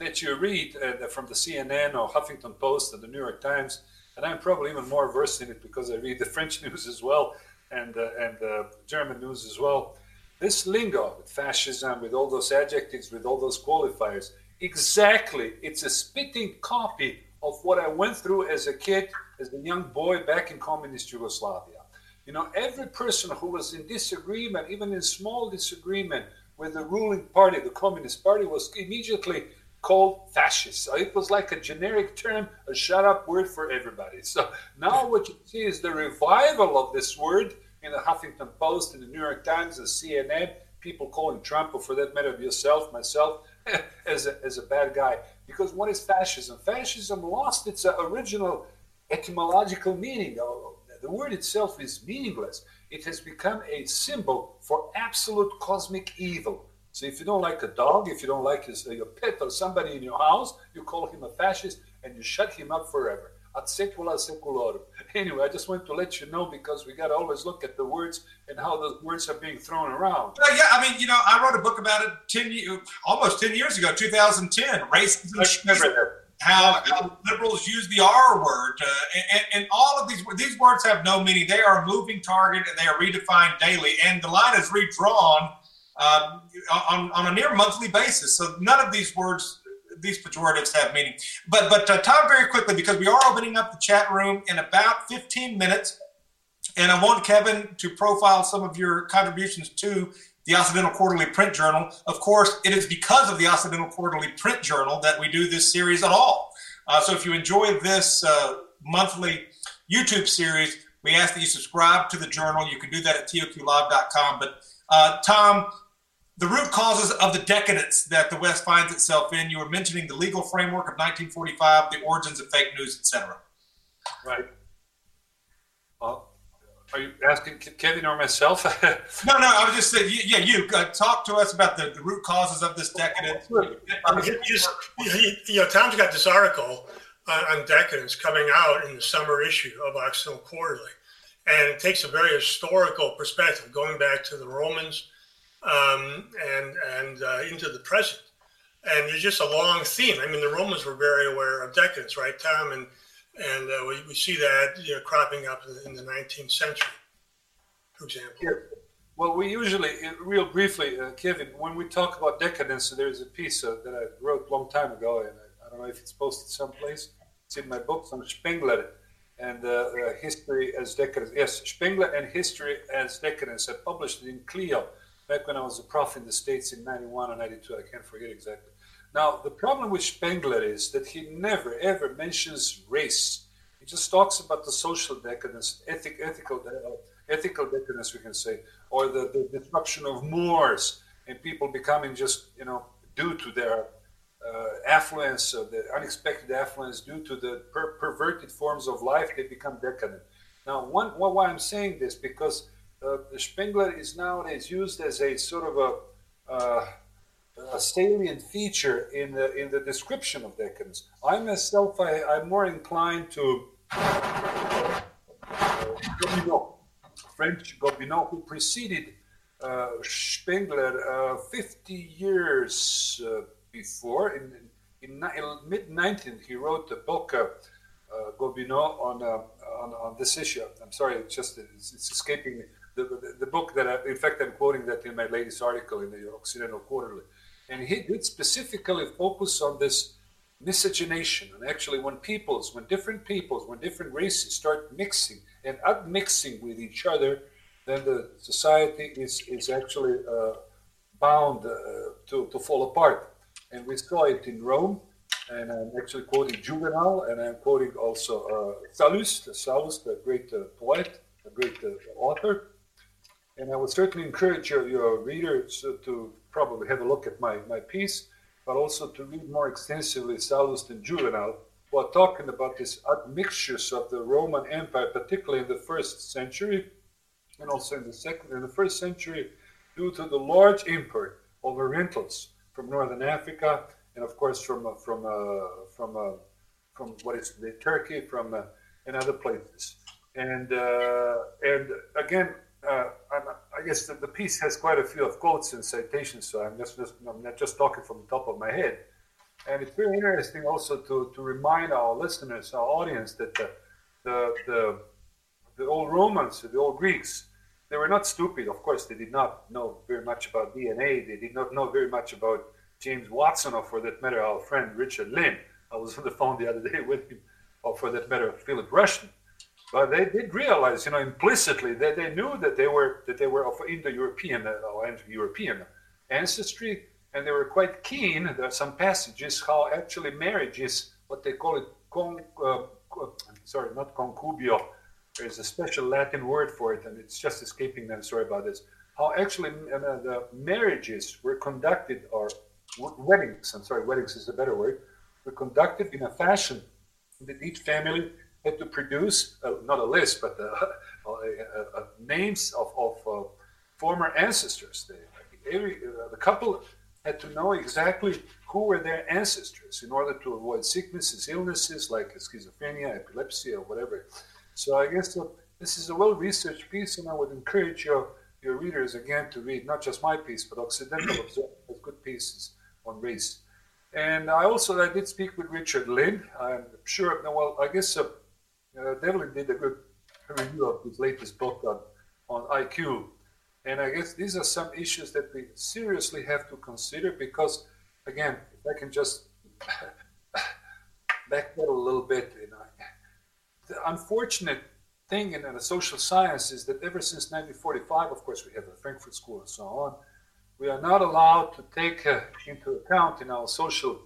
that you read uh, from the CNN or Huffington Post and the New York Times, and I'm probably even more versed in it because I read the (laughs) French news as well and uh, and uh, German news as well. This lingo with fascism, with all those adjectives, with all those qualifiers, exactly, it's a spitting copy of what I went through as a kid, as a young boy back in communist Yugoslavia. You know, every person who was in disagreement, even in small disagreement with the ruling party, the Communist Party, was immediately called fascist. So it was like a generic term, a shut up word for everybody. So now what you see is the revival of this word in the Huffington Post, in the New York Times, the CNN, people calling Trump, or for that matter, yourself, myself, (laughs) as a, as a bad guy. Because what is fascism? Fascism lost its uh, original etymological meaning. Uh, The word itself is meaningless. It has become a symbol for absolute cosmic evil. So if you don't like a dog, if you don't like his, uh, your pet or somebody in your house, you call him a fascist and you shut him up forever. Ad secula seculorum. (laughs) Anyway, I just want to let you know because we got to always look at the words and how the words are being thrown around. Well, yeah, I mean, you know, I wrote a book about it ten, ye- almost ten years ago, 2010, racism. How, how liberals use the R word, uh, and, and all of these these words have no meaning. They are a moving target, and they are redefined daily. And the line is redrawn um, on, on a near monthly basis. So none of these words, these pejoratives, have meaning. But but uh, Tom, very quickly, because we are opening up the chat room in about 15 minutes, and I want Kevin to profile some of your contributions to the Occidental Quarterly Print Journal. Of course, it is because of the Occidental Quarterly Print Journal that we do this series at all. Uh, so if you enjoy this uh, monthly YouTube series, we ask that you subscribe to the journal. You can do that at toqlive.com. But uh, Tom, the root causes of the decadence that the West finds itself in, you were mentioning the legal framework of 1945, the origins of fake news, etc. Right. Well, are you asking Kevin or myself? (laughs) No, no, I was just saying, yeah, you uh, talk to us about the, the root causes of this decadence. Um, you, just- you- you know, Tom's got this article on, on decadence coming out in the summer issue of Occidental Quarterly, and it takes a very historical perspective, going back to the Romans um, and and uh, into the present. and there's just a long theme. I mean, the Romans were very aware of decadence, right, Tom? And and uh, we, we see that you know cropping up in, the 19th century, for example. Well, we usually, uh, real briefly, uh, Kevin, when we talk about decadence, there's a piece uh, that I wrote a long time ago, and I, I don't know if it's posted someplace. It's in my books on Spengler and uh, uh, history as decadence. Yes, Spengler and history as decadence. I published it in Clio back when I was a prof in the States in 91 or 92. I can't forget exactly. Now, the problem with Spengler is that he never, ever mentions race. He just talks about the social decadence, ethic, ethical, ethical decadence, we can say, or the, the disruption of mores and people becoming just, you know, due to their uh, affluence, uh, the unexpected affluence, due to the per- perverted forms of life, they become decadent. Now, one, well, why I'm saying this because uh, Spengler is nowadays used as a sort of a, uh, a salient feature in the in the description of decadence. I myself, I, I'm more inclined to uh, Gobineau, French Gobineau, who preceded uh, Spengler uh, 50 years uh, before. In, in, in mid 19th, he wrote the book, uh, Gobineau, on, on on this issue. I'm sorry, it's just it's, it's escaping me. The, the, the book that, I, in fact, I'm quoting that in my latest article in the Occidental Quarterly, and he did specifically focus on this miscegenation. And actually, when peoples, when different peoples, when different races start mixing and admixing with each other, then the society is, is actually uh, bound uh, to, to fall apart. And we saw it in Rome, and I'm actually quoting Juvenal, and I'm quoting also uh, Sallust, Sallust, a great uh, poet, a great uh, author. And I would certainly encourage your, your readers to probably have a look at my, my piece, but also to read more extensively Sallust and Juvenal, who are talking about these admixtures of the Roman Empire, particularly in the first century, and also in the second and the first century, due to the large import of Orientals from northern Africa, and of course from uh, from uh, from uh, from what is the Turkey, from uh, and other places. And uh, and again, uh, I guess the, the piece has quite a few of quotes and citations, so I'm just, just I'm not just talking from the top of my head. And it's very interesting also to, to remind our listeners, our audience, that the, the, the, the old Romans, the old Greeks, they were not stupid. Of course, they did not know very much about DNA. They did not know very much about James Watson, or for that matter, our friend Richard Lynn. I was on the phone the other day (laughs) with him, or for that matter, Philip Rushton. But they did realize, you know, implicitly that they knew that they were that they were of Indo-European uh, or Indo-European ancestry, and they were quite keen. There are some passages how actually marriage is what they call it. Con, uh, sorry, not concubio. There's a special Latin word for it, and it's just escaping me. Sorry about this. How actually uh, the marriages were conducted, or weddings. I'm sorry, weddings is a better word. Were conducted in a fashion that each family had to produce uh, not a list, but uh, (laughs) uh, uh, names of, of uh, former ancestors. They, every, uh, the couple had to know exactly who were their ancestors in order to avoid sicknesses, illnesses like schizophrenia, epilepsy, or whatever. So I guess uh, this is a well-researched piece, and I would encourage your your readers again to read not just my piece, but Occidental (clears throat) Observer has good pieces on race. And I also I did speak with Richard Lynn. I'm sure. Well, I guess uh, uh, Devlin did a good review of his latest book on, on IQ. And I guess these are some issues that we seriously have to consider because, again, if I can just (coughs) backpedal a little bit, you know, the unfortunate thing in the social science is that ever since 1945, of course, we have the Frankfurt School and so on, we are not allowed to take uh, into account in our social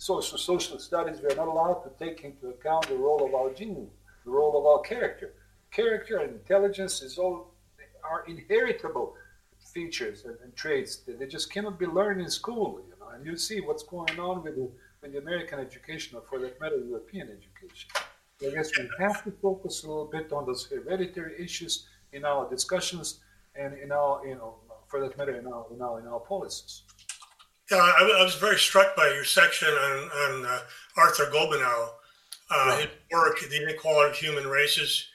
social social studies, we are not allowed to take into account the role of our gene, the role of our character. Character and intelligence is all are inheritable features and, and traits that they just cannot be learned in school. You know, and you see what's going on with the, with the American education, or for that matter, European education. I guess we have to focus a little bit on those hereditary issues in our discussions and in our, you know, for that matter, in our in our, in our policies. Yeah, I, I was very struck by your section on, on uh, Arthur Gobineau, uh, his work, The Inequality of Human Races,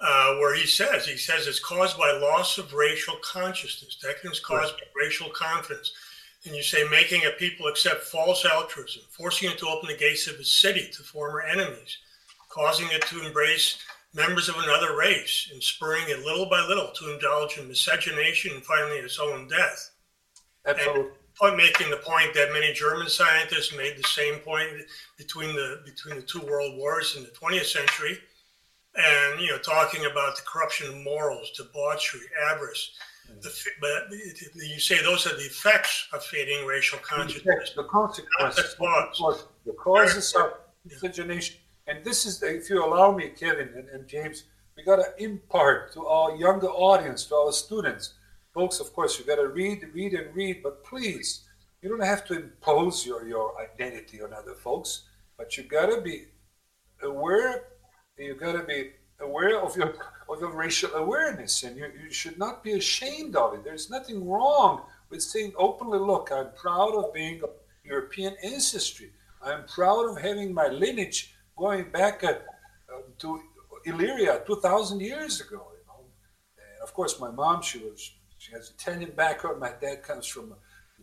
uh, where he says, he says it's caused by loss of racial consciousness. That Decadence caused by racial confidence. And you say making a people accept false altruism, forcing it to open the gates of its city to former enemies, causing it to embrace members of another race, and spurring it little by little to indulge in miscegenation and finally its own death. Absolutely. Point making the point that many German scientists made the same point between the between the two world wars in the 20th century, and you know talking about the corruption of morals, debauchery, avarice. The, mm. but you say those are the effects of fading racial consciousness. The consequences, the, the causes of miscegenation. And this is, if you allow me, Kevin and, and James, we got to impart to our younger audience, to our students. Folks, of course, you got to read, read, and read, but please, you don't have to impose your, your identity on other folks, but you got to be aware, you got to be aware of your of your racial awareness, and you, you should not be ashamed of it. There's nothing wrong with saying openly, "Look, I'm proud of being of European ancestry. I'm proud of having my lineage going back uh, to Illyria 2,000 years ago." You know, and of course, my mom she was she has Italian background. My dad comes from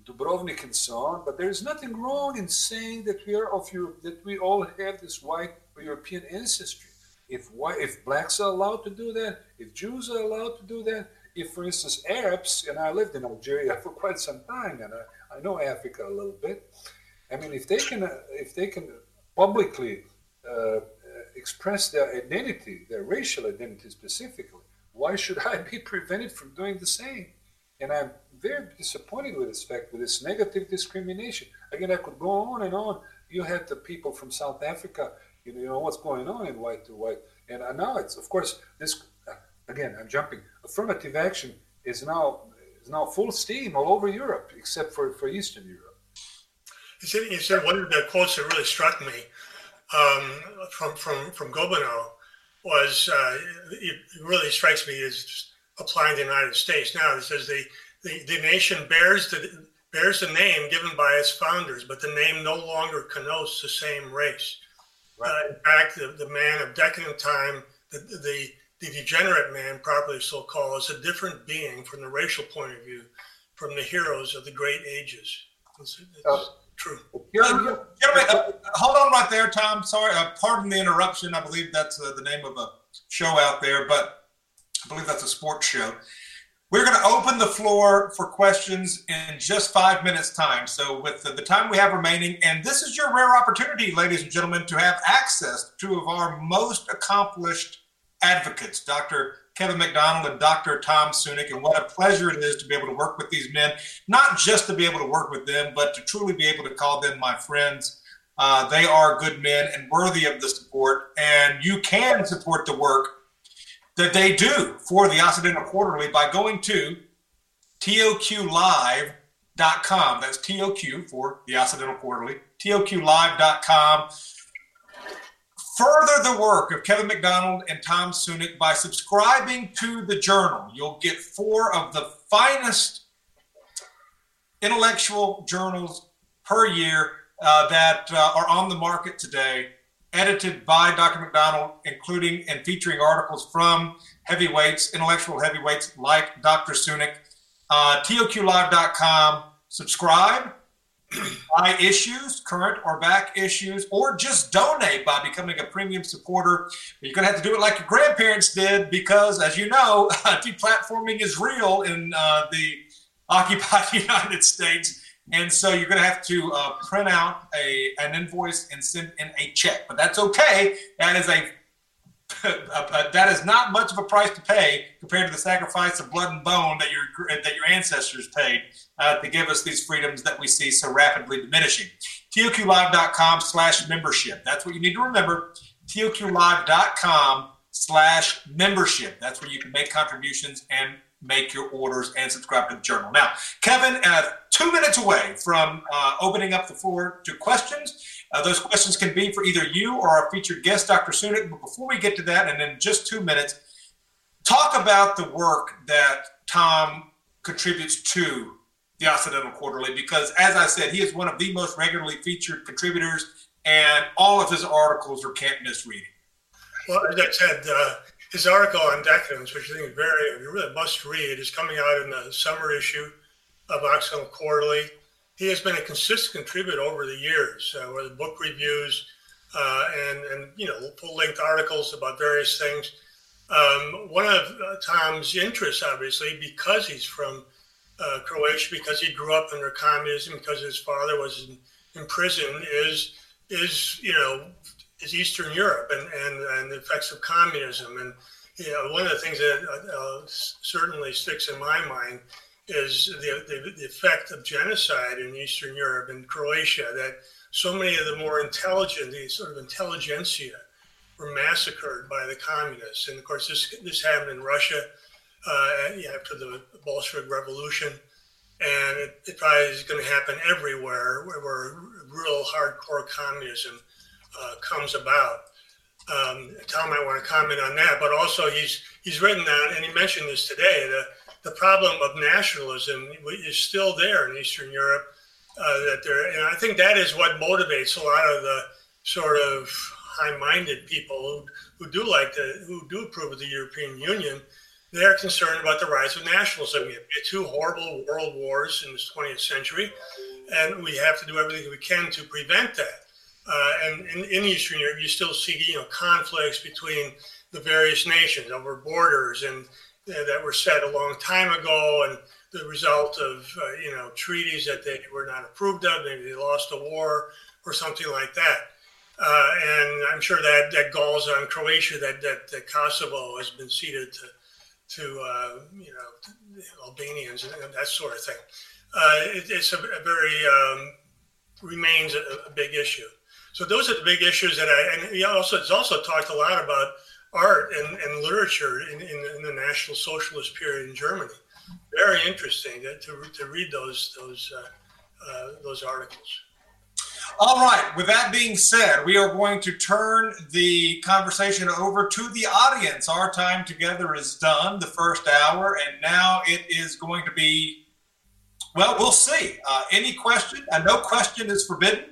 Dubrovnik and so on. But there is nothing wrong in saying that we are of Europe, that we all have this white European ancestry. If white, if blacks are allowed to do that, if Jews are allowed to do that, if, for instance, Arabs, and I lived in Algeria for quite some time, and I, I know Africa a little bit. I mean, if they can, uh, if they can publicly uh, express their identity, their racial identity specifically, why should I be prevented from doing the same? And I'm very disappointed with this fact, with this negative discrimination. Again, I could go on and on. You had the people from South Africa, you know, you know what's going on in white to white. And uh, now it's, of course, this, uh, again, I'm jumping. Affirmative action is now is now full steam all over Europe, except for, for Eastern Europe. You said, one of the quotes that really struck me um, from from from Gobineau was uh, it really strikes me as applying to the United States now. It says the, the, the nation bears the bears the name given by its founders, but the name no longer connotes the same race. Uh, in fact, the, the man of decadent time, the, the the degenerate man, properly so called, is a different being from the racial point of view from the heroes of the great ages. It's, it's true. Gentlemen, uh, hold on right there, Tom. Sorry, uh, pardon the interruption. I believe that's uh, the name of a show out there, but I believe that's a sports show. We're going to open the floor for questions in just five minutes' time. So, with the, the time we have remaining, and this is your rare opportunity, ladies and gentlemen, to have access to two of our most accomplished advocates, Dr. Kevin MacDonald and Dr. Tom Sunic. And what a pleasure it is to be able to work with these men, not just to be able to work with them, but to truly be able to call them my friends. Uh, they are good men and worthy of the support. And you can support the work that they do for the Occidental Quarterly by going to toqlive.com. That's TOQ for the Occidental Quarterly, toqlive.com. Further the work of Kevin MacDonald and Tom Sunic by subscribing to the journal. You'll get four of the finest intellectual journals per year uh, that uh, are on the market today, edited by Dr. MacDonald, including and featuring articles from heavyweights, intellectual heavyweights like Dr. Sunic. Uh, TOQLive.com. Subscribe, buy issues, current or back issues, or just donate by becoming a premium supporter. But You're going to have to do it like your grandparents did because, as you know, (laughs) deplatforming is real in uh, the (laughs) occupied (laughs) United States. And so you're going to have to uh, print out a, an invoice and send in a check. But that's okay. That is a (laughs) that is not much of a price to pay compared to the sacrifice of blood and bone that your that your ancestors paid uh, to give us these freedoms that we see so rapidly diminishing. TOQLive.com slash membership. That's what you need to remember. TOQLive.com slash membership. That's where you can make contributions and make your orders and subscribe to the journal. Now, Kevin, uh, two minutes away from uh, opening up the floor to questions. Uh, those questions can be for either you or our featured guest, Dr. Sunic. But before we get to that, and in just two minutes, talk about the work that Tom contributes to the Occidental Quarterly, because as I said, he is one of the most regularly featured contributors, and all of his articles are can't miss reading. Well, as I said, uh, his article on decadence, which I think is very, you really must read, is coming out in the summer issue of Occidental Quarterly. He has been a consistent contributor over the years, uh, with book reviews uh, and and you know full length articles about various things. Um, one of uh, Tom's interests, obviously, because he's from uh, Croatia, because he grew up under communism, because his father was in, in prison, is is you know is Eastern Europe and, and, and the effects of communism. And you know, one of the things that uh, certainly sticks in my mind is the, the, the effect of genocide in Eastern Europe and Croatia. That so many of the more intelligent, the sort of intelligentsia, were massacred by the communists. And of course, this this happened in Russia uh, after the Bolshevik Revolution, and it, it probably is going to happen everywhere where, where real hardcore communism uh, comes about. Um, Tom might want to comment on that, but also he's he's written down, and he mentioned this today. The the problem of nationalism is still there in Eastern Europe. Uh, that there, and I think that is what motivates a lot of the sort of high-minded people who, who do like the who do approve of the European Union. They're concerned about the rise of nationalism. We have two horrible world wars in this 20th century, and we have to do everything we can to prevent that. Uh, and in, in Eastern Europe, you still see you know conflicts between the various nations over borders and that were set a long time ago, and the result of uh, you know treaties that they were not approved of. Maybe they lost a war or something like that. Uh, and I'm sure that that galls on Croatia that, that that Kosovo has been ceded to to uh, you know Albanians and that sort of thing. Uh, it, it's a, a very um, remains a, a big issue. So those are the big issues that I, and he also, it's also talked a lot about art and, and literature in, in, in the National Socialist period in Germany. Very interesting to, to, to read those, those, uh, uh, those articles. All right. With that being said, we are going to turn the conversation over to the audience. Our time together is done, the first hour, and now it is going to be, well, we'll see. Uh, any question? Uh, no question is forbidden.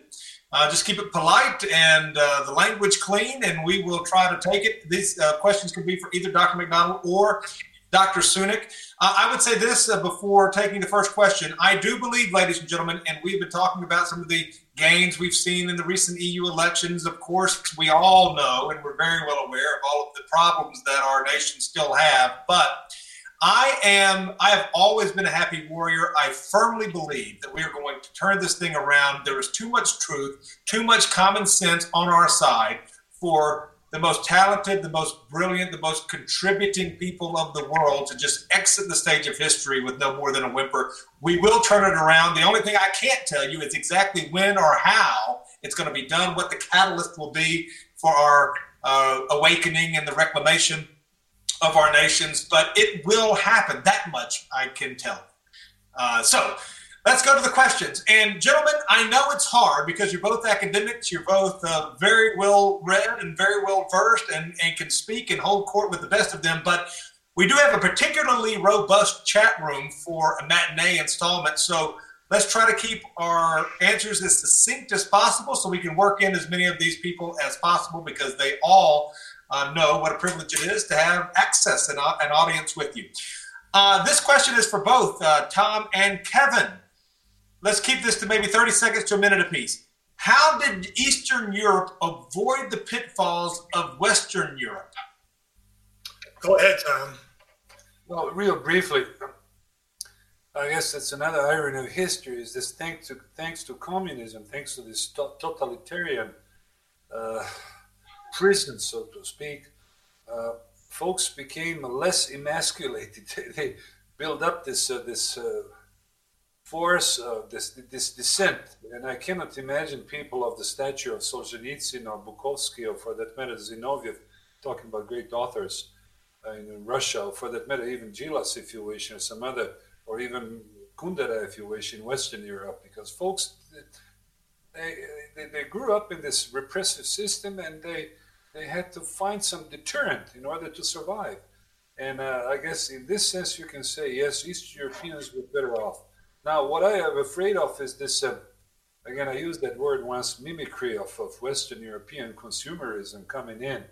Uh, just keep it polite and uh, the language clean, and we will try to take it. These uh, questions could be for either Dr. MacDonald or Dr. Sunic. Uh, I would say this uh, before taking the first question. I do believe, ladies and gentlemen, and we've been talking about some of the gains we've seen in the recent EU elections. Of course, we all know and we're very well aware of all of the problems that our nation still have, but I am, I have always been a happy warrior. I firmly believe that we are going to turn this thing around. There is too much truth, too much common sense on our side for the most talented, the most brilliant, the most contributing people of the world to just exit the stage of history with no more than a whimper. We will turn it around. The only thing I can't tell you is exactly when or how it's going to be done, what the catalyst will be for our uh, awakening and the reclamation of our nations, but it will happen. That much I can tell. Uh, so let's go to the questions. And gentlemen, I know it's hard because you're both academics, you're both uh, very well read and very well versed and, and can speak and hold court with the best of them, but we do have a particularly robust chat room for a matinee installment. So let's try to keep our answers as succinct as possible so we can work in as many of these people as possible because they all uh, know what a privilege it is to have access and an audience with you. Uh, this question is for both uh, Tom and Kevin. Let's keep this to maybe 30 seconds to a minute apiece. How did Eastern Europe avoid the pitfalls of Western Europe? Go ahead, Tom. Well, real briefly, I guess that's another irony of history is this thanks to thanks to communism, thanks to this to- totalitarian uh, prison, so to speak, uh, folks became less emasculated. (laughs) they built up this uh, this uh, force, this this descent, and I cannot imagine people of the stature of Solzhenitsyn or Bukovsky, or for that matter Zinoviev, talking about great authors uh, in Russia, or for that matter even Djilas, if you wish, or some other, or even Kundera, if you wish, in Western Europe, because folks. They, they, they grew up in this repressive system and they they had to find some deterrent in order to survive. And uh, I guess in this sense, you can say, yes, East Europeans were better off. Now, what I am afraid of is this, uh, again, I used that word once, mimicry of, of Western European consumerism coming in.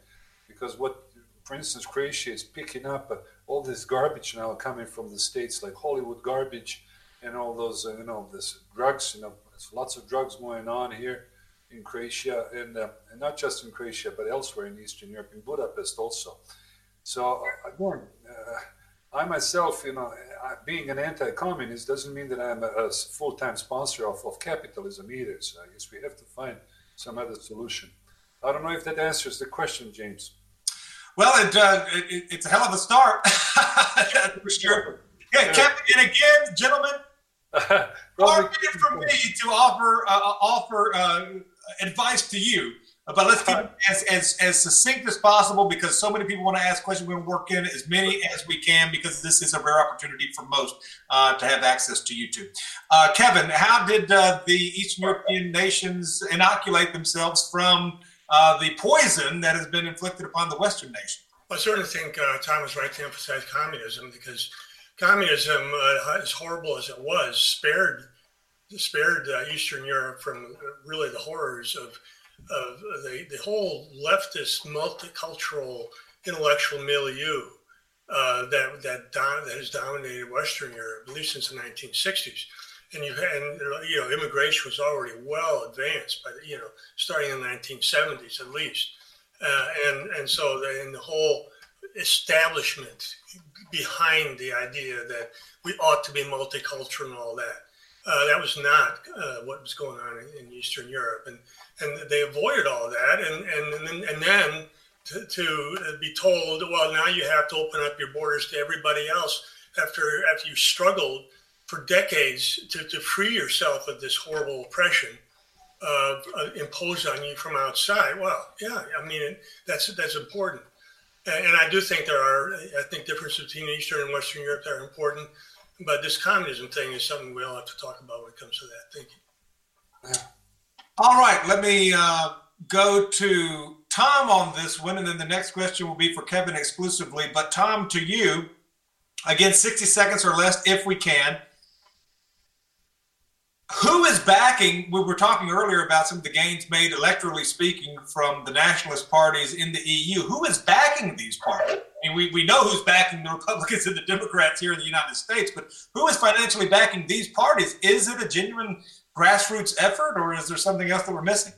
Because what, for instance, Croatia is picking up uh, all this garbage now coming from the States, like Hollywood garbage, and all those, uh, you know, this drugs. You know, there's lots of drugs going on here in Croatia, and, uh, and not just in Croatia, but elsewhere in Eastern Europe, in Budapest also. So uh, again, uh, I myself, you know, being an anti-communist doesn't mean that I'm a, a full-time sponsor of, of capitalism either. So I guess we have to find some other solution. I don't know if that answers the question, James. Well, it, uh, it, it- it's a hell of a start. (laughs) For sure. Yeah, Kevin, and again, gentlemen, hard it for me to offer uh, offer uh, advice to you. But let's keep it as, as, as succinct as possible because so many people want to ask questions. We're going to work in as many as we can because this is a rare opportunity for most uh, to have access to YouTube. Uh, Kevin, how did uh, the Eastern European nations inoculate themselves from uh, the poison that has been inflicted upon the Western nations? Well, I certainly think uh, Tom was right to emphasize communism because communism, uh, as horrible as it was, spared spared uh, Eastern Europe from uh, really the horrors of of the the whole leftist multicultural intellectual milieu uh, that that dom- that has dominated Western Europe at least since the 1960s. And you and you know immigration was already well advanced by the, you know starting in the 1970s at least, uh, and and so the, and the whole establishment behind the idea that we ought to be multicultural and all that. Uh, that was not uh, what was going on in, in Eastern Europe, and and they avoided all that, and and and then, and then to, to be told, well, now you have to open up your borders to everybody else after after you struggled for decades to, to free yourself of this horrible oppression uh, imposed on you from outside. Well, yeah, I mean that's that's important, and, and I do think there are I think differences between Eastern and Western Europe that are important, but this communism thing is something we all have to talk about when it comes to that. Thank you. All right, let me uh, go to Tom on this one, and then the next question will be for Kevin exclusively. But Tom, to you, again, 60 seconds or less if we can. Who is backing? We were talking earlier about some of the gains made electorally speaking from the nationalist parties in the EU. Who is backing these parties? I mean, we, we know who's backing the Republicans and the Democrats here in the United States, but who is financially backing these parties? Is it a genuine grassroots effort, or is there something else that we're missing?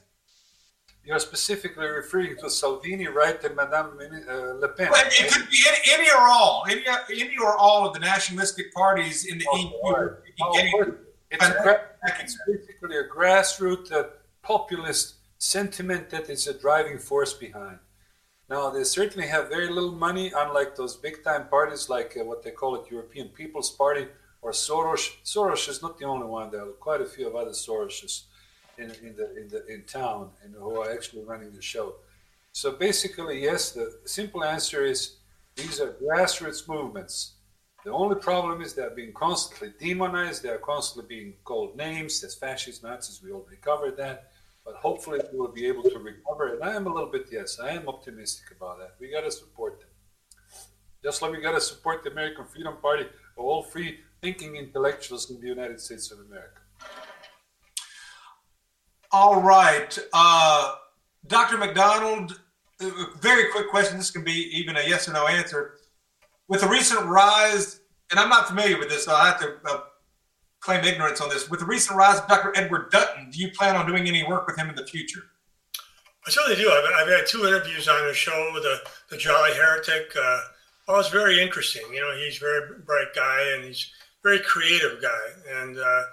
You're specifically referring to Salvini, right, and Madame uh, Le Pen. Well, it could be any, any or all, any, any or all of the nationalistic parties in the EU. Oh, It's, gra- it's basically a grassroots uh, populist sentiment that is a driving force behind. Now, they certainly have very little money, unlike those big time parties like uh, what they call it European People's Party or Soros. Soros is not the only one, there are quite a few of other Soroses in, in, the, in, the, in town and who are actually running the show. So basically, yes, the simple answer is these are grassroots movements. The only problem is they're being constantly demonized. They're constantly being called names as fascists, Nazis. We already covered that. But hopefully we will be able to recover. And I am a little bit, yes, I am optimistic about that. We got to support them. Just like we got to support the American Freedom Party, all free thinking intellectuals in the United States of America. All right. Uh, Dr. MacDonald, very quick question. This can be even a yes or no answer. With the recent rise, and I'm not familiar with this, so I have to uh, claim ignorance on this. With the recent rise of Dr. Edward Dutton, do you plan on doing any work with him in the future? I certainly do. I've, I've had two interviews on his show, the the Jolly Heretic. Uh, oh, it's very interesting. You know, he's a very bright guy and he's a very creative guy, and uh,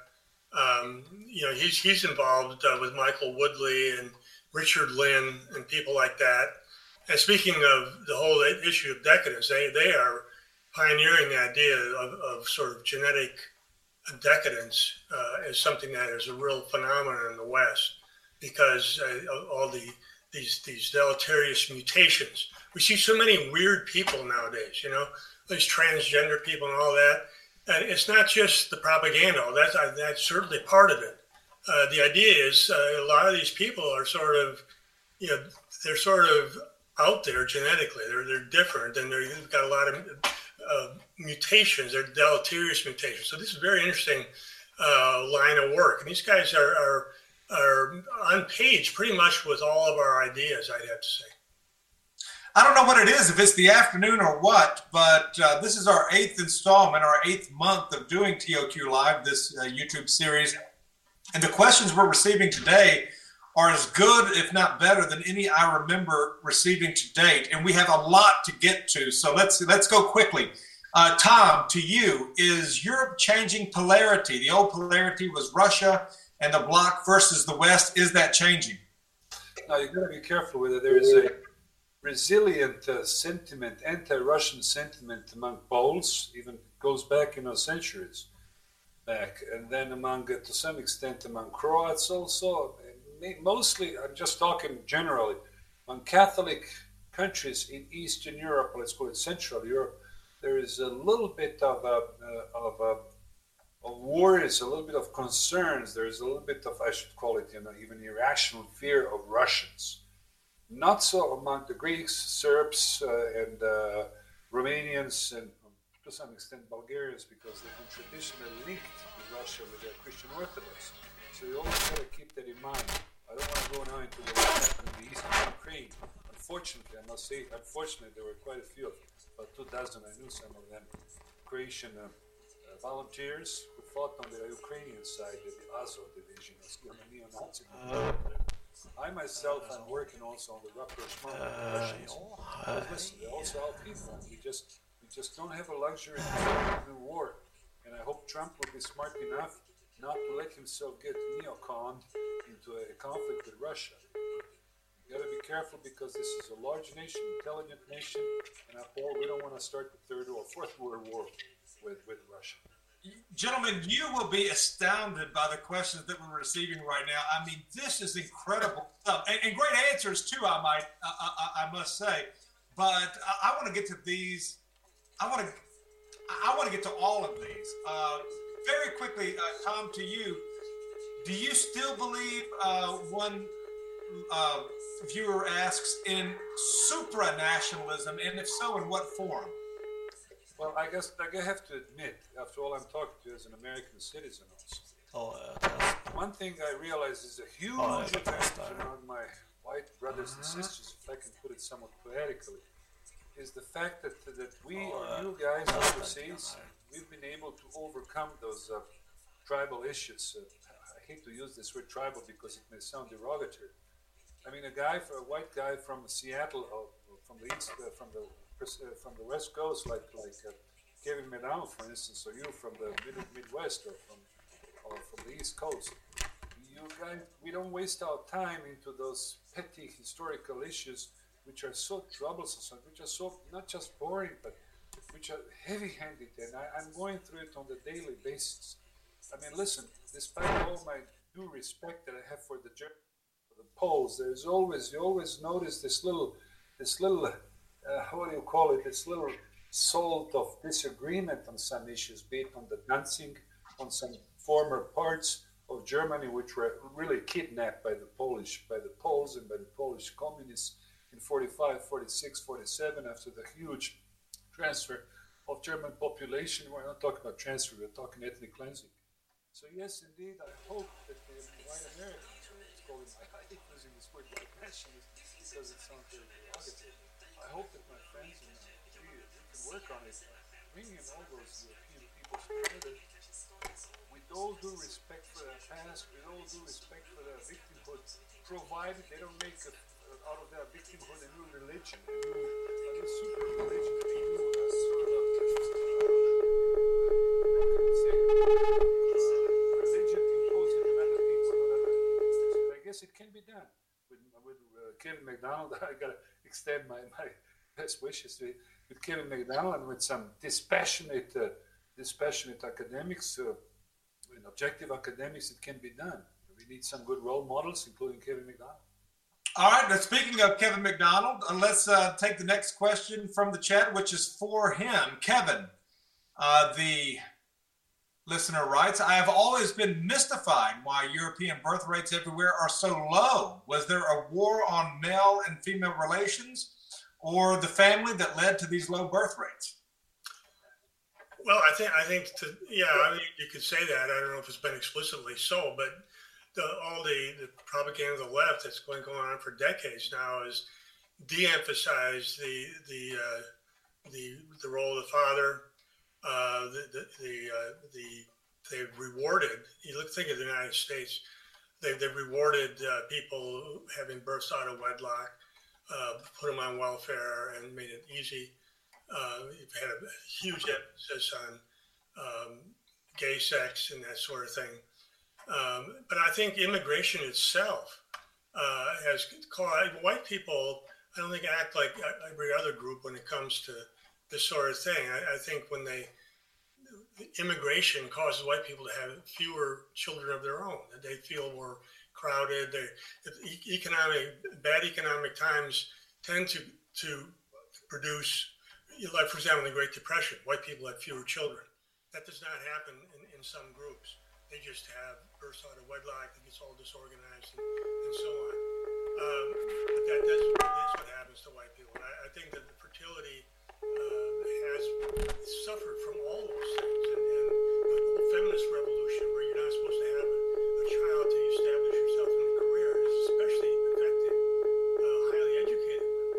um, you know, he's he's involved uh, with Michael Woodley and Richard Lynn and people like that. And speaking of the whole issue of decadence, they they are pioneering the idea of, of sort of genetic decadence uh, as something that is a real phenomenon in the West because uh, all the these these deleterious mutations. We see so many weird people nowadays, you know, these transgender people and all that. And it's not just the propaganda; that's uh, that's certainly part of it. Uh, the idea is uh, a lot of these people are sort of, you know, they're sort of out there genetically. They're they're different, and they've got a lot of uh, mutations. They're deleterious mutations. So this is very interesting uh, line of work, and these guys are, are are on page pretty much with all of our ideas. I'd have to say. I don't know what it is, if it's the afternoon or what, but uh, this is our eighth installment, our eighth month of doing TOQ Live, this uh, YouTube series. And the questions we're receiving today are as good, if not better, than any I remember receiving to date. And we have a lot to get to, so let's let's go quickly. Uh, Tom, to you, is Europe changing polarity? The old polarity was Russia and the bloc versus the West. Is that changing? Now you've got to be careful with it. There is a resilient uh, sentiment, anti-Russian sentiment among Poles, even goes back, you know, centuries back, and then among, uh, to some extent, among Croats also. Mostly, I'm just talking generally, among Catholic countries in Eastern Europe, let's call it Central Europe, there is a little bit of a, uh, of a of worries, a little bit of concerns. There's a little bit of, I should call it, you know, even irrational fear of Russians. Not so among the Greeks, Serbs, uh, and uh, Romanians, and to some extent Bulgarians, because they've been traditionally linked with Russia with their Christian Orthodox. So you always got to keep that in mind. I don't want to go now into what happened in the eastern Ukraine. Unfortunately, I must say, unfortunately, there were quite a few, of about two dozen. I knew some of them, Croatian uh, uh, volunteers who fought on the Ukrainian side, the Azov division, know, neo-Nazi. I myself am working also on the rapprochement of Russians. But listen, they're also our people. We just we just don't have a luxury of war. And I hope Trump will be smart enough not to let himself get neoconned into a conflict with Russia. You gotta be careful because this is a large nation, intelligent nation, and I Paul, we don't want to start the third or fourth world war with, with Russia. Gentlemen, you will be astounded by the questions that we're receiving right now. I mean, this is incredible stuff, and, and great answers too. I might, I, I, I must say, but I, I want to get to these. I want to, I want to get to all of these uh, very quickly. Uh, Tom, to you, do you still believe uh, one uh, viewer asks in supranationalism, and if so, in what form? Well, I guess I have to admit, after all, I'm talking to you as an American citizen also. Oh, uh, One thing I realize is a huge Oh, yeah, advantage that's my white brothers and sisters, if I can put it somewhat poetically, is the fact that that we Oh, or uh, you guys that's overseas, we've been able to overcome those uh, tribal issues. Uh, I hate to use this word tribal because it may sound derogatory. I mean, a guy, for a white guy from Seattle, or or from the east, uh, from the uh, from the west coast, like like uh, Kevin MacDonald, for instance, or you from the mid Midwest, or from or from the east coast. You guys, we don't waste our time into those petty historical issues, which are so troublesome, which are so not just boring, but which are heavy-handed, and I, I'm going through it on the daily basis. I mean, listen, despite all my due respect that I have for the for the Poles, there's always you always notice this little, this little, uh, what do you call it? This little salt of disagreement on some issues, be it on the Danzig, on some former parts of Germany, which were really kidnapped by the Polish, by the Poles and by the Polish communists in 45, 46, 47, after the huge transfer of German population. We're not talking about transfer, we're talking ethnic cleansing. So yes, indeed, I hope that the white Americans, it's called, I hate using this word white nationalist because it sounds very derogatory. I hope that my friends and we, we can work on it, bringing all those European peoples together with all due respect for their past, with all due respect for their victimhood, provided they don't make a, out of their victimhood a new religion, a new, a new super religion, a new uh, sort of, I religion imposing on other people and other people. So I guess it can be done. With, with uh, Kevin MacDonald, (laughs) I gotta extend my, my best wishes to with Kevin MacDonald and with some dispassionate, uh, dispassionate academics, uh, and objective academics, it can be done. We need some good role models, including Kevin MacDonald. All right. Now, speaking of Kevin MacDonald, uh, let's uh, take the next question from the chat, which is for him. Kevin, uh, the listener writes I have always been mystified why European birth rates everywhere are so low. Was there a war on male and female relations or the family that led to these low birth rates? Well, I think I think to yeah, I mean, you could say that. I don't know if it's been explicitly so, but the, all the, the propaganda of the left that's been going on for decades now is de-emphasized the the uh, the the role of the father. Uh, the the the, uh, the they've rewarded. You look think of the United States. They've, they've rewarded uh, people having births out of wedlock, uh, put them on welfare, and made it easy. Uh, you've had a huge emphasis on um, gay sex and that sort of thing. Um, but I think immigration itself uh, has caused white people. I don't think act like every other group when it comes to this sort of thing. I, I think when they immigration causes white people to have fewer children of their own. They feel more crowded. They, economic bad economic times tend to to produce, like for example, the Great Depression, white people had fewer children. That does not happen in, in some groups. They just have births out of wedlock. It gets all disorganized and, and so on. Um, but that, that's, what happens to white people. I, I think that the fertility uh, has suffered from all those things. And, and the whole feminist revolution, where you're not supposed to have a, a child to establish yourself in a career, is especially affecting uh, highly educated women.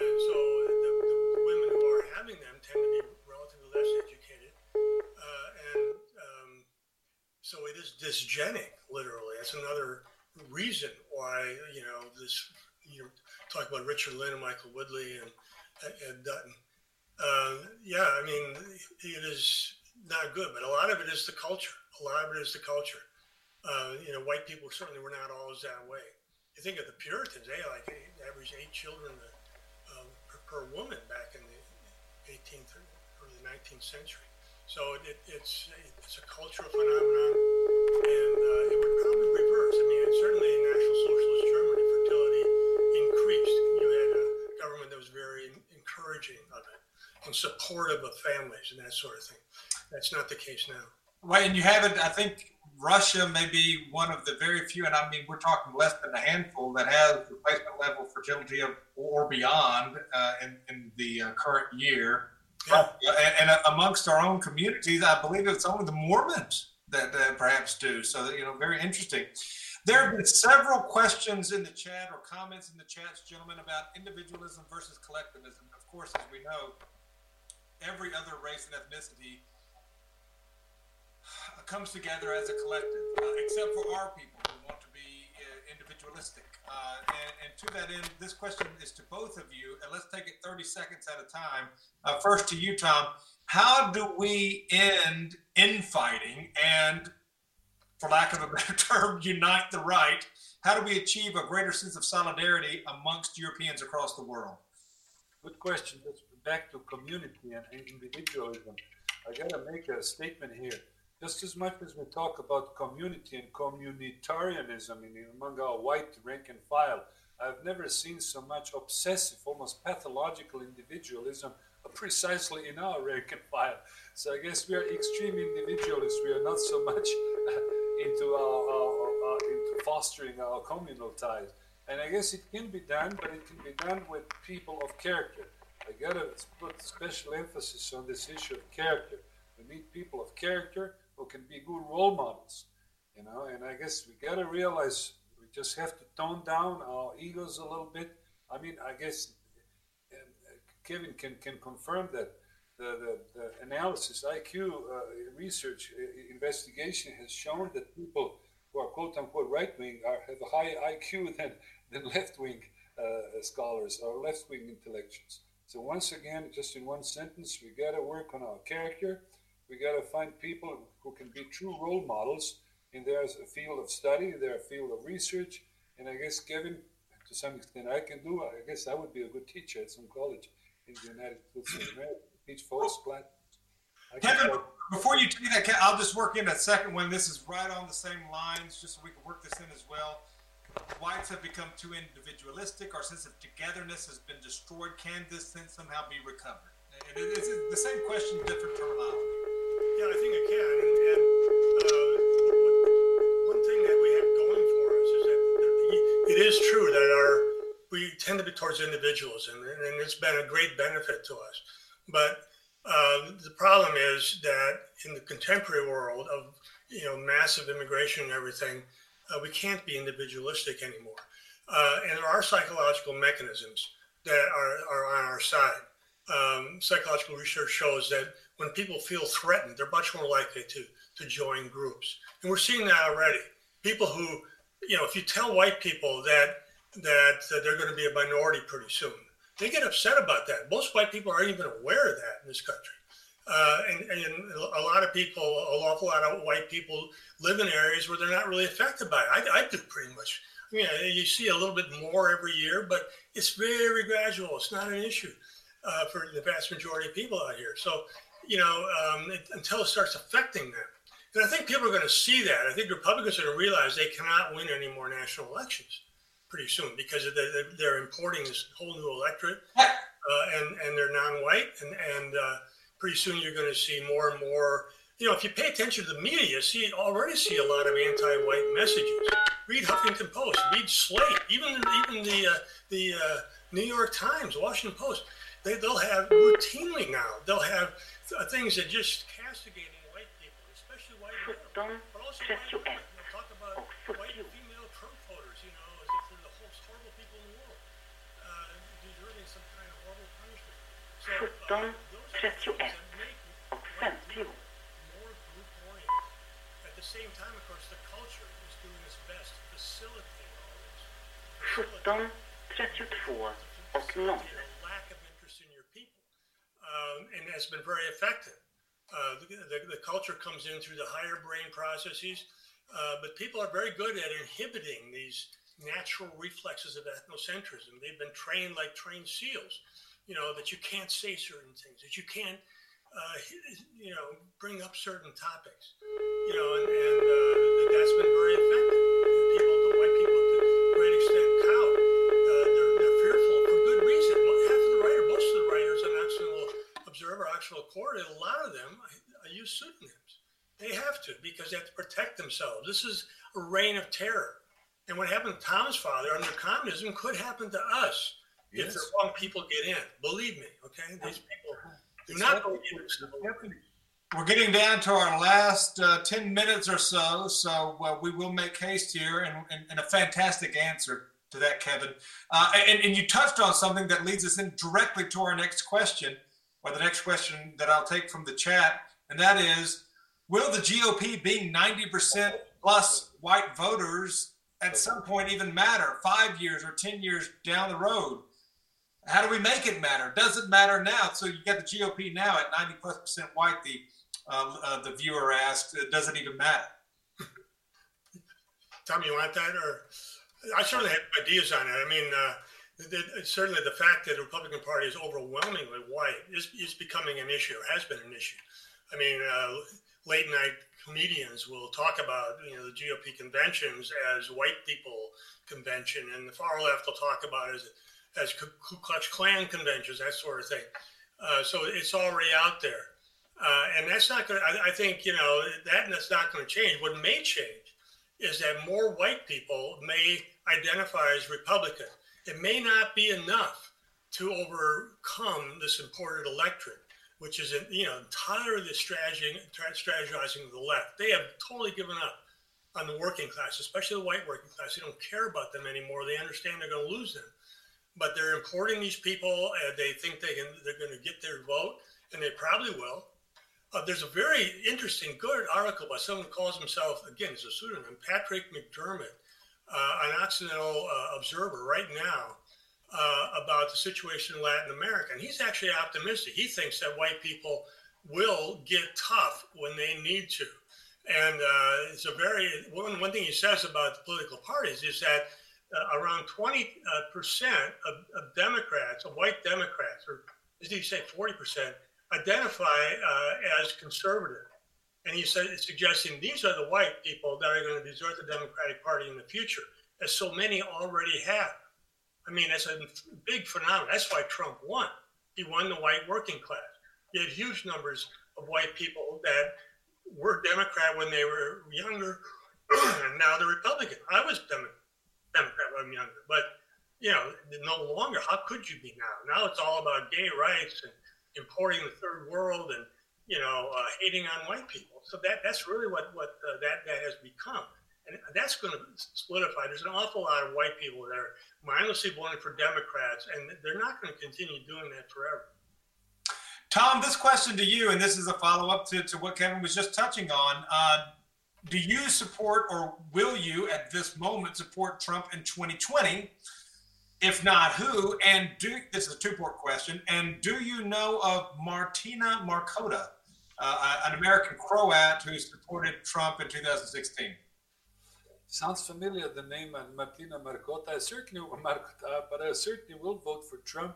And so the, the, the women who are having them tend to be relatively less educated. Uh, and um, so it is dysgenic, literally. That's another reason why, you know, this, you talk about Richard Lynn and Michael Woodley and Ed Dutton. Uh, yeah, I mean, it is not good, but a lot of it is the culture. A lot of it is the culture. Uh, you know, white people certainly were not always that way. You think of the Puritans; they like average eight children uh, per, per woman back in the 18th or early 19th century. So it, it's it's a cultural phenomenon, and uh, it would probably reverse. I mean, certainly in National Socialist Germany, fertility increased. You had a government that was very encouraging of it and supportive of families and that sort of thing. That's not the case now. Well, and you have it. I think Russia may be one of the very few, and I mean we're talking less than a handful that has replacement level fertility of, or beyond uh, in, in the uh, current year. Uh, and, and amongst our own communities, I believe it's only the Mormons that, that perhaps do. So you know, very interesting. There have been several questions in the chat or comments in the chats, gentlemen, about individualism versus collectivism. Of course, as we know, every other race and ethnicity comes together as a collective, uh, except for our people who want to be uh, individualistic. Uh, and, and, to that end, this question is to both of you, and let's take it 30 seconds at a time. Uh, first to you, Tom. How do we end infighting and, for lack of a better (laughs) term, unite the right? How do we achieve a greater sense of solidarity amongst Europeans across the world? Good question. Let's back to community and individualism. I got to make a statement here. Just as much as we talk about community and communitarianism in, among our white rank and file, I've never seen so much obsessive, almost pathological individualism precisely in our rank and file. So I guess we are extreme individualists. We are not so much uh, into our, our, our, into fostering our communal ties. And I guess it can be done, but it can be done with people of character. I gotta put special emphasis on this issue of character. We need people of character who can be good role models, you know. And I guess we gotta realize we just have to tone down our egos a little bit. I mean, I guess Kevin can, can confirm that the, the, the analysis, IQ uh, research uh, investigation has shown that people who are quote unquote right wing have a higher IQ (laughs) than, than left wing uh, scholars or left wing intellectuals. So, once again, just in one sentence, we got to work on our character. We got to find people who can be true role models in their field of study, their field of research. And I guess, Kevin, to some extent, I can do. I guess I would be a good teacher at some college in the United States of America. Teach folks platforms. Kevin, before you take that, I'll just work in a second one. This is right on the same lines, just so we can work this in as well. Whites have become too individualistic. Our sense of togetherness has been destroyed. Can this sense somehow be recovered? And it's the same question, different terminology. And, and uh, one thing that we have going for us is that it is true that our we tend to be towards individualism, and it's been a great benefit to us. But uh, the problem is that in the contemporary world of you know massive immigration and everything, uh, we can't be individualistic anymore. Uh, and there are psychological mechanisms that are, are on our side. Um, psychological research shows that when people feel threatened, they're much more likely to, to join groups. And we're seeing that already. People who, you know, if you tell white people that, that, that they're going to be a minority pretty soon, they get upset about that. Most white people aren't even aware of that in this country. Uh, and, and a lot of people, a awful lot of white people live in areas where they're not really affected by it. I, I do pretty much. I mean, you see a little bit more every year, but it's very gradual. It's not an issue uh, for the vast majority of people out here. So, you know, um, it, until it starts affecting them. And I think people are going to see that. I think Republicans are going to realize they cannot win any more national elections pretty soon because they're, they're importing this whole new electorate uh, and, and they're non-white. And, and uh, pretty soon you're going to see more and more. You know, if you pay attention to the media, you see already see a lot of anti-white messages. Read Huffington Post, read Slate, even even the uh, the uh, New York Times, Washington Post. They, they'll have routinely now. They'll have uh, things that just castigating white people, especially white males. But also white women. They'll talk about white female Trump voters. You know, as if they're the most horrible people in the world, uh, deserving some kind of horrible punishment. So, uh, 17, 31 och 50. more group oriented. At the same time, of course, the culture is doing its best to facilitate all this. 17, 32 och 0. lack of interest in your people, um, and has been very effective. Uh, the, the, the culture comes in through the higher brain processes, uh, but people are very good at inhibiting these natural reflexes of ethnocentrism. They've been trained like trained seals, you know, that you can't say certain things, that you can't, uh, you know, bring up certain topics, you know, and, and uh, that's been very effective. Observer, Occidental Court, a lot of them use pseudonyms. They have to because they have to protect themselves. This is a reign of terror. And what happened to Tom's father under communism could happen to us if the wrong people get in. Believe me, okay? These people do not into civil. We're getting down to our last uh, 10 minutes or so, so uh, we will make haste here and, and, and a fantastic answer to that, Kevin. Uh, and, and you touched on something that leads us in directly to our next question, or the next question that I'll take from the chat, and that is Will the GOP being 90% plus white voters at some point even matter five years or 10 years down the road? How do we make it matter? Does it matter now? So you got the GOP now at 90 plus percent white. The uh, uh, the viewer asked, does it even matter? Tom, you want that? Or I certainly have ideas on it. I mean, uh, certainly the fact that the Republican Party is overwhelmingly white is, is becoming an issue, or has been an issue. I mean, uh, late night comedians will talk about you know the GOP conventions as white people convention, and the far left will talk about it as as Ku Klux Klan conventions, that sort of thing. Uh, so it's already out there, uh, and that's not going. I think you know that that's not going to change. What may change is that more white people may identify as Republican. It may not be enough to overcome this imported electorate, which is you know entirely strategizing, strategizing the left. They have totally given up on the working class, especially the white working class. They don't care about them anymore. They understand they're going to lose them, but they're importing these people. And they think they can they're going to get their vote, and they probably will. Uh, there's a very interesting, good article by someone who calls himself, again, it's a pseudonym, Patrick McDermott, an Occidental uh, Observer right now uh, about the situation in Latin America. And he's actually optimistic. He thinks that white people will get tough when they need to. And uh, it's a very, one, one thing he says about the political parties is that uh, around 20% of, of Democrats, of white Democrats, or as he say, 40%, identify uh, as conservative. And he said, suggesting these are the white people that are going to desert the Democratic Party in the future, as so many already have. I mean, that's a big phenomenon. That's why Trump won. He won the white working class. He had huge numbers of white people that were Democrat when they were younger, (clears throat) and now they're Republican. I was Demo- Democrat when I'm younger, but you know, no longer. How could you be now? Now it's all about gay rights and importing the third world and you know uh, hating on white people. So that that's really what what uh, that that has become. And that's going to solidify. There's an awful lot of white people that are mindlessly voting for Democrats, and they're not going to continue doing that forever. Tom, this question to you, and this is a follow up to, to what Kevin was just touching on. Uh, do you support or will you at this moment support Trump in 2020? If not, who? And do this is a two part question. And do you know of Martina Markota, uh, an American Croat who supported Trump in 2016? Sounds familiar, the name uh, Martina Markota. I certainly, (laughs) Markota, but I certainly will vote for Trump.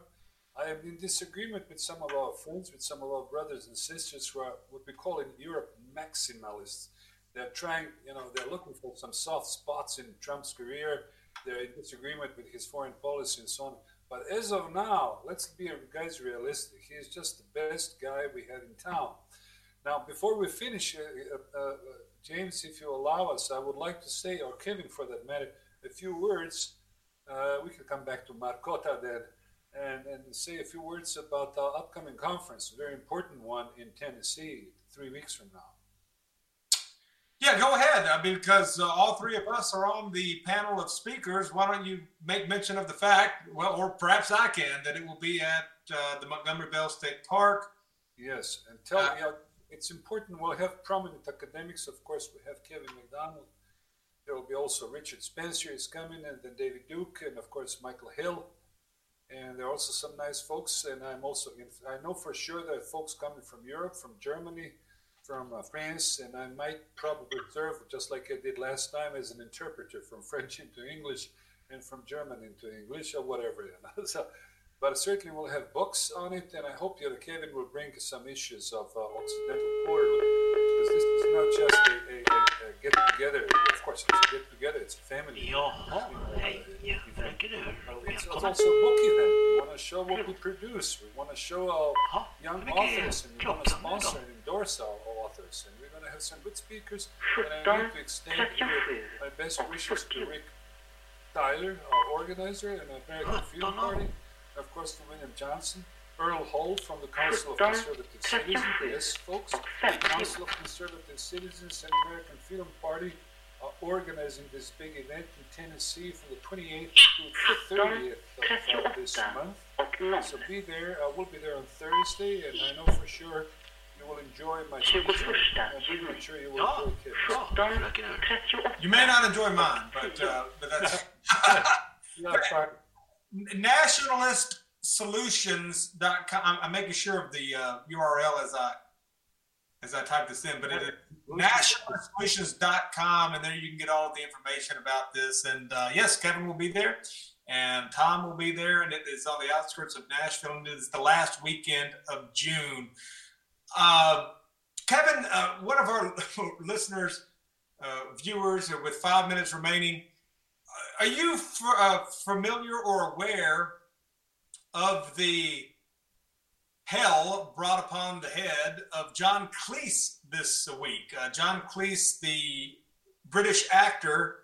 I am in disagreement with some of our friends, with some of our brothers and sisters who are what we call in Europe maximalists. They're trying, you know, they're looking for some soft spots in Trump's career. They're in disagreement with his foreign policy and so on. But as of now, let's be guys realistic. He is just the best guy we have in town. Now, before we finish, uh, uh, uh, James, if you allow us, I would like to say, or Kevin for that matter, a few words. Uh, we can come back to Markota then and, and say a few words about the upcoming conference, a very important one in Tennessee, three weeks from now. Yeah, go ahead. Uh, because uh, all three of us are on the panel of speakers. Why don't you make mention of the fact, well, or perhaps I can, that it will be at uh, the Montgomery Bell State Park. Yes, and tell me, uh, it's important. We'll have prominent academics, of course. We have Kevin MacDonald. There will be also Richard Spencer is coming, and then David Duke, and of course Michael Hill. And there are also some nice folks. And I'm also, I know for sure there are folks coming from Europe, from Germany, from uh, France, and I might probably serve, just like I did last time, as an interpreter from French into English and from German into English or whatever. You know? (laughs) so, but certainly we'll have books on it, and I hope you know, Kevin will bring some issues of uh, Occidental Quarterly, because this is not just a, a, a get together. Of course, it's a get together. It's a family. Ja, hej. Verkar du? It's, it's also a book event. We want to show what we produce. We want to show our young mycket authors, and we want to klockan sponsor då? and endorse our authors. And we're going to have some good speakers. And I need to extend your- my best wishes to Rick Tyler, our organizer, and American Freedom Party. Of course, to William Johnson. Earl Holt from the Council of Conservative Citizens. Yes, folks. The Council of Conservative Citizens and American Freedom Party are organizing this big event in Tennessee from the 28th to the 30th of uh, this month. So be there. I will be there on Thursday, and I know for sure you will enjoy my speech. And I'm sure you will enjoy Kevin. You may not enjoy mine, but uh, but that's (laughs) (laughs) nationalistsolutions.com. I'm, I'm making sure of the uh, URL as I as I type this in, but it is nationalistsolutions.com, and there you can get all the information about this. And uh, yes, Kevin will be there, and Tom will be there, and it is on the outskirts of Nashville, and it is the last weekend of June. Uh, Kevin, uh, one of our (laughs) listeners, uh, viewers, with five minutes remaining, are you f- uh, familiar or aware of the hell brought upon the head of John Cleese this week? Uh, John Cleese, the British actor.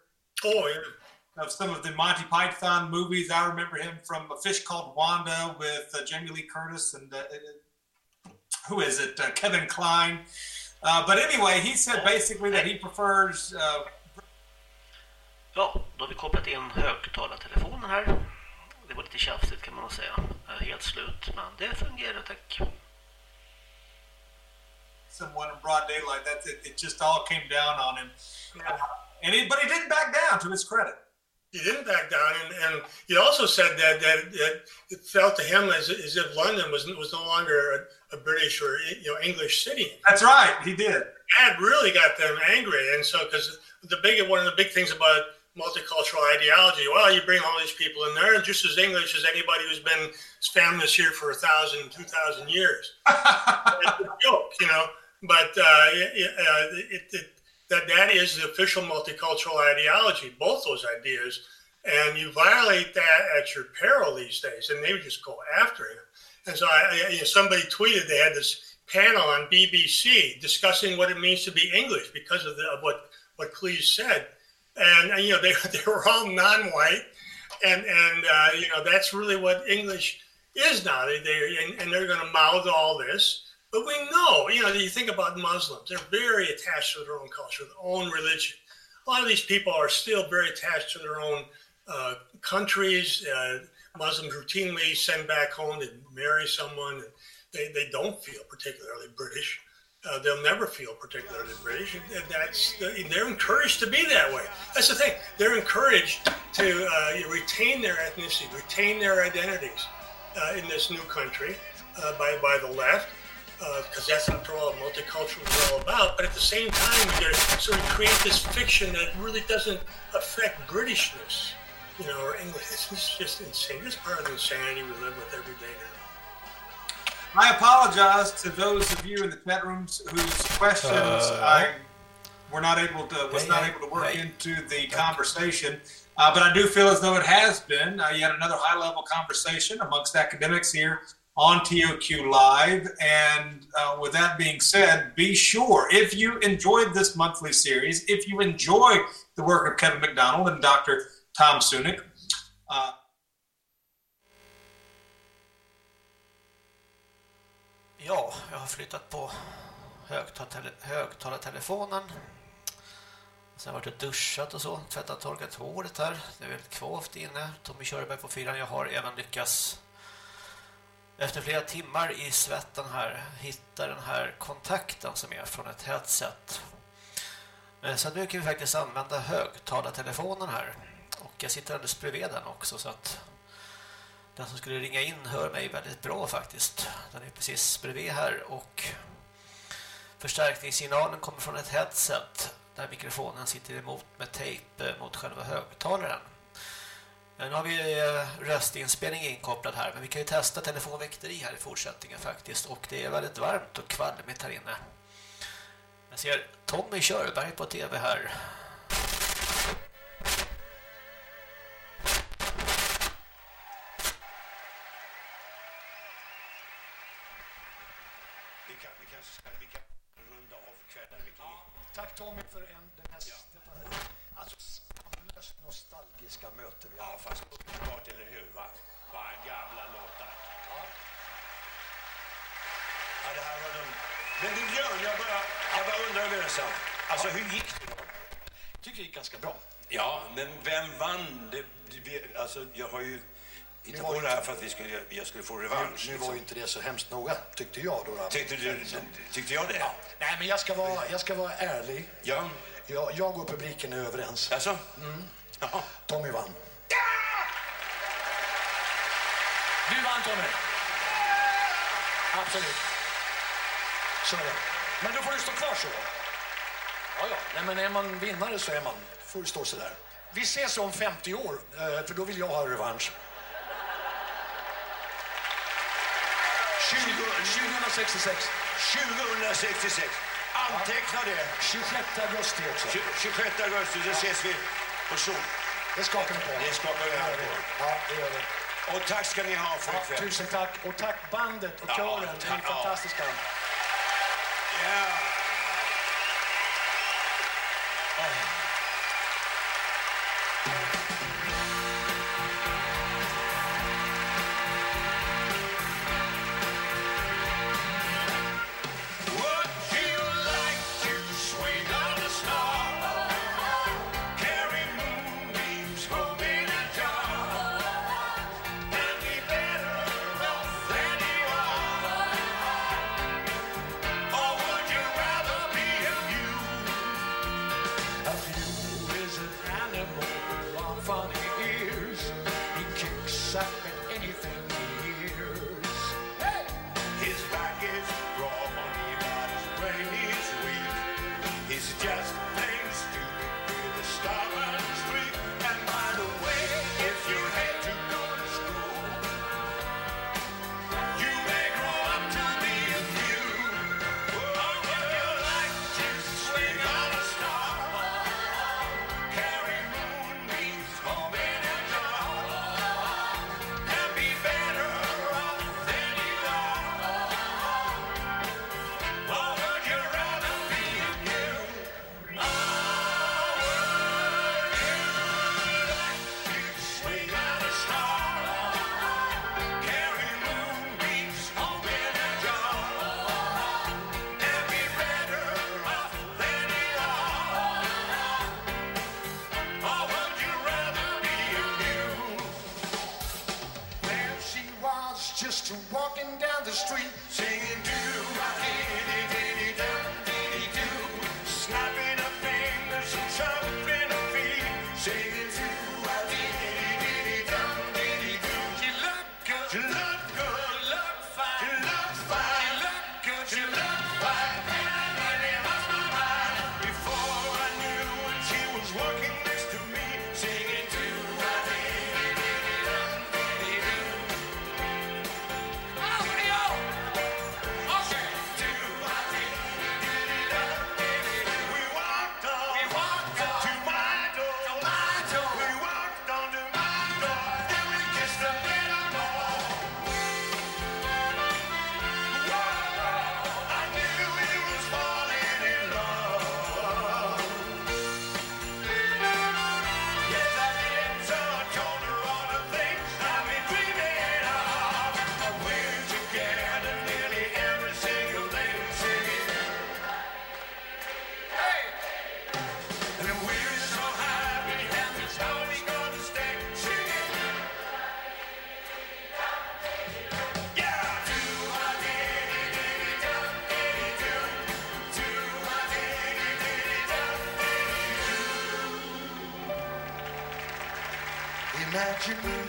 Oh, yeah. Of some of the Monty Python movies. I remember him from A Fish Called Wanda with uh, Jamie Lee Curtis and uh, who is it? Uh, Kevin Kline. Uh, but anyway, he said basically that he prefers. Uh, Ja, då har vi kopplat in högtalartelefonen här. Det var lite tjafsigt kan man nog säga. Eh, Helt slut, men det fungerar tack. someone in broad daylight. That's it. It just all came down on him. Uh, and he, but he didn't back down. To his credit. He didn't back down, and, and he also said that, that that it felt to him as, as if London was was no longer a, a British or you know English city. That's right, he did. That really got them angry, and so because the big one of the big things about multicultural ideology, well, you bring all these people in there, and just as English as anybody who's been families here for a thousand, two thousand years. (laughs) it's a joke, you know, but uh, it, uh, it, it, that that is the official multicultural ideology, both those ideas, and you violate that at your peril these days, and they would just go after it. And so I, I, you know, somebody tweeted they had this panel on BBC discussing what it means to be English because of, the, of what what Cleese said, and, and, you know (laughs) they they were all non-white, and and uh, you know that's really what English is now. They they and, and they're going to mouth all this. But we know, you know, you think about Muslims, they're very attached to their own culture, their own religion. a lot of these people are still very attached to their own uh, countries. Uh, Muslims routinely send back home to marry someone. They, they don't feel particularly British. Uh, they'll never feel particularly British. And that's they're encouraged to be that way. That's the thing. They're encouraged to uh, retain their ethnicity, retain their identities uh, in this new country uh, by by the left, because that's after all what multicultural is all about. But at the same time, they sort of create this fiction that really doesn't affect Britishness, you know, or English. It's just insane. This part of the insanity we live with every day now. I apologize to those of you in the chat rooms whose questions Uh, I were not able to was hey, not able to work hey. into the conversation. Uh, but I do feel as though it has been uh, yet another high level conversation amongst academics here on TOQ Live. And uh, with that being said, be sure if you enjoyed this monthly series, if you enjoy the work of Kevin MacDonald and Dr. Tom Sunic, uh, Ja, jag har flyttat på högtalartelefonen. Sen har jag varit och duschat och så, tvättat torkat håret här. Det är väldigt kvavt inne. Tommy Körberg på fyran. Jag har även lyckats efter flera timmar i svetten här hitta den här kontakten som är från ett headset. Så nu kan vi faktiskt använda högtalartelefonen här. Och jag sitter alldeles bredvid den också så att den som skulle ringa in hör mig väldigt bra faktiskt. Den är precis bredvid här och förstärkningssignalen kommer från ett headset där mikrofonen sitter emot med tejp eh, mot själva högtalaren. Nu har vi eh, röstinspelning inkopplad här men vi kan ju testa telefonväkteri här i fortsättningen faktiskt och det är väldigt varmt och kvalmigt här inne. Jag ser Tommy Körberg på tv här. Jag en sak. Alltså, hur gick det då? tycker det gick ganska bra. Ja, men vem vann? Det, alltså, jag har ju var på det här för att vi skulle, jag skulle få revansch. Nu, nu var ju inte det så hemskt noga, tyckte jag. Då, Tyckte du- tyckte jag det? Ja. Nej, men jag ska vara, jag ska vara ärlig. Ja. Jag, jag och publiken är överens. Alltså? Mm. Tommy vann. Du vann Tommy! Absolut. Så är det. Men då får du stå kvar så. Ja, ja. Nej, men är man vinnare så är man. får stå så där. Vi ses om 50 år, eh, för då vill jag ha revansch. 20, 2066. 2066. Anteckna det. 26 augusti också. 26 augusti, då ses vi på Zoom. Det skakar vi på. Det skakar vi här på. Ja, det gör vi. Och tack ska ni ha för Ja, ikväll. tusen tack. Och tack bandet och Ja, kören. Ni är tack, ja. Fantastiska. Ja. Me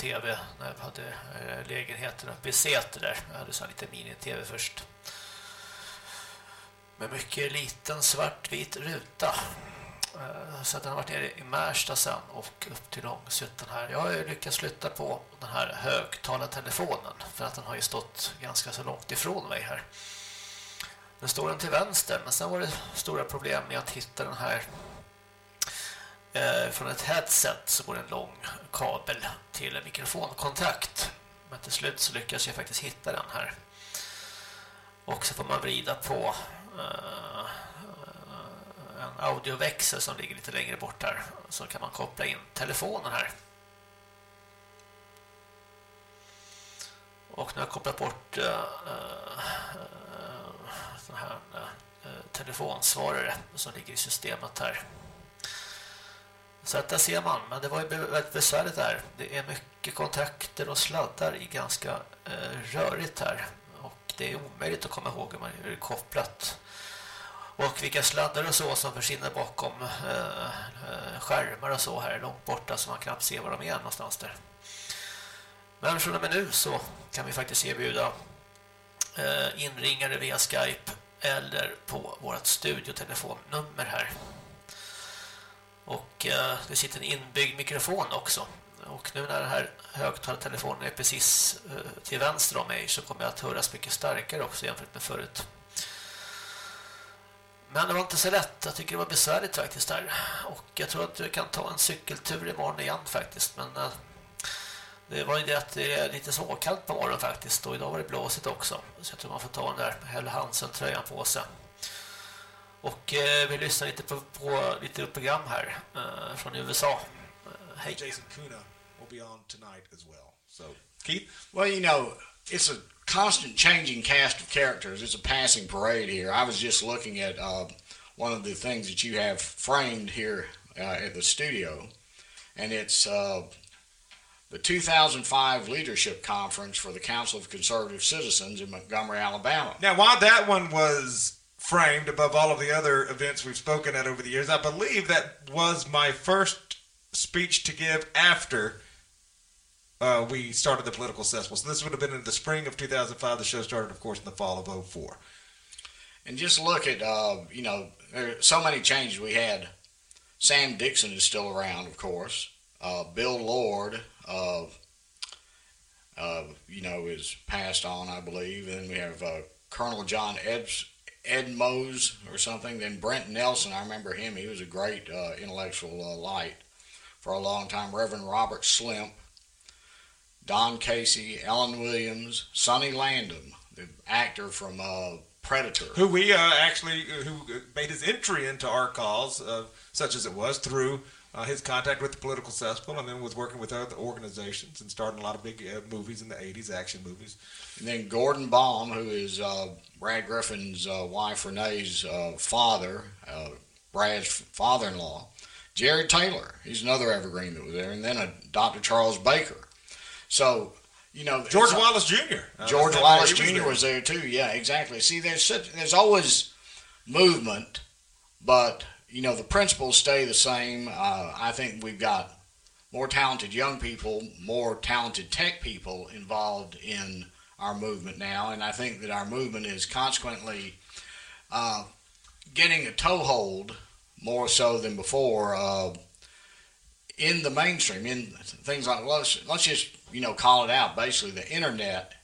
tv när jag hade eh, lägenheten uppe i Säter där. Jag hade så lite mini-tv först. Med mycket liten svartvit ruta. Eh, så att den har varit nere i Märsta sen och upp till Långshyttan här. Jag har ju lyckats flytta på den här högtalartelefonen för att den har ju stått ganska så långt ifrån mig här. Nu står den till vänster, men sen var det stora problem med att hitta den här Eh, från ett headset så går det en lång kabel till en mikrofonkontakt. Men till slut så lyckas jag faktiskt hitta den här. Och så får man vrida på eh, en audioväxel som ligger lite längre bort här. Så kan man koppla in telefonen här. Och när jag kopplat bort uh, här uh, telefonsvarare som ligger i systemet här. Så att där ser man, men det var ju väldigt besvärligt där. Det är mycket kontakter och sladdar i ganska eh, rörigt här. Och det är omöjligt att komma ihåg hur man är kopplat. Och vilka sladdar och så som försvinner bakom eh, eh, skärmar och så här långt borta så man knappt ser var de är någonstans där. Men från och med nu så kan vi faktiskt erbjuda eh, inringare via Skype eller på vårt studiotelefonnummer här. Och eh, det sitter en inbyggd mikrofon också. Och nu när den här högtalartelefonen är precis eh, till vänster om mig så kommer jag att höras mycket starkare också jämfört med förut. Men det var inte så lätt. Jag tycker det var besvärligt faktiskt där. Och jag tror att du kan ta en cykeltur imorgon igen faktiskt. Men eh, det var ju det att det är lite småkallt på morgonen faktiskt. Och idag var det blåsigt också. Så jag tror man får ta den där Helle Hansen-tröjan på sig. Och eh, vi lyssnar lite på, på lite program här eh, från USA. Eh, hej. Jason Kuna will be on tonight as well. So, Keith? Well, you know, it's a constant changing cast of characters. It's a passing parade here. I was just looking at uh, one of the things that you have framed here uh, at the studio, and it's uh, the 2005 Leadership Conference for the Council of Conservative Citizens in Montgomery, Alabama. Now, while that one was framed above all of the other events we've spoken at over the years, I believe that was my first speech to give after uh, we started the political cesspool. So this would have been in the spring of 2005. The show started, of course, in the fall of 04. And just look at, uh, you know, so many changes we had. Sam Dixon is still around, of course. Uh, Bill Lord, uh, uh, you know, is passed on, I believe. And then we have uh, Colonel John Eds, Mose or something. Then Brent Nelson, I remember him. He was a great uh, intellectual uh, light for a long time. Reverend Robert Slimp, Don Casey, Ellen Williams, Sonny Landham, the actor from uh, Predator. Who we uh, actually, who made his entry into our cause, uh, such as it was, through uh, his contact with the political cesspool, and then was working with other organizations and starting a lot of big uh, movies in the '80s, action movies. And then Gordon Baum, who is uh, Brad Griffin's uh, wife Renee's uh, father, uh, Brad's father-in-law. Jared Taylor, he's another evergreen that was there, and then a Dr. Charles Baker. So, you know, George Wallace Jr. George Wallace how he Jr. was there too. Yeah, exactly. See, there's such, there's always movement, but you know the principles stay the same. Uh, I think we've got more talented young people, more talented tech people involved in our movement now, and I think that our movement is consequently uh, getting a toehold more so than before uh, in the mainstream, in things like let's let's just you know call it out. Basically, the internet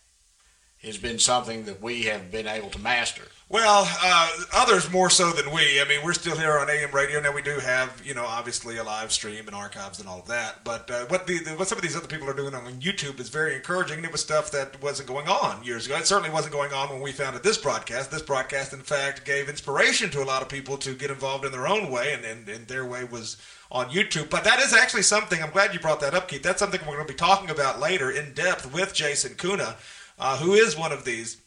has been something that we have been able to master. Well, uh, others more so than we. I mean, we're still here on AM radio now. We do have, you know, obviously a live stream and archives and all of that. But uh, what the, the what some of these other people are doing on YouTube is very encouraging. It was stuff that wasn't going on years ago. It certainly wasn't going on when we founded this broadcast. This broadcast, in fact, gave inspiration to a lot of people to get involved in their own way, and, and, and their way was on YouTube. But that is actually something. I'm glad you brought that up, Keith. That's something we're going to be talking about later in depth with Jason Kuna, uh, who is one of these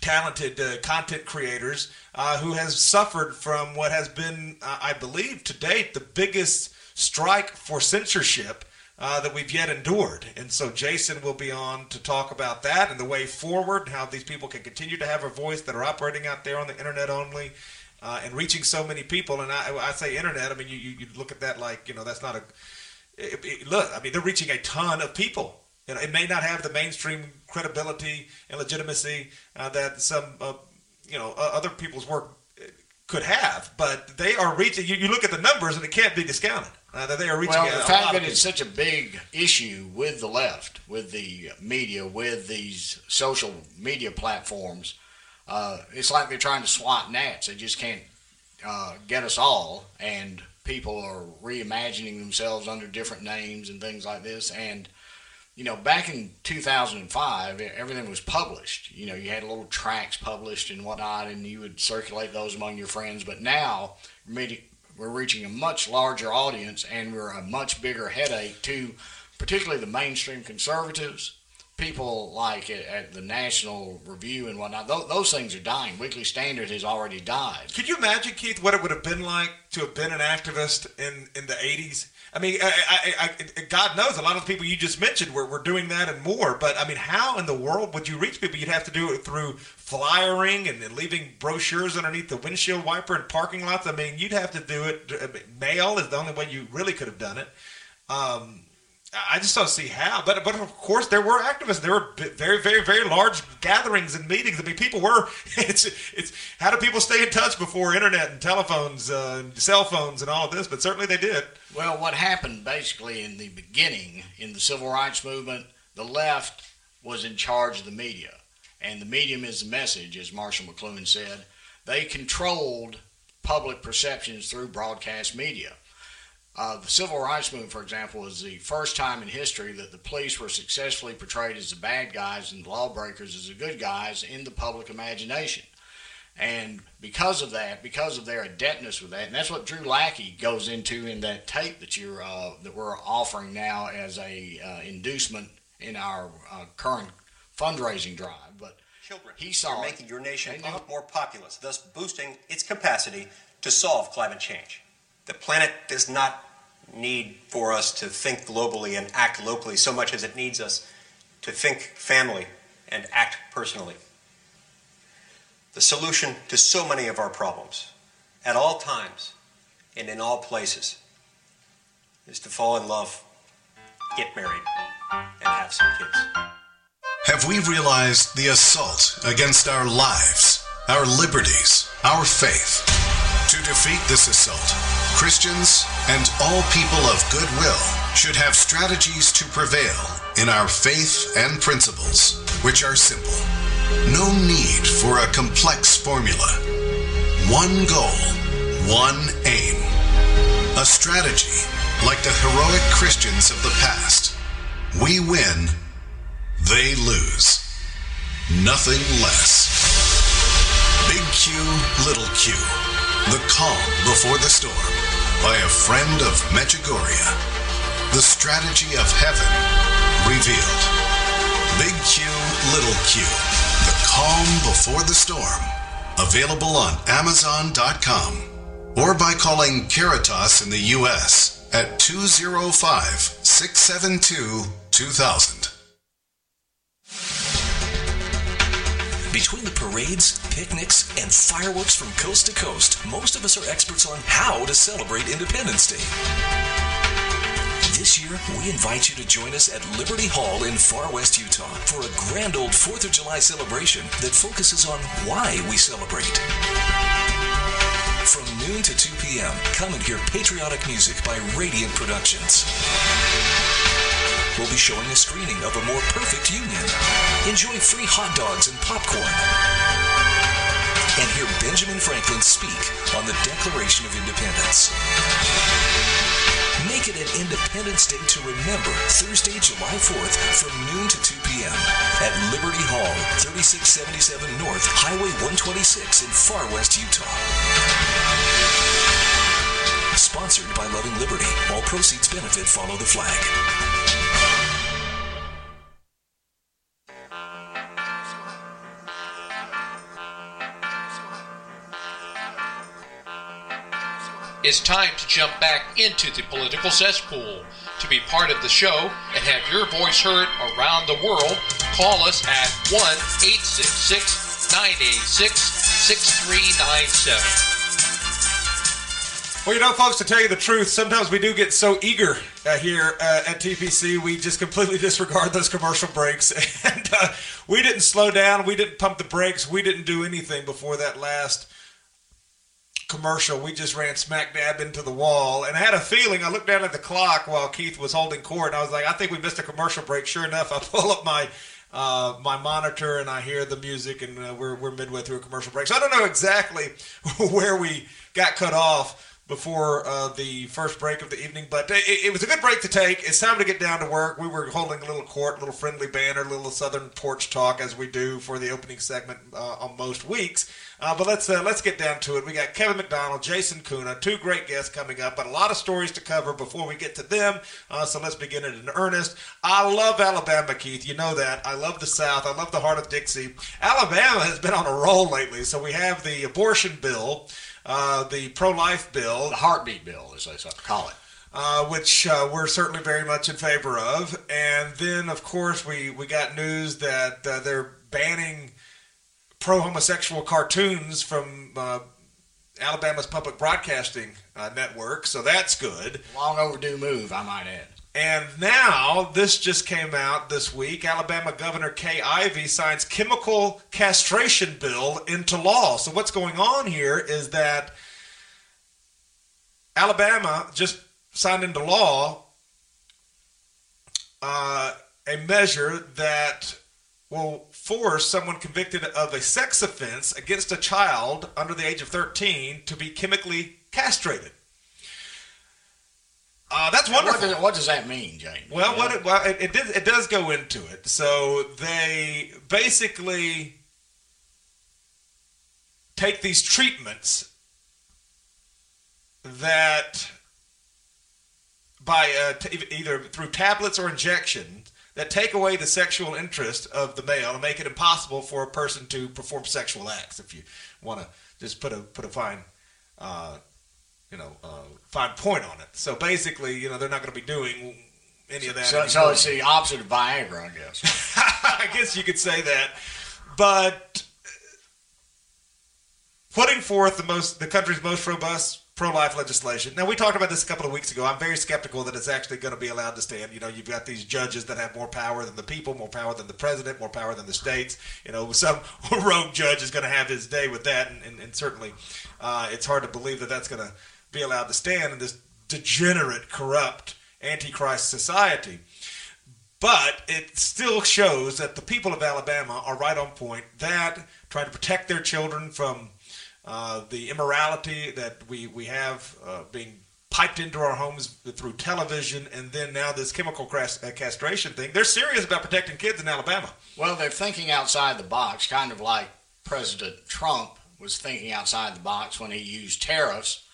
talented uh, content creators uh, who has suffered from what has been, uh, I believe, to date, the biggest strike for censorship uh, that we've yet endured. And so Jason will be on to talk about that and the way forward, and how these people can continue to have a voice that are operating out there on the internet only. Uh, and reaching so many people, and I, I say internet. I mean, you, you, look at that like you know that's not a it, it- look. I mean, they're reaching a ton of people. You know, it may not have the mainstream credibility and legitimacy uh, that some, uh, you know, uh, other people's work uh, could have, but they are reaching. You, you look at the numbers, and it can't be discounted. Uh, that they are reaching. Well, the fact that it's such a big issue with the left, with the media, with these social media platforms, uh, it's like they're trying to swat gnats. They just can't uh, get us all, and people are reimagining themselves under different names and things like this. And you know, back in 2005, e- everything was published. You know, you had little tracks published and whatnot, and you would circulate those among your friends. But now, we're reaching a much larger audience, and we're a much bigger headache to, particularly the mainstream conservatives. People like at, at the National Review and whatnot, those, those things are dying. Weekly Standard has already died. Could you imagine, Keith, what it would have been like to have been an activist in, in the 80s? I mean, I, I, God knows a lot of the people you just mentioned were, were doing that and more. But I mean, how in the world would you reach people? You'd have to do it through flyering and, leaving brochures underneath the windshield wiper in parking lots. I mean, you'd have to do it. Mail is the only way you really could have done it. Um, I just don't see how. But but of course there were activists. There were very very very large gatherings and meetings. I mean, people were. (laughs) It's it's how do people stay in touch before internet and telephones, uh, and cell phones, and all of this? But certainly they did. Well, what happened basically in the beginning, in the civil rights movement, the left was in charge of the media. And the medium is the message, as Marshall McLuhan said. They controlled public perceptions through broadcast media. Uh, the civil rights movement, for example, was the first time in history that the police were successfully portrayed as the bad guys and lawbreakers as the good guys in the public imagination. And because of that, because of their adeptness with that, and that's what Drew Lackey goes into in that tape that you're uh, that we're offering now as a uh, inducement in our uh, current fundraising drive. But Children, he saw you're making your nation more populous, thus boosting its capacity to solve climate change. The planet does not need for us to think globally and act locally so much as it needs us to think family and act personally. The solution to so many of our problems, at all times and in all places, is to fall in love, get married, and have some kids. Have we realized the assault against our lives, our liberties, our faith? To defeat this assault, Christians and all people of goodwill should have strategies to prevail in our faith and principles, which are simple. No need for a complex formula. One goal, one aim. A strategy like the heroic Christians of the past. We win, they lose. Nothing less. Big Q, Little Q. The Calm Before the Storm by a friend of Medjugorje. The strategy of heaven revealed. Big Q, Little Q. The Calm Before the Storm. Available on Amazon.com or by calling Caritas in the U.S. at 205 672 2000. Between the parades, picnics, and fireworks from coast to coast, most of us are experts on how to celebrate Independence Day. This year, we invite you to join us at Liberty Hall in Farr West Utah for a grand old 4th of July celebration that focuses on why we celebrate. From noon to 2 p.m., come and hear patriotic music by Radiant Productions. We'll be showing a screening of A More Perfect Union. Enjoy free hot dogs and popcorn. And hear Benjamin Franklin speak on the Declaration of Independence. Make it an Independence Day to remember Thursday, July 4th from noon to 2 p.m. at Liberty Hall, 3677 North, Highway 126 in Farr West, Utah. Sponsored by Loving Liberty. All proceeds benefit Follow the Flag. It's time to jump back into the political cesspool. To be part of the show and have your voice heard around the world, call us at 1 866 986 6397. Well, you know, folks, to tell you the truth, sometimes we do get so eager uh, here uh, at TPC, we just completely (laughs) disregard those commercial breaks. (laughs) And uh, we didn't slow down, we didn't pump the brakes, we didn't do anything before that last commercial. We just ran smack dab into the wall. And I had a feeling, I looked down at the clock while Keith was holding court, and I was like, I think we missed a commercial break. Sure enough, I (laughs) pull up my. Uh, my monitor and I hear the music, and uh, we're, we're midway through a commercial break. So I don't know exactly (laughs) where we got cut off before uh, the first break of the evening, but it, it was a good break to take. It's time to get down to work. We were holding a little court, a little friendly banner, a little Southern porch talk as we do for the opening segment uh, on most weeks. Uh, but let's uh, let's get down to it. We got Kevin MacDonald, Jason Kuna, two great guests coming up, but a lot of stories to cover before we get to them. Uh, so let's begin it in earnest. I love Alabama, Keith. You know that. I love the South. I love the heart of Dixie. Alabama has been on a roll lately. So we have the abortion bill, uh, the pro-life bill, the heartbeat bill, as they call it. Uh, which uh, we're certainly very much in favor of. And then, of course, we, we got news that uh, they're banning pro homosexual cartoons from uh, Alabama's public broadcasting uh, network, so that's good. Long overdue move, I might add. And now, this just came out this week. Alabama Governor Kay Ivey signs chemical castration bill into law. So, what's going on here is that Alabama just signed into law uh, a measure that will force someone convicted of a sex offense against a child under the age of 13 to be chemically castrated. Uh, that's wonderful. What does, what does that mean, Jane? Well, what it, well, it, it, did, it does go into it. So they basically take these treatments that by uh, t- either through tablets or injection that take away the sexual interest of the male and make it impossible for a person to perform sexual acts. If you want to just put a put a fine, uh, you know, uh, fine point on it. So basically, you know, they're not going to be doing any of that. So, so it's the opposite of Viagra, I guess. (laughs) I guess you could say that, but putting forth the most the country's most robust pro-life legislation. Now we talked about this a couple of weeks ago. I'm very skeptical that it's actually going to be allowed to stand. You know, you've got these judges that have more power than the people, more power than the president, more power than the states. You know, some (laughs) rogue judge is going to have his day with that, and, and, and certainly uh, it's hard to believe that that's going to be allowed to stand in this degenerate, corrupt, antichrist society. But it still shows that the people of Alabama are right on point. That trying to protect their children from uh, the immorality that we we have uh, being piped into our homes through television, and then now this chemical uh, castration thing. They're serious about protecting kids in Alabama. Well, they're thinking outside the box, kind of like President Trump was thinking outside the box when he used tariffs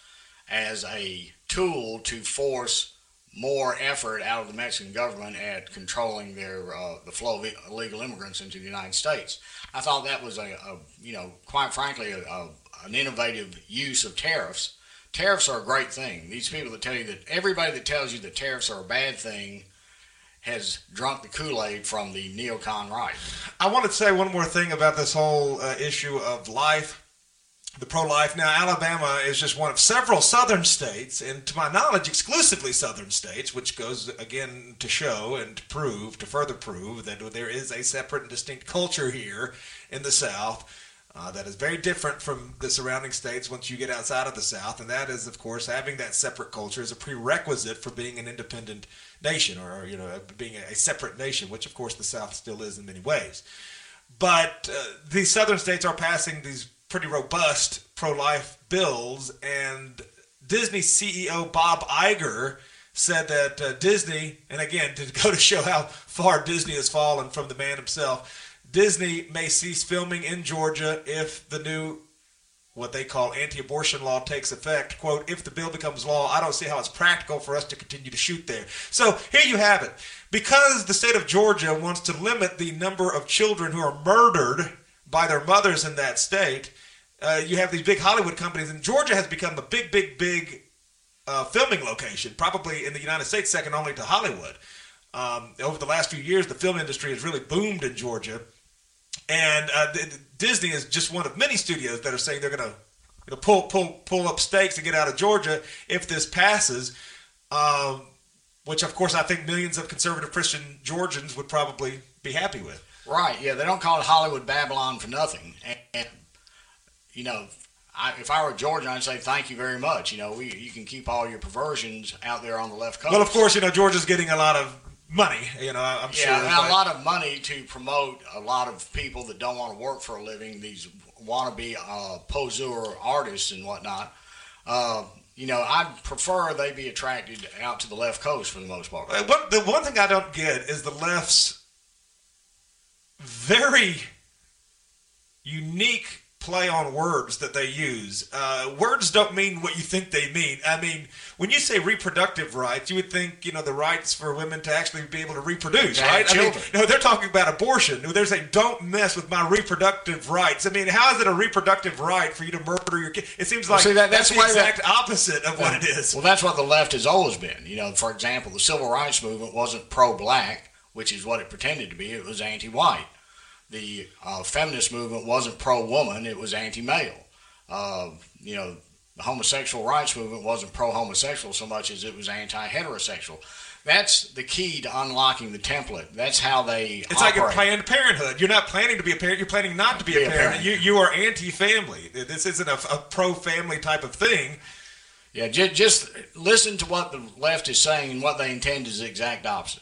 as a tool to force more effort out of the Mexican government at controlling their uh, the flow of illegal immigrants into the United States. I thought that was a, a you know, quite frankly, a, a, an innovative use of tariffs. Tariffs are a great thing. These people that tell you that everybody that tells you that tariffs are a bad thing has drunk the Kool Aid from the neocon right. I want to say one more thing about this whole uh, issue of life the pro-life. Now, Alabama is just one of several southern states, and to my knowledge, exclusively southern states, which goes again to show and to prove, to further prove that there is a separate and distinct culture here in the South. Uh, that is very different from the surrounding states once you get outside of the South, and that is, of course, having that separate culture is a prerequisite for being an independent nation, or you know, being a, separate nation, which, of course, the South still is in many ways. But uh, these southern states are passing these pretty robust pro-life bills, and Disney CEO Bob Iger said that uh, Disney, and again (laughs) to go to show how far Disney has fallen from the man himself, Disney may cease filming in Georgia if the new what they call anti-abortion law takes effect. Quote, if the bill becomes law, I don't see how it's practical for us to continue to shoot there. So here you have it. Because the state of Georgia wants to limit the number of children who are murdered by their mothers in that state, uh, you have these big Hollywood companies, and Georgia has become a big, big, big uh, filming location, probably in the United States, second only to Hollywood. Um, over the last few years, the film industry has really boomed in Georgia, and uh, Disney is just one of many studios that are saying they're going to pull pull pull up stakes and get out of Georgia if this passes. Um, which, of course, I think millions of conservative Christian Georgians would probably be happy with. Right. Yeah, they don't call it Hollywood Babylon for nothing. And you know, I, if I were Georgia, I'd say thank you very much. You know, we, you can keep all your perversions out there on the left coast. Well, of course, you know Georgia's getting a lot of money. You know, I'm yeah, sure. and a lot of money to promote a lot of people that don't want to work for a living. These wannabe uh, poseur artists and whatnot. Uh, you know, I'd prefer they be attracted out to the left coast for the most part. Uh, What, the one thing I don't get is the left's very unique play on words that they use. Uh, words don't mean what you think they mean. I mean, when you say reproductive rights, you would think you know the rights for women to actually be able to reproduce, To right? I mean, no, they're talking about abortion. They're saying don't mess with my reproductive rights. I mean, how is it a reproductive right for you to murder your kid? It seems Well, like see, that- that's, that's the why that- exact opposite of what it is. Well, that's what the left has always been. You know, for example, the civil rights movement wasn't pro-black, which is what it pretended to be. It was anti-white. The uh, feminist movement wasn't pro-woman; it was anti-male. Uh, you know, the homosexual rights movement wasn't pro-homosexual so much as it was anti-heterosexual. That's the key to unlocking the template. That's how they. It's like a. Planned Parenthood. You're not planning to be a parent. You're planning not to be, Be a parent. parent. You you are anti-family. This isn't a, a pro-family type of thing. Yeah, just, just listen to what the left is saying, and what they intend is the exact opposite.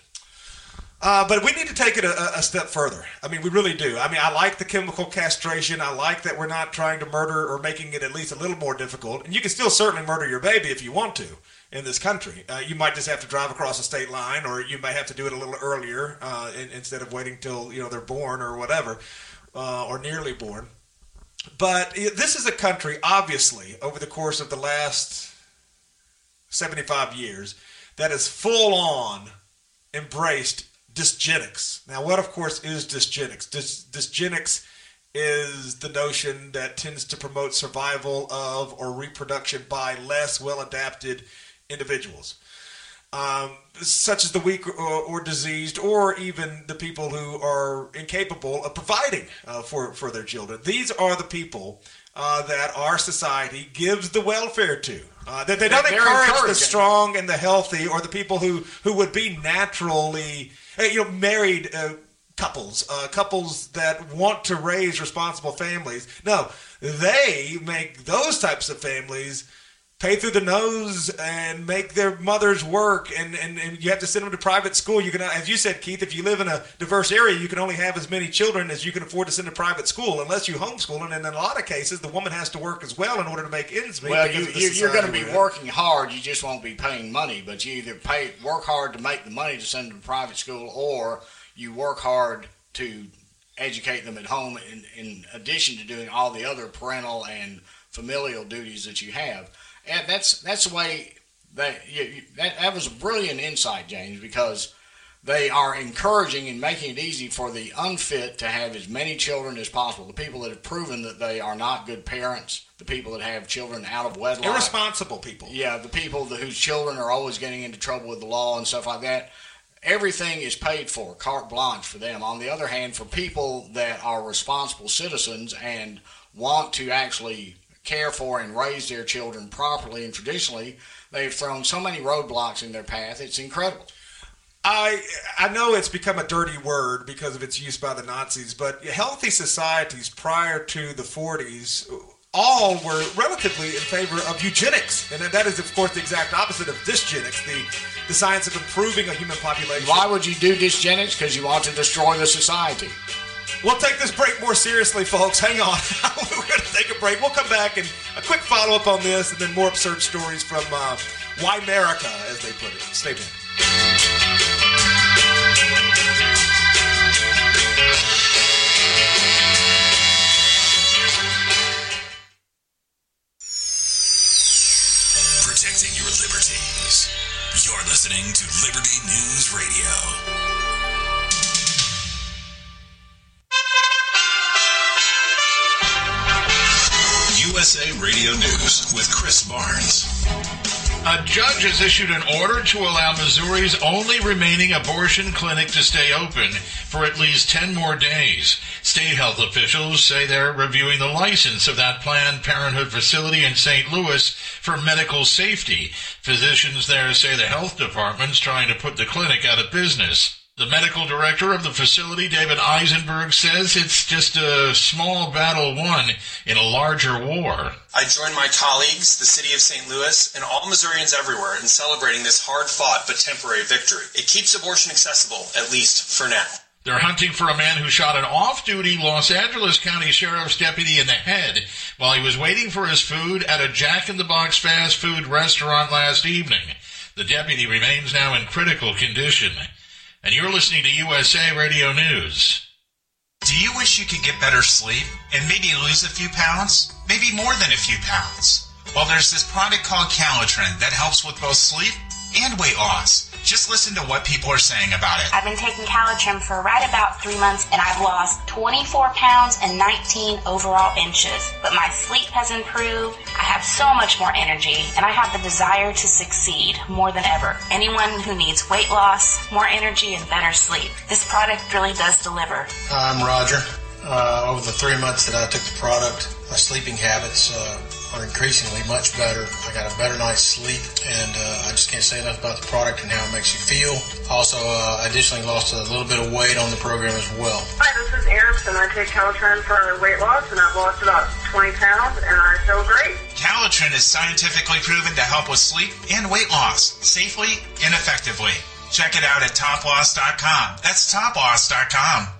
Uh, but we need to take it a, a step further. I mean, we really do. I mean, I like the chemical castration. I like that we're not trying to murder or making it at least a little more difficult. And you can still certainly murder your baby if you want to in this country. Uh, you might just have to drive across a state line, or you may have to do it a little earlier uh, in, instead of waiting till you know they're born or whatever, uh, or nearly born. But this is a country, obviously, over the course of the last 75 years, that has full on embraced dysgenics. Now, what, of course, is dysgenics? Dys- dysgenics is the notion that tends to promote survival of or reproduction by less well adapted individuals. Um, such as the weak or, or diseased, or even the people who are incapable of providing uh, for, for their children. These are the people uh, that our society gives the welfare to. Uh, that they don't encourage the strong and the healthy, or the people who, who would be naturally, you know, married uh, couples, uh, couples that want to raise responsible families. No, they make those types of families pay through the nose and make their mothers work and, and, and you have to send them to private school you can as you said keith if you live in a diverse area you can only have as many children as you can afford to send to private school unless you homeschool and in a lot of cases the woman has to work as well in order to make ends meet Well, you, you're going to be working hard. You just won't be paying money. But you either pay work hard to make the money to send them to private school, or you work hard to educate them at home. In, in addition to doing all the other parental and familial duties that you have, and that's that's the way that you, you, that that was a brilliant insight, James, because they are encouraging and making it easy for the unfit to have as many children as possible. The people that have proven that they are not good parents, the people that have children out of wedlock, irresponsible people. Yeah, the people that, whose children are always getting into trouble with the law and stuff like that. Everything is paid for, carte blanche for them. On the other hand, for people that are responsible citizens and want to actually care for and raise their children properly and traditionally, they've thrown so many roadblocks in their path. It's incredible. I I know it's become a dirty word because of its use by the Nazis, but healthy societies prior to the 40s all were relatively in favor of eugenics, and that is of course the exact opposite of dysgenics, the the science of improving a human population. Why would you do dysgenics? Because you want to destroy the society. We'll take this break more seriously, folks. Hang on. (laughs) We're going to take a break. We'll come back and a quick follow up on this, and then more absurd stories from uh, Why America, as they put it. Stay tuned. Protecting your liberties. You're listening to Liberty News Radio. USA Radio News with Chris Barnes. A judge has issued an order to allow Missouri's only remaining abortion clinic to stay open for at least 10 more days. State health officials say they're reviewing the license of that Planned Parenthood facility in St. Louis for medical safety. Physicians there say the health department's trying to put the clinic out of business. The medical director of the facility, David Eisenberg, says it's just a small battle won in a larger war. I join my colleagues, the city of St. Louis, and all Missourians everywhere in celebrating this hard fought but temporary victory. It keeps abortion accessible, at least for now. They're hunting for a man who shot an off-duty Los Angeles County Sheriff's deputy in the head while he was waiting for his food at a Jack in the Box fast food restaurant last evening. The deputy remains now in critical condition. And you're listening to USA Radio News. Do you wish you could get better sleep and maybe lose a few pounds? Maybe more than a few pounds? Well, there's this product called Calitrin that helps with both sleep and weight loss. Just listen to what people are saying about it. I've been taking Calitrim for right about three months and I've lost 24 pounds and 19 overall inches. But my sleep has improved, I have so much more energy, and I have the desire to succeed more than ever. Anyone who needs weight loss, more energy, and better sleep, this product really does deliver. I'm Roger. Uh, over the three months that I took the product, my sleeping habits uh, are increasingly much better. I got a better night's sleep, and uh, I just can't say enough about the product and how it makes you feel. Also, uh, additionally, lost a little bit of weight on the program as well. Hi, this is Eris, and I take Calitrin for weight loss, and I've lost about 20 pounds, and I feel great. Calitrin is scientifically proven to help with sleep and weight loss safely and effectively. Check it out at toploss.com. That's toploss.com.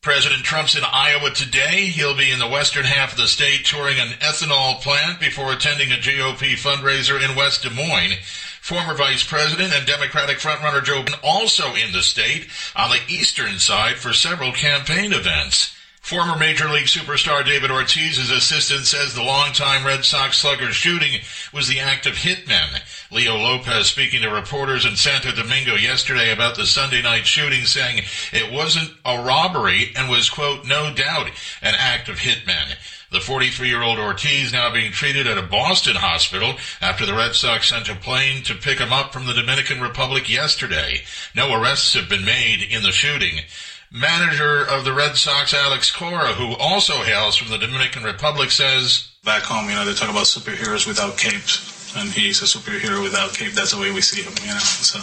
President Trump's in Iowa today. He'll be in the western half of the state touring an ethanol plant before attending a GOP fundraiser in West Des Moines. Former Vice President and Democratic frontrunner Joe Biden also in the state on the eastern side for several campaign events. Former Major League superstar David Ortiz's assistant says the longtime Red Sox slugger's shooting was the act of hitmen. Leo Lopez speaking to reporters in Santo Domingo yesterday about the Sunday night shooting saying it wasn't a robbery and was, quote, no doubt an act of hitmen. The 43-year-old Ortiz now being treated at a Boston hospital after the Red Sox sent a plane to pick him up from the Dominican Republic yesterday. No arrests have been made in the shooting. Manager of the Red Sox, Alex Cora, who also hails from the Dominican Republic, says, Back home, you know, they talk about superheroes without capes, and he's a superhero without cape. That's the way we see him, you know, so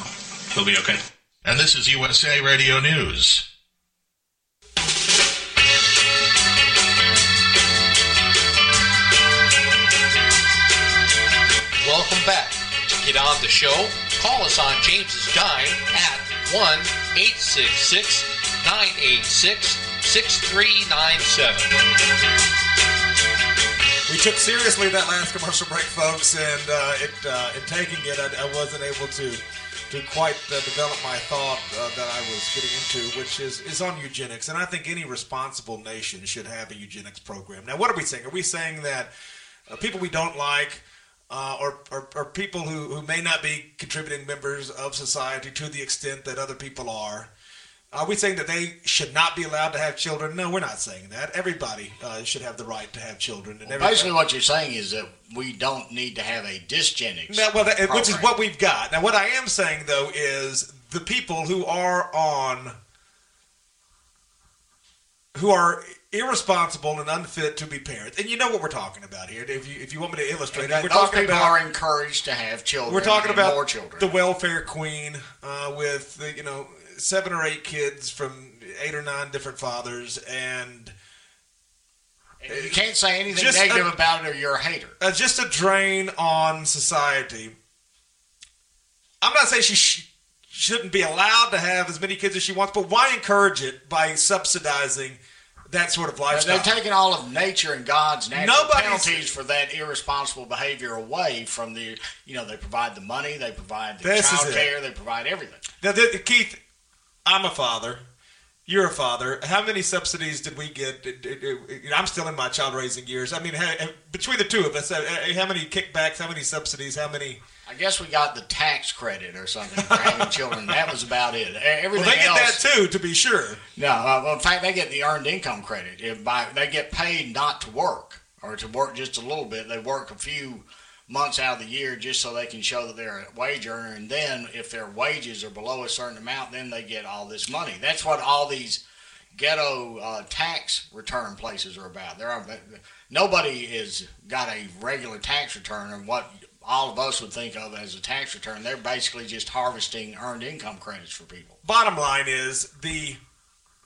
he'll be okay. and this is USA Radio News. Welcome back. To get on the show, call us on James's Dime at 1 866 986 6397. We took seriously that last commercial break, folks, and uh, it, uh, in taking it, I, I wasn't able to to quite uh, develop my thought uh, that I was getting into, which is is on eugenics. And I think any responsible nation should have a eugenics program. Now, what are we saying? Are we saying that uh, people we don't like? Uh, or, or, or people who, who may not be contributing members of society to the extent that other people are. Are we saying that they should not be allowed to have children? No, we're not saying that. Everybody uh, should have the right to have children. And everybody- Basically, what you're saying is that we don't need to have a dysgenics. Now, well, that, which is what we've got. Now, what I am saying though is the people who are on, who are irresponsible and unfit to be parents. And you know what we're talking about here. If you if you want me to illustrate And that we're talking people about are encouraged to have children. we're talking about more children. the welfare queen uh, with the, you know seven or eight kids from eight or nine different fathers, and you can't say anything negative a- about it, or you're a hater. uh, just a drain on society. I'm not saying she sh- shouldn't be allowed to have as many kids as she wants, but why encourage it by subsidizing that sort of lifestyle? They're taking all of nature and God's natural Nobody's- penalties for that irresponsible behavior away from the. You know, they provide the money, they provide the This is child care, they provide everything. Now, th- Keith, I'm a father. You're a father. How many subsidies did we get? I'm still in my child raising years. I mean, between the two of us, uh, uh, how many kickbacks? How many subsidies? How many? I guess we got the tax credit or something for having (laughs) children. That was about it. Everything Well, they get else, that too, to be sure. No, uh, well, in fact, they get the earned income credit. If by, they get paid not to work or to work just a little bit. They work a few months out of the year just so they can show that they're a wage earner. And then if their wages are below a certain amount, then they get all this money. That's what all these ghetto uh, tax return places are about. There are nobody has got a regular tax return and what all of us would think of as a tax return. They're basically just harvesting earned income credits for people. Bottom line is the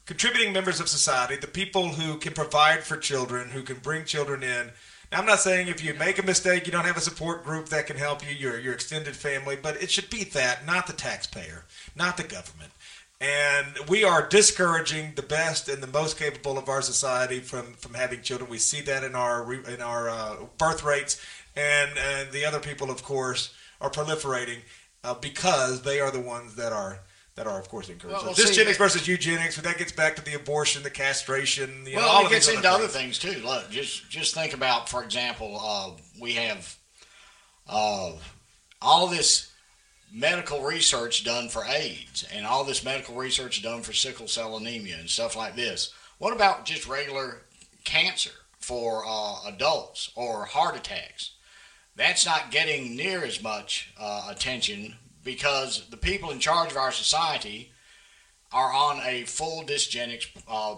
contributing members of society, the people who can provide for children, who can bring children in. I'm not saying if you make a mistake, you don't have a support group that can help you, your your extended family, but it should be that, not the taxpayer, not the government. And we are discouraging the best and the most capable of our society from, from having children. We see that in our in our uh, birth rates, and and the other people, of course, are proliferating uh, because they are the ones that are that are, of course, encouraged. Well, So see, dysgenics versus eugenics. But that gets back to the abortion, the castration. You know, well, all it of gets these into other other things. things too. Look, just just think about, for example, uh, we have uh, all this medical research done for AIDS and all this medical research done for sickle cell anemia and stuff like this. What about just regular cancer for uh, adults or heart attacks? That's not getting near as much uh, attention because the people in charge of our society are on a full dysgenics uh,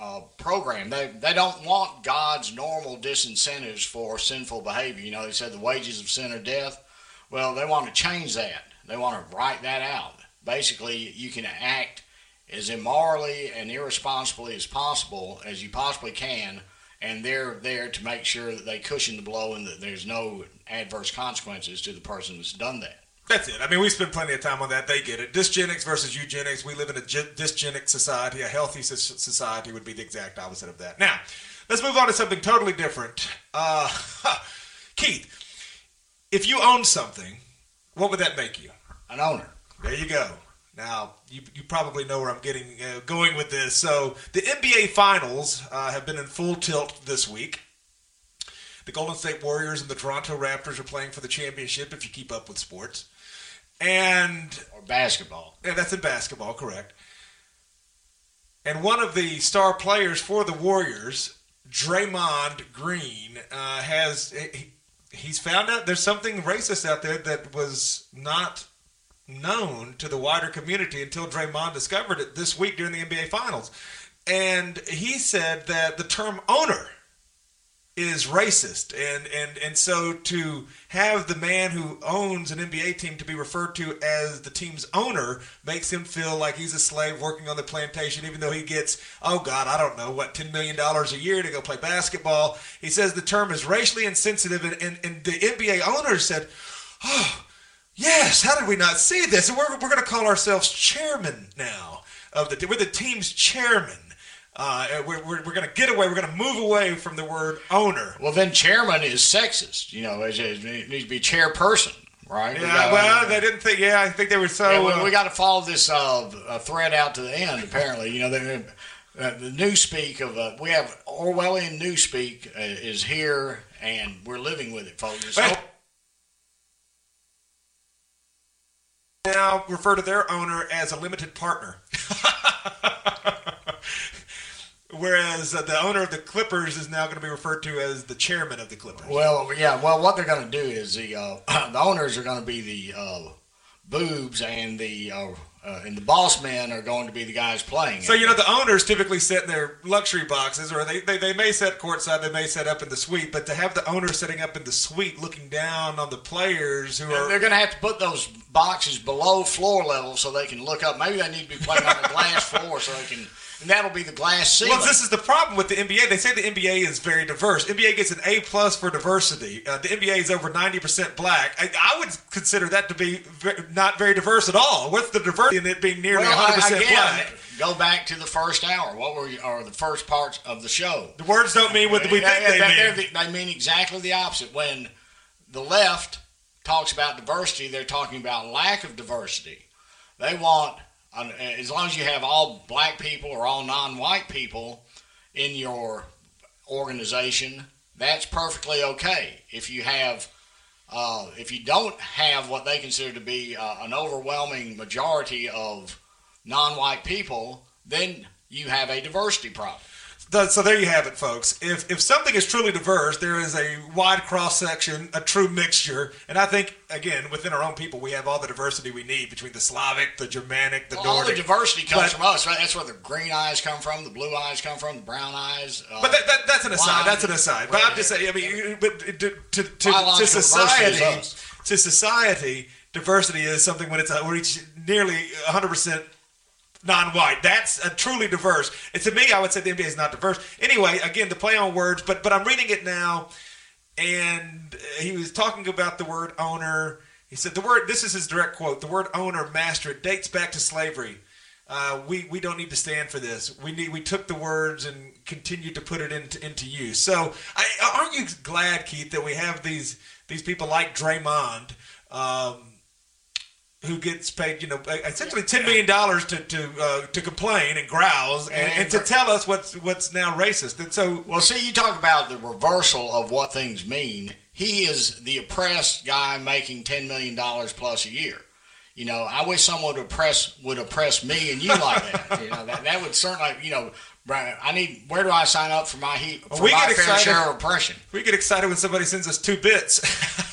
uh, program. They they don't want God's normal disincentives for sinful behavior. You know, they said the wages of sin are death. Well, they want to change that. They want to write that out. Basically, you can act as immorally and irresponsibly as possible as you possibly can, and they're there to make sure that they cushion the blow and that there's no adverse consequences to the person that's done that. That's it. I mean, we spend plenty of time on that. They get it. Dysgenics versus eugenics. We live in a dysgenic society. A healthy so- society would be the exact opposite of that. Now, let's move on to something totally different. Uh, (laughs) Keith, if you own something, what would that make you? An owner. There you go. Now, you, you probably know where I'm getting uh, going with this. So, the NBA Finals uh, have been in full tilt this week. The Golden State Warriors and the Toronto Raptors are playing for the championship. If you keep up with sports, and or basketball, yeah, that's in basketball, correct. And one of the star players for the Warriors, Draymond Green, uh, has he, he's found out there's something racist out there that was not known to the wider community until Draymond discovered it this week during the NBA Finals. And he said that the term owner is racist. And and and so to have the man who owns an NBA team to be referred to as the team's owner makes him feel like he's a slave working on the plantation even though he gets oh god I don't know what 10 million dollars a year to go play basketball. He says the term is racially insensitive and and, and the NBA owner said oh yes how did we not see this? And we're, we're going to call ourselves chairman now of the we're the team's chairman uh, we're, we're, we're going to get away. We're going to move away from the word owner. Well, then chairman is sexist. You know, it it needs to be chairperson, right? We Yeah, got- well, they didn't think. Yeah, I think they were so. Yeah, we, uh, we got to follow this uh, uh, thread out to the end. Apparently, you know, they, uh, the newspeak of uh, we have Orwellian newspeak uh, is here, and we're living with it, folks. So, now refer to their owner as a limited partner. (laughs) Whereas uh, the owner of the Clippers is now going to be referred to as the chairman of the Clippers. well, yeah, well, what they're going to do is the uh, (clears throat) the owners are going to be the uh, boobs and the uh, uh, and the boss men are going to be the guys playing. So you know the owners typically sit in their luxury boxes, or they, they, they may sit courtside, they may sit up in the suite. But to have the owner sitting up in the suite, looking down on the players who are they're going to have to put those boxes below floor level so they can look up. Maybe they need to be playing on the glass floor so they can, and that'll be the glass ceiling. Well, this is the problem with the NBA. They say the NBA is very diverse. NBA gets an A plus for diversity. Uh, the NBA is over ninety percent black. I, I would consider that to be ve- not very diverse at all. What's the diversity in it being nearly one hundred percent black? Go back to the first hour. What were you, or the first parts of the show? The words don't mean what we think they they're mean. the- they mean exactly the opposite. When the left talks about diversity, they're talking about lack of diversity. They want, as long as you have all black people or all non-white people in your organization, that's perfectly okay. If you have, uh, if you don't have what they consider to be uh, an overwhelming majority of non-white people, then you have a diversity problem. So there you have it, folks. If if something is truly diverse, there is a wide cross section, a true mixture, and I think again within our own people, we have all the diversity we need between the Slavic, the Germanic, the Well, all the diversity comes But- from us, right? That's where the green eyes come from, the blue eyes come from, the brown eyes. Uh, But that, that, that's an aside. That's an aside. But I'm just saying. I mean, but to to, to, to society, diversity is to society, diversity is something when it's uh, when it's nearly 100 percent non-white. That's a truly diverse. And to me, I would say the NBA is not diverse. Anyway, again, to play on words, but but I'm reading it now, and he was talking about the word owner. He said the word. This is his direct quote. The word owner, master, dates back to slavery. Uh, we we don't need to stand for this. We need we took the words and continued to put it into into use. So, I, aren't you glad, Keith, that we have these these people like Draymond? Um, who gets paid, you know, essentially ten million dollars to to uh, to complain and growls and, and, to tell us what's what's now racist. And so, well, see, you talk about the reversal of what things mean. He is the oppressed guy making ten million dollars plus a year. You know, I wish someone would oppress would oppress me and you like that. (laughs) You know, that, that would certainly, you know, Brian, I need. Where do I sign up for my heat? For we my get fair excited. share of oppression. We get excited when somebody sends us two bits. (laughs)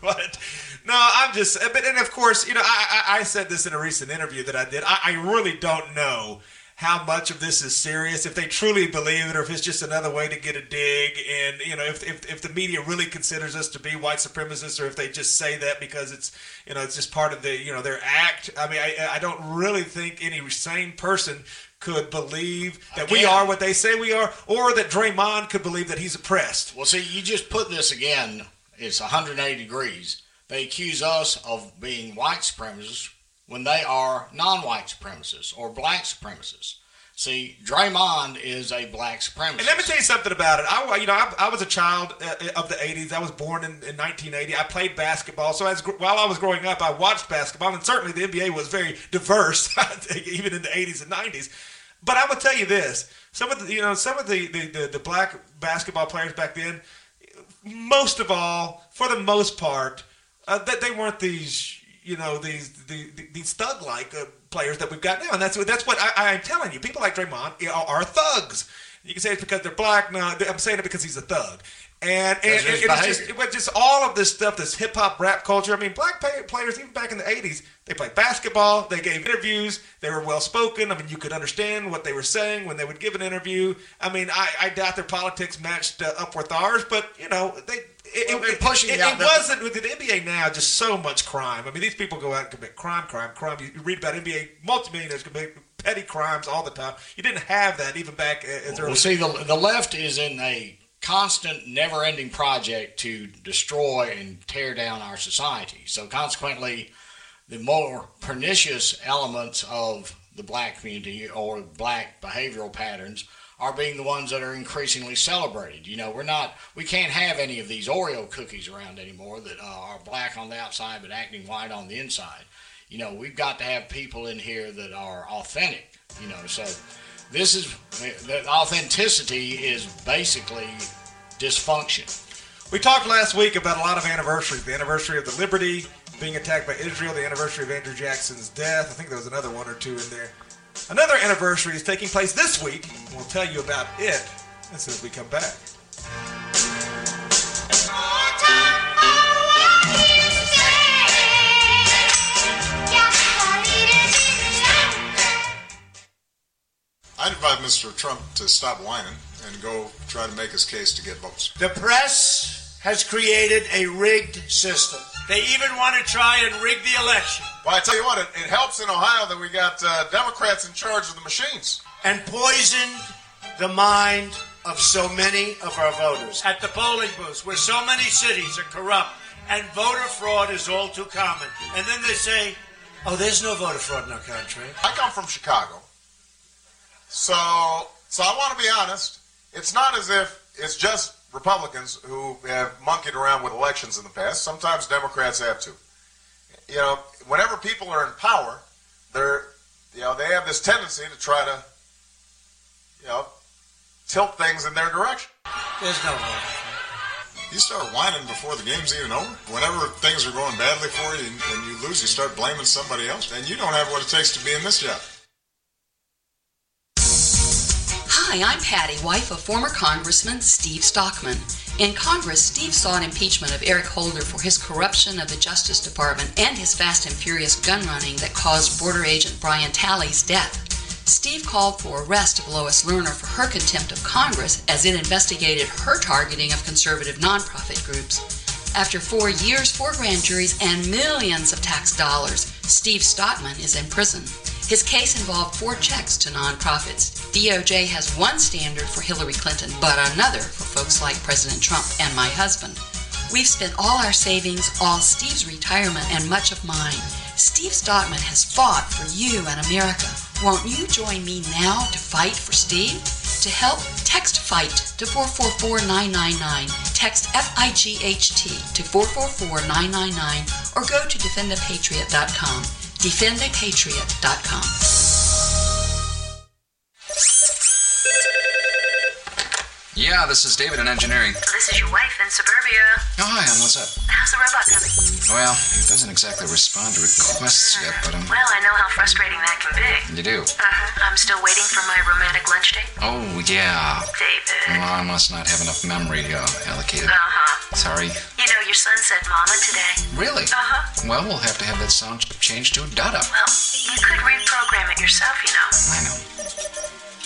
but no, I'm just. But and of course, you know, I, I, I said this in a recent interview that I did. I, I really don't know how much of this is serious, if they truly believe it, or if it's just another way to get a dig. And you know, if if, if the media really considers us to be white supremacists, or if they just say that because it's you know it's just part of the you know their act. I mean, I, I don't really think any sane person could believe that we are what they say we are, or that Draymond could believe that he's oppressed. Well, see, you just put this again. It's 180 degrees. They accuse us of being white supremacists when they are non-white supremacists or black supremacists. See, Draymond is a black supremacist. And let me tell you something about it. I, you know, I, I was a child uh, of the '80s. I was born in, in 1980. I played basketball. So as while I was growing up, I watched basketball, and certainly the NBA was very diverse, (laughs) even in the '80s and '90s. But I will tell you this: some of the, you know, some of the the, the, the black basketball players back then, most of all, for the most part, uh, that they weren't these, you know, these the, the, these thug-like uh, players that we've got now, and that's that's what I, I'm telling you. People like Draymond know, are thugs. You can say it's because they're black. No, I'm saying it because he's a thug. And and, and, and it's just it was just all of this stuff, this hip hop rap culture. I mean, black pay- players even back in the '80s, they played basketball. They gave interviews. They were well spoken. I mean, you could understand what they were saying when they would give an interview. I mean, I, I doubt their politics matched uh, up with ours, but you know, they. It, Well, it, pushing it, it it wasn't with the NBA now. Just so much crime. I mean, these people go out and commit crime, crime, crime. You, you read about NBA multimillionaires commit petty crimes all the time. You didn't have that even back as early. Well, see, the, the left is in a constant, never ending project to destroy and tear down our society. So, consequently, the more pernicious elements of the black community or black behavioral patterns are being the ones that are increasingly celebrated. You know, we're not, we can't have any of these Oreo cookies around anymore that uh, are black on the outside but acting white on the inside. You know, we've got to have people in here that are authentic. You know, so this is the authenticity is basically dysfunction. We talked last week about a lot of anniversaries. The anniversary of the Liberty being attacked by Israel, the anniversary of Andrew Jackson's death. I think there was another one or two in there. Another anniversary is taking place this week. We'll tell you about it as soon as we come back. I'd advise Mr. Trump to stop whining and go try to make his case to get votes. The press has created a rigged system they even want to try and rig the election. Well, I tell you what, it, it helps in Ohio that we got uh, Democrats in charge of the machines. and poisoned the mind of so many of our voters. At the polling booths, where so many cities are corrupt and voter fraud is all too common. And then they say, oh, there's no voter fraud in our country. I come from Chicago. So, so I want to be honest. It's not as if it's just Republicans who have monkeyed around with elections in the past. Sometimes Democrats have to. You know, whenever people are in power, they're, you know, they have this tendency to try to, you know, tilt things in their direction. There's no way. You start whining before the game's even over. Whenever things are going badly for you and, and you lose, you start blaming somebody else, and you don't have what it takes to be in this job. Hi, I'm Patty, wife of former Congressman Steve Stockman. In Congress, Steve sought impeachment of Eric Holder for his corruption of the Justice Department and his fast and furious gun running that caused border agent Brian Terry's death. Steve called for arrest of Lois Lerner for her contempt of Congress as it investigated her targeting of conservative nonprofit groups. After four years, four grand juries, and millions of tax dollars, Steve Stockman is in prison. His case involved four checks to nonprofits. DOJ has one standard for Hillary Clinton, but another for folks like President Trump and my husband. We've spent all our savings, all Steve's retirement, and much of mine. Steve Stockman has fought for you and America. Won't you join me now to fight for Steve? To help, text FIGHT to 444999. Text F-I-G-H-T to 444999 or go to defendapatriot.com. defendapatriot.com. Yeah, this is David in engineering. This is your wife in suburbia. Oh, hi, Ann. What's up? How's the robot coming? Well, it doesn't exactly respond to requests yet, but um, Well, I know how frustrating that can be. you do. Uh-huh. I'm still waiting for my romantic lunch date. Oh, yeah. David. Well, I must not have enough memory uh, allocated. Uh-huh. Sorry. You know, your son said mama today. Really? Uh-huh. Well, we'll have to have that sound changed to Dada. Well, you could reprogram it yourself, you know. I know.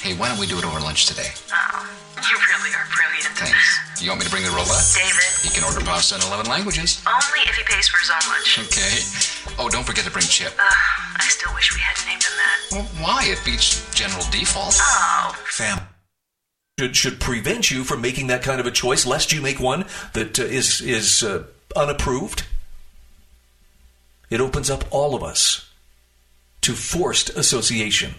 Hey, why don't we do it over lunch today? Oh, you really are brilliant. Thanks. You want me to bring the robot? David. He can order pasta in 11 languages. Only if he pays for his own lunch. Okay. Oh, don't forget to bring Chip. Ugh, I still wish we hadn't named him that. Well, why? It beats general default. Oh. Fam. Should, should prevent you from making that kind of a choice, lest you make one that uh, is is uh, unapproved. It opens up all of us to forced association.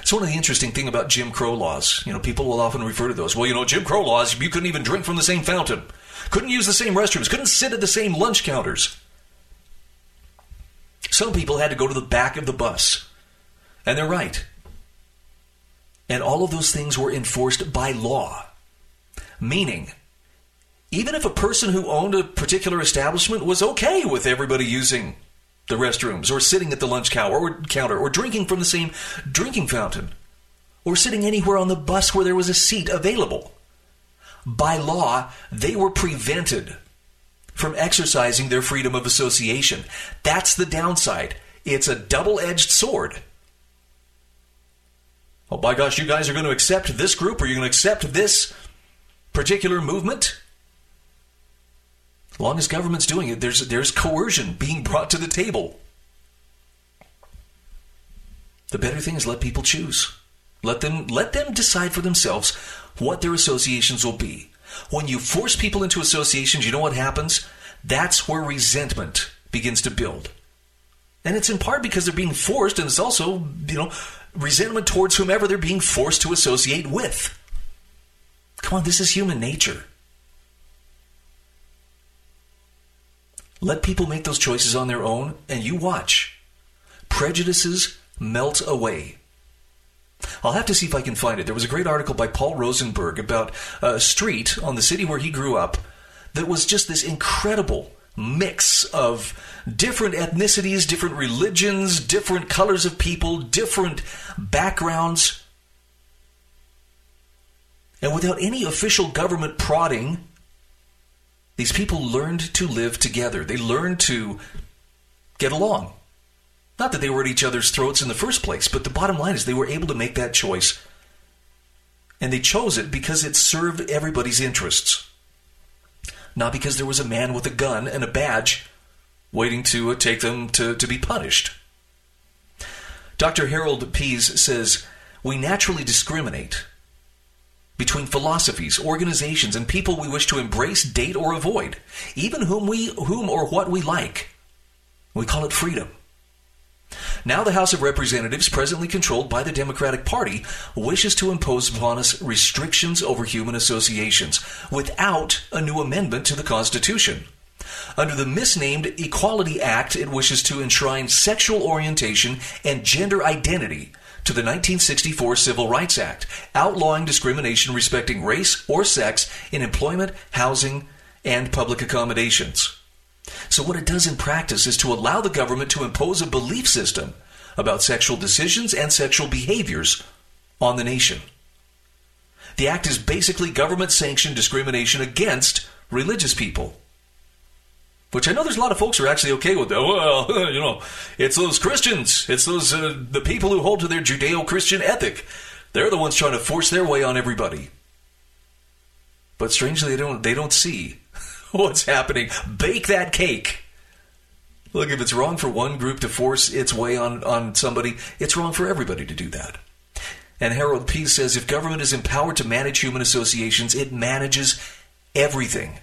It's one of the interesting thing about Jim Crow laws. You know, people will often refer to those. Well, you know, Jim Crow laws, you couldn't even drink from the same fountain, couldn't use the same restrooms, couldn't sit at the same lunch counters. Some people had to go to the back of the bus. And they're right. And all of those things were enforced by law. Meaning, even if a person who owned a particular establishment was okay with everybody using the restrooms or sitting at the lunch counter or drinking from the same drinking fountain or sitting anywhere on the bus where there was a seat available, by law, they were prevented from exercising their freedom of association. That's the downside. It's a double edged sword. Oh, by gosh, you guys are going to accept this group or you're going to accept this particular movement? As long as government's doing it, there's, there's coercion being brought to the table. The better thing is let people choose. Let them let them decide for themselves what their associations will be. When you force people into associations, you know what happens? That's where resentment begins to build. And it's in part because they're being forced, and it's also, you know, resentment towards whomever they're being forced to associate with. Come on, this is human nature. Let people make those choices on their own, and you watch. Prejudices melt away. I'll have to see if I can find it. There was a great article by Paul Rosenberg about a street on the city where he grew up that was just this incredible mix of different ethnicities, different religions, different colors of people, different backgrounds. And without any official government prodding, these people learned to live together. They learned to get along. Not that they were at each other's throats in the first place, but the bottom line is they were able to make that choice. And they chose it because it served everybody's interests. Not because there was a man with a gun and a badge waiting to uh, take them to, to be punished. Dr. Harold Pease says we naturally discriminate between philosophies, organizations, and people we wish to embrace, date, or avoid, even whom we whom or what we like. We call it freedom. Now, the House of Representatives, presently controlled by the Democratic Party, wishes to impose upon us restrictions over human associations without a new amendment to the Constitution. Under the misnamed Equality Act, it wishes to enshrine sexual orientation and gender identity to the 1964 Civil Rights Act, outlawing discrimination respecting race or sex in employment, housing, and public accommodations. So, what it does in practice is to allow the government to impose a belief system about sexual decisions and sexual behaviors on the nation. The act is basically government sanctioned discrimination against religious people. Which I know there's a lot of folks who are actually okay with that. Well, (laughs) you know, it's those Christians, it's those uh, the people who hold to their Judeo-Christian ethic. They're the ones trying to force their way on everybody. But strangely, they don't they don't see (laughs) what's happening. Bake that cake. Look, if it's wrong for one group to force its way on, on somebody, it's wrong for everybody to do that. And Harold Pease says if government is empowered to manage human associations, it manages everything.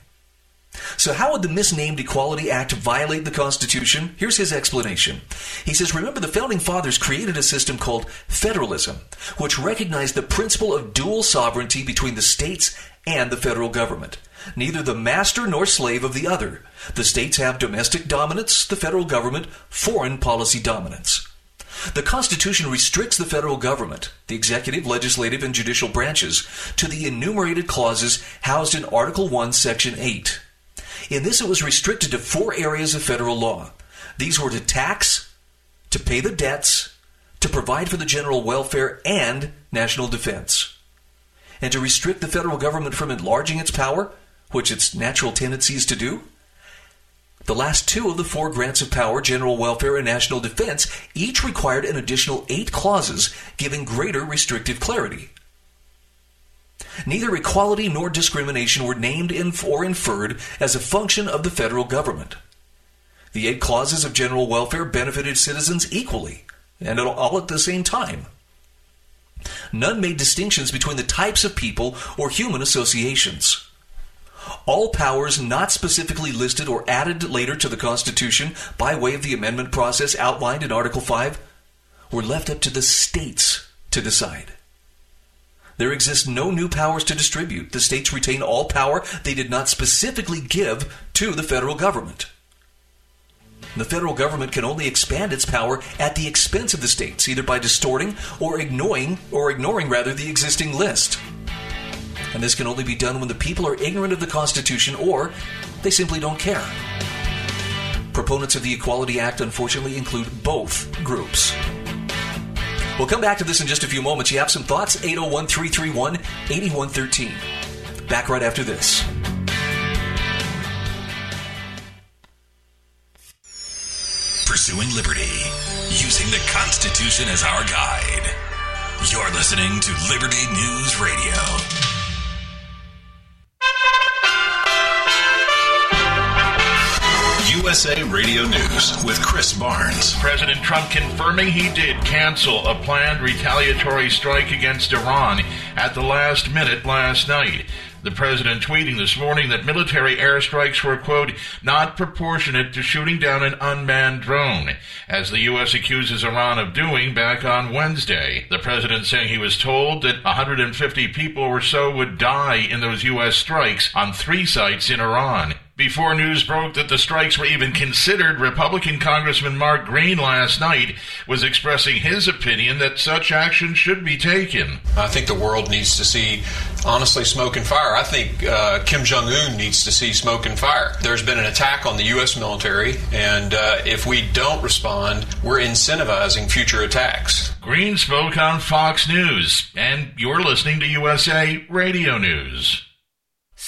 So, how would the misnamed Equality Act violate the Constitution? Here's his explanation. He says, Remember, the Founding Fathers created a system called federalism, which recognized the principle of dual sovereignty between the states and the federal government. Neither the master nor slave of the other. The states have domestic dominance, the federal government, foreign policy dominance. The Constitution restricts the federal government, the executive, legislative, and judicial branches, to the enumerated clauses housed in Article 1, Section 8. In this, it was restricted to four areas of federal law. These were to tax, to pay the debts, to provide for the general welfare, and national defense. And to restrict the federal government from enlarging its power, which its natural tendency is to do. The last two of the four grants of power, general welfare and national defense, each required an additional eight clauses giving greater restrictive clarity. Neither equality nor discrimination were named in or inferred as a function of the federal government. The eight clauses of general welfare benefited citizens equally and all at the same time. None made distinctions between the types of people or human associations. All powers not specifically listed or added later to the Constitution by way of the amendment process outlined in Article 5 were left up to the states to decide. There exist no new powers to distribute. The states retain all power they did not specifically give to the federal government. The federal government can only expand its power at the expense of the states, either by distorting or ignoring or ignoring rather the existing list. And this can only be done when the people are ignorant of the Constitution or they simply don't care. Proponents of the Equality Act unfortunately include both groups. We'll come back to this in just a few moments. You have some thoughts? 801 331 8113. Back right after this. Pursuing liberty, using the Constitution as our guide. You're listening to Liberty News Radio. USA Radio News with Chris Barnes. President Trump confirming he did cancel a planned retaliatory strike against Iran at the last minute last night. The president tweeting this morning that military airstrikes were, quote, not proportionate to shooting down an unmanned drone, as the U.S. accuses Iran of doing back on Wednesday. The president saying he was told that 150 people or so would die in those U.S. strikes on three sites in Iran. Before news broke that the strikes were even considered, Republican Congressman Mark Green last night was expressing his opinion that such action should be taken. I think the world needs to see, honestly, smoke and fire. I think uh, Kim Jong un needs to see smoke and fire. There's been an attack on the U.S. military, and uh, if we don't respond, we're incentivizing future attacks. Green spoke on Fox News, and you're listening to USA Radio News.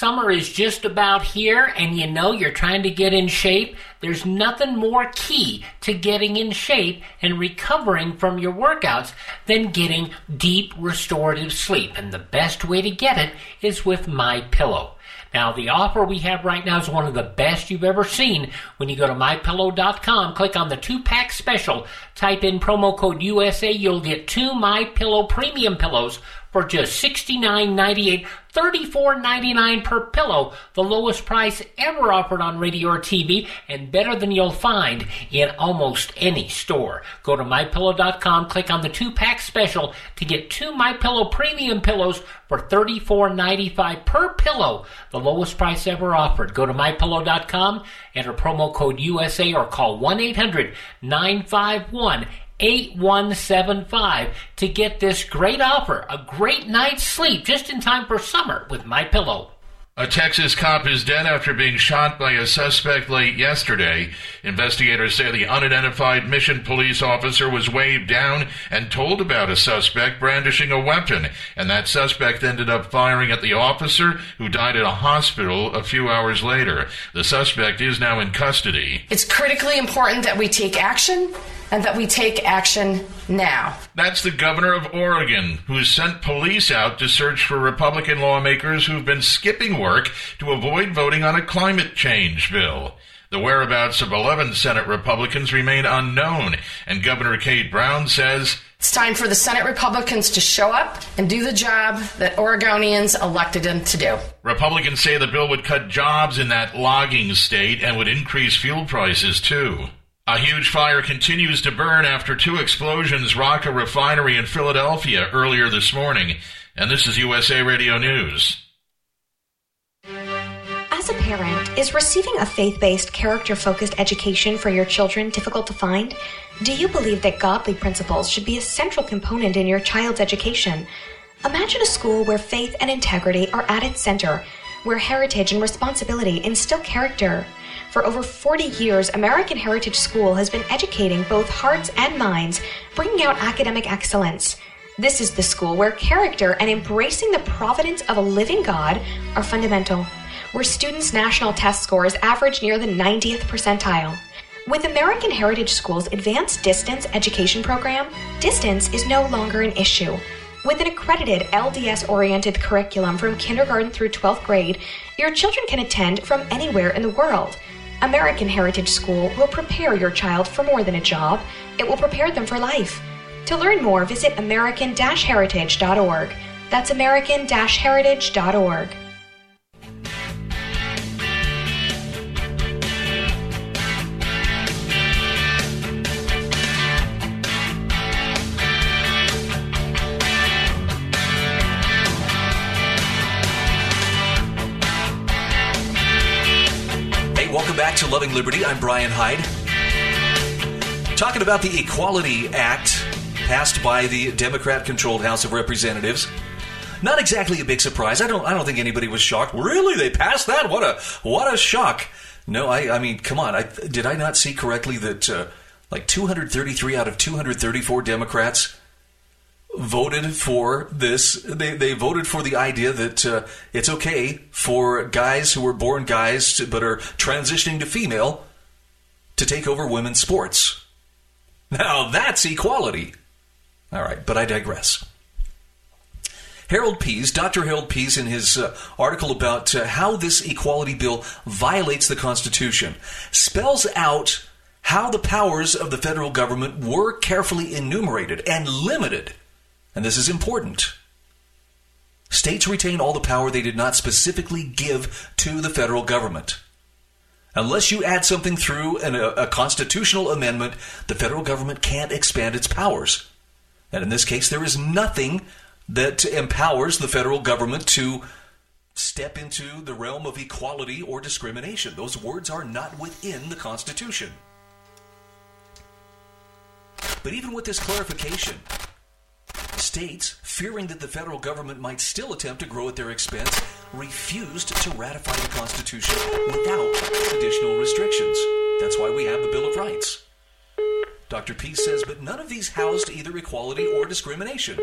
Summer is just about here, and you know you're trying to get in shape. There's nothing more key to getting in shape and recovering from your workouts than getting deep restorative sleep. And the best way to get it is with My Pillow. Now, the offer we have right now is one of the best you've ever seen. When you go to mypillow.com, click on the two-pack special, type in promo code USA, you'll get two My Pillow premium pillows for just $69.98, $34.99 per pillow, the lowest price ever offered on radio or TV, and better than you'll find in almost any store. Go to mypillow.com, click on the two-pack special to get two MyPillow premium pillows for $34.95 per pillow, the lowest price ever offered. Go to mypillow.com, enter promo code USA or call 1-800-951 8175 to get this great offer, a great night's sleep just in time for summer with my pillow. A Texas cop is dead after being shot by a suspect late yesterday. Investigators say the unidentified mission police officer was waved down and told about a suspect brandishing a weapon, and that suspect ended up firing at the officer who died at a hospital a few hours later. The suspect is now in custody. It's critically important that we take action and that we take action now. That's the governor of Oregon, who's sent police out to search for Republican lawmakers who've been skipping work to avoid voting on a climate change bill. The whereabouts of 11 Senate Republicans remain unknown, and Governor Kate Brown says It's time for the Senate Republicans to show up and do the job that Oregonians elected them to do. Republicans say the bill would cut jobs in that logging state and would increase fuel prices too. A huge fire continues to burn after two explosions rock a refinery in Philadelphia earlier this morning. And this is USA Radio News. As a parent, is receiving a faith based, character focused education for your children difficult to find? Do you believe that godly principles should be a central component in your child's education? Imagine a school where faith and integrity are at its center, where heritage and responsibility instill character. For over 40 years, American Heritage School has been educating both hearts and minds, bringing out academic excellence. This is the school where character and embracing the providence of a living God are fundamental, where students' national test scores average near the 90th percentile. With American Heritage School's advanced distance education program, distance is no longer an issue. With an accredited LDS oriented curriculum from kindergarten through 12th grade, your children can attend from anywhere in the world. American Heritage School will prepare your child for more than a job, it will prepare them for life. To learn more, visit American Heritage.org. That's American Heritage.org. Loving Liberty. I'm Brian Hyde. Talking about the Equality Act passed by the Democrat-controlled House of Representatives. Not exactly a big surprise. I don't. I don't think anybody was shocked. Really, they passed that? What a what a shock! No, I. I mean, come on. I did I not see correctly that uh, like 233 out of 234 Democrats voted for this. They, they voted for the idea that uh, it's okay for guys who were born guys to, but are transitioning to female to take over women's sports. Now that's equality. All right, but I digress. Harold Pease, Dr. Harold Pease, in his uh, article about uh, how this equality bill violates the Constitution, spells out how the powers of the federal government were carefully enumerated and limited. And this is important. States retain all the power they did not specifically give to the federal government. Unless you add something through an, a, a constitutional amendment, the federal government can't expand its powers. And in this case, there is nothing that empowers the federal government to step into the realm of equality or discrimination. Those words are not within the Constitution. But even with this clarification, states, fearing that the federal government might still attempt to grow at their expense, refused to ratify the Constitution without additional restrictions. That's why we have the Bill of Rights. Dr. Pease says, but none of these housed either equality or discrimination.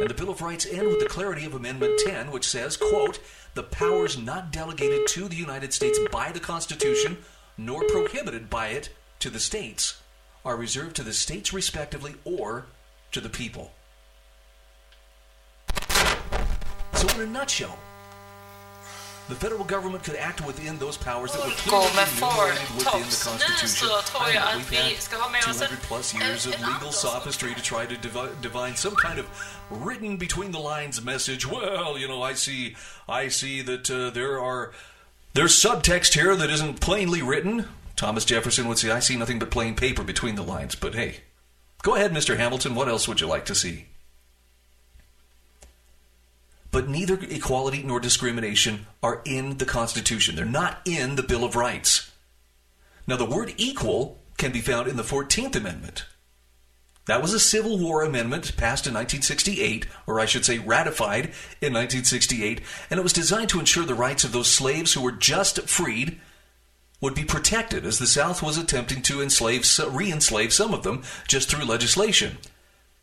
And the Bill of Rights end with the clarity of Amendment 10, which says, quote, the powers not delegated to the United States by the Constitution, nor prohibited by it to the states, are reserved to the states respectively or to the people. So, in a nutshell, the federal government could act within those powers that were clearly enumerated within the Constitution. I we've had ska ha med oss en, 200 plus years of legal sophistry to try to divi- divine some kind of written between the lines message. Well, you know, I see, I see that uh, there are there's subtext here that isn't plainly written. Thomas Jefferson would say, "I see nothing but plain paper between the lines." But hey, go ahead, Mr. Hamilton. What else would you like to see? But neither equality nor discrimination are in the Constitution. They're not in the Bill of Rights. Now, the word equal can be found in the 14th Amendment. That was a Civil War amendment passed in 1968, or I should say ratified in 1968, and it was designed to ensure the rights of those slaves who were just freed would be protected as the South was attempting to enslave, re-enslave some of them just through legislation.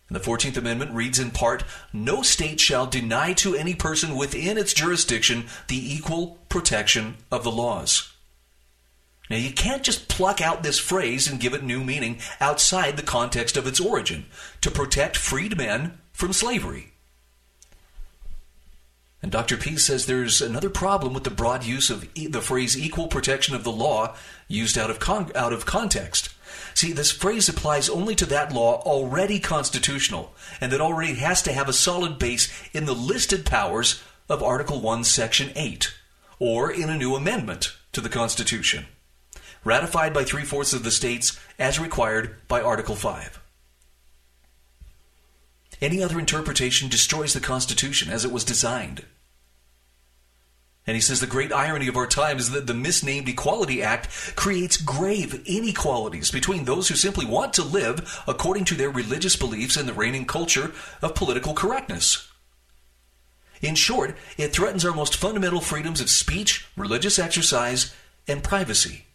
And the 14th Amendment reads in part, no state shall deny to any person within its jurisdiction the equal protection of the laws. Now, you can't just pluck out this phrase and give it new meaning outside the context of its origin to protect freed men from slavery. And Dr. P says there's another problem with the broad use of e- the phrase equal protection of the law used out of, con- out of context. See, this phrase applies only to that law already constitutional and that already has to have a solid base in the listed powers of Article 1, Section 8, or in a new amendment to the Constitution, ratified by three fourths of the states as required by Article 5. Any other interpretation destroys the Constitution as it was designed. And he says the great irony of our time is that the misnamed Equality Act creates grave inequalities between those who simply want to live according to their religious beliefs and the reigning culture of political correctness. In short, it threatens our most fundamental freedoms of speech, religious exercise, and privacy.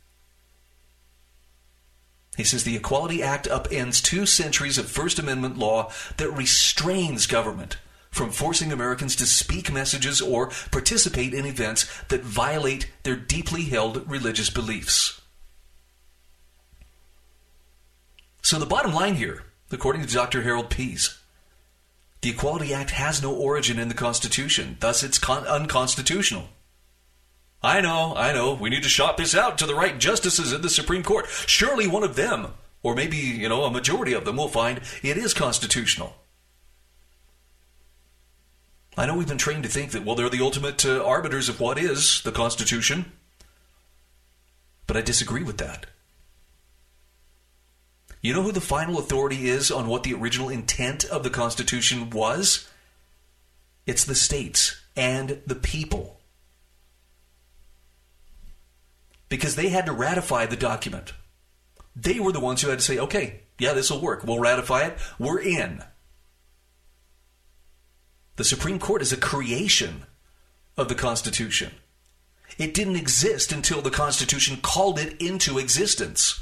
He says the Equality Act upends two centuries of First Amendment law that restrains government from forcing Americans to speak messages or participate in events that violate their deeply held religious beliefs. So, the bottom line here, according to Dr. Harold Pease, the Equality Act has no origin in the Constitution, thus, it's con- unconstitutional. I know, I know, we need to shop this out to the right justices in the Supreme Court. Surely one of them, or maybe, you know, a majority of them, will find it is constitutional. I know we've been trained to think that, well, they're the ultimate uh, arbiters of what is the Constitution. But I disagree with that. You know who the final authority is on what the original intent of the Constitution was? It's the states and the people. Because they had to ratify the document. They were the ones who had to say, okay, yeah, this will work. We'll ratify it. We're in. The Supreme Court is a creation of the Constitution. It didn't exist until the Constitution called it into existence.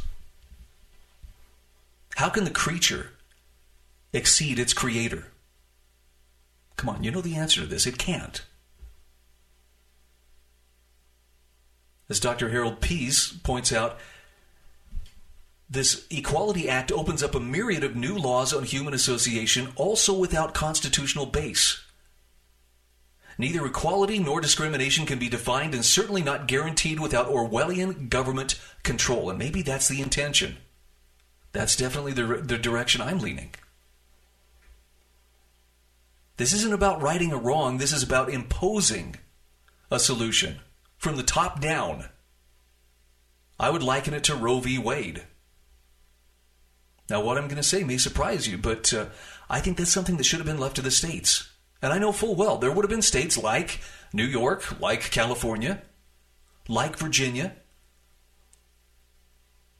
How can the creature exceed its creator? Come on, you know the answer to this. It can't. As Dr. Harold Pease points out, this Equality Act opens up a myriad of new laws on human association, also without constitutional base. Neither equality nor discrimination can be defined and certainly not guaranteed without Orwellian government control. And maybe that's the intention. That's definitely the, the direction I'm leaning. This isn't about righting a wrong, this is about imposing a solution from the top down. I would liken it to Roe v. Wade. Now, what I'm going to say may surprise you, but uh, I think that's something that should have been left to the states. And I know full well there would have been states like New York, like California, like Virginia,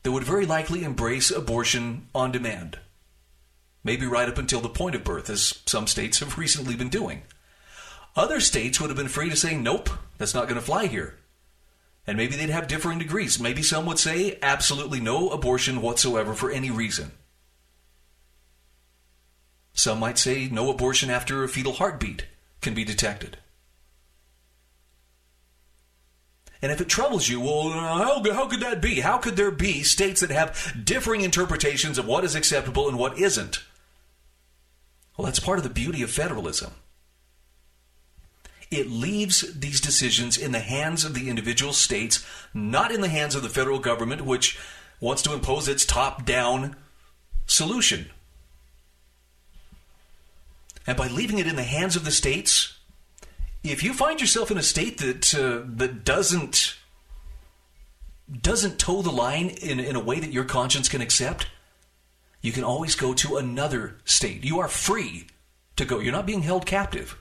that would very likely embrace abortion on demand. Maybe right up until the point of birth, as some states have (laughs) recently been doing. Other states would have been free to say, nope, that's not going to fly here. And maybe they'd have differing degrees. Maybe some would say absolutely no abortion whatsoever for any reason. Some might say no abortion after a fetal heartbeat can be detected. And if it troubles you, well, how, how could that be? How could there be states that have differing interpretations of what is acceptable and what isn't? Well, that's part of the beauty of federalism. It leaves these decisions in the hands of the individual states, not in the hands of the federal government, which wants to impose its top down solution. And by leaving it in the hands of the states, if you find yourself in a state that uh, that doesn't doesn't toe the line in, in a way that your conscience can accept, you can always go to another state. You are free to go. You're not being held captive.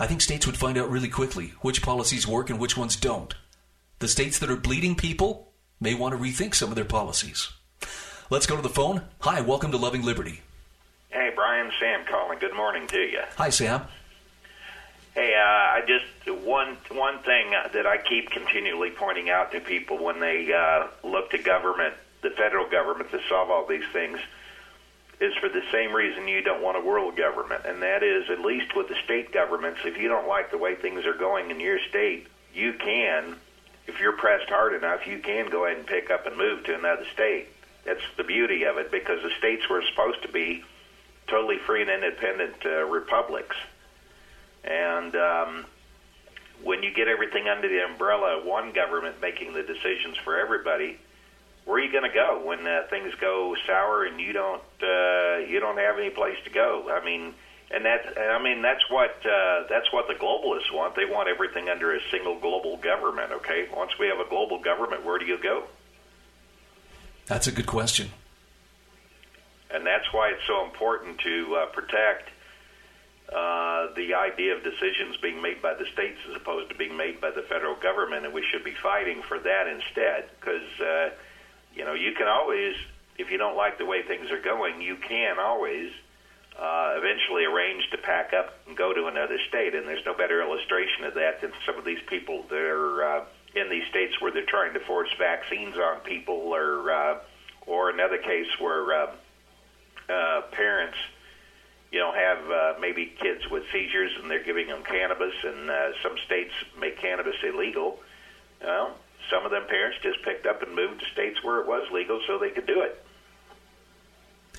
I think states would find out really quickly which policies work and which ones don't. The states that are bleeding people may want to rethink some of their policies. Let's go to the phone. Hi, welcome to Loving Liberty. Hey, Brian, Sam calling. Good morning to you. Hi, Sam. Hey, uh, I just one one thing that I keep continually pointing out to people when they uh, look to government, the federal government, to solve all these things, is for the same reason you don't want a world government, and that is at least with the state governments. If you don't like the way things are going in your state, you can, if you're pressed hard enough, you can go ahead and pick up and move to another state. That's the beauty of it because the states were supposed to be totally free and independent uh, republics. And um, when you get everything under the umbrella of one government making the decisions for everybody, where are you going to go when uh, things go sour and you don't uh, you don't have any place to go? I mean, and that I mean that's what uh, that's what the globalists want. They want everything under a single global government. Okay, once we have a global government, where do you go? That's a good question. and that's why it's so important to uh, protect uh, the idea of decisions being made by the states as opposed to being made by the federal government, and we should be fighting for that instead. Because uh, you know, you can always, if you don't like the way things are going, you can always uh, eventually arrange to pack up and go to another state. And there's no better illustration of that than some of these people that are uh, in these states where they're trying to force vaccines on people, or uh, or another case where uh, uh, parents, you know, have uh, maybe kids with seizures and they're giving them cannabis, and uh, some states make cannabis illegal. Well, some of them parents just picked up and moved to states where it was legal so they could do it.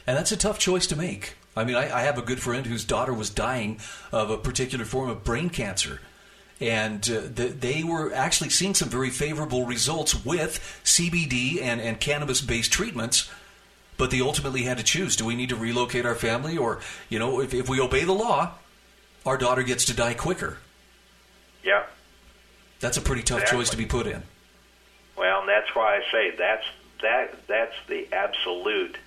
And that's a tough choice to make. I mean, I, I have a good friend whose daughter was dying of a particular form of brain cancer. And uh, the, they were actually seeing some very favorable results with CBD and, and cannabis based treatments. But they ultimately had to choose do we need to relocate our family? Or, you know, if, if we obey the law, our daughter gets to die quicker. Yeah. That's a pretty tough Exactly. choice to be put in. Well, and that's why I say that's that that's the absolute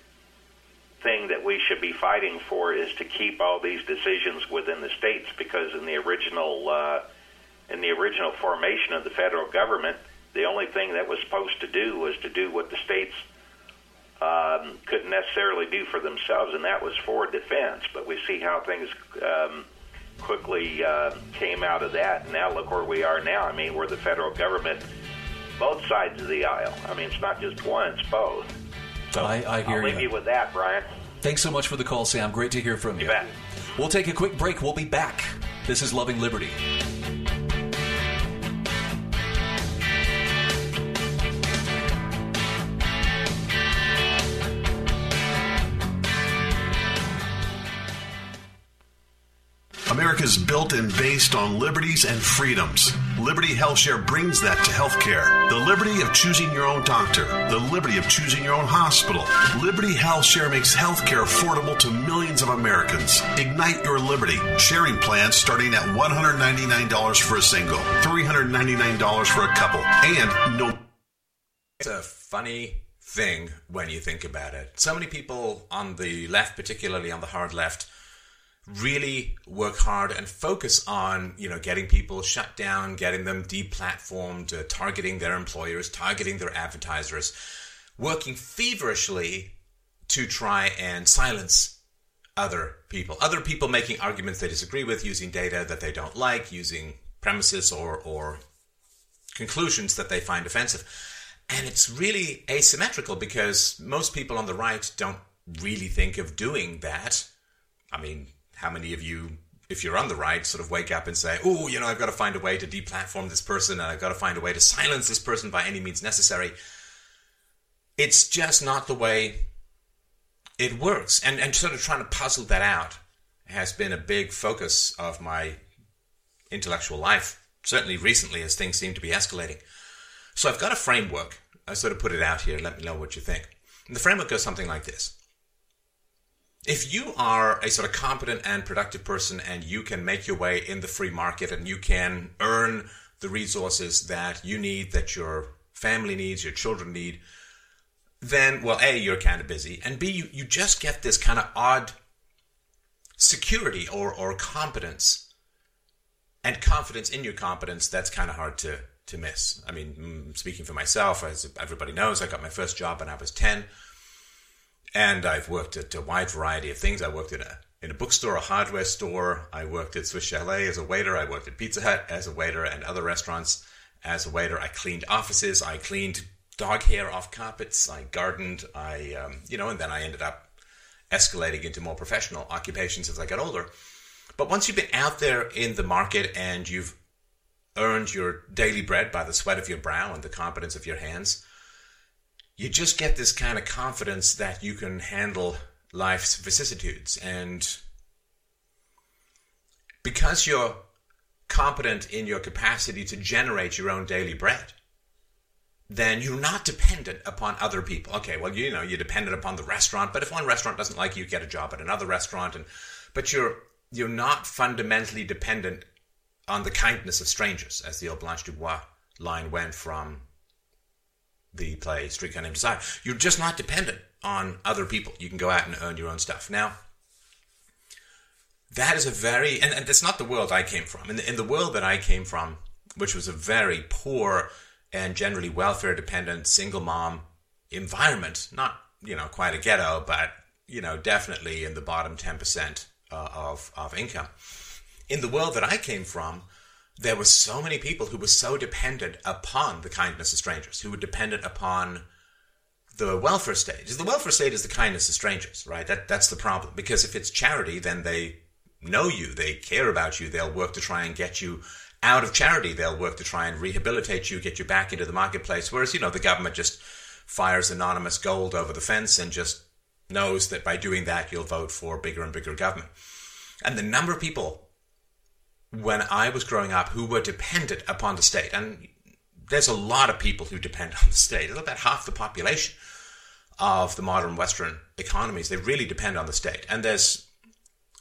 thing that we should be fighting for is to keep all these decisions within the states because in the original uh, in the original formation of the federal government, the only thing that was supposed to do was to do what the states um, couldn't necessarily do for themselves, and that was for defense. But we see how things um, quickly uh, came out of that, and now look where we are now. I mean, we're the federal government, both sides of the aisle. I mean, it's not just one; it's both. I, I hear I'll leave you. you with that, Brian. Thanks so much for the call, Sam. Great to hear from you. You bet. We'll take a quick break. We'll be back. This is Loving Liberty. America's built and based on liberties and freedoms. Liberty HealthShare brings that to healthcare. The liberty of choosing your own doctor, the liberty of choosing your own hospital. Liberty HealthShare makes healthcare affordable to millions of Americans. Ignite your liberty. Sharing plans starting at $199 for a single, $399 for a couple, and no It's a funny thing when you think about it. So many people on the left, particularly on the hard left, really work hard and focus on you know getting people shut down, getting them deplatformed, uh, targeting their employers, targeting their advertisers, working feverishly to try and silence other people. Other people making arguments they disagree with, using data that they don't like, using premises or or conclusions that they find offensive. And it's really asymmetrical because most people on the right don't really think of doing that. I mean, how many of you, if you're on the right, sort of wake up and say, oh, you know, I've got to find a way to deplatform this person and I've got to find a way to silence this person by any means necessary. It's just not the way it works. And, and sort of trying to puzzle that out has been a big focus of my intellectual life, certainly recently as things seem to be escalating. So I've got a framework. I sort of put it out here. Let me know what you think. And the framework goes something like this. If you are a sort of competent and productive person and you can make your way in the free market and you can earn the resources that you need, that your family needs, your children need, then, well, A, you're kind of busy, and B, you, you just get this kind of odd security or, or competence and confidence in your competence that's kind of hard to, to miss. I mean, mm, speaking for myself, as everybody knows, I got my first job when I was 10, and I've worked at a wide variety of things. I worked in a in a bookstore, a hardware store. I worked at Swiss Chalet as a waiter. I worked at Pizza Hut as a waiter and other restaurants as a waiter. I cleaned offices. I cleaned dog hair off carpets. I gardened. I, um, you know, and then I ended up escalating into more professional occupations as I got older. But once you've been out there in the market and you've earned your daily bread by the sweat of your brow and the competence of your hands, you just get this kind of confidence that you can handle life's vicissitudes. And because you're competent in your capacity to generate your own daily bread, then you're not dependent upon other people. Okay, well, you know, you're dependent upon the restaurant, but if one restaurant doesn't like you, get a job at another restaurant, and but you're you're not fundamentally dependent on the kindness of strangers, as the old Blanche Dubois line went from the play Streetcar Named Desire. You're just not dependent on other people. You can go out and earn your own stuff. Now, that is a very, and, and that's not the world I came from. In the, in the world that I came from, which was a very poor and generally welfare dependent single mom environment, not, you know, quite a ghetto, but, you know, definitely in the bottom 10% uh, of, of income. In the world that I came from, there were so many people who were so dependent upon the kindness of strangers, who were dependent upon the welfare state. The welfare state is the kindness of strangers, right? That that's the problem. Because if it's charity, then they know you, they care about you, they'll work to try and get you out of charity. They'll work to try and rehabilitate you, get you back into the marketplace. Whereas, you know, the government just fires anonymous gold over the fence and just knows that by doing that you'll vote for bigger and bigger government. And the number of people when I was growing up who were dependent upon the state, and there's a lot of people who depend on the state. About half the population of the modern Western economies. They really depend on the state. And there's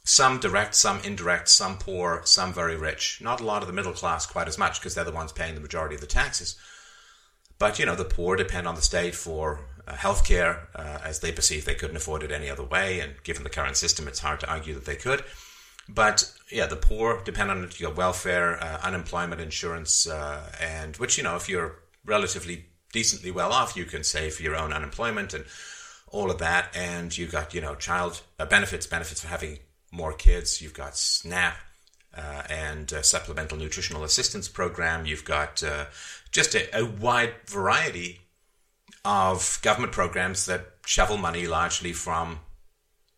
some direct, some indirect, some poor, some very rich. Not a lot of the middle class quite as much because they're the ones paying the majority of the taxes. But, you know, the poor depend on the state for uh, health care uh, as they perceive they couldn't afford it any other way. And given the current system, it's hard to argue that they could. But yeah, the poor depend on it. You your welfare, uh, unemployment insurance, uh, and which you know, if you're relatively decently well off, you can save for your own unemployment and all of that. And you've got you know child uh, benefits, benefits for having more kids. You've got SNAP. Uh, and supplemental nutritional assistance program. You've got uh, just a, a wide variety of government programs that shovel money largely from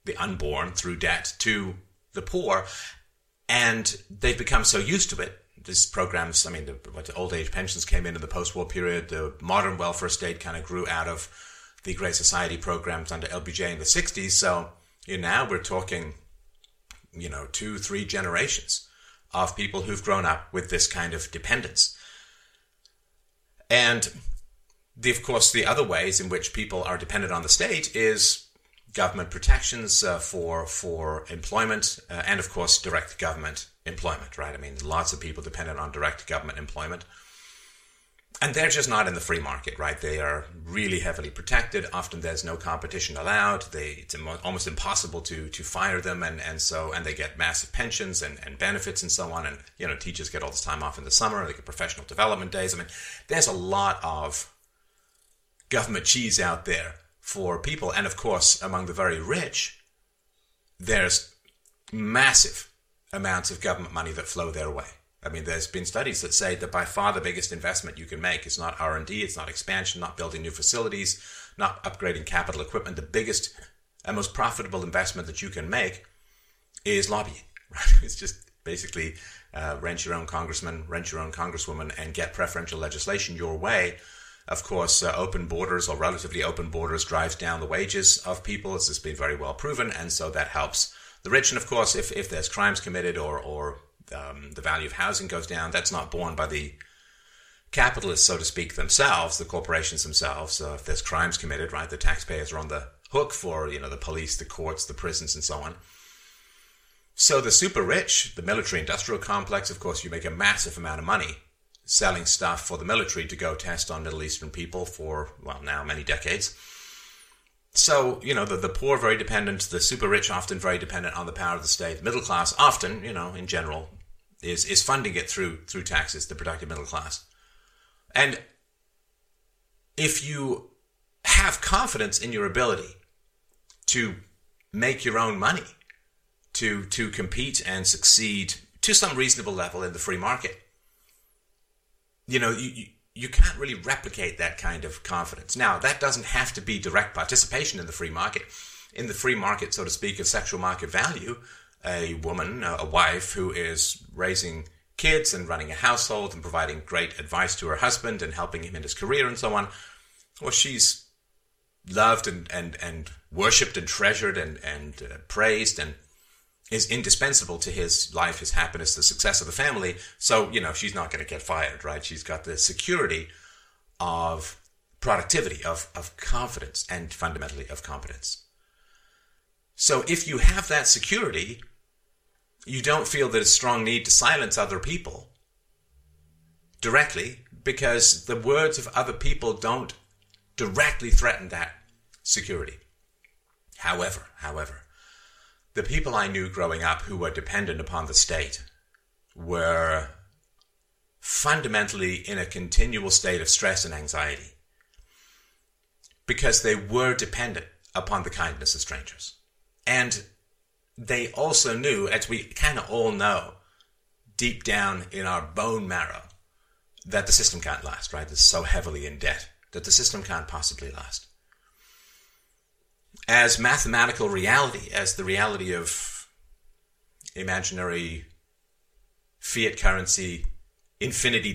the unborn through debt to the poor, and they've become so used to it. These programs, I mean, the, the old age pensions came in in the post-war period. The modern welfare state kind of grew out of the Great Society programs under LBJ in the '60s. So you know, now we're talking, you know, two, three generations of people who've grown up with this kind of dependence. And the, of course, the other ways in which people are dependent on the state is government protections uh, for for employment, uh, and of course direct government employment. Right? I mean, lots of people dependent on direct government employment, and they're just not in the free market. Right? They are really heavily protected. Often there's no competition allowed. They it's almost impossible to to fire them, and and so and they get massive pensions and, and benefits and so on. And you know, teachers get all this time off in the summer. They get professional development days. I mean, there's a lot of government cheese out there for people. And of course, among the very rich, there's massive amounts of government money that flow their way. I mean, there's been studies that say that by far the biggest investment you can make is not R and D, it's not expansion, not building new facilities, not upgrading capital equipment. The biggest and most profitable investment that you can make is lobbying. (laughs) Right? It's just basically uh, rent your own congressman, rent your own congresswoman, and get preferential legislation your way. Of course, uh, open borders or relatively open borders drives down the wages of people. This has been very well proven, and so that helps the rich. And of course, if, if there's crimes committed or, or um, the value of housing goes down, that's not borne by the capitalists, so to speak, themselves, the corporations themselves. Uh, if there's crimes committed, right, the taxpayers are on the hook for you know the police, the courts, the prisons, and so on. So the super rich, the military industrial complex, of course, you make a massive amount of money selling stuff for the military to go test on Middle Eastern people for, well, now many decades. So, you know, the, the poor very dependent, the super rich often very dependent on the power of the state. Middle class often, you know, in general, is, is funding it through through taxes, the productive middle class. And if you have confidence in your ability to make your own money, to to compete and succeed to some reasonable level in the free market. You know, you, you, you can't really replicate that kind of confidence. Now, that doesn't have to be direct participation in the free market. In the free market, so to speak, of sexual market value, a woman, a wife who is raising kids and running a household and providing great advice to her husband and helping him in his career and so on, well, she's loved and, and, and worshipped and treasured and, and uh, praised and is indispensable to his life, his happiness, the success of the family. So, you know, she's not going to get fired, right? She's got the security of productivity, of, of confidence, and fundamentally of competence. So, if you have that security, you don't feel a strong need to silence other people directly because the words of other people don't directly threaten that security. However, however, the people I knew growing up who were dependent upon the state were fundamentally in a continual state of stress and anxiety because they were dependent upon the kindness of strangers. And they also knew, as we kind of all know, deep down in our bone marrow, that the system can't last, right? It's so heavily in debt that the system can't possibly last as mathematical reality, as the reality of imaginary fiat currency, infinity